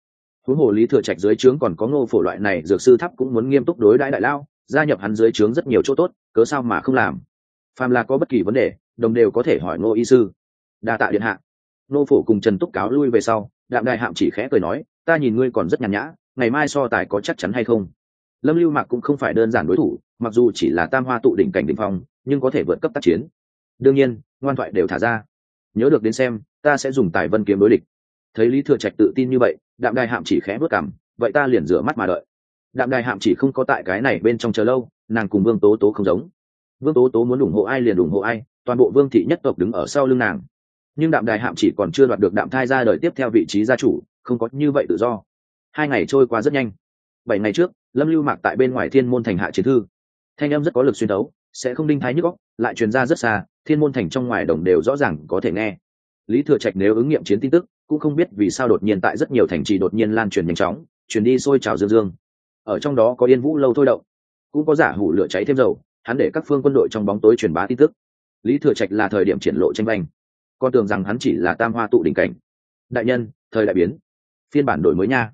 Speaker 1: huống hồ lý thừa trạch dưới trướng còn có ngô phổ loại này, dược sư tháp cũng muốn nghiêm túc đối đãi đại lao, gia nhập hắn dưới trướng rất nhiều chỗ tốt, cớ sao mà không làm? Phàm là có bất kỳ vấn đề, đồng đều có thể hỏi ngô y sư. Đa tạ điện hạ. Ngô phổ cùng trần túc cáo lui về sau, đạm đại hạm chỉ khẽ cười nói, ta nhìn ngươi còn rất nhàn nhã, ngày mai so tài có chắc chắn hay không? Lâm lưu mạc cũng không phải đơn giản đối thủ, mặc dù chỉ là tam hoa tụ đỉnh cảnh đ ỉ n h phong, nhưng có thể vượt cấp tác chiến. Đương nhiên, ngoan thoại đều thả ra. Nhớ được đến xem, ta sẽ dùng tài vân kiếm đối địch thấy lý thừa trạch tự tin như vậy, đạm đài hạm chỉ khẽ vớt cảm vậy ta liền rửa mắt mà đợi. Đạm đài hạm chỉ không có tại cái này bên trong chờ lâu, nàng cùng vương tố tố không giống. Vương tố tố muốn ủng hộ ai liền ủng hộ ai, toàn bộ vương thị nhất tộc đứng ở sau lưng nàng. Nhưng đạm đài hạm chỉ còn chưa đoạt được đạm thai ra đời tiếp theo vị trí gia chủ, không có như vậy tự do. Hai ngày trôi qua rất nhanh. Bảy ngày trước, lâm lưu mạc tại bên ngoài thiên môn thành hạ chiến thư. Thanh em rất có lực xuyên đấu sẽ không đinh thái nhức góc lại truyền ra rất xa, thiên môn thành trong ngoài đồng đều rõ ràng có thể nghe. Lý thừa trạch nếu ứng nghiệm chiến tin tức cũng không biết vì sao đột nhiên tại rất nhiều thành trì đột nhiên lan truyền nhanh chóng, truyền đi sôi trào dương dương. Ở trong đó có yên vũ lâu thôi động, cũng có giả hủ lửa cháy thêm dầu, hắn để các phương quân đội trong bóng tối truyền bá tin tức. Lý thừa trạch là thời điểm triển lộ tranh banh con tưởng rằng hắn chỉ là tam hoa tụ đỉnh cảnh. Đại nhân, thời đại biến, phiên bản đổi mới nha.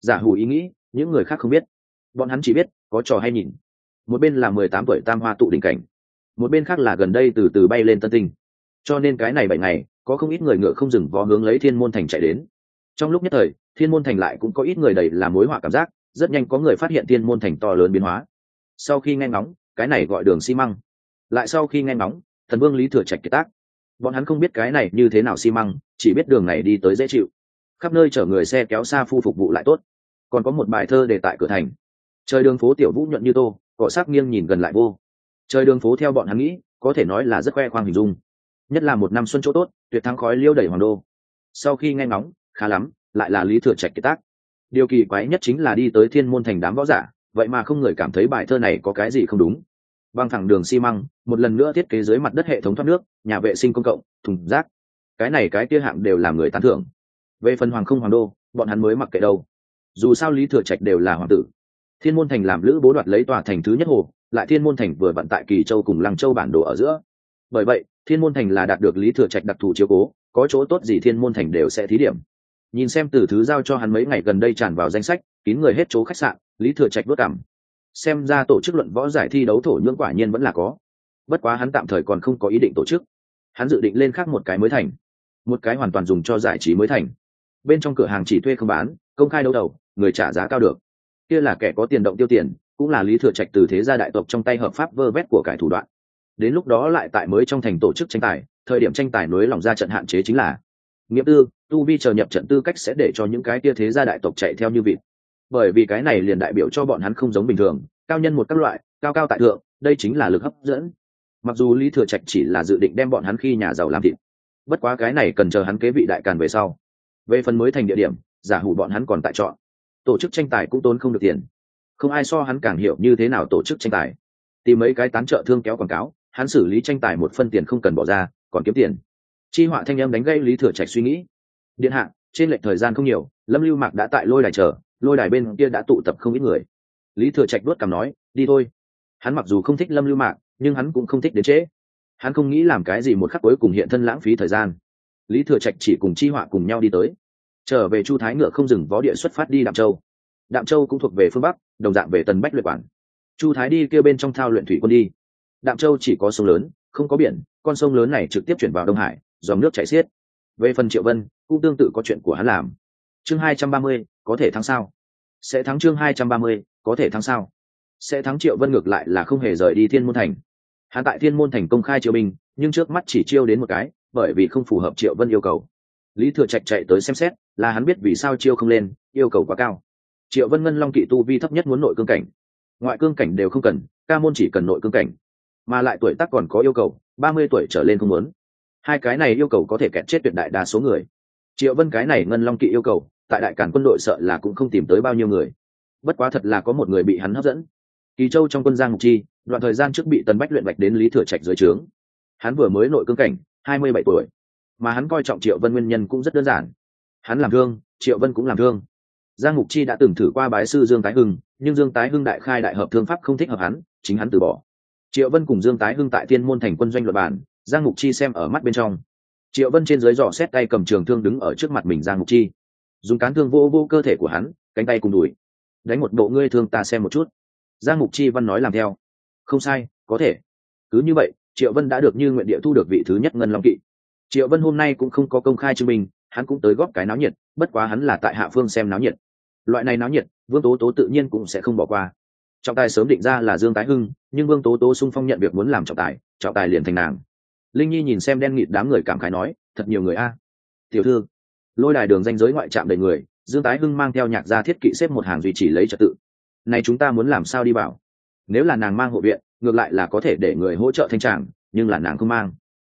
Speaker 1: Giả hủ ý nghĩ, những người khác không biết, bọn hắn chỉ biết, có trò hay nhìn. Một bên là mười tám tuổi tam hoa tụ đỉnh cảnh, một bên khác là gần đây từ từ bay lên tân tinh. Cho nên cái này bảy ngày có không ít người ngựa không dừng vó hướng lấy thiên môn thành chạy đến. Trong lúc nhất thời, thiên môn thành lại cũng có ít người đầy là mối họa cảm giác, rất nhanh có người phát hiện thiên môn thành to lớn biến hóa. Sau khi nghe ngóng, cái này gọi đường xi măng. Lại sau khi nghe ngóng, thần vương lý thừa trạch kiệt tác. Bọn hắn không biết cái này như thế nào xi măng, chỉ biết đường này đi tới dễ chịu. Khắp nơi chở người xe kéo xa phu phục vụ lại tốt. Còn có một bài thơ để tại cửa thành. Trời đường phố tiểu vũ nhuận như tô cọ sắc nghiêng nhìn gần lại vô. Trời đường phố theo bọn hắn nghĩ, có thể nói là rất khoe khoang hình dung nhất là một năm xuân chỗ tốt, tuyệt thắng khói liêu đẩy hoàng đô. Sau khi nghe ngóng, khá lắm, lại là lý thừa trạch kiệt tác. Điều kỳ quái nhất chính là đi tới thiên môn thành đám võ giả, vậy mà không người cảm thấy bài thơ này có cái gì không đúng. Băng thẳng đường xi măng, một lần nữa thiết kế dưới mặt đất hệ thống thoát nước, nhà vệ sinh công cộng, thùng rác. Cái này cái kia hạng đều làm người tán thưởng. Về phần hoàng không hoàng đô, bọn hắn mới mặc kệ đâu. Dù sao lý thừa trạch đều là hoàng tử. Thiên môn thành làm lữ bố đoạt lấy tòa thành thứ nhất hồ, lại thiên môn thành vừa vận tại kỳ châu cùng lăng châu bản đồ ở giữa. Bởi vậy thiên môn thành là đạt được lý thừa trạch đặc thù chiếu cố, có chỗ tốt gì thiên môn thành đều sẽ thí điểm. Nhìn xem từ thứ giao cho hắn mấy ngày gần đây tràn vào danh sách, kín người hết chỗ khách sạn, lý thừa trạch vất cảm. Xem ra tổ chức luận võ giải thi đấu thổ nhưỡng quả nhiên vẫn là có. Bất quá hắn tạm thời còn không có ý định tổ chức. Hắn dự định lên khác một cái mới thành. Một cái hoàn toàn dùng cho giải trí mới thành. Bên trong cửa hàng chỉ thuê không bán, công khai đấu đầu, người trả giá cao được. Kia là kẻ có tiền động tiêu tiền, cũng là lý thừa trạch từ thế gia đại tộc trong tay hợp pháp vơ vét của cải thủ đoạn đến lúc đó lại tại mới trong thành tổ chức tranh tài, thời điểm tranh tài nối lòng ra trận hạn chế chính là nghĩa tư, tu vi chờ nhập trận tư cách sẽ để cho những cái tia thế gia đại tộc chạy theo như vịt. Bởi vì cái này liền đại biểu cho bọn hắn không giống bình thường, cao nhân một các loại, cao cao tại thượng, đây chính là lực hấp dẫn. Mặc dù lý thừa trạch chỉ là dự định đem bọn hắn khi nhà giàu làm thịt, bất quá cái này cần chờ hắn kế vị đại càn về sau. Về phần mới thành địa điểm, giả hủ bọn hắn còn tại chọn. Tổ chức tranh tài cũng tốn không được tiền. Không ai so hắn càng hiểu như thế nào tổ chức tranh tài. Tìm mấy cái tán trợ thương kéo quảng cáo hắn xử lý tranh tài một phân tiền không cần bỏ ra, còn kiếm tiền. Chi họa thanh âm đánh gây lý thừa trạch suy nghĩ. Điện hạ, trên lệch thời gian không nhiều, lâm lưu mạc đã tại lôi đài chờ, lôi đài bên kia đã tụ tập không ít người. Lý thừa trạch đốt cằm nói, đi thôi. Hắn mặc dù không thích lâm lưu mạc, nhưng hắn cũng không thích đến trễ. Hắn không nghĩ làm cái gì một khắc cuối cùng hiện thân lãng phí thời gian. Lý thừa trạch chỉ cùng chi họa cùng nhau đi tới. Trở về chu thái ngựa không dừng vó địa xuất phát đi đạm châu. Đạm châu cũng thuộc về phương bắc, đồng dạng về tần bách luyện quản. Chu thái đi kêu bên trong thao luyện thủy quân đi đạm châu chỉ có sông lớn, không có biển, con sông lớn này trực tiếp chuyển vào đông hải, dòng nước chảy xiết. Về phần triệu vân, cũng tương tự có chuyện của hắn làm. Chương hai trăm ba mươi, có thể thắng sao? Sẽ thắng chương hai trăm ba mươi, có thể thắng sao? Sẽ thắng triệu vân ngược lại là không hề rời đi thiên môn thành. Hắn tại thiên môn thành công khai triệu binh, nhưng trước mắt chỉ chiêu đến một cái, bởi vì không phù hợp triệu vân yêu cầu. Lý thừa trạch chạy tới xem xét, là hắn biết vì sao chiêu không lên, yêu cầu quá cao. Triệu vân ngân long kỵ tu vi thấp nhất muốn nội cương cảnh. Ngoại cương cảnh đều không cần, ca môn chỉ cần nội cương cảnh mà lại tuổi tác còn có yêu cầu, ba mươi tuổi trở lên không muốn. Hai cái này yêu cầu có thể kẹt chết tuyệt đại đa số người. Triệu vân cái này ngân long kỵ yêu cầu, tại đại cản quân đội sợ là cũng không tìm tới bao nhiêu người. Bất quá thật là có một người bị hắn hấp dẫn. Kỳ châu trong quân giang mục chi, đoạn thời gian trước bị tần bách luyện bạch đến lý thừa trạch dưới trướng. Hắn vừa mới nội cương cảnh, hai mươi bảy tuổi. Mà hắn coi trọng triệu vân nguyên nhân cũng rất đơn giản. Hắn làm thương, triệu vân cũng làm thương. Giang mục chi đã từng thử qua bái sư dương tái hưng, nhưng dương tái hưng đại khai đại hợp thương pháp không thích hợp hắn, chính hắn từ bỏ triệu vân cùng dương tái hưng tại thiên môn thành quân doanh luật bản giang mục chi xem ở mắt bên trong. Triệu vân trên dưới dò xét tay cầm trường thương đứng ở trước mặt mình giang mục chi. Dùng cán thương vô vô cơ thể của hắn, cánh tay cùng đùi. Đánh một bộ ngươi thương ta xem một chút. Giang mục chi văn nói làm theo. Không sai, có thể. Cứ như vậy, triệu vân đã được như nguyện địa thu được vị thứ nhất ngân long kỵ. Triệu vân hôm nay cũng không có công khai chứng minh, hắn cũng tới góp cái náo nhiệt, bất quá hắn là tại hạ phương xem náo nhiệt. Loại này náo nhiệt, vương tố tố tự nhiên cũng sẽ không bỏ qua trọng tài sớm định ra là dương tái hưng, nhưng vương tố tố sung phong nhận việc muốn làm trọng tài trọng tài liền thành nàng. Linh nhi nhìn xem đen nghịt đám người cảm khái nói, thật nhiều người a. Tiểu thư. Lôi đài đường danh giới ngoại trạm đầy người, dương tái hưng mang theo nhạc gia thiết kỵ xếp một hàng duy trì lấy trật tự. Này chúng ta muốn làm sao đi bảo? Nếu là nàng mang hộ viện, ngược lại là có thể để người hỗ trợ thanh tràng, nhưng là nàng không mang.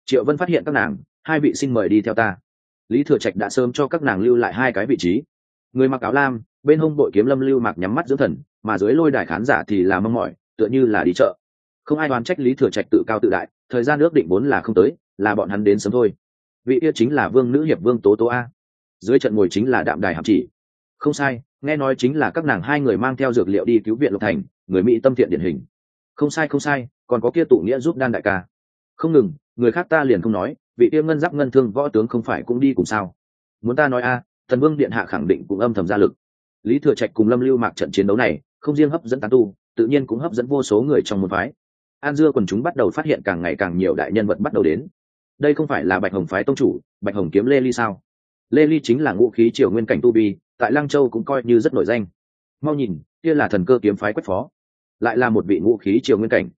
Speaker 1: Triệu vân phát hiện các nàng, hai vị xin mời đi theo ta. Lý thừa trạch đã sớm cho các nàng lưu lại hai cái vị trí. Người mặc áo lam, bên hông bội kiếm lâm lưu mạc nhắm mắt dưỡng thần mà dưới lôi đài khán giả thì là mong mỏi, tựa như là đi chợ. Không ai đoán trách lý thừa trạch tự cao tự đại, thời gian ước định vốn là không tới, là bọn hắn đến sớm thôi. Vị kia chính là vương nữ hiệp vương tố tố a. Dưới trận ngồi chính là đạm đài hạm chỉ. Không sai, nghe nói chính là các nàng hai người mang theo dược liệu đi cứu viện lộc thành, người mỹ tâm thiện điển hình. Không sai không sai, còn có kia tụ nghĩa giúp đan đại ca. Không ngừng, người khác ta liền không nói, vị kia ngân giáp ngân thương võ tướng không phải cũng đi cùng sao? Muốn ta nói a, thần vương điện hạ khẳng định cũng âm thầm ra lực. Lý thừa trạch cùng lâm lưu mạc trận chiến đấu này không riêng hấp dẫn tán tu, tự nhiên cũng hấp dẫn vô số người trong một phái. An dưa quần chúng bắt đầu phát hiện càng ngày càng nhiều đại nhân vật bắt đầu đến. Đây không phải là bạch hồng phái tông chủ, bạch hồng kiếm lê ly sao? Lê ly chính là ngũ khí triều nguyên cảnh tu vi, tại lăng châu cũng coi như rất nổi danh. Mau nhìn, kia là thần cơ kiếm phái quách phó. Lại là một vị ngũ khí triều nguyên cảnh.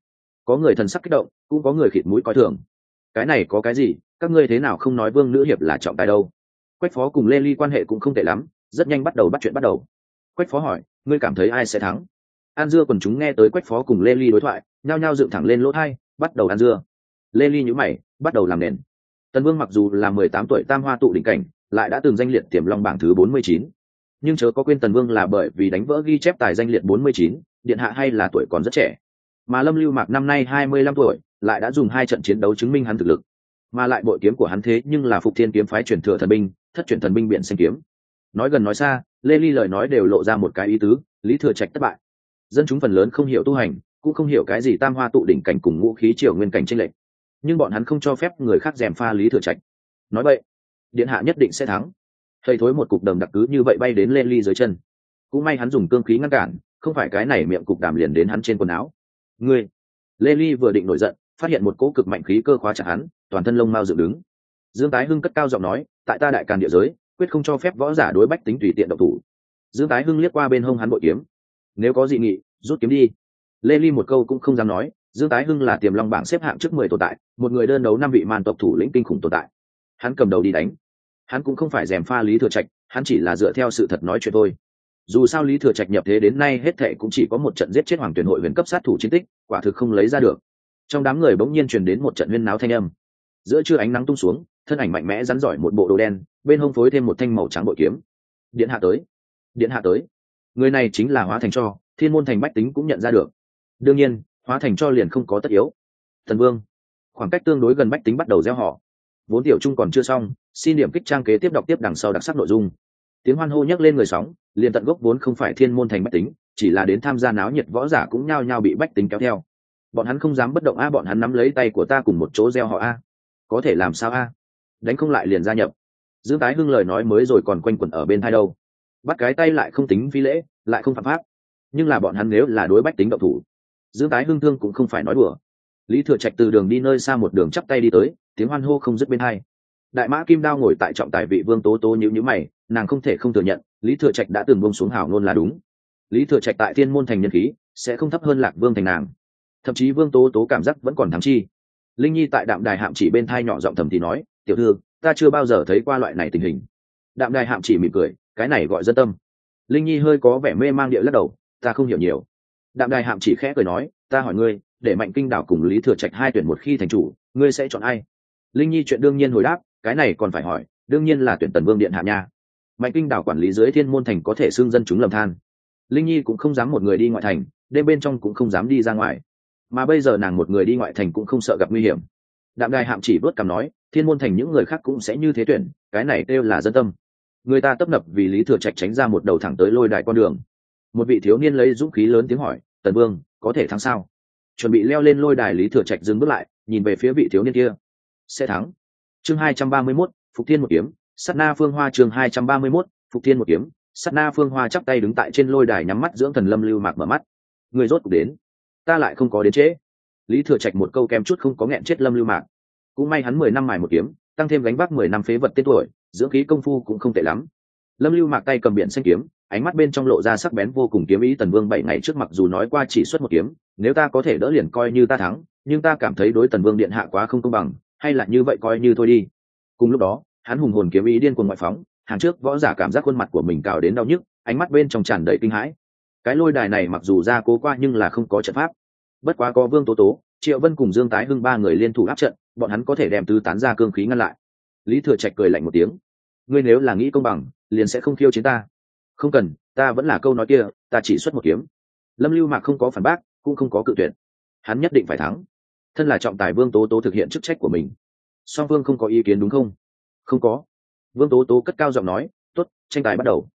Speaker 1: Có người thần sắc kích động, cũng có người khịt mũi coi thường. Cái này có cái gì? Các ngươi thế nào không nói vương nữ hiệp là trọng tài đâu? Quách phó cùng lê ly quan hệ cũng không tệ lắm, rất nhanh bắt đầu bắt chuyện bắt đầu. Quách phó hỏi ngươi cảm thấy ai sẽ thắng? An dưa còn chúng nghe tới quách phó cùng lê ly đối thoại, nhao nhao dựng thẳng lên lỗ thai, bắt đầu ăn dưa. Lê ly nhữ mày, bắt đầu làm nền. Tần vương mặc dù là mười tám tuổi tam hoa tụ đỉnh cảnh, lại đã từng danh liệt tiềm long bảng thứ bốn mươi chín. Nhưng chớ có quên tần vương là bởi vì đánh vỡ ghi chép tài danh liệt bốn mươi chín, điện hạ hay là tuổi còn rất trẻ. Mà lâm lưu mạc năm nay hai mươi lăm tuổi, lại đã dùng hai trận chiến đấu chứng minh hắn thực lực. Mà lại bội kiếm của hắn thế nhưng là phục thiên kiếm phái truyền thừa thần binh, thất truyền thần binh biện xanh kiếm. Nói gần nói xa lê ly lời nói đều lộ ra một cái ý tứ, lý thừa trạch thất bại. Dân chúng phần lớn không hiểu tu hành, cũng không hiểu cái gì tam hoa tụ đỉnh cảnh cùng ngũ khí triều nguyên cảnh tranh lệch. Nhưng bọn hắn không cho phép người khác dèm pha lý thừa trạch. Nói vậy, điện hạ nhất định sẽ thắng. Thầy thối một cục đầm đặc cứ như vậy bay đến Lê ly dưới chân. Cũng may hắn dùng cương khí ngăn cản, không phải cái này miệng cục đàm liền đến hắn trên quần áo. Ngươi, lê ly vừa định nổi giận, phát hiện một cỗ cực mạnh khí cơ khóa chặt hắn, toàn thân lông mao dựng đứng. Dương tái hưng cất cao giọng nói, tại ta đại càn địa giới quyết không cho phép võ giả đối bách tính tùy tiện độc thủ. Dương tái hưng liếc qua bên hông hắn bội kiếm. Nếu có dị nghị, rút kiếm đi. Lê ly một câu cũng không dám nói, dương tái hưng là tiềm long bảng xếp hạng trước mười tồn tại, một người đơn đấu năm vị màn tộc thủ lĩnh kinh khủng tồn tại. Hắn cầm đầu đi đánh. Hắn cũng không phải dèm pha lý thừa trạch, hắn chỉ là dựa theo sự thật nói chuyện thôi. Dù sao lý thừa trạch nhập thế đến nay hết thệ cũng chỉ có một trận giết chết hoàng tuyển hội huyền cấp sát thủ chiến tích, quả thực không lấy ra được. Trong đám người bỗng nhiên truyền đến một trận huyên náo thanh âm. Giữa trưa ánh nắng tung xuống, thân ảnh mạnh mẽ rắn giỏi một bộ đồ đen bên hông phối thêm một thanh màu trắng bội kiếm. Điện hạ tới. Điện hạ tới. Người này chính là hóa thành cho, thiên môn thành bách tính cũng nhận ra được. Đương nhiên, hóa thành cho liền không có tất yếu. Thần vương. Khoảng cách tương đối gần bách tính bắt đầu gieo họ. Vốn tiểu trung còn chưa xong, xin điểm kích trang kế tiếp đọc tiếp đằng sau đặc sắc nội dung. Tiếng hoan hô nhấc lên người sóng, liền tận gốc vốn không phải thiên môn thành bách tính, chỉ là đến tham gia náo nhiệt võ giả cũng nhao nhao bị bách tính kéo theo. Bọn hắn không dám bất động a, bọn hắn nắm lấy tay của ta cùng một chỗ gieo họ a. Có thể làm sao a? Đánh không lại liền gia nhập dương tái hưng lời nói mới rồi còn quanh quẩn ở bên thai đâu. Bắt cái tay lại không tính phi lễ, lại không phạm pháp. Nhưng là bọn hắn nếu là đối bách tính động thủ, dương tái hưng thương cũng không phải nói đùa. Lý thừa trạch từ đường đi nơi xa một đường chắp tay đi tới, tiếng hoan hô không dứt bên hai. Đại mã kim đao ngồi tại trọng tài vị vương tố tố nhữ nhữ mày, nàng không thể không thừa nhận, lý thừa trạch đã từng bông xuống hảo ngôn là đúng. Lý thừa trạch tại thiên môn thành nhân khí, sẽ không thấp hơn lạc vương thành nàng. Thậm chí vương tố tố cảm giác vẫn còn thắng chi. Linh nhi tại đạm đài hạm chỉ bên thai nhỏ giọng thầm thì nói, tiểu thư ta chưa bao giờ thấy qua loại này tình hình. Đạm đài hạm chỉ mỉm cười, cái này gọi dân tâm. Linh nhi hơi có vẻ mê mang địa lắc đầu, ta không hiểu nhiều. Đạm đài hạm chỉ khẽ cười nói, ta hỏi ngươi, để mạnh kinh đảo cùng lý thừa trạch hai tuyển một khi thành chủ, ngươi sẽ chọn ai? Linh nhi chuyện đương nhiên hồi đáp, cái này còn phải hỏi, đương nhiên là tuyển tần vương điện hạ nha. Mạnh kinh đảo quản lý dưới thiên môn thành có thể xưng dân chúng lầm than. Linh nhi cũng không dám một người đi ngoại thành, đêm bên trong cũng không dám đi ra ngoài. Mà bây giờ nàng một người đi ngoại thành cũng không sợ gặp nguy hiểm đạm đài hạm chỉ vớt cằm nói thiên môn thành những người khác cũng sẽ như thế tuyển cái này kêu là dân tâm. Người ta tấp nập vì lý thừa trạch tránh ra một đầu thẳng tới lôi đài con đường. Một vị thiếu niên lấy dũng khí lớn tiếng hỏi tần vương có thể thắng sao? Chuẩn bị leo lên lôi đài lý thừa trạch dừng bước lại nhìn về phía vị thiếu niên kia. Sẽ thắng. Chương hai trăm ba mươi 231, phục thiên một kiếm sắt na phương hoa chương hai trăm ba mươi 231, phục thiên một kiếm sắt na phương hoa chắp tay đứng tại trên lôi đài nhắm mắt dưỡng thần lâm lưu mạc mở mắt. Người rốt cuộc đến ta lại không có đến trễ lý thừa trạch một câu kem chút không có nghẹn chết lâm lưu mạc. Cũng may hắn mười năm mài một kiếm, tăng thêm gánh vác mười năm phế vật tên tuổi, dưỡng khí công phu cũng không tệ lắm. Lâm lưu mạc tay cầm biển xanh kiếm, ánh mắt bên trong lộ ra sắc bén vô cùng kiếm ý tần vương bảy ngày trước mặc dù nói qua chỉ xuất một kiếm, nếu ta có thể đỡ liền coi như ta thắng, nhưng ta cảm thấy đối tần vương điện hạ quá không công bằng, hay là như vậy coi như thôi đi. Cùng lúc đó, hắn hùng hồn kiếm ý điên cuồng ngoại phóng, hàng trước võ giả cảm giác khuôn mặt của mình cào đến đau nhức, ánh mắt bên trong tràn đầy kinh hãi. Cái lôi đài này mặc dù ra cố qua nhưng là không có trận pháp bất quá có vương tố tố, triệu vân cùng dương tái hưng ba người liên thủ áp trận, bọn hắn có thể đem tứ tán ra cương khí ngăn lại. Lý thừa trạch cười lạnh một tiếng. Ngươi nếu là nghĩ công bằng, liền sẽ không khiêu chiến ta. Không cần, ta vẫn là câu nói kia, ta chỉ xuất một kiếm. Lâm lưu mạc không có phản bác, cũng không có cự tuyệt. Hắn nhất định phải thắng. Thân là trọng tài vương tố tố thực hiện chức trách của mình. Song vương không có ý kiến đúng không? Không có. Vương tố tố cất cao giọng nói t ố t tranh tài bắt đầu.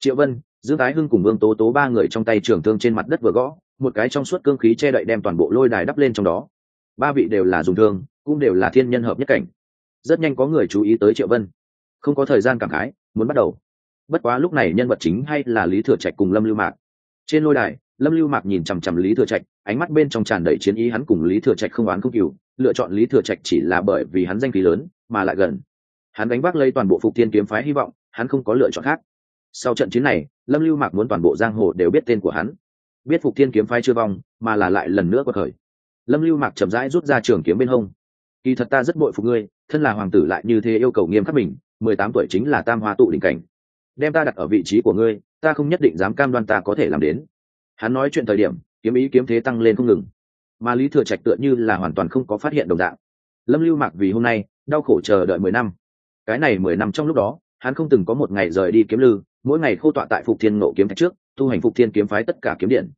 Speaker 1: Triệu vân, dương tái hưng cùng vương tố tố ba người trong tay trưởng thương trên mặt đất vừa gõ một cái trong suốt cương khí che đậy đem toàn bộ lôi đài đắp lên trong đó. Ba vị đều là dùng thương, cũng đều là thiên nhân hợp nhất cảnh. Rất nhanh có người chú ý tới triệu vân. Không có thời gian cảm khái, muốn bắt đầu. Bất quá lúc này nhân vật chính hay là lý thừa trạch cùng lâm lưu mạc. Trên lôi đài, lâm lưu mạc nhìn chằm chằm lý thừa trạch, ánh mắt bên trong tràn đầy chiến ý hắn cùng lý thừa trạch không oán không cừu lựa chọn lý thừa trạch chỉ là bởi vì hắn danh khí lớn, mà lại gần. Hắn đánh vác lấy toàn bộ phục thiên kiếm phái hy vọng, hắn không có lựa chọn khác. Sau trận chiến này, lâm lưu mạc muốn toàn bộ giang hồ đều biết tên của hắn biết phục thiên kiếm phái chưa vong, mà là lại lần nữa có khởi. Lâm lưu mạc chậm rãi rút ra trường kiếm bên hông. Kỳ thật ta rất bội phục ngươi, thân là hoàng tử lại như thế yêu cầu nghiêm khắc mình, mười tám tuổi chính là tam hoa tụ đỉnh cảnh. Đem ta đặt ở vị trí của ngươi, ta không nhất định dám cam đoan ta có thể làm đến. Hắn nói chuyện thời điểm, kiếm ý kiếm thế tăng lên không ngừng. Mà lý thừa trạch tựa như là hoàn toàn không có phát hiện đồng dạng. Lâm lưu mạc vì hôm nay, đau khổ chờ đợi mười năm. Cái này mười năm trong lúc đó, hắn không từng có một ngày rời đi kiếm lư, mỗi ngày khô tọa tại phục thiên ngộ kiếm thạch trước tu hành phục thiên kiếm phái tất cả kiếm điện.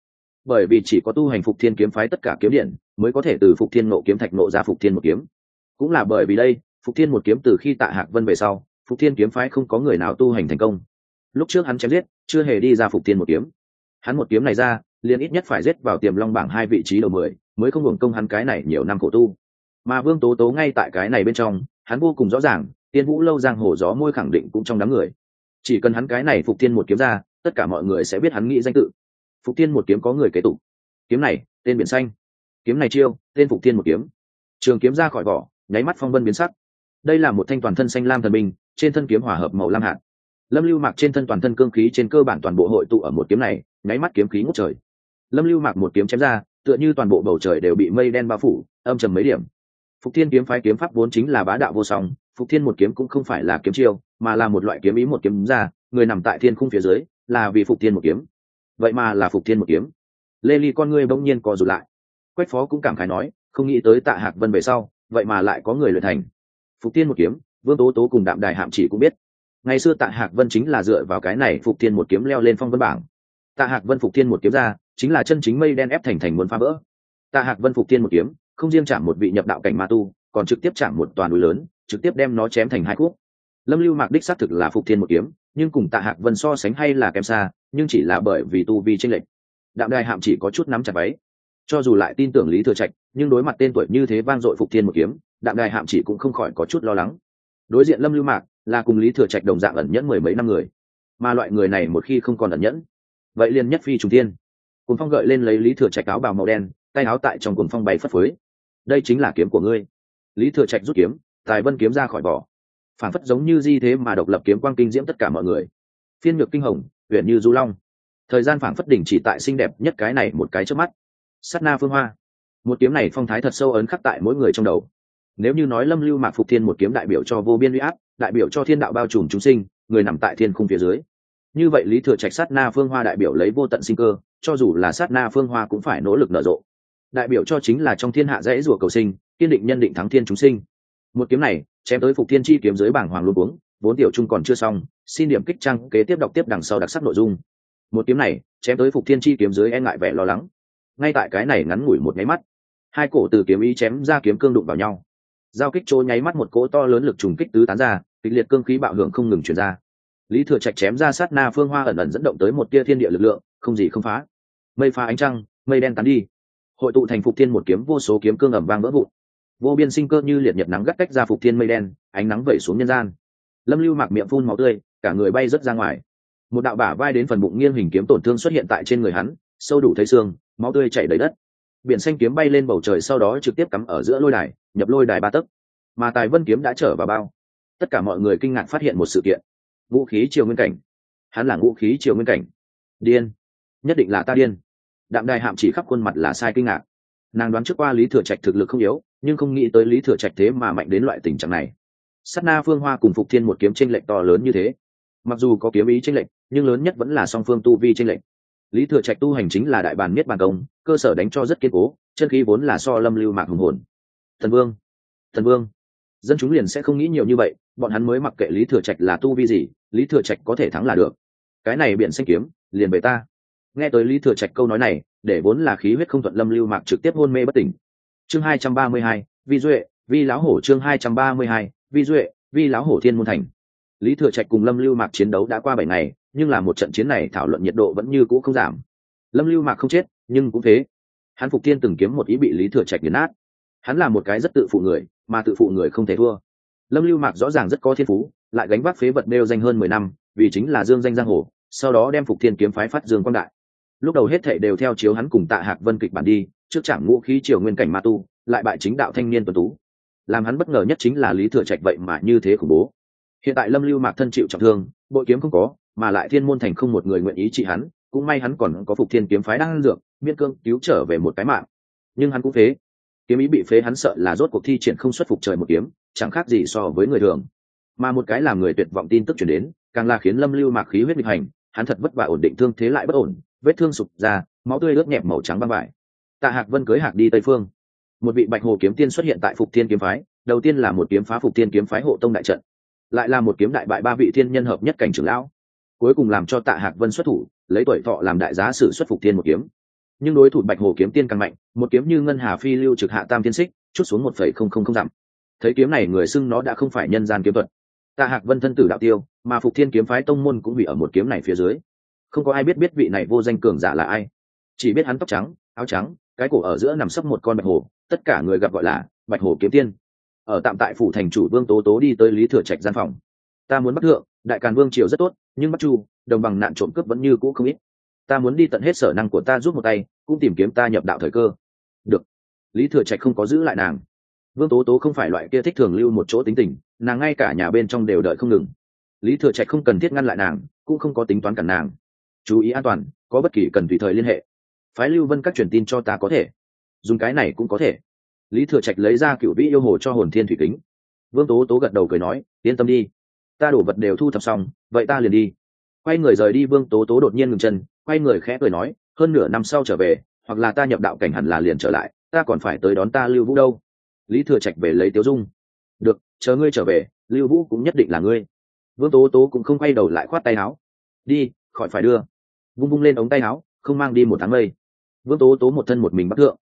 Speaker 1: Bởi vì chỉ có tu hành phục thiên kiếm phái tất cả kiếm điện mới có thể từ phục thiên ngộ kiếm thạch nộ ra phục thiên một kiếm. Cũng là bởi vì đây, phục thiên một kiếm từ khi tạ hạc vân về sau, phục thiên kiếm phái không có người nào tu hành thành công. Lúc trước hắn chém giết, chưa hề đi ra phục thiên một kiếm. Hắn một kiếm này ra, liền ít nhất phải giết vào tiềm long bảng hai vị trí đầu mười, mới không hưởng công hắn cái này nhiều năm khổ tu. Mà vương tố tố ngay tại cái này bên trong, hắn vô cùng rõ ràng, tiên vũ lâu giang hồ gió môi khẳng định cũng trong đám người. Chỉ cần hắn cái này phục thiên một kiếm ra tất cả mọi người sẽ biết hắn nghĩ danh tự. Phục tiên một kiếm có người kế tục. Kiếm này, tên biển xanh. Kiếm này chiêu, tên phục tiên một kiếm. Trường kiếm ra khỏi vỏ, nháy mắt phong vân biến sắc. Đây là một thanh toàn thân xanh lam thần binh, trên thân kiếm hòa hợp màu lam hạt. Lâm lưu mạc trên thân toàn thân cương khí trên cơ bản toàn bộ hội tụ ở một kiếm này, nháy mắt kiếm khí ngút trời. Lâm lưu mạc một kiếm chém ra, tựa như toàn bộ bầu trời đều bị mây đen bao phủ, âm trầm mấy điểm. Phục thiên kiếm phái kiếm pháp vốn chính là bá đạo vô song, phục thiên một kiếm cũng không phải là kiếm chiêu, mà là một loại kiếm ý một kiếm ra, người nằm tại thiên khung phía dưới là vì phục thiên một kiếm. Vậy mà là phục thiên một kiếm. Lê ly con ngươi bỗng nhiên co rụt lại. Quách phó cũng cảm khái nói, không nghĩ tới tạ hạc vân về sau, vậy mà lại có người luyện thành. Phục thiên một kiếm, vương tố tố cùng đạm đài hạm chỉ cũng biết. Ngày xưa tạ hạc vân chính là dựa vào cái này phục thiên một kiếm leo lên phong vân bảng. Tạ hạc vân phục thiên một kiếm ra, chính là chân chính mây đen ép thành thành muốn phá vỡ. Tạ hạc vân phục tiên một kiếm, không riêng chạm một vị nhập đạo cảnh ma tu, còn trực tiếp chạm một toàn núi lớn, trực tiếp đem nó chém thành hai khúc. Lâm lưu mạc đích xác thực là phục thiên một kiếm nhưng cùng tạ hạc vân so sánh hay là kém xa, nhưng chỉ là bởi vì tu vi tranh lệch. Đạm đài hạm chỉ có chút nắm chặt váy. Cho dù lại tin tưởng lý thừa trạch, nhưng đối mặt tên tuổi như thế vang dội phục thiên một kiếm, đạm đài hạm chỉ cũng không khỏi có chút lo lắng. Đối diện lâm lưu mạc, là cùng lý thừa trạch đồng dạng ẩn nhẫn mười mấy năm người. Mà loại người này một khi không còn ẩn nhẫn, vậy liền nhất phi trùng tiên cùng phong gợi lên lấy lý thừa trạch áo bào màu đen, tay áo tại trong cuồng phong bay phất phới. Đây chính là kiếm của ngươi. Lý thừa trạch rút kiếm, tài vân kiếm ra khỏi vỏ phản phất giống như di thế mà độc lập kiếm quang kinh diễm tất cả mọi người. Phiên ngược kinh hồng, huyện như du long. Thời gian phản phất đỉnh chỉ tại xinh đẹp nhất cái này một cái trước mắt. Sắt na phương hoa. Một kiếm này phong thái thật sâu ấn khắc tại mỗi người trong đầu. Nếu như nói lâm lưu mạc phục thiên một kiếm đại biểu cho vô biên uy áp, đại biểu cho thiên đạo bao trùm chúng sinh, người nằm tại thiên khung phía dưới. Như vậy lý thừa trạch sát na phương hoa đại biểu lấy vô tận sinh cơ, cho dù là sát na phương hoa cũng phải nỗ lực nở rộ. Đại biểu cho chính là trong thiên hạ dễ rủa cầu sinh, kiên định nhân định thắng thiên chúng sinh một kiếm này, chém tới phục thiên chi kiếm dưới bảng hoàng luôn uống vốn tiểu trung còn chưa xong, xin điểm kích trang kế tiếp đọc tiếp đằng sau đặc sắc nội dung. Một kiếm này, chém tới phục thiên chi kiếm dưới e ngại vẻ lo lắng. Ngay tại cái này ngắn ngủi một nháy mắt, hai cổ từ kiếm ý chém ra kiếm cương đụng vào nhau. Giao kích trôi nháy mắt một cỗ to lớn lực trùng kích tứ tán ra, kịch liệt cương khí bạo hưởng không ngừng chuyển ra. Lý thừa trạch chém ra sát na phương hoa ẩn ẩn dẫn động tới một tia thiên địa lực lượng, không gì không phá. Mây pha ánh trăng, mây đen tán đi. Hội tụ thành phục thiên một kiếm vô số kiếm cương ẩm vang vỡ vụn vô biên sinh cơ như liệt nhật nắng gắt cách ra phục thiên mây đen, ánh nắng vẩy xuống nhân gian. Lâm lưu mạc miệng phun máu tươi, cả người bay rớt ra ngoài. Một đạo bả vai đến phần bụng nghiêng hình kiếm tổn thương xuất hiện tại trên người hắn, sâu đủ thấy xương, máu tươi chảy đầy đất. Biển xanh kiếm bay lên bầu trời sau đó trực tiếp cắm ở giữa lôi đài, nhập lôi đài ba tấc. Mà tài vân kiếm đã trở vào bao. Tất cả mọi người kinh ngạc phát hiện một sự kiện. Vũ khí triều nguyên cảnh. Hắn là vũ khí triều nguyên cảnh. Điên. Nhất định là ta điên. Đạm đài hạm chỉ khắp khuôn mặt là sai kinh ngạc. Nàng đoán trước qua lý thừa trạch thực lực không yếu nhưng không nghĩ tới lý thừa trạch thế mà mạnh đến loại tình trạng này. S á t na phương hoa cùng phục thiên một kiếm tranh lệch to lớn như thế. Mặc dù có kiếm ý tranh lệch, nhưng lớn nhất vẫn là song phương tu vi tranh lệch. Lý thừa trạch tu hành chính là đại bàn miết bàn công, cơ sở đánh cho rất kiên cố, chân khí vốn là so lâm lưu mạc hùng hồn. Thần vương thần vương, dân chúng liền sẽ không nghĩ nhiều như vậy, bọn hắn mới mặc kệ lý thừa trạch là tu vi gì, lý thừa trạch có thể thắng là được. Cái này biện xanh kiếm, liền về ta. Nghe tới lý thừa trạch câu nói này, để vốn là khí huyết không thuận lâm lưu mạc trực tiếp hôn mê bất tỉnh chương hai trăm ba mươi hai, vi duệ, vi lão hổ chương hai trăm ba mươi hai, vi duệ, vi lão hổ thiên môn thành. Lý thừa trạch cùng lâm lưu mạc chiến đấu đã qua bảy ngày, nhưng là một trận chiến này thảo luận nhiệt độ vẫn như cũ không giảm. Lâm lưu mạc không chết, nhưng cũng thế. Hắn phục thiên từng kiếm một ý bị lý thừa trạch nghiền nát. Hắn là một cái rất tự phụ người, mà tự phụ người không thể thua. Lâm lưu mạc rõ ràng rất có thiên phú, lại gánh vác phế vật nêu danh hơn mười năm, vì chính là dương danh giang hồ, sau đó đem phục thiên kiếm phái phát dương quang đại lúc đầu hết thệ đều theo chiếu hắn cùng tạ hạc vân kịch bản đi, trước chẳng ngũ khí triều nguyên cảnh ma tu, lại bại chính đạo thanh niên tuần tú. Làm hắn bất ngờ nhất chính là lý thừa trạch vậy mà như thế khủng bố. Hiện tại lâm lưu mạc thân chịu trọng thương, bội kiếm không có, mà lại thiên môn thành không một người nguyện ý trị hắn, cũng may hắn còn có phục thiên kiếm phái đang ăn dược miên cương cứu trở về một cái mạng. Nhưng hắn cũng phế. Kiếm ý bị phế hắn sợ là rốt cuộc thi triển không xuất phục trời một kiếm, chẳng khác gì so với người thường. Mà một cái làm người tuyệt vọng tin tức chuyển đến, càng là khiến lâm lưu mạc khí huyết nghịch hành, hắn thật vất vả ổn định thương thế lại bất ổn vết thương sụp ra, máu tươi ướt nhẹp màu trắng băng vải. Tạ hạc vân cưới hạc đi tây phương. Một vị bạch hồ kiếm tiên xuất hiện tại phục thiên kiếm phái, đầu tiên là một kiếm phá phục thiên kiếm phái hộ tông đại trận, lại là một kiếm đại bại ba vị thiên nhân hợp nhất cảnh trưởng lão. Cuối cùng làm cho tạ hạc vân xuất thủ, lấy tuổi thọ làm đại giá sử xuất phục thiên một kiếm. Nhưng đối thủ bạch hồ kiếm tiên càng mạnh, một kiếm như ngân hà phi lưu trực hạ tam tiên xích, chút xuống một phẩy không không không dặm. Thấy kiếm này người xưng nó đã không phải nhân gian kiếm thuật. Tạ hạc vân thân tử đạo tiêu, mà phục thiên kiếm phái tông môn cũng bị ở một kiếm này phía dưới không có ai biết biết vị này vô danh cường giả là ai. Chỉ biết hắn tóc trắng, áo trắng, cái cổ ở giữa nằm sấp một con bạch hồ, tất cả người gặp gọi là bạch hồ kiếm tiên. Ở tạm tại phủ thành chủ vương tố tố đi tới lý thừa trạch gian phòng. Ta muốn bắt thượng, đại càn vương triều rất tốt, nhưng bắt chu, đồng bằng nạn trộm cướp vẫn như cũ không ít. Ta muốn đi tận hết sở năng của ta giúp một tay, cũng tìm kiếm ta nhập đạo thời cơ. Được. Lý thừa trạch không có giữ lại nàng. Vương tố tố không phải loại kia thích thường lưu một chỗ tính tình, nàng ngay cả nhà bên trong đều đợi không ngừng. Lý thừa trạch không cần thiết ngăn lại nàng, cũng không có tính toán cản nàng chú ý an toàn, có bất kỳ cần tùy thời liên hệ. Phái lưu vân các truyền tin cho ta có thể. Dùng cái này cũng có thể. Lý thừa trạch lấy ra cựu vĩ yêu hồ cho hồn thiên thủy kính. Vương tố tố gật đầu cười nói, yên tâm đi. Ta đổ vật đều thu thập xong, vậy ta liền đi. Quay người rời đi, vương tố tố đột nhiên ngừng chân, quay người khẽ cười nói, hơn nửa năm sau trở về, hoặc là ta nhập đạo cảnh hẳn là liền trở lại, ta còn phải tới đón ta lưu vũ đâu. Lý thừa trạch về lấy tiếu dung. Được, chờ ngươi trở về, lưu vũ cũng nhất định là ngươi. Vương tố tố cũng không quay đầu lại khoát tay áo. Đi, khỏi phải đưa vung vung lên ống tay áo, không mang đi một tháng mây. Vương tố tố một thân một mình bắt thượng.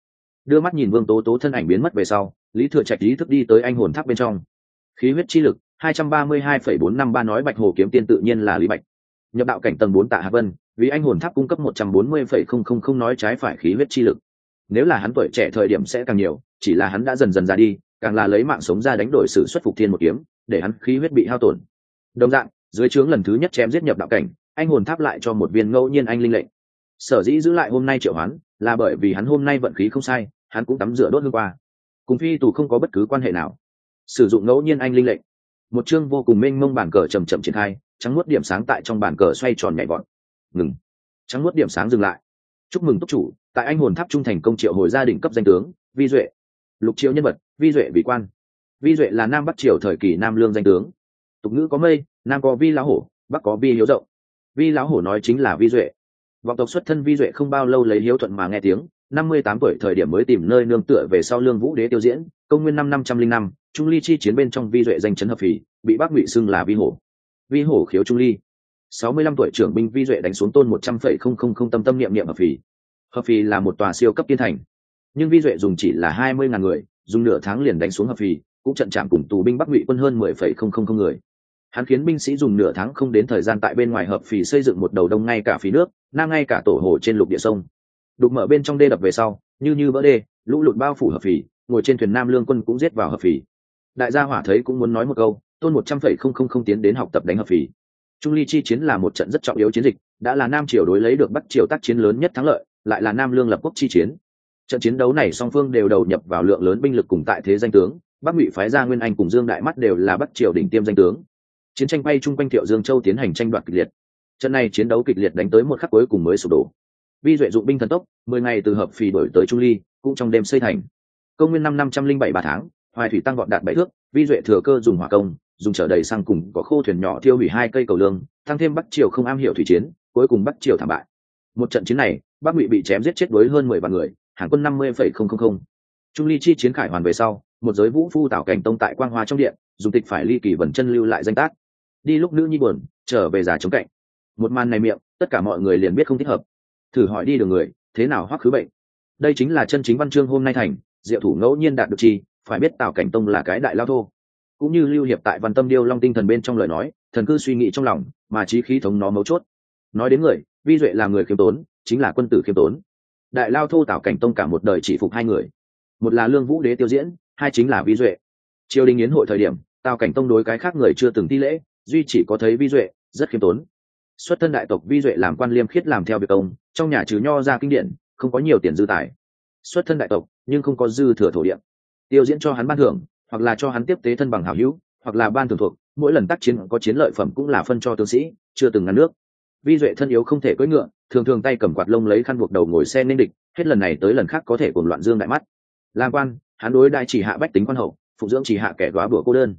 Speaker 1: Đưa mắt nhìn vương tố tố thân ảnh biến mất về sau, lý thừa trạch ý thức đi tới anh hồn tháp bên trong. Khí huyết chi lực, hai trăm ba mươi hai phẩy bốn năm ba nói bạch hồ kiếm tiên tự nhiên là lý bạch. Nhập đạo cảnh tầng bốn tạ hạ vân, vì anh hồn tháp cung cấp một trăm bốn mươi phẩy không không không nói trái phải khí huyết chi lực. Nếu là hắn tuổi trẻ thời điểm sẽ càng nhiều, chỉ là hắn đã dần dần ra đi, càng là lấy mạng sống ra đánh đổi sự xuất phục thiên một kiếm, để hắn khí huyết bị hao tổn. Đồng dạng, dưới trướng lần thứ nhất chém giết nhập đạo cảnh anh hồn tháp lại cho một viên ngẫu nhiên anh linh lệnh. Sở dĩ giữ lại hôm nay triệu hoán là bởi vì hắn hôm nay vận khí không sai, hắn cũng tắm rửa đốt hương qua. Cùng phi tù không có bất cứ quan hệ nào. Sử dụng ngẫu nhiên anh linh lệnh. Một chương vô cùng mênh mông bản cờ chầm chậm triển khai, trắng nuốt điểm sáng tại trong bản cờ xoay tròn nhảy vọt. Ngừng. Trắng nuốt điểm sáng dừng lại. Chúc mừng túc chủ, tại anh hồn tháp trung thành công triệu hồi gia đình cấp danh tướng, vi duệ. Lục triệu nhân vật, vi duệ vị quan. Vi duệ là nam bắc triều thời kỳ nam lương danh tướng. Tục ngữ có mây, nam có vi lá hổ, bắc có vi hiếu rộng vi lão hổ nói chính là vi duệ. Vọng tộc xuất thân vi duệ không bao lâu lấy hiếu thuận mà nghe tiếng, năm mươi tám tuổi thời điểm mới tìm nơi nương tựa về sau lương vũ đế tiêu diễn, công nguyên năm năm trăm linh năm, trung ly chi chiến bên trong vi duệ danh chấn hợp phì, bị bác ngụy xưng là vi hổ. Vi hổ khiếu trung ly. sáu mươi lăm tuổi trưởng binh vi duệ đánh xuống tôn một trăm phẩy không không không tâm tâm niệm niệm hợp phì. Hợp phì là một tòa siêu cấp tiên thành. Nhưng vi duệ dùng chỉ là hai mươi ngàn người, dùng nửa tháng liền đánh xuống hợp phì, cũng trận chạm cùng tù binh bắc ngụy quân hơn mười phẩy không không không người hắn khiến binh sĩ dùng nửa tháng không đến thời gian tại bên ngoài hợp phì xây dựng một đầu đông ngay cả phí nước nam ngay cả tổ hồ trên lục địa sông. Đục mở bên trong đê đập về sau, như như vỡ đê, lũ lụt bao phủ hợp phì, ngồi trên thuyền nam lương quân cũng giết vào hợp phì. Đại gia hỏa thấy cũng muốn nói một câu tôn một trăm phẩy không không không tiến đến học tập đánh hợp phì. Trung ly chi chiến là một trận rất trọng yếu chiến dịch, đã là nam triều đối lấy được bắt triều tác chiến lớn nhất thắng lợi, lại là nam lương lập quốc chi chiến. Trận chiến đấu này song phương đều đầu nhập vào lượng lớn binh lực cùng tại thế danh tướng, bắc ngụy phái gia nguyên anh cùng dương đại mắt đều là bắc triều đỉnh tiêm danh tướng chiến tranh bay chung quanh thiệu dương châu tiến hành tranh đoạt kịch liệt. Trận này chiến đấu kịch liệt đánh tới một khắc cuối cùng mới sụp đổ. Vi duệ dụng binh thần tốc, mười ngày từ hợp phì đổi tới trung ly, cũng trong đêm xây thành. Công nguyên năm năm trăm linh bảy ba tháng, hoài thủy tăng gọn đạt bảy thước, vi duệ thừa cơ dùng hỏa công, dùng chở đầy sang cùng có khô thuyền nhỏ thiêu hủy hai cây cầu lương, tăng thêm bắc triều không am hiểu thủy chiến, cuối cùng bắc triều thảm bại. Một trận chiến này, bắc ngụy bị chém giết chết đối hơn mười vạn người hàng quân năm mươi phẩy không không không. Trung ly chi chiến khải hoàn về sau, một giới vũ phu tạo cảnh tông tại quang hoa trong điện, dùng tịch phải ly kỳ vần chân lưu lại danh tác đi lúc nữ nhi buồn, trở về già chống cạnh. Một màn này miệng, tất cả mọi người liền biết không thích hợp. Thử hỏi đi đường người, thế nào hoắc khứ bệnh? Đây chính là chân chính văn chương hôm nay thành, diệu thủ ngẫu nhiên đạt được chi, phải biết tào cảnh tông là cái đại lao thô. Cũng như lưu hiệp tại văn tâm điêu long tinh thần bên trong lời nói, thần cư suy nghĩ trong lòng, mà trí khí thống nó mấu chốt. Nói đến người, vi duệ là người khiêm tốn, chính là quân tử khiêm tốn. Đại lao thô tào cảnh tông cả một đời chỉ phục hai người. Một là lương vũ đế tiêu diễn, hai chính là vi duệ. Triều đình yến hội thời điểm, tào cảnh tông đối cái khác người chưa từng thi lễ duy chỉ có thấy vi duệ, rất khiêm tốn. Xuất thân đại tộc vi duệ làm quan liêm khiết làm theo việc công, trong nhà trừ nho ra kinh điển, không có nhiều tiền dư tài. Xuất thân đại tộc, nhưng không có dư thừa thổ địa. Tiêu diễn cho hắn ban thưởng, hoặc là cho hắn tiếp tế thân bằng hảo hữu, hoặc là ban thường thuộc, mỗi lần tác chiến có chiến lợi phẩm cũng là phân cho tướng sĩ, chưa từng ngăn nước. Vi duệ thân yếu không thể cưỡi ngựa, thường thường tay cầm quạt lông lấy khăn buộc đầu ngồi xe nên địch, hết lần này tới lần khác có thể cùng loạn dương đại mắt. Làm quan, hắn đối đại chỉ hạ bách tính quan hậu, phụng dưỡng chỉ hạ kẻ đoá bữa cô đơn.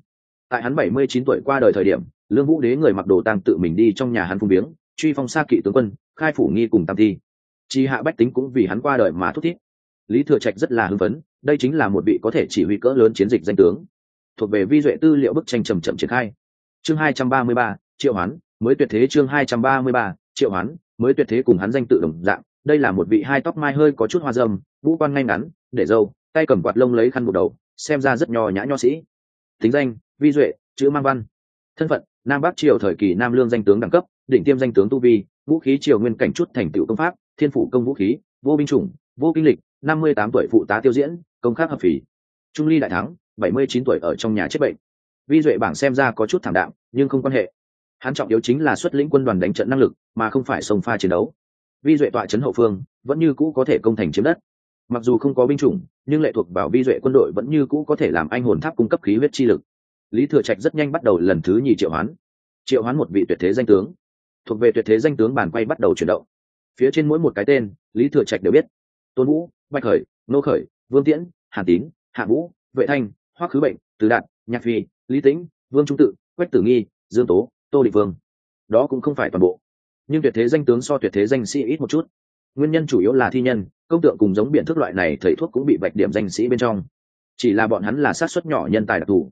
Speaker 1: Tại hắn bảy mươi chín tuổi qua đời thời điểm lương vũ đế người mặc đồ tang tự mình đi trong nhà hắn phung biếng truy phong xa kỵ tướng quân, khai phủ nghi cùng tam thi. Chi hạ bách tính cũng vì hắn qua đời mà thúc thiết. Lý thừa trạch rất là hưng phấn, đây chính là một vị có thể chỉ huy cỡ lớn chiến dịch danh tướng. Thuộc về vi duệ tư liệu bức tranh trầm chậm triển khai. Chương hai trăm ba mươi ba, triệu hoán, mới tuyệt thế chương hai trăm ba mươi ba, triệu hoán, mới tuyệt thế cùng hắn danh tự đồng dạng, đây là một vị hai tóc mai hơi có chút hoa dâm, vũ quan ngay ngắn, để dâu, tay cầm quạt lông lấy khăn buộc đầu, xem ra rất nho nhã nho sĩ. Tính danh, vi duệ, chữ mang văn. Thân phận nam bắc triều thời kỳ nam lương danh tướng đẳng cấp định tiêm danh tướng tu vi, vũ khí triều nguyên cảnh chút thành tựu công pháp, thiên phủ công vũ khí, vô binh chủng, vô kinh lịch, năm mươi tám tuổi phụ tá tiêu diễn, công khác hợp phỉ. Trung ly đại thắng, bảy mươi chín tuổi ở trong nhà chết bệnh. Vi duệ bảng xem ra có chút thảm đạm, nhưng không quan hệ. Hắn trọng yếu chính là xuất lĩnh quân đoàn đánh trận năng lực, mà không phải sông pha chiến đấu. Vi duệ tọa trấn hậu phương, vẫn như cũ có thể công thành chiếm đất. Mặc dù không có binh chủng, nhưng lệ thuộc vào vi duệ quân đội vẫn như cũ có thể làm anh hồn tháp cung cấp khí huyết chi lực lý thừa trạch rất nhanh bắt đầu lần thứ nhì triệu hoán. Triệu hoán một vị tuyệt thế danh tướng. Thuộc về tuyệt thế danh tướng bàn quay bắt đầu chuyển động. Phía trên mỗi một cái tên, lý thừa trạch đều biết. Tôn vũ, bạch khởi, nô khởi, vương tiễn, hàn tín, hạ vũ, vệ thanh, hoắc khứ bệnh tứ đạt, nhạc phi, lý tĩnh, vương trung tự, quách tử nghi, dương tố, tô định vương. Đó cũng không phải toàn bộ. Nhưng tuyệt thế danh tướng so tuyệt thế danh sĩ ít một chút. Nguyên nhân chủ yếu là thi nhân, công tượng cùng giống biện thức loại này thầy thuốc cũng bị vạch điểm danh sĩ bên trong. Chỉ là bọn hắn là sát xuất nhỏ nhân tài đặc thù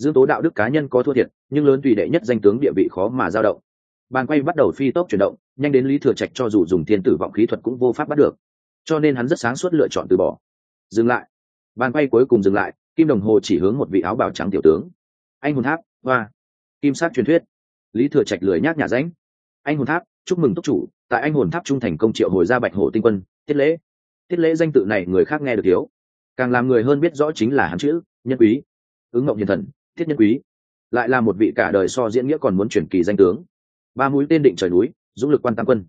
Speaker 1: dương tố đạo đức cá nhân có thua thiệt, nhưng lớn tùy đệ nhất danh tướng địa vị khó mà giao động. Bàn quay bắt đầu phi tốc chuyển động, nhanh đến lý thừa trạch cho dù dùng thiên tử vọng khí thuật cũng vô pháp bắt được. Cho nên hắn rất sáng suốt lựa chọn từ bỏ. Dừng lại. Bàn quay cuối cùng dừng lại, kim đồng hồ chỉ hướng một vị áo bào trắng tiểu tướng. Anh hồn tháp, hoa. Kim sát truyền thuyết. Lý thừa trạch lười nhác nhà ránh. Anh hồn tháp, chúc mừng túc chủ, tại anh hồn tháp trung thành công triệu hồi ra bạch hổ tinh quân, tiết lễ. Tiết lễ danh tự này người khác nghe được thiếu. Càng làm người hơn biết rõ chính là hắn chữ, nhân quý. Ứng mộng hiền thần thiết nhân quý. Lại là một vị cả đời so diễn nghĩa còn muốn chuyển kỳ danh tướng. Ba mũi tên định trời núi, dũng lực quan tam quân.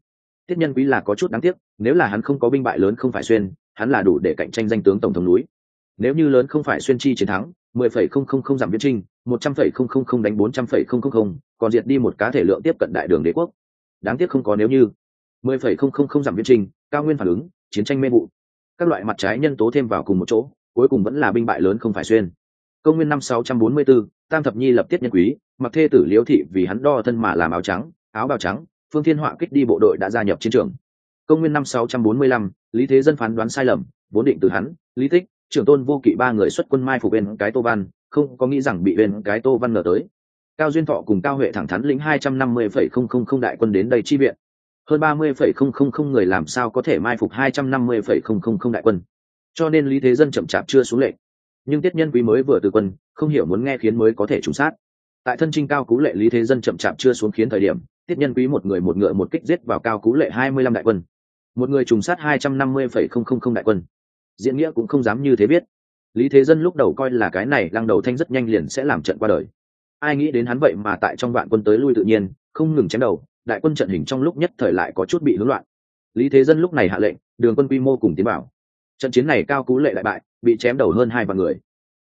Speaker 1: Thiết nhân quý là có chút đáng tiếc, nếu là hắn không có binh bại lớn không phải xuyên, hắn là đủ để cạnh tranh danh tướng tổng thống núi. Nếu như lớn không phải xuyên chi chiến thắng, mười phẩy không không không giảm viễn trinh, một trăm phẩy không không không đánh bốn trăm phẩy không không không, còn diệt đi một cá thể lượng tiếp cận đại đường đế quốc. Đáng tiếc không có nếu như. mười phẩy không không không giảm viễn trinh, cao nguyên phản ứng, chiến tranh mê vụ. Các loại mặt trái nhân tố thêm vào cùng một chỗ, cuối cùng vẫn là binh bại lớn không phải xuyên công nguyên năm 644, tam thập nhi lập tiết nhân quý mặc thê tử liễu thị vì hắn đo thân mà làm áo trắng áo bào trắng phương thiên họa kích đi bộ đội đã gia nhập chiến trường. Công nguyên năm 645, lý thế dân phán đoán sai lầm vốn định từ hắn lý tích trưởng tôn vô kỵ ba người xuất quân mai phục bên cái tô văn không có nghĩ rằng bị bên cái tô văn ngờ tới. Cao duyên thọ cùng cao huệ thẳng thắn lĩnh hai trăm năm mươi phẩy không không không đại quân đến đây chi viện. Hơn ba mươi phẩy không không không người làm sao có thể mai phục hai trăm năm mươi phẩy không không không đại quân. Cho nên lý thế dân chậm chạp chưa xuống lệnh nhưng tiết nhân quý mới vừa từ quân, không hiểu muốn nghe khiến mới có thể trúng sát. Tại thân trinh cao cú lệ lý thế dân chậm chạp chưa xuống khiến thời điểm, tiết nhân quý một người một ngựa một kích giết vào cao cú lệ hai mươi lăm đại quân. Một người trùng sát hai trăm năm mươi phẩy không không không đại quân. Diễn nghĩa cũng không dám như thế biết. Lý thế dân lúc đầu coi là cái này lăng đầu thanh rất nhanh liền sẽ làm trận qua đời. Ai nghĩ đến hắn vậy mà tại trong vạn quân tới lui tự nhiên, không ngừng chém đầu, đại quân trận hình trong lúc nhất thời lại có chút bị hỗn loạn. Lý thế dân lúc này hạ lệnh, đường quân quy mô cùng tiến bảo. Trận chiến này cao cú lệ đại bại bị chém đầu hơn hai vạn người.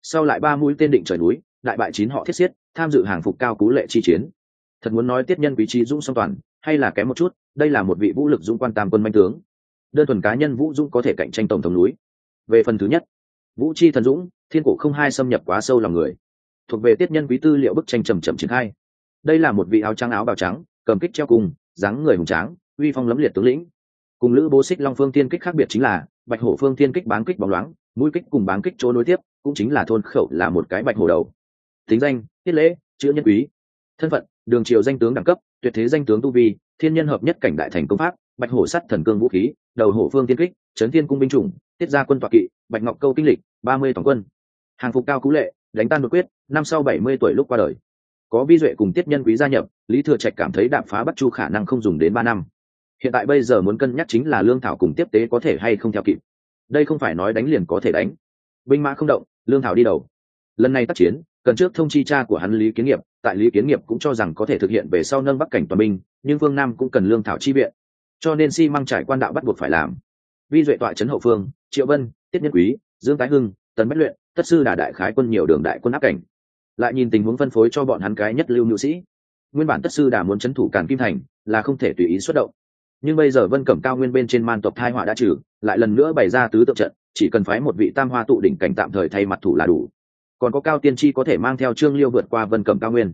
Speaker 1: Sau lại ba mũi tên định trời núi, đại bại chín họ thiết xiết, tham dự hàng phục cao cú lệ chi chiến. Thật muốn nói tiết nhân quý trí dũng song toàn, hay là kém một chút, đây là một vị vũ lực dũng quan tam quân manh tướng. Đơn thuần cá nhân vũ dũng có thể cạnh tranh tổng thống núi. Về phần thứ nhất, vũ chi thần dũng, thiên cổ không hai xâm nhập quá sâu lòng người. Thuộc về tiết nhân quý tư liệu bức tranh trầm trầm triển khai. Đây là một vị áo trắng áo bào trắng, cầm kích treo cùng, dáng người hùng tráng, uy phong lấm liệt tướng lĩnh. Cùng lữ bố xích long phương tiên kích khác biệt chính là, bạch hổ phương tiên kích bán kích bóng loáng mũi kích cùng báng kích chỗ nối tiếp, cũng chính là thôn khẩu là một cái bạch hổ đầu. Tính danh, tiết lễ, chữ nhân quý. Thân phận, đường triều danh tướng đẳng cấp, tuyệt thế danh tướng tu vi, thiên nhân hợp nhất cảnh đại thành công pháp, bạch hổ sắt thần cương vũ khí, đầu hổ phương tiên kích trấn thiên cung binh chủng, tiết gia quân tọa kỵ, bạch ngọc câu kinh lịch, ba mươi toàn quân. Hàng phục cao cú lệ, đánh tan đột quyết, năm sau bảy mươi tuổi lúc qua đời. Có vi duệ cùng tiết nhân quý gia nhập, lý thừa trạch cảm thấy đạm phá bắt chu khả năng không dùng đến ba năm. Hiện tại bây giờ muốn cân nhắc chính là lương thảo cùng tiếp tế có thể hay không theo kịp đây không phải nói đánh liền có thể đánh. Binh mã không động, lương thảo đi đầu. Lần này tác chiến, cần trước thông chi cha của hắn lý kiến nghiệp, tại lý kiến nghiệp cũng cho rằng có thể thực hiện về sau nâng bắc cảnh toàn binh, nhưng phương nam cũng cần lương thảo chi viện. Cho nên si mang trải quan đạo bắt buộc phải làm. Vi duệ tọa trấn hậu phương, triệu vân, tiết nhân quý, dương tái hưng, tần bách luyện, tất sư đà đại khái quân nhiều đường đại quân áp cảnh. Lại nhìn tình huống phân phối cho bọn hắn cái nhất lưu nữ sĩ. Nguyên bản tất sư đà muốn trấn thủ càn kim thành, là không thể tùy ý xuất động nhưng bây giờ vân cẩm cao nguyên bên trên man tộc thai họa đã trừ, lại lần nữa bày ra tứ tượng trận, chỉ cần phái một vị tam hoa tụ đỉnh cảnh tạm thời thay mặt thủ là đủ. Còn có cao tiên tri có thể mang theo trương liêu vượt qua vân cẩm cao nguyên.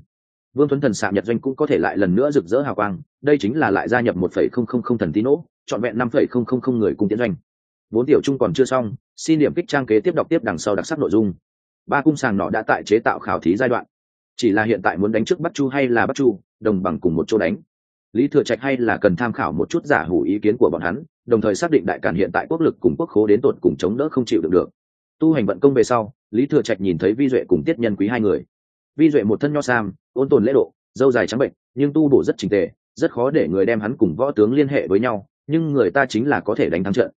Speaker 1: Vương tuấn thần xạ nhật doanh cũng có thể lại lần nữa rực rỡ hào quang, đây chính là lại gia nhập một phẩy không không không thần tí nỗ, trọn vẹn năm phẩy không không không người cung tiến doanh. Vốn tiểu trung còn chưa xong, xin điểm kích trang kế tiếp đọc tiếp đằng sau đặc sắc nội dung. Ba cung sàng nọ đã tại chế tạo khảo thí giai đoạn. Chỉ là hiện tại muốn đánh trước bắc chu hay là bắc chu, đồng bằng cùng một chỗ đánh lý thừa trạch hay là cần tham khảo một chút giả hủ ý kiến của bọn hắn, đồng thời xác định đại cản hiện tại quốc lực cùng quốc khố đến tột cùng chống đỡ không chịu được được. Tu hành vận công về sau, lý thừa trạch nhìn thấy vi duệ cùng tiết nhân quý hai người. Vi duệ một thân nho sam, ôn tồn lễ độ, dâu dài trắng bệnh, nhưng tu bổ rất trình tề, rất khó để người đem hắn cùng võ tướng liên hệ với nhau, nhưng người ta chính là có thể đánh thắng trận.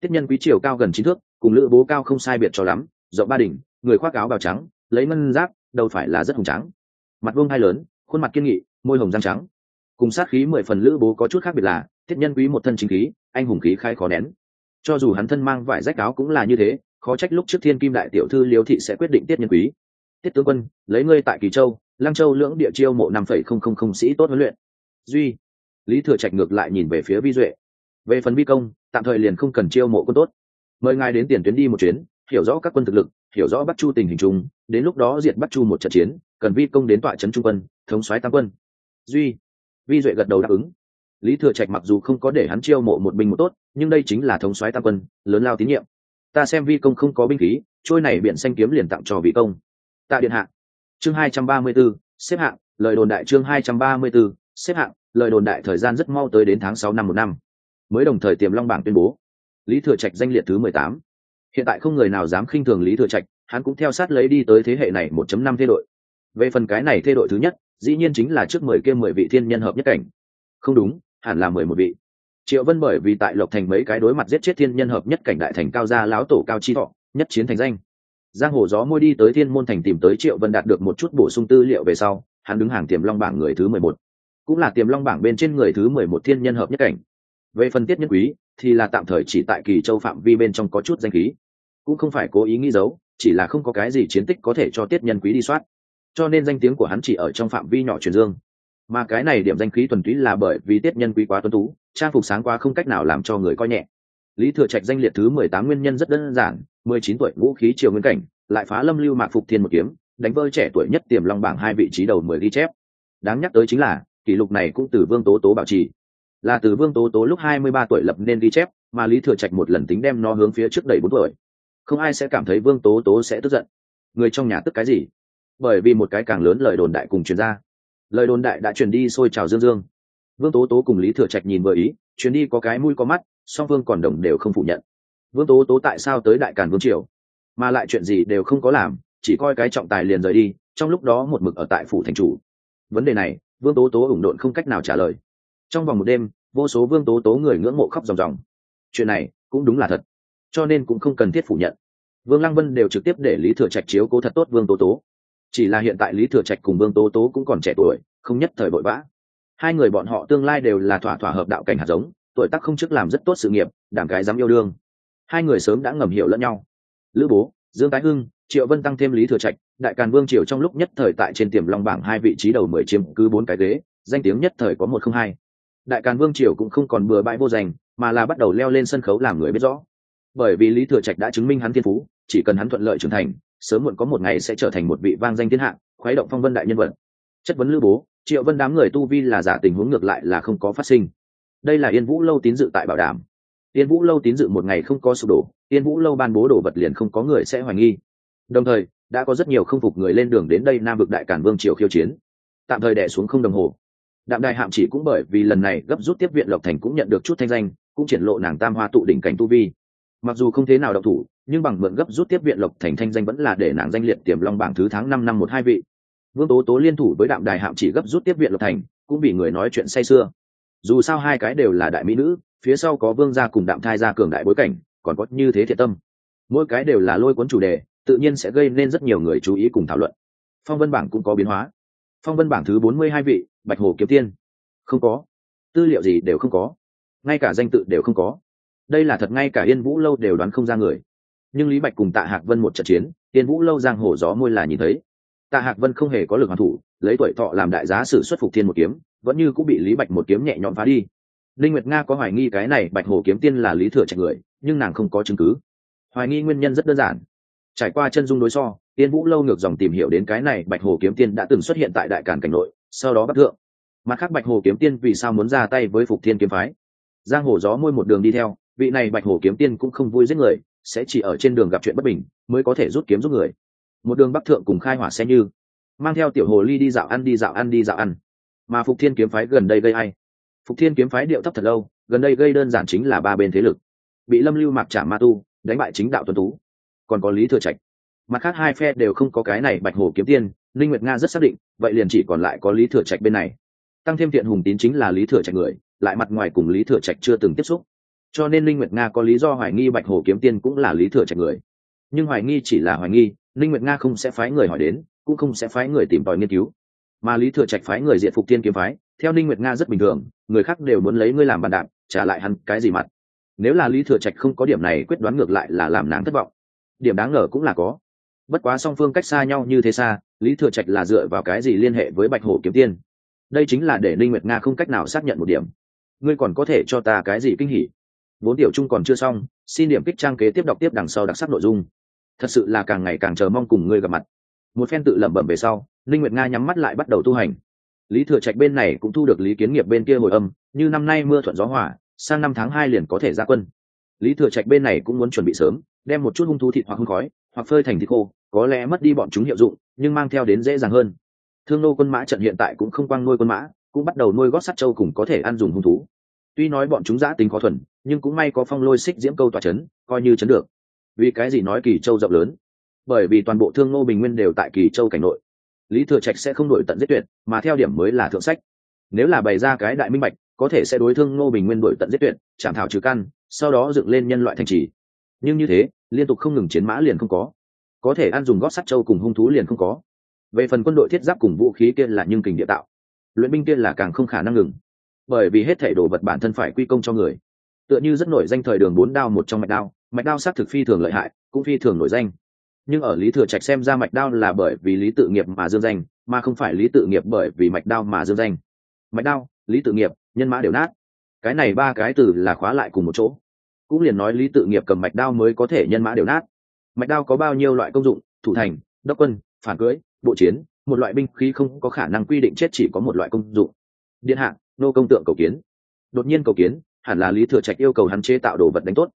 Speaker 1: Tiết nhân quý chiều cao gần chín thước, cùng lữ bố cao không sai biệt cho lắm, rộng ba đỉnh, người khoác áo bào trắng, lấy ngân giáp, đầu phải là rất hùng trắng mặt vuông hai lớn, khuôn mặt kiên nghị, môi hồng răng trắng cùng sát khí mười phần lữ bố có chút khác biệt là, thiết nhân quý một thân chính khí, anh hùng khí khai khó nén. Cho dù hắn thân mang vải rách áo cũng là như thế, khó trách lúc trước thiên kim đại tiểu thư liêu thị sẽ quyết định tiết nhân quý. Tiết tướng quân, lấy ngươi tại kỳ châu, lăng châu lưỡng địa chiêu mộ năm phẩy không không không sĩ tốt huấn luyện. Duy, lý thừa trạch ngược lại nhìn về phía vi duệ. Về phần vi công, tạm thời liền không cần chiêu mộ quân tốt. Mời ngài đến tiền tuyến đi một chuyến, hiểu rõ các quân thực lực, hiểu rõ bắt chu tình hình chung, đến lúc đó diệt bắt chu một trận chiến, cần vi công đến tọa trấn trung quân, thống soái tam quân. Duy vi duệ gật đầu đáp ứng. Lý thừa trạch mặc dù không có để hắn chiêu mộ một binh một tốt nhưng đây chính là thống soái tam quân lớn lao tín nhiệm. Ta xem vi công không có binh khí trôi này biển xanh kiếm liền tặng cho vị công. Tạ điện hạ. Chương hai trăm ba mươi 234, xếp hạng lời đồn đại chương hai trăm ba mươi 234, xếp hạng lời đồn đại thời gian rất mau tới đến tháng sáu năm một năm. Mới đồng thời tiềm long bảng tuyên bố. Lý thừa trạch danh liệt thứ mười tám. Hiện tại không người nào dám khinh thường lý thừa trạch hắn cũng theo sát lấy đi tới thế hệ này 1.5 thế đội. Về phần cái này thế đội thứ nhất dĩ nhiên chính là trước mười kia mười vị thiên nhân hợp nhất cảnh. Không đúng, hẳn là mười một vị. Triệu vân bởi vì tại lộc thành mấy cái đối mặt giết chết thiên nhân hợp nhất cảnh đại thành cao gia láo tổ cao chi thọ, nhất chiến thành danh. Giang hồ gió môi đi tới thiên môn thành tìm tới triệu vân đạt được một chút bổ sung tư liệu về sau, hắn đứng hàng tiềm long bảng người thứ mười một. Cũng là tiềm long bảng bên trên người thứ mười một thiên nhân hợp nhất cảnh. Về phần tiết nhân quý, thì là tạm thời chỉ tại kỳ châu phạm vi bên trong có chút danh khí. Cũng không phải cố ý nghĩ giấu, chỉ là không có cái gì chiến tích có thể cho tiết nhân quý đi soát cho nên danh tiếng của hắn chỉ ở trong phạm vi nhỏ truyền dương. Mà cái này điểm danh khí thuần túy là bởi vì tiết nhân quý quá tuân tú, trang phục sáng quá không cách nào làm cho người coi nhẹ. Lý thừa trạch danh liệt thứ mười tám nguyên nhân rất đơn giản, mười chín tuổi, vũ khí triều nguyên cảnh, lại phá lâm lưu mạc phục thiên một kiếm, đánh vơi trẻ tuổi nhất tiềm long bảng hai vị trí đầu mười ghi chép. Đáng nhắc tới chính là, kỷ lục này cũng từ vương tố tố bảo trì. Là từ vương tố tố lúc hai mươi ba tuổi lập nên ghi chép, mà lý thừa trạch một lần tính đem nó hướng phía trước đầy bốn tuổi. Không ai sẽ cảm thấy vương tố tố sẽ tức giận. Người trong nhà tức cái gì? Bởi vì một cái càng lớn lời đồn đại cùng truyền ra lời đồn đại đã truyền đi xôi trào dương dương. Vương tố tố cùng lý thừa trạch nhìn vừa ý, chuyến đi có cái mũi có mắt, song vương còn đồng đều không phủ nhận. Vương tố tố tại sao tới đại càn vương triều? Mà lại chuyện gì đều không có làm, chỉ coi cái trọng tài liền rời đi, trong lúc đó một mực ở tại phủ thành chủ. Vấn đề này, vương tố tố ủng độn không cách nào trả lời. Trong vòng một đêm, vô số vương tố tố người ngưỡng mộ khóc ròng ròng. Chuyện này, cũng đúng là thật, cho nên cũng không cần thiết phủ nhận. Vương lăng vân đều trực tiếp để lý thừa trạch chiếu cố thật tốt vương tố tố chỉ là hiện tại lý thừa trạch cùng vương tố tố cũng còn trẻ tuổi, không nhất thời vội vã. Hai người bọn họ tương lai đều là thỏa thỏa hợp đạo cảnh hạt giống, tuổi tác không chức làm rất tốt sự nghiệp đảm cái dám yêu đương. Hai người sớm đã ngầm hiểu lẫn nhau. Lữ bố, dương tái hưng, triệu vân tăng thêm lý thừa trạch, đại càn vương triều trong lúc nhất thời tại trên tiềm long bảng hai vị trí đầu mười chiếm cứ bốn cái ghế, danh tiếng nhất thời có một không hai. Đại càn vương triều cũng không còn bừa bãi vô danh mà là bắt đầu leo lên sân khấu làm người biết rõ. Bởi vì lý thừa trạch đã chứng minh hắn thiên phú, chỉ cần hắn thuận lợi trưởng thành sớm muộn có một ngày sẽ trở thành một vị vang danh thiên hạ, khuấy động phong vân đại nhân vật. Chất vấn lữ bố, triệu vân đám người tu vi là giả tình huống ngược lại là không có phát sinh. Đây là yên vũ lâu tín dự tại bảo đảm. Yên vũ lâu tín dự một ngày không có sụp đổ, yên vũ lâu ban bố đổ vật liền không có người sẽ hoài nghi. Đồng thời, đã có rất nhiều không phục người lên đường đến đây nam vực đại cản vương triều khiêu chiến. Tạm thời đẻ xuống không đồng hồ. Đạm đại hạm chỉ cũng bởi vì lần này gấp rút tiếp viện lộc thành cũng nhận được chút thanh danh, cũng triển lộ nàng tam hoa tụ đỉnh cảnh tu vi. Mặc dù không thế nào độc thủ nhưng bằng mượn gấp rút tiếp viện lộc thành thanh danh vẫn là để nàng danh liệt tiềm long bảng thứ tháng năm năm một hai vị. Vương tố tố liên thủ với đạm đài hạm chỉ gấp rút tiếp viện lộc thành, cũng bị người nói chuyện say sưa. Dù sao hai cái đều là đại mỹ nữ, phía sau có vương gia cùng đạm thai gia cường đại bối cảnh, còn có như thế thiệt tâm. Mỗi cái đều là lôi cuốn chủ đề, tự nhiên sẽ gây nên rất nhiều người chú ý cùng thảo luận. Phong vân bảng cũng có biến hóa. Phong vân bảng thứ bốn mươi hai vị, bạch hồ kiếm tiên. Không có. Tư liệu gì đều không có. Ngay cả danh tự đều không có. Đây là thật, ngay cả yên vũ lâu đều đoán không ra người nhưng lý bạch cùng tạ hạc vân một trận chiến, tiên vũ lâu giang hồ gió môi là nhìn thấy. Tạ hạc vân không hề có lực hoàn thủ, lấy tuổi thọ làm đại giá sử xuất phục thiên một kiếm, vẫn như cũng bị lý bạch một kiếm nhẹ nhõm phá đi. Linh nguyệt nga có hoài nghi cái này bạch hồ kiếm tiên là lý thừa trạch người, nhưng nàng không có chứng cứ. Hoài nghi nguyên nhân rất đơn giản. Trải qua chân dung đối so, tiên vũ lâu ngược dòng tìm hiểu đến cái này bạch hồ kiếm tiên đã từng xuất hiện tại đại cản cảnh nội, sau đó bắt thượng. Mặt khác bạch hồ kiếm tiên vì sao muốn ra tay với phục thiên kiếm phái? Giang hồ gió môi một đường đi theo, vị này bạch hồ kiếm tiên cũng không vui giết người sẽ chỉ ở trên đường gặp chuyện bất bình, mới có thể rút kiếm giúp người. Một đường bắc thượng cùng khai hỏa xe như, mang theo tiểu hồ ly đi dạo ăn, đi dạo ăn, đi dạo ăn. Mà phục thiên kiếm phái gần đây gây ai? Phục thiên kiếm phái điệu thấp thật lâu, gần đây gây đơn giản chính là ba bên thế lực. Bị lâm lưu mạc trả ma tu, đánh bại chính đạo tuấn tú. Còn có lý thừa trạch. Mặt khác hai phe đều không có cái này bạch hồ kiếm tiên linh nguyệt nga rất xác định, vậy liền chỉ còn lại có lý thừa trạch bên này. Tăng thêm thiện hùng tín chính là lý thừa trạch người, lại mặt ngoài cùng lý thừa trạch chưa từng tiếp xúc cho nên linh nguyệt nga có lý do hoài nghi bạch hồ kiếm tiên cũng là lý thừa trạch người. Nhưng hoài nghi chỉ là hoài nghi, linh nguyệt nga không sẽ phái người hỏi đến, cũng không sẽ phái người tìm tòi nghiên cứu. Mà lý thừa trạch phái người diện phục tiên kiếm phái, theo linh nguyệt nga rất bình thường, người khác đều muốn lấy ngươi làm bàn đạp, trả lại hắn cái gì mặt. Nếu là lý thừa trạch không có điểm này quyết đoán ngược lại là làm nàng thất vọng. Điểm đáng ngờ cũng là có. Bất quá song phương cách xa nhau như thế xa, lý thừa trạch là dựa vào cái gì liên hệ với bạch hổ kiếm tiên? Đây chính là để linh nguyệt nga không cách nào xác nhận một điểm. Ngươi còn có thể cho ta cái gì kinh hỉ? Vốn tiểu trung còn chưa xong, xin điểm kích trang kế tiếp đọc tiếp đằng sau đặc sắc nội dung. Thật sự là càng ngày càng chờ mong cùng ngươi gặp mặt. Một phen tự lẩm bẩm về sau linh nguyệt nga nhắm mắt lại bắt đầu tu hành. Lý thừa trạch bên này cũng thu được lý kiến nghiệp bên kia hồi âm, như năm nay mưa thuận gió hỏa sang năm tháng hai liền có thể ra quân. Lý thừa trạch bên này cũng muốn chuẩn bị sớm, đem một chút hung thú thịt hoặc hung khói, hoặc phơi thành thịt khô, có lẽ mất đi bọn chúng hiệu dụng, nhưng mang theo đến dễ dàng hơn. Thương nô quân mã trận hiện tại cũng không quang nuôi quân mã, cũng bắt đầu nuôi gót sắt châu cùng có thể ăn dùng hung thú tuy nói bọn chúng giã tính khó thuần, nhưng cũng may có phong lôi xích diễm câu tỏa chấn, coi như chấn được. Vì cái gì nói kỳ châu rộng lớn? Bởi vì toàn bộ thương ngô bình nguyên đều tại kỳ châu cảnh nội. Lý thừa trạch sẽ không đổi tận giết tuyệt, mà theo điểm mới là thượng sách. Nếu là bày ra cái đại minh bạch, có thể sẽ đối thương ngô bình nguyên đổi tận giết tuyệt, chạm thảo trừ căn, sau đó dựng lên nhân loại thành trì. Nhưng như thế, liên tục không ngừng chiến mã liền không có. Có thể ăn dùng gót sắt châu cùng hung thú liền không có. Về phần quân đội thiết giáp cùng vũ khí kia là nhưng kình địa tạo. Luyện binh kia là càng không khả năng ngừng bởi vì hết thể đồ vật bản thân phải quy công cho người. Tựa như rất nổi danh thời đường bốn đao một trong mạch đao mạch đao xác thực phi thường lợi hại, cũng phi thường nổi danh. Nhưng ở lý thừa trạch xem ra mạch đao là bởi vì lý tự nghiệp mà dương danh, mà không phải lý tự nghiệp bởi vì mạch đao mà dương danh. Mạch đao, lý tự nghiệp, nhân mã đều nát. Cái này ba cái từ là khóa lại cùng một chỗ. Cũng liền nói lý tự nghiệp cầm mạch đao mới có thể nhân mã đều nát. Mạch đao có bao nhiêu loại công dụng? Thủ thành, đốc quân, phản cưới, bộ chiến, một loại binh khí không có khả năng quy định chết chỉ có một loại công dụng. Điện hạ nô công tượng cầu kiến. Đột nhiên cầu kiến, hẳn là lý thừa trạch yêu cầu hắn chế tạo đồ vật đánh tốt.